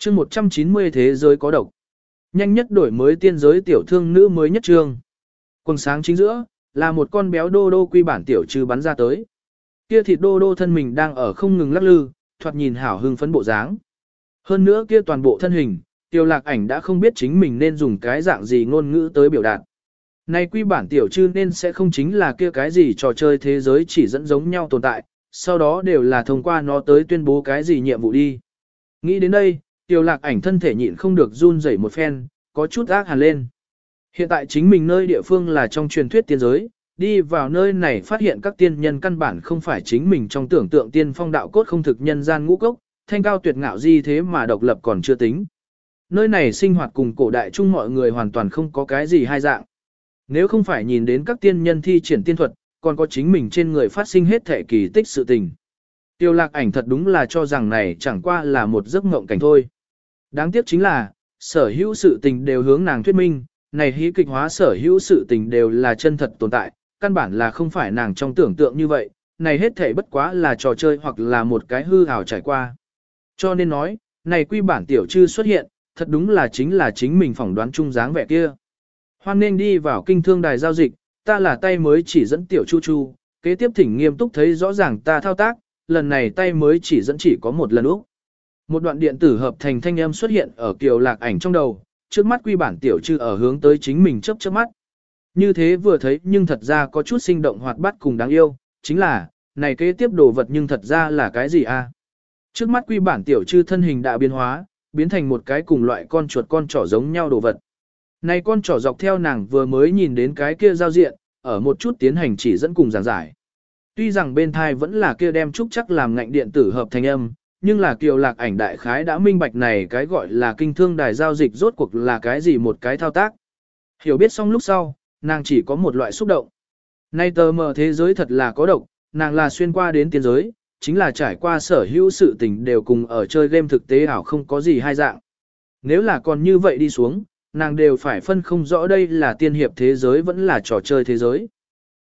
chương 190 thế giới có độc. Nhanh nhất đổi mới tiên giới tiểu thương nữ mới nhất trương. Quần sáng chính giữa, là một con béo đô đô quy bản tiểu trừ bắn ra tới. Kia thịt đô đô thân mình đang ở không ngừng lắc lư, thoạt nhìn hảo hưng phấn bộ dáng. Hơn nữa kia toàn bộ thân hình, tiêu lạc ảnh đã không biết chính mình nên dùng cái dạng gì ngôn ngữ tới biểu đạt. Này quy bản tiểu trư nên sẽ không chính là kia cái gì trò chơi thế giới chỉ dẫn giống nhau tồn tại, sau đó đều là thông qua nó tới tuyên bố cái gì nhiệm vụ đi. Nghĩ đến đây, tiêu lạc ảnh thân thể nhịn không được run rẩy một phen, có chút ác hàn lên. Hiện tại chính mình nơi địa phương là trong truyền thuyết tiên giới, đi vào nơi này phát hiện các tiên nhân căn bản không phải chính mình trong tưởng tượng tiên phong đạo cốt không thực nhân gian ngũ cốc, thanh cao tuyệt ngạo gì thế mà độc lập còn chưa tính. Nơi này sinh hoạt cùng cổ đại chung mọi người hoàn toàn không có cái gì hai dạng. Nếu không phải nhìn đến các tiên nhân thi triển tiên thuật, còn có chính mình trên người phát sinh hết thể kỳ tích sự tình. Tiêu lạc ảnh thật đúng là cho rằng này chẳng qua là một giấc mộng cảnh thôi. Đáng tiếc chính là, sở hữu sự tình đều hướng nàng thuyết minh, này hí kịch hóa sở hữu sự tình đều là chân thật tồn tại, căn bản là không phải nàng trong tưởng tượng như vậy, này hết thể bất quá là trò chơi hoặc là một cái hư ảo trải qua. Cho nên nói, này quy bản tiểu chư xuất hiện, thật đúng là chính là chính mình phỏng đoán chung dáng vẻ kia. Hoan nên đi vào kinh thương đài giao dịch, ta là tay mới chỉ dẫn tiểu chu chu, kế tiếp thỉnh nghiêm túc thấy rõ ràng ta thao tác, lần này tay mới chỉ dẫn chỉ có một lần úc. Một đoạn điện tử hợp thành thanh âm xuất hiện ở kiều lạc ảnh trong đầu, trước mắt quy bản tiểu chư ở hướng tới chính mình chớp chớp mắt. Như thế vừa thấy nhưng thật ra có chút sinh động hoạt bát cùng đáng yêu, chính là, này kế tiếp đồ vật nhưng thật ra là cái gì a? Trước mắt quy bản tiểu chư thân hình đã biến hóa, biến thành một cái cùng loại con chuột con trỏ giống nhau đồ vật. Này con trỏ dọc theo nàng vừa mới nhìn đến cái kia giao diện, ở một chút tiến hành chỉ dẫn cùng giảng giải. Tuy rằng bên thai vẫn là kia đem trúc chắc làm ngạnh điện tử hợp thành âm, nhưng là kiều lạc ảnh đại khái đã minh bạch này cái gọi là kinh thương đài giao dịch rốt cuộc là cái gì một cái thao tác. Hiểu biết xong lúc sau, nàng chỉ có một loại xúc động. Nay tờ mờ thế giới thật là có độc, nàng là xuyên qua đến tiên giới, chính là trải qua sở hữu sự tình đều cùng ở chơi game thực tế ảo không có gì hai dạng. Nếu là còn như vậy đi xuống, nàng đều phải phân không rõ đây là tiên hiệp thế giới vẫn là trò chơi thế giới.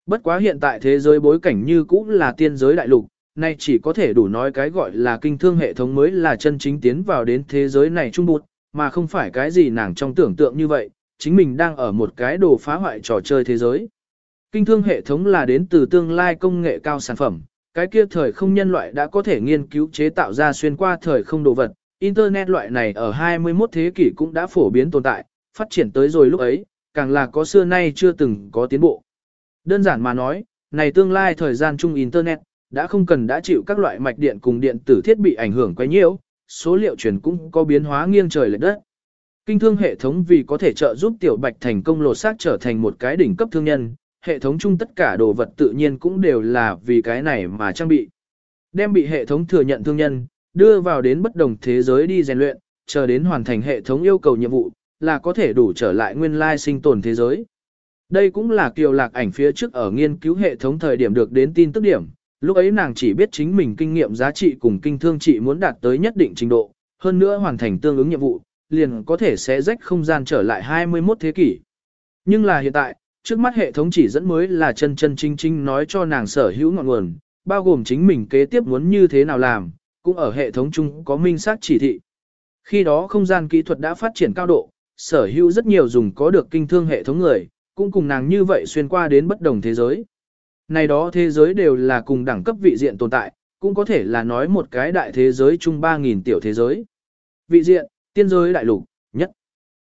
Bất quá hiện tại thế giới bối cảnh như cũ là tiên giới đại lục, nay chỉ có thể đủ nói cái gọi là kinh thương hệ thống mới là chân chính tiến vào đến thế giới này trung bụt, mà không phải cái gì nàng trong tưởng tượng như vậy, chính mình đang ở một cái đồ phá hoại trò chơi thế giới. Kinh thương hệ thống là đến từ tương lai công nghệ cao sản phẩm, cái kia thời không nhân loại đã có thể nghiên cứu chế tạo ra xuyên qua thời không đồ vật, Internet loại này ở 21 thế kỷ cũng đã phổ biến tồn tại, phát triển tới rồi lúc ấy, càng là có xưa nay chưa từng có tiến bộ. Đơn giản mà nói, này tương lai thời gian chung Internet, đã không cần đã chịu các loại mạch điện cùng điện tử thiết bị ảnh hưởng quá nhiều, số liệu truyền cũng có biến hóa nghiêng trời lệch đất. Kinh thương hệ thống vì có thể trợ giúp Tiểu Bạch thành công lột xác trở thành một cái đỉnh cấp thương nhân, hệ thống chung tất cả đồ vật tự nhiên cũng đều là vì cái này mà trang bị. Đem bị hệ thống thừa nhận thương nhân, đưa vào đến bất đồng thế giới đi rèn luyện, chờ đến hoàn thành hệ thống yêu cầu nhiệm vụ, là có thể đủ trở lại nguyên lai sinh tồn thế giới. Đây cũng là kiều lạc ảnh phía trước ở nghiên cứu hệ thống thời điểm được đến tin tức điểm, lúc ấy nàng chỉ biết chính mình kinh nghiệm giá trị cùng kinh thương trị muốn đạt tới nhất định trình độ, hơn nữa hoàn thành tương ứng nhiệm vụ, liền có thể sẽ rách không gian trở lại 21 thế kỷ. Nhưng là hiện tại, trước mắt hệ thống chỉ dẫn mới là chân chân chính chính nói cho nàng sở hữu ngọn nguồn, bao gồm chính mình kế tiếp muốn như thế nào làm, cũng ở hệ thống chung có minh xác chỉ thị. Khi đó không gian kỹ thuật đã phát triển cao độ, sở hữu rất nhiều dùng có được kinh thương hệ thống người, cũng cùng nàng như vậy xuyên qua đến bất đồng thế giới. Này đó thế giới đều là cùng đẳng cấp vị diện tồn tại, cũng có thể là nói một cái đại thế giới chung 3.000 tiểu thế giới. Vị diện, tiên giới đại lục, nhất.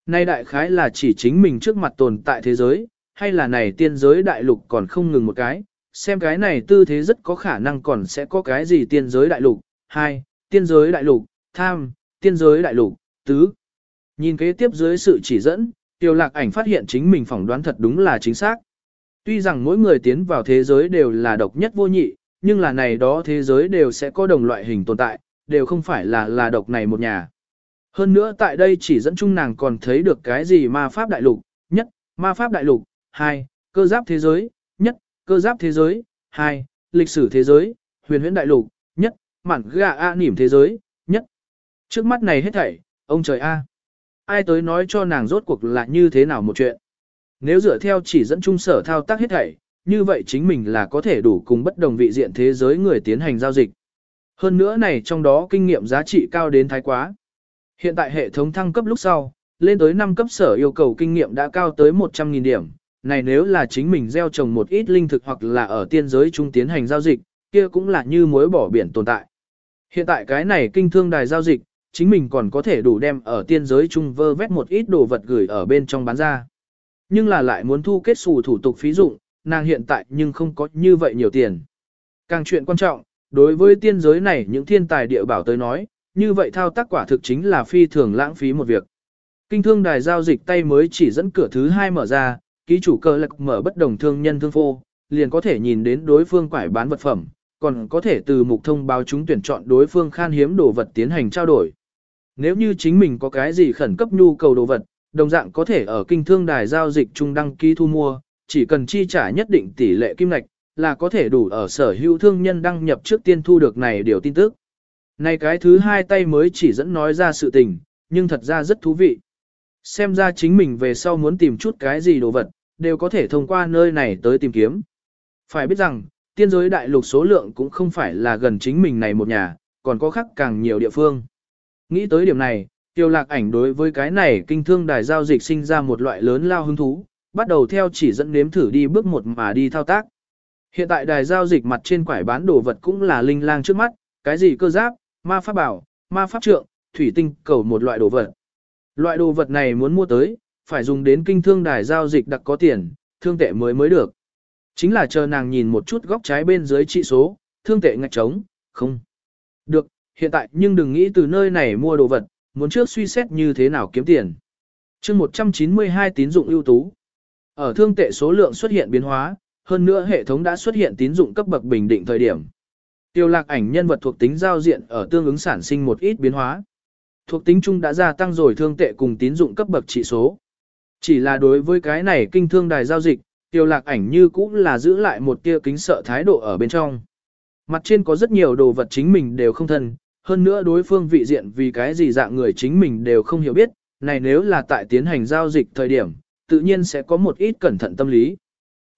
Này đại khái là chỉ chính mình trước mặt tồn tại thế giới, hay là này tiên giới đại lục còn không ngừng một cái, xem cái này tư thế rất có khả năng còn sẽ có cái gì tiên giới đại lục, hai, tiên giới đại lục, tham, tiên giới đại lục, tứ. Nhìn kế tiếp dưới sự chỉ dẫn, tiêu lạc ảnh phát hiện chính mình phỏng đoán thật đúng là chính xác. Tuy rằng mỗi người tiến vào thế giới đều là độc nhất vô nhị, nhưng là này đó thế giới đều sẽ có đồng loại hình tồn tại, đều không phải là là độc này một nhà. Hơn nữa tại đây chỉ dẫn chung nàng còn thấy được cái gì ma pháp đại lục, nhất, ma pháp đại lục, hai, cơ giáp thế giới, nhất, cơ giáp thế giới, hai, lịch sử thế giới, huyền huyễn đại lục, nhất, mản gà a nỉm thế giới, nhất. Trước mắt này hết thảy, ông trời a. Ai tới nói cho nàng rốt cuộc là như thế nào một chuyện. Nếu dựa theo chỉ dẫn trung sở thao tác hết thảy, như vậy chính mình là có thể đủ cùng bất đồng vị diện thế giới người tiến hành giao dịch. Hơn nữa này trong đó kinh nghiệm giá trị cao đến thái quá. Hiện tại hệ thống thăng cấp lúc sau, lên tới 5 cấp sở yêu cầu kinh nghiệm đã cao tới 100.000 điểm. Này nếu là chính mình gieo trồng một ít linh thực hoặc là ở tiên giới trung tiến hành giao dịch, kia cũng là như muối bỏ biển tồn tại. Hiện tại cái này kinh thương đài giao dịch, chính mình còn có thể đủ đem ở tiên giới trung vơ vét một ít đồ vật gửi ở bên trong bán ra. Nhưng là lại muốn thu kết xù thủ tục phí dụng, nàng hiện tại nhưng không có như vậy nhiều tiền. Càng chuyện quan trọng, đối với tiên giới này những thiên tài địa bảo tới nói, như vậy thao tác quả thực chính là phi thường lãng phí một việc. Kinh thương đài giao dịch tay mới chỉ dẫn cửa thứ hai mở ra, ký chủ cơ lạc mở bất đồng thương nhân thương phô, liền có thể nhìn đến đối phương quải bán vật phẩm, còn có thể từ mục thông báo chúng tuyển chọn đối phương khan hiếm đồ vật tiến hành trao đổi. Nếu như chính mình có cái gì khẩn cấp nhu cầu đồ vật, đồng dạng có thể ở kinh thương đài giao dịch trung đăng ký thu mua, chỉ cần chi trả nhất định tỷ lệ kim ngạch, là có thể đủ ở sở hữu thương nhân đăng nhập trước tiên thu được này điều tin tức. Này cái thứ hai tay mới chỉ dẫn nói ra sự tình, nhưng thật ra rất thú vị. Xem ra chính mình về sau muốn tìm chút cái gì đồ vật, đều có thể thông qua nơi này tới tìm kiếm. Phải biết rằng, tiên giới đại lục số lượng cũng không phải là gần chính mình này một nhà, còn có khác càng nhiều địa phương. Nghĩ tới điểm này, tiêu lạc ảnh đối với cái này kinh thương đài giao dịch sinh ra một loại lớn lao hứng thú, bắt đầu theo chỉ dẫn nếm thử đi bước một mà đi thao tác. Hiện tại đài giao dịch mặt trên quải bán đồ vật cũng là linh lang trước mắt, cái gì cơ giáp, ma pháp bảo, ma pháp trượng, thủy tinh cầu một loại đồ vật. Loại đồ vật này muốn mua tới, phải dùng đến kinh thương đài giao dịch đặc có tiền, thương tệ mới mới được. Chính là chờ nàng nhìn một chút góc trái bên dưới trị số, thương tệ ngạch trống, không. Được, hiện tại nhưng đừng nghĩ từ nơi này mua đồ vật, muốn trước suy xét như thế nào kiếm tiền. chương 192 tín dụng ưu tú. Ở thương tệ số lượng xuất hiện biến hóa, hơn nữa hệ thống đã xuất hiện tín dụng cấp bậc bình định thời điểm. Tiêu lạc ảnh nhân vật thuộc tính giao diện ở tương ứng sản sinh một ít biến hóa. Thuộc tính chung đã gia tăng rồi thương tệ cùng tín dụng cấp bậc trị số. Chỉ là đối với cái này kinh thương đài giao dịch, tiêu lạc ảnh như cũng là giữ lại một tia kính sợ thái độ ở bên trong. Mặt trên có rất nhiều đồ vật chính mình đều không thân, hơn nữa đối phương vị diện vì cái gì dạng người chính mình đều không hiểu biết, này nếu là tại tiến hành giao dịch thời điểm, tự nhiên sẽ có một ít cẩn thận tâm lý.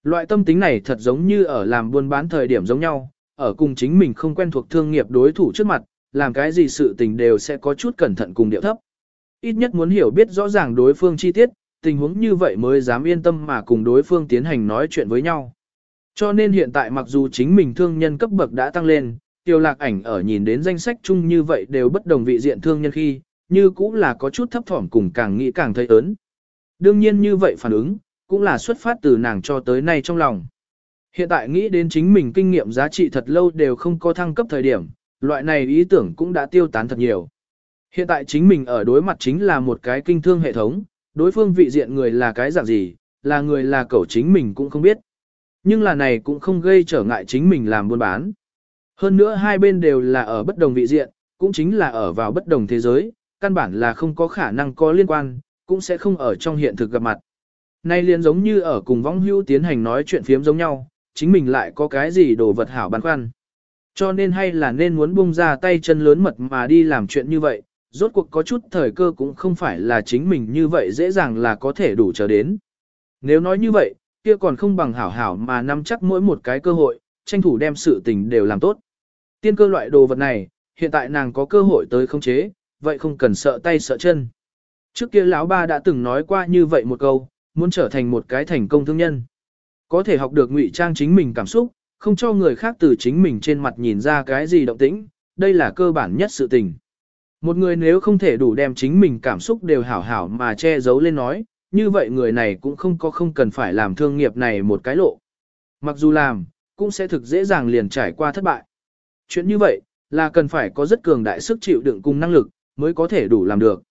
Loại tâm tính này thật giống như ở làm buôn bán thời điểm giống nhau, ở cùng chính mình không quen thuộc thương nghiệp đối thủ trước mặt, làm cái gì sự tình đều sẽ có chút cẩn thận cùng điệu thấp. Ít nhất muốn hiểu biết rõ ràng đối phương chi tiết, tình huống như vậy mới dám yên tâm mà cùng đối phương tiến hành nói chuyện với nhau. Cho nên hiện tại mặc dù chính mình thương nhân cấp bậc đã tăng lên, tiêu lạc ảnh ở nhìn đến danh sách chung như vậy đều bất đồng vị diện thương nhân khi, như cũng là có chút thấp thỏm cùng càng nghĩ càng thấy ớn. Đương nhiên như vậy phản ứng, cũng là xuất phát từ nàng cho tới nay trong lòng. Hiện tại nghĩ đến chính mình kinh nghiệm giá trị thật lâu đều không có thăng cấp thời điểm, loại này ý tưởng cũng đã tiêu tán thật nhiều. Hiện tại chính mình ở đối mặt chính là một cái kinh thương hệ thống, đối phương vị diện người là cái dạng gì, là người là cậu chính mình cũng không biết. Nhưng là này cũng không gây trở ngại chính mình làm buôn bán. Hơn nữa hai bên đều là ở bất đồng vị diện, cũng chính là ở vào bất đồng thế giới, căn bản là không có khả năng có liên quan, cũng sẽ không ở trong hiện thực gặp mặt. Nay liền giống như ở cùng vong hưu tiến hành nói chuyện phiếm giống nhau, chính mình lại có cái gì đồ vật hảo băn khoăn. Cho nên hay là nên muốn bung ra tay chân lớn mật mà đi làm chuyện như vậy, rốt cuộc có chút thời cơ cũng không phải là chính mình như vậy dễ dàng là có thể đủ chờ đến. Nếu nói như vậy, kia còn không bằng hảo hảo mà nắm chắc mỗi một cái cơ hội, tranh thủ đem sự tình đều làm tốt. Tiên cơ loại đồ vật này, hiện tại nàng có cơ hội tới không chế, vậy không cần sợ tay sợ chân. Trước kia lão ba đã từng nói qua như vậy một câu, muốn trở thành một cái thành công thương nhân. Có thể học được ngụy trang chính mình cảm xúc, không cho người khác từ chính mình trên mặt nhìn ra cái gì động tĩnh, đây là cơ bản nhất sự tình. Một người nếu không thể đủ đem chính mình cảm xúc đều hảo hảo mà che giấu lên nói, như vậy người này cũng không có không cần phải làm thương nghiệp này một cái lộ. Mặc dù làm, cũng sẽ thực dễ dàng liền trải qua thất bại. Chuyện như vậy, là cần phải có rất cường đại sức chịu đựng cùng năng lực, mới có thể đủ làm được.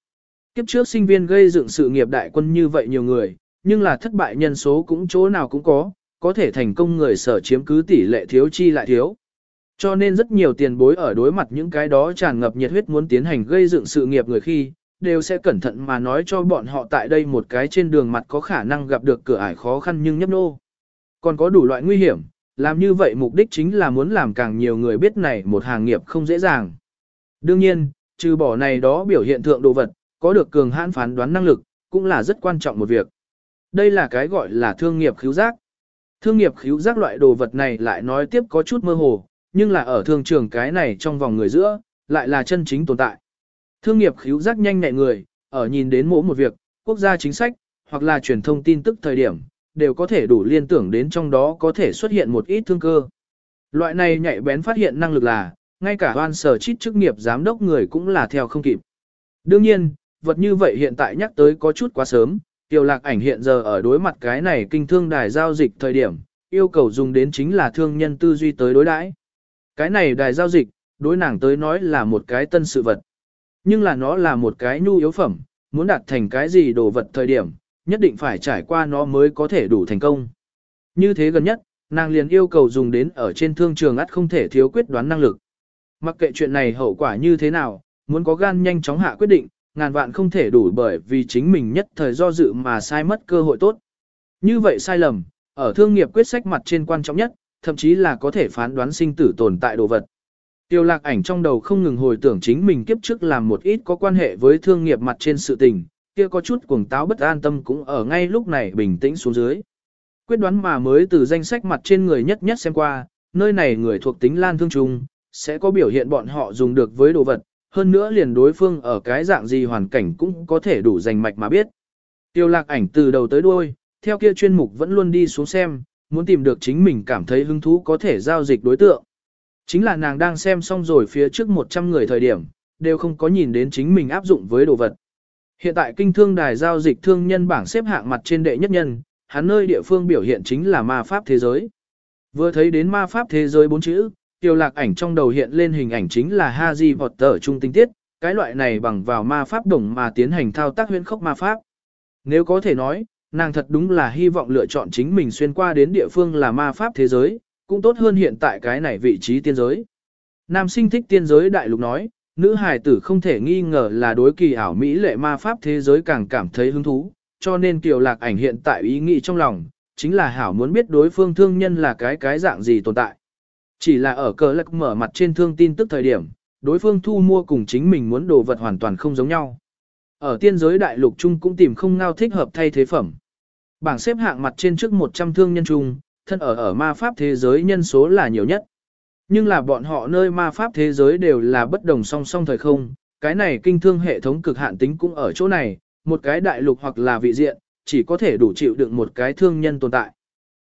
Kiếp trước sinh viên gây dựng sự nghiệp đại quân như vậy nhiều người, nhưng là thất bại nhân số cũng chỗ nào cũng có, có thể thành công người sở chiếm cứ tỷ lệ thiếu chi lại thiếu. Cho nên rất nhiều tiền bối ở đối mặt những cái đó tràn ngập nhiệt huyết muốn tiến hành gây dựng sự nghiệp người khi, đều sẽ cẩn thận mà nói cho bọn họ tại đây một cái trên đường mặt có khả năng gặp được cửa ải khó khăn nhưng nhấp nô. Còn có đủ loại nguy hiểm, làm như vậy mục đích chính là muốn làm càng nhiều người biết này một hàng nghiệp không dễ dàng. Đương nhiên, trừ bỏ này đó biểu hiện thượng đồ vật, có được cường hãn phán đoán năng lực, cũng là rất quan trọng một việc. Đây là cái gọi là thương nghiệp khíu giác. Thương nghiệp khíu giác loại đồ vật này lại nói tiếp có chút mơ hồ, nhưng là ở thương trường cái này trong vòng người giữa, lại là chân chính tồn tại. Thương nghiệp khíu giác nhanh nhẹ người, ở nhìn đến mỗi một việc, quốc gia chính sách, hoặc là truyền thông tin tức thời điểm, đều có thể đủ liên tưởng đến trong đó có thể xuất hiện một ít thương cơ. Loại này nhạy bén phát hiện năng lực là, ngay cả hoan sở chít chức nghiệp giám đốc người cũng là theo không kịp. Đương nhiên, vật như vậy hiện tại nhắc tới có chút quá sớm, tiểu lạc ảnh hiện giờ ở đối mặt cái này kinh thương đài giao dịch thời điểm, yêu cầu dùng đến chính là thương nhân tư duy tới đối đãi. Cái này đài giao dịch, đối nàng tới nói là một cái tân sự vật. Nhưng là nó là một cái nhu yếu phẩm, muốn đạt thành cái gì đồ vật thời điểm, nhất định phải trải qua nó mới có thể đủ thành công. Như thế gần nhất, nàng liền yêu cầu dùng đến ở trên thương trường ắt không thể thiếu quyết đoán năng lực. Mặc kệ chuyện này hậu quả như thế nào, muốn có gan nhanh chóng hạ quyết định, ngàn vạn không thể đủ bởi vì chính mình nhất thời do dự mà sai mất cơ hội tốt. Như vậy sai lầm, ở thương nghiệp quyết sách mặt trên quan trọng nhất, thậm chí là có thể phán đoán sinh tử tồn tại đồ vật. Tiêu lạc ảnh trong đầu không ngừng hồi tưởng chính mình kiếp trước làm một ít có quan hệ với thương nghiệp mặt trên sự tình, kia có chút cuồng táo bất an tâm cũng ở ngay lúc này bình tĩnh xuống dưới. Quyết đoán mà mới từ danh sách mặt trên người nhất nhất xem qua, nơi này người thuộc tính lan thương trung, sẽ có biểu hiện bọn họ dùng được với đồ vật, hơn nữa liền đối phương ở cái dạng gì hoàn cảnh cũng có thể đủ danh mạch mà biết. Tiêu lạc ảnh từ đầu tới đuôi, theo kia chuyên mục vẫn luôn đi xuống xem, muốn tìm được chính mình cảm thấy hứng thú có thể giao dịch đối tượng. Chính là nàng đang xem xong rồi phía trước 100 người thời điểm, đều không có nhìn đến chính mình áp dụng với đồ vật. Hiện tại kinh thương đài giao dịch thương nhân bảng xếp hạng mặt trên đệ nhất nhân, hắn nơi địa phương biểu hiện chính là ma pháp thế giới. Vừa thấy đến ma pháp thế giới bốn chữ, tiêu lạc ảnh trong đầu hiện lên hình ảnh chính là Haji vọt tở trung tinh tiết, cái loại này bằng vào ma pháp đồng mà tiến hành thao tác huyễn khốc ma pháp. Nếu có thể nói, nàng thật đúng là hy vọng lựa chọn chính mình xuyên qua đến địa phương là ma pháp thế giới, cũng tốt hơn hiện tại cái này vị trí tiên giới. Nam sinh thích tiên giới đại lục nói, nữ hài tử không thể nghi ngờ là đối kỳ ảo Mỹ lệ ma pháp thế giới càng cảm thấy hứng thú, cho nên kiều lạc ảnh hiện tại ý nghĩ trong lòng, chính là hảo muốn biết đối phương thương nhân là cái cái dạng gì tồn tại. Chỉ là ở cờ lạc mở mặt trên thương tin tức thời điểm, đối phương thu mua cùng chính mình muốn đồ vật hoàn toàn không giống nhau. Ở tiên giới đại lục chung cũng tìm không ngao thích hợp thay thế phẩm. Bảng xếp hạng mặt trên trước 100 thương nhân chung, thân ở ở ma pháp thế giới nhân số là nhiều nhất. Nhưng là bọn họ nơi ma pháp thế giới đều là bất đồng song song thời không, cái này kinh thương hệ thống cực hạn tính cũng ở chỗ này, một cái đại lục hoặc là vị diện, chỉ có thể đủ chịu đựng một cái thương nhân tồn tại.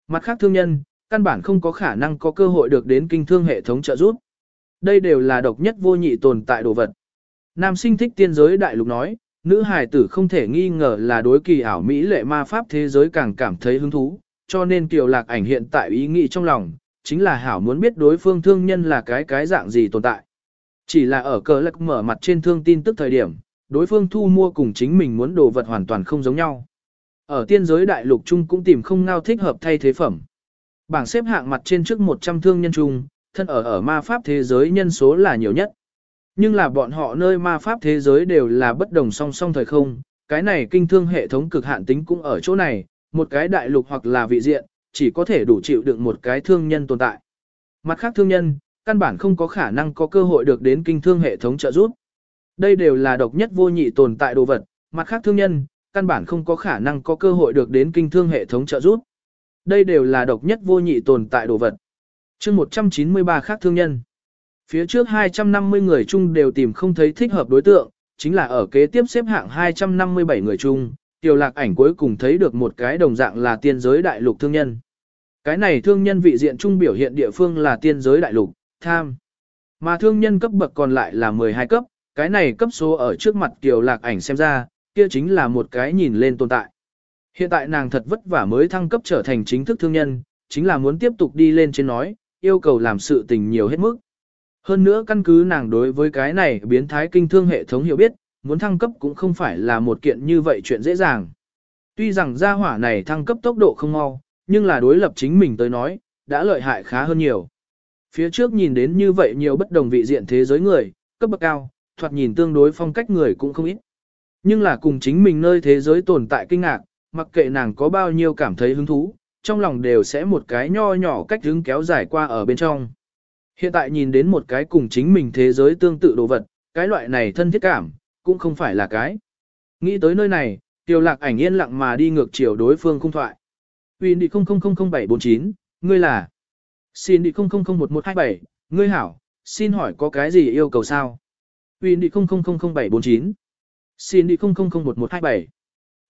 Mặt khác thương nhân, căn bản không có khả năng có cơ hội được đến kinh thương hệ thống trợ giúp. Đây đều là độc nhất vô nhị tồn tại đồ vật. Nam sinh thích tiên giới đại lục nói, nữ hài tử không thể nghi ngờ là đối kỳ ảo Mỹ lệ ma pháp thế giới càng cảm thấy hứng thú, cho nên kiều lạc ảnh hiện tại ý nghĩ trong lòng, chính là hảo muốn biết đối phương thương nhân là cái cái dạng gì tồn tại. Chỉ là ở cờ lạc mở mặt trên thương tin tức thời điểm, đối phương thu mua cùng chính mình muốn đồ vật hoàn toàn không giống nhau. Ở tiên giới đại lục chung cũng tìm không ngao thích hợp thay thế phẩm. Bảng xếp hạng mặt trên trước 100 thương nhân chung, thân ở ở ma pháp thế giới nhân số là nhiều nhất. Nhưng là bọn họ nơi ma pháp thế giới đều là bất đồng song song thời không, cái này kinh thương hệ thống cực hạn tính cũng ở chỗ này, một cái đại lục hoặc là vị diện, chỉ có thể đủ chịu đựng một cái thương nhân tồn tại. Mặt khác thương nhân, căn bản không có khả năng có cơ hội được đến kinh thương hệ thống trợ giúp. Đây đều là độc nhất vô nhị tồn tại đồ vật, mặt khác thương nhân, căn bản không có khả năng có cơ hội được đến kinh thương hệ thống trợ giúp. Đây đều là độc nhất vô nhị tồn tại đồ vật. chương 193 khác thương nhân. Phía trước 250 người chung đều tìm không thấy thích hợp đối tượng, chính là ở kế tiếp xếp hạng 257 người chung, tiểu lạc ảnh cuối cùng thấy được một cái đồng dạng là tiên giới đại lục thương nhân. Cái này thương nhân vị diện trung biểu hiện địa phương là tiên giới đại lục, tham. Mà thương nhân cấp bậc còn lại là 12 cấp, cái này cấp số ở trước mặt tiểu lạc ảnh xem ra, kia chính là một cái nhìn lên tồn tại. Hiện tại nàng thật vất vả mới thăng cấp trở thành chính thức thương nhân, chính là muốn tiếp tục đi lên trên nói, yêu cầu làm sự tình nhiều hết mức. Hơn nữa căn cứ nàng đối với cái này biến thái kinh thương hệ thống hiểu biết, muốn thăng cấp cũng không phải là một kiện như vậy chuyện dễ dàng. Tuy rằng gia hỏa này thăng cấp tốc độ không mau, nhưng là đối lập chính mình tới nói, đã lợi hại khá hơn nhiều. Phía trước nhìn đến như vậy nhiều bất đồng vị diện thế giới người, cấp bậc cao, thoạt nhìn tương đối phong cách người cũng không ít. Nhưng là cùng chính mình nơi thế giới tồn tại kinh ngạc, mặc kệ nàng có bao nhiêu cảm thấy hứng thú, trong lòng đều sẽ một cái nho nhỏ cách hứng kéo dài qua ở bên trong. Hiện tại nhìn đến một cái cùng chính mình thế giới tương tự đồ vật, cái loại này thân thiết cảm, cũng không phải là cái. Nghĩ tới nơi này, Tiêu lạc ảnh yên lặng mà đi ngược chiều đối phương cung thoại. Uyên đi 000749, ngươi là. Xin đi 00011127, ngươi hảo, xin hỏi có cái gì yêu cầu sao? Uyên đi 000749. Xin đi 00011127.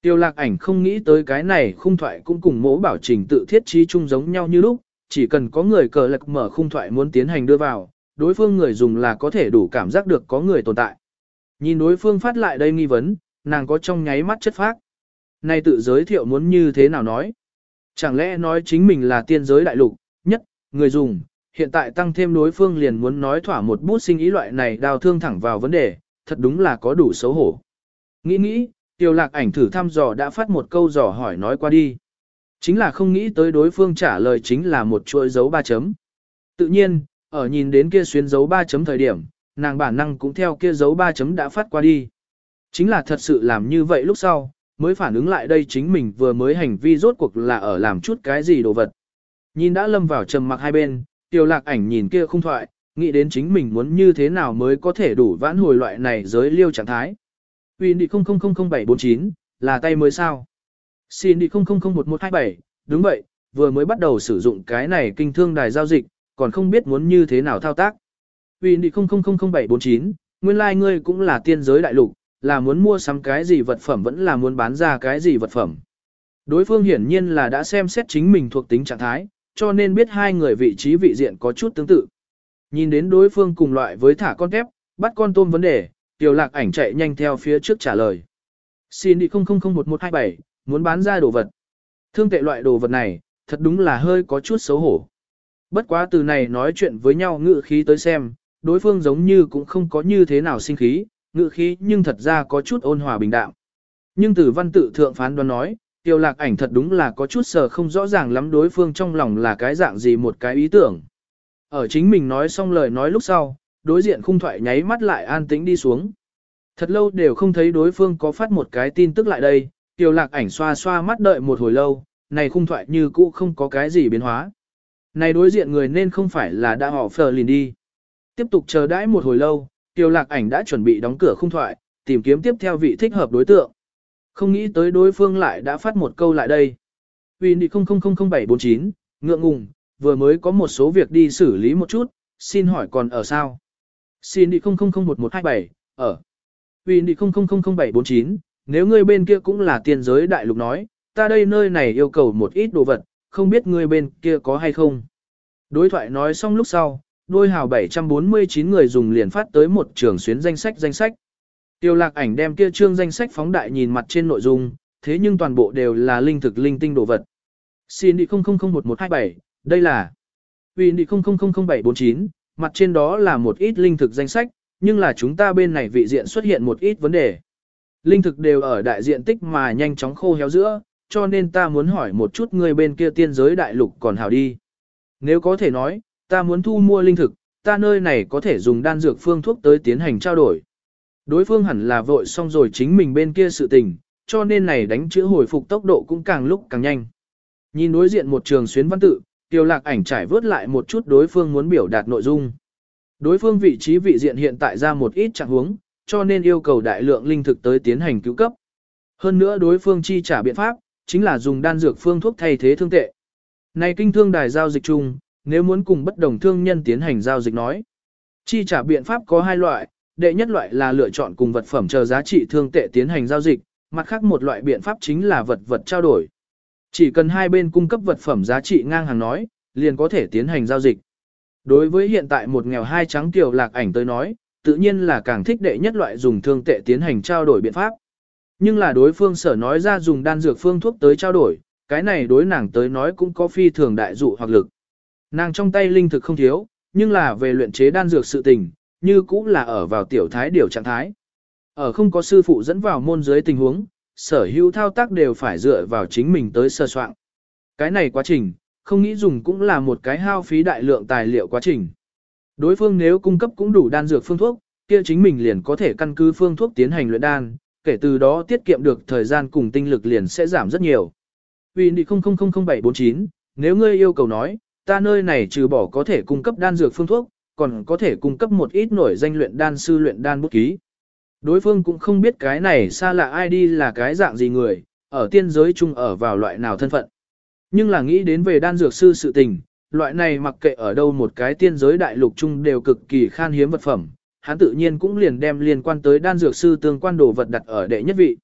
Tiêu lạc ảnh không nghĩ tới cái này khung thoại cũng cùng mỗ bảo trình tự thiết trí chung giống nhau như lúc, chỉ cần có người cờ lạc mở khung thoại muốn tiến hành đưa vào, đối phương người dùng là có thể đủ cảm giác được có người tồn tại. Nhìn đối phương phát lại đây nghi vấn, nàng có trong nháy mắt chất phác. Này tự giới thiệu muốn như thế nào nói? Chẳng lẽ nói chính mình là tiên giới đại lục, nhất, người dùng, hiện tại tăng thêm đối phương liền muốn nói thỏa một bút sinh ý loại này đào thương thẳng vào vấn đề, thật đúng là có đủ xấu hổ. Nghĩ nghĩ, tiêu lạc ảnh thử thăm dò đã phát một câu dò hỏi nói qua đi. Chính là không nghĩ tới đối phương trả lời chính là một chuỗi dấu ba chấm. Tự nhiên, ở nhìn đến kia xuyến dấu ba chấm thời điểm, nàng bản năng cũng theo kia dấu ba chấm đã phát qua đi. Chính là thật sự làm như vậy lúc sau, mới phản ứng lại đây chính mình vừa mới hành vi rốt cuộc là ở làm chút cái gì đồ vật. Nhìn đã lâm vào trầm mặc hai bên, tiểu lạc ảnh nhìn kia không thoại, nghĩ đến chính mình muốn như thế nào mới có thể đủ vãn hồi loại này giới liêu trạng thái. Uy đi 000749, là tay mới sao? Xin đi 000127, đúng vậy, vừa mới bắt đầu sử dụng cái này kinh thương đài giao dịch, còn không biết muốn như thế nào thao tác. Windy đi 000749, nguyên lai like ngươi cũng là tiên giới đại lục, là muốn mua sắm cái gì vật phẩm vẫn là muốn bán ra cái gì vật phẩm. Đối phương hiển nhiên là đã xem xét chính mình thuộc tính trạng thái, cho nên biết hai người vị trí vị diện có chút tương tự. Nhìn đến đối phương cùng loại với thả con tép, bắt con tôm vấn đề, tiểu lạc ảnh chạy nhanh theo phía trước trả lời. Xin đi 00011127, muốn bán ra đồ vật. Thương tệ loại đồ vật này, thật đúng là hơi có chút xấu hổ. Bất quá từ này nói chuyện với nhau ngự khí tới xem, đối phương giống như cũng không có như thế nào sinh khí, ngự khí nhưng thật ra có chút ôn hòa bình đạm. Nhưng từ văn tự thượng phán đoán nói, tiêu lạc ảnh thật đúng là có chút sờ không rõ ràng lắm đối phương trong lòng là cái dạng gì một cái ý tưởng. Ở chính mình nói xong lời nói lúc sau, đối diện khung thoại nháy mắt lại an tĩnh đi xuống. Thật lâu đều không thấy đối phương có phát một cái tin tức lại đây, tiêu lạc ảnh xoa xoa mắt đợi một hồi lâu, này khung thoại như cũ không có cái gì biến hóa. Này đối diện người nên không phải là đã họ phờ liền đi. Tiếp tục chờ đãi một hồi lâu, Tiêu lạc ảnh đã chuẩn bị đóng cửa khung thoại, tìm kiếm tiếp theo vị thích hợp đối tượng. Không nghĩ tới đối phương lại đã phát một câu lại đây. Vì đi 000749, ngượng ngùng, vừa mới có một số việc đi xử lý một chút, xin hỏi còn ở sao? Xin đi 00011127, ở. Vì đi 000749, nếu ngươi bên kia cũng là tiền giới đại lục nói, ta đây nơi này yêu cầu một ít đồ vật, không biết ngươi bên kia có hay không. Đối thoại nói xong lúc sau, đôi hào 749 người dùng liền phát tới một trường xuyến danh sách danh sách. Tiêu lạc ảnh đem kia trương danh sách phóng đại nhìn mặt trên nội dung, thế nhưng toàn bộ đều là linh thực linh tinh đồ vật. Xin đi 00011127, đây là Vì đi 000749, mặt trên đó là một ít linh thực danh sách, nhưng là chúng ta bên này vị diện xuất hiện một ít vấn đề. Linh thực đều ở đại diện tích mà nhanh chóng khô héo giữa, cho nên ta muốn hỏi một chút người bên kia tiên giới đại lục còn hào đi. Nếu có thể nói, ta muốn thu mua linh thực, ta nơi này có thể dùng đan dược phương thuốc tới tiến hành trao đổi. Đối phương hẳn là vội xong rồi chính mình bên kia sự tình, cho nên này đánh chữ hồi phục tốc độ cũng càng lúc càng nhanh. Nhìn đối diện một trường xuyến văn tự, tiêu lạc ảnh trải vớt lại một chút đối phương muốn biểu đạt nội dung. Đối phương vị trí vị diện hiện tại ra một ít trạng huống, cho nên yêu cầu đại lượng linh thực tới tiến hành cứu cấp. Hơn nữa đối phương chi trả biện pháp, chính là dùng đan dược phương thuốc thay thế thương tệ. Này kinh thương đài giao dịch chung, nếu muốn cùng bất đồng thương nhân tiến hành giao dịch nói. Chi trả biện pháp có hai loại, đệ nhất loại là lựa chọn cùng vật phẩm chờ giá trị thương tệ tiến hành giao dịch, mặt khác một loại biện pháp chính là vật vật trao đổi. Chỉ cần hai bên cung cấp vật phẩm giá trị ngang hàng nói, liền có thể tiến hành giao dịch. Đối với hiện tại một nghèo hai trắng tiểu lạc ảnh tới nói, tự nhiên là càng thích đệ nhất loại dùng thương tệ tiến hành trao đổi biện pháp. Nhưng là đối phương sở nói ra dùng đan dược phương thuốc tới trao đổi, cái này đối nàng tới nói cũng có phi thường đại dụ hoặc lực. Nàng trong tay linh thực không thiếu, nhưng là về luyện chế đan dược sự tình, như cũng là ở vào tiểu thái điều trạng thái. Ở không có sư phụ dẫn vào môn dưới tình huống, sở hữu thao tác đều phải dựa vào chính mình tới sơ soạn. Cái này quá trình, không nghĩ dùng cũng là một cái hao phí đại lượng tài liệu quá trình. Đối phương nếu cung cấp cũng đủ đan dược phương thuốc, kia chính mình liền có thể căn cứ phương thuốc tiến hành luyện đan, kể từ đó tiết kiệm được thời gian cùng tinh lực liền sẽ giảm rất nhiều. Vì 000749, nếu ngươi yêu cầu nói, ta nơi này trừ bỏ có thể cung cấp đan dược phương thuốc, còn có thể cung cấp một ít nổi danh luyện đan sư luyện đan bút ký. Đối phương cũng không biết cái này xa lạ ai đi là cái dạng gì người, ở tiên giới chung ở vào loại nào thân phận. Nhưng là nghĩ đến về đan dược sư sự tình, loại này mặc kệ ở đâu một cái tiên giới đại lục chung đều cực kỳ khan hiếm vật phẩm, hắn tự nhiên cũng liền đem liên quan tới đan dược sư tương quan đồ vật đặt ở đệ nhất vị.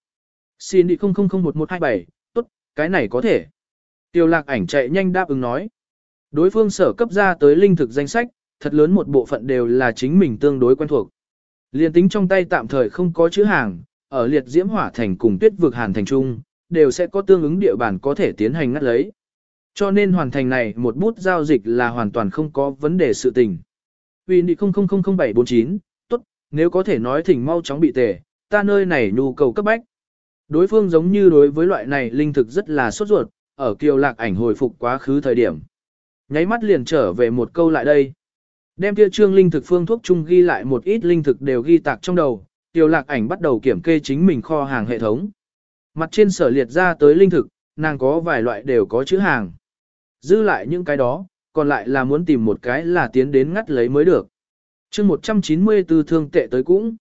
Xin đi 00011127, tốt, cái này có thể. Tiêu lạc ảnh chạy nhanh đáp ứng nói. Đối phương sở cấp ra tới linh thực danh sách, thật lớn một bộ phận đều là chính mình tương đối quen thuộc. Liên tính trong tay tạm thời không có chữ hàng, ở liệt diễm hỏa thành cùng tuyết vực hàn thành trung, đều sẽ có tương ứng địa bàn có thể tiến hành ngắt lấy. Cho nên hoàn thành này một bút giao dịch là hoàn toàn không có vấn đề sự tình. Vì 000749, tốt, nếu có thể nói thỉnh mau chóng bị tề, ta nơi này nhu cầu cấp bách. Đối phương giống như đối với loại này linh thực rất là sốt ruột, ở kiều lạc ảnh hồi phục quá khứ thời điểm. Nháy mắt liền trở về một câu lại đây. Đem kia trương linh thực phương thuốc chung ghi lại một ít linh thực đều ghi tạc trong đầu, tiểu lạc ảnh bắt đầu kiểm kê chính mình kho hàng hệ thống. Mặt trên sở liệt ra tới linh thực, nàng có vài loại đều có chữ hàng. Dư lại những cái đó, còn lại là muốn tìm một cái là tiến đến ngắt lấy mới được. chương 194 thương tệ tới cũng.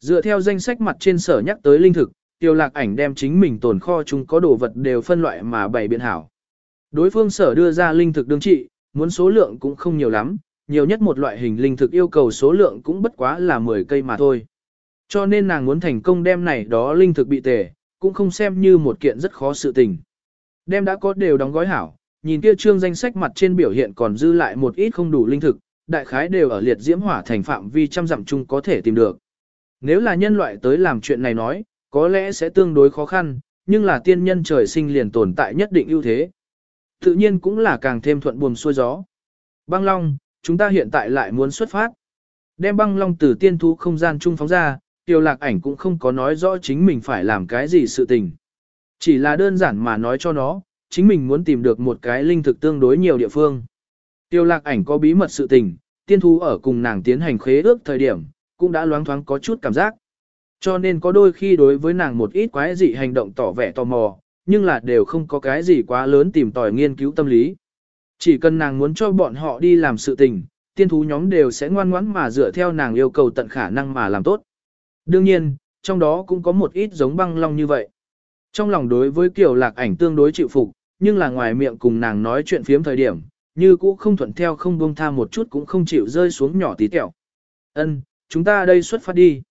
Dựa theo danh sách mặt trên sở nhắc tới linh thực, tiêu lạc ảnh đem chính mình tồn kho chúng có đồ vật đều phân loại mà bày biện hảo. Đối phương sở đưa ra linh thực đương trị, muốn số lượng cũng không nhiều lắm, nhiều nhất một loại hình linh thực yêu cầu số lượng cũng bất quá là 10 cây mà thôi. Cho nên nàng muốn thành công đem này đó linh thực bị tề, cũng không xem như một kiện rất khó sự tình. Đem đã có đều đóng gói hảo, nhìn kia trương danh sách mặt trên biểu hiện còn dư lại một ít không đủ linh thực, đại khái đều ở liệt diễm hỏa thành phạm vi trăm dặm chung có thể tìm được. Nếu là nhân loại tới làm chuyện này nói, có lẽ sẽ tương đối khó khăn, nhưng là tiên nhân trời sinh liền tồn tại nhất định ưu thế. Tự nhiên cũng là càng thêm thuận buồm xuôi gió. Băng Long, chúng ta hiện tại lại muốn xuất phát. Đem băng Long từ tiên thú không gian trung phóng ra, tiêu lạc ảnh cũng không có nói rõ chính mình phải làm cái gì sự tình. Chỉ là đơn giản mà nói cho nó, chính mình muốn tìm được một cái linh thực tương đối nhiều địa phương. Tiêu lạc ảnh có bí mật sự tình, tiên thú ở cùng nàng tiến hành khế ước thời điểm, cũng đã loáng thoáng có chút cảm giác. Cho nên có đôi khi đối với nàng một ít quái dị hành động tỏ vẻ tò mò, nhưng là đều không có cái gì quá lớn tìm tòi nghiên cứu tâm lý. Chỉ cần nàng muốn cho bọn họ đi làm sự tình, tiên thú nhóm đều sẽ ngoan ngoãn mà dựa theo nàng yêu cầu tận khả năng mà làm tốt. Đương nhiên, trong đó cũng có một ít giống băng long như vậy. Trong lòng đối với kiểu lạc ảnh tương đối chịu phục, nhưng là ngoài miệng cùng nàng nói chuyện phiếm thời điểm, như cũ không thuận theo không buông tha một chút cũng không chịu rơi xuống nhỏ tí tẹo. Ân, chúng ta đây xuất phát đi.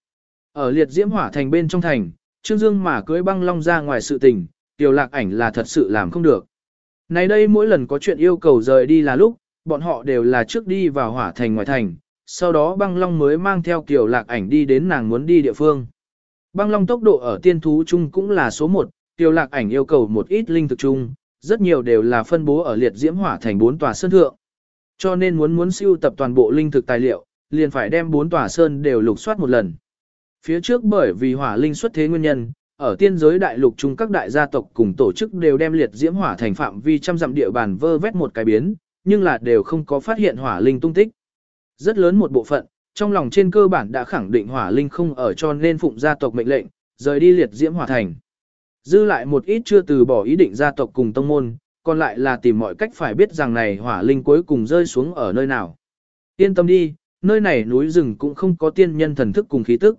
Ở liệt diễm hỏa thành bên trong thành, Trương Dương mà cưới băng long ra ngoài sự tình, tiểu lạc ảnh là thật sự làm không được. Này đây mỗi lần có chuyện yêu cầu rời đi là lúc, bọn họ đều là trước đi vào hỏa thành ngoài thành, sau đó băng long mới mang theo kiểu lạc ảnh đi đến nàng muốn đi địa phương. Băng long tốc độ ở tiên thú chung cũng là số 1, tiểu lạc ảnh yêu cầu một ít linh thực chung, rất nhiều đều là phân bố ở liệt diễm hỏa thành bốn tòa sơn thượng. Cho nên muốn muốn siêu tập toàn bộ linh thực tài liệu, liền phải đem bốn tòa sơn đều lục soát một lần. Phía trước bởi vì hỏa linh xuất thế nguyên nhân, ở tiên giới đại lục chung các đại gia tộc cùng tổ chức đều đem liệt diễm hỏa thành phạm vi trăm dặm địa bàn vơ vét một cái biến, nhưng là đều không có phát hiện hỏa linh tung tích. Rất lớn một bộ phận, trong lòng trên cơ bản đã khẳng định hỏa linh không ở cho nên phụng gia tộc mệnh lệnh, rời đi liệt diễm hỏa thành. Dư lại một ít chưa từ bỏ ý định gia tộc cùng tông môn, còn lại là tìm mọi cách phải biết rằng này hỏa linh cuối cùng rơi xuống ở nơi nào. Yên tâm đi, nơi này núi rừng cũng không có tiên nhân thần thức cùng khí tức.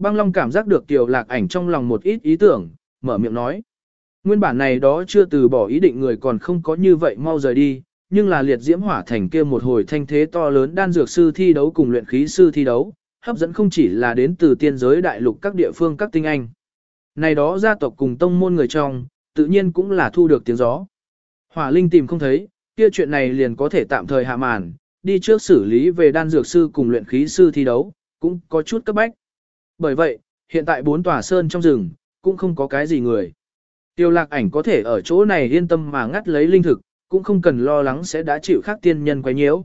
Băng Long cảm giác được tiểu lạc ảnh trong lòng một ít ý tưởng, mở miệng nói. Nguyên bản này đó chưa từ bỏ ý định người còn không có như vậy mau rời đi, nhưng là liệt diễm hỏa thành kia một hồi thanh thế to lớn đan dược sư thi đấu cùng luyện khí sư thi đấu, hấp dẫn không chỉ là đến từ tiên giới đại lục các địa phương các tinh anh. Này đó gia tộc cùng tông môn người trong, tự nhiên cũng là thu được tiếng gió. Hỏa linh tìm không thấy, kia chuyện này liền có thể tạm thời hạ màn, đi trước xử lý về đan dược sư cùng luyện khí sư thi đấu, cũng có chút cấp bách. Bởi vậy, hiện tại bốn tòa sơn trong rừng, cũng không có cái gì người. Tiêu lạc ảnh có thể ở chỗ này yên tâm mà ngắt lấy linh thực, cũng không cần lo lắng sẽ đã chịu khác tiên nhân quấy nhiễu.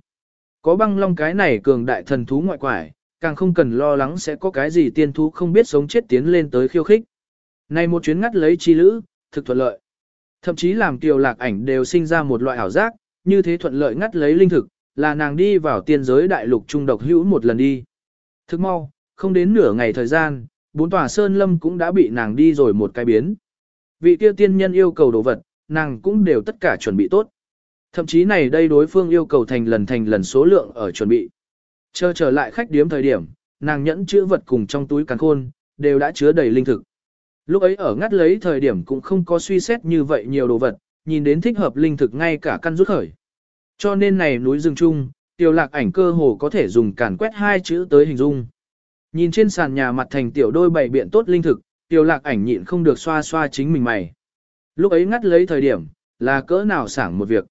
Có băng long cái này cường đại thần thú ngoại quải, càng không cần lo lắng sẽ có cái gì tiên thú không biết sống chết tiến lên tới khiêu khích. Này một chuyến ngắt lấy chi lữ, thực thuận lợi. Thậm chí làm tiêu lạc ảnh đều sinh ra một loại ảo giác, như thế thuận lợi ngắt lấy linh thực, là nàng đi vào tiên giới đại lục trung độc hữu một lần đi. Thức mau, không đến nửa ngày thời gian, bốn tòa sơn lâm cũng đã bị nàng đi rồi một cái biến. Vị tiêu tiên nhân yêu cầu đồ vật, nàng cũng đều tất cả chuẩn bị tốt. Thậm chí này đây đối phương yêu cầu thành lần thành lần số lượng ở chuẩn bị. Chờ trở lại khách điếm thời điểm, nàng nhẫn chữ vật cùng trong túi càn khôn, đều đã chứa đầy linh thực. Lúc ấy ở ngắt lấy thời điểm cũng không có suy xét như vậy nhiều đồ vật, nhìn đến thích hợp linh thực ngay cả căn rút khởi. Cho nên này núi rừng chung, tiểu lạc ảnh cơ hồ có thể dùng càn quét hai chữ tới hình dung. Nhìn trên sàn nhà mặt thành tiểu đôi bảy biện tốt linh thực, tiểu lạc ảnh nhịn không được xoa xoa chính mình mày. Lúc ấy ngắt lấy thời điểm, là cỡ nào sảng một việc.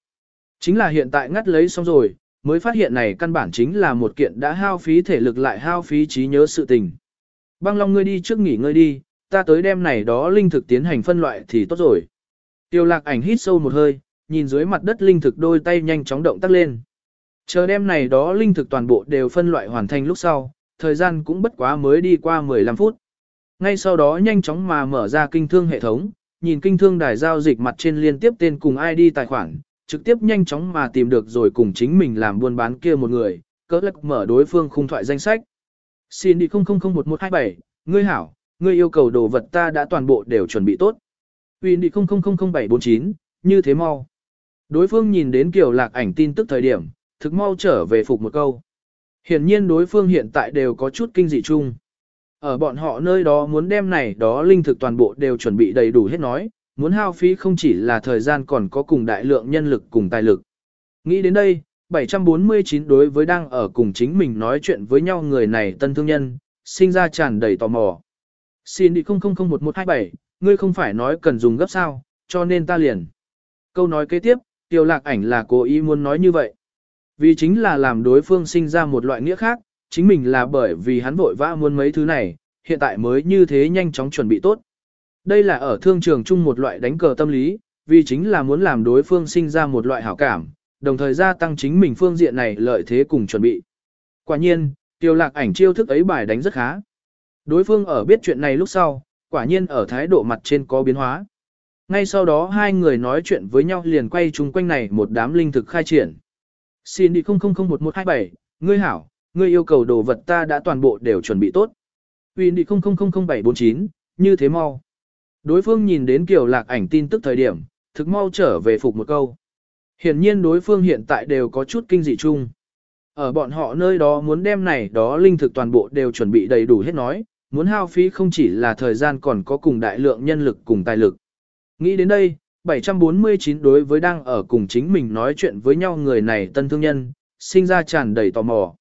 Chính là hiện tại ngắt lấy xong rồi, mới phát hiện này căn bản chính là một kiện đã hao phí thể lực lại hao phí trí nhớ sự tình. Băng Long ngươi đi trước nghỉ ngơi đi, ta tới đêm này đó linh thực tiến hành phân loại thì tốt rồi. Tiêu lạc ảnh hít sâu một hơi, nhìn dưới mặt đất linh thực đôi tay nhanh chóng động tác lên. Chờ đêm này đó linh thực toàn bộ đều phân loại hoàn thành lúc sau, thời gian cũng bất quá mới đi qua 15 phút. Ngay sau đó nhanh chóng mà mở ra kinh thương hệ thống, nhìn kinh thương đài giao dịch mặt trên liên tiếp tên cùng ID tài khoản, trực tiếp nhanh chóng mà tìm được rồi cùng chính mình làm buôn bán kia một người, cỡ lắc mở đối phương khung thoại danh sách. Xin đi 000127, ngươi hảo, ngươi yêu cầu đồ vật ta đã toàn bộ đều chuẩn bị tốt. Win đi 000749, như thế mau. Đối phương nhìn đến kiểu lạc ảnh tin tức thời điểm, thực mau trở về phục một câu. Hiển nhiên đối phương hiện tại đều có chút kinh dị chung. Ở bọn họ nơi đó muốn đem này đó linh thực toàn bộ đều chuẩn bị đầy đủ hết nói, muốn hao phí không chỉ là thời gian còn có cùng đại lượng nhân lực cùng tài lực. Nghĩ đến đây, 749 đối với đang ở cùng chính mình nói chuyện với nhau người này tân thương nhân, sinh ra tràn đầy tò mò. Xin đi 000127, ngươi không phải nói cần dùng gấp sao, cho nên ta liền. Câu nói kế tiếp, tiêu lạc ảnh là cố ý muốn nói như vậy. Vì chính là làm đối phương sinh ra một loại nghĩa khác, chính mình là bởi vì hắn vội vã muốn mấy thứ này, hiện tại mới như thế nhanh chóng chuẩn bị tốt. Đây là ở thương trường chung một loại đánh cờ tâm lý, vì chính là muốn làm đối phương sinh ra một loại hảo cảm, đồng thời gia tăng chính mình phương diện này lợi thế cùng chuẩn bị. Quả nhiên, tiêu lạc ảnh chiêu thức ấy bài đánh rất khá. Đối phương ở biết chuyện này lúc sau, quả nhiên ở thái độ mặt trên có biến hóa. Ngay sau đó hai người nói chuyện với nhau liền quay chung quanh này một đám linh thực khai triển. Xin đi 000127, ngươi hảo, ngươi yêu cầu đồ vật ta đã toàn bộ đều chuẩn bị tốt. Win đi 000749, như thế mau. Đối phương nhìn đến kiểu lạc ảnh tin tức thời điểm, thực mau trở về phục một câu. Hiển nhiên đối phương hiện tại đều có chút kinh dị chung. Ở bọn họ nơi đó muốn đem này đó linh thực toàn bộ đều chuẩn bị đầy đủ hết nói, muốn hao phí không chỉ là thời gian còn có cùng đại lượng nhân lực cùng tài lực. Nghĩ đến đây, 749 đối với đang ở cùng chính mình nói chuyện với nhau người này tân thương nhân, sinh ra tràn đầy tò mò.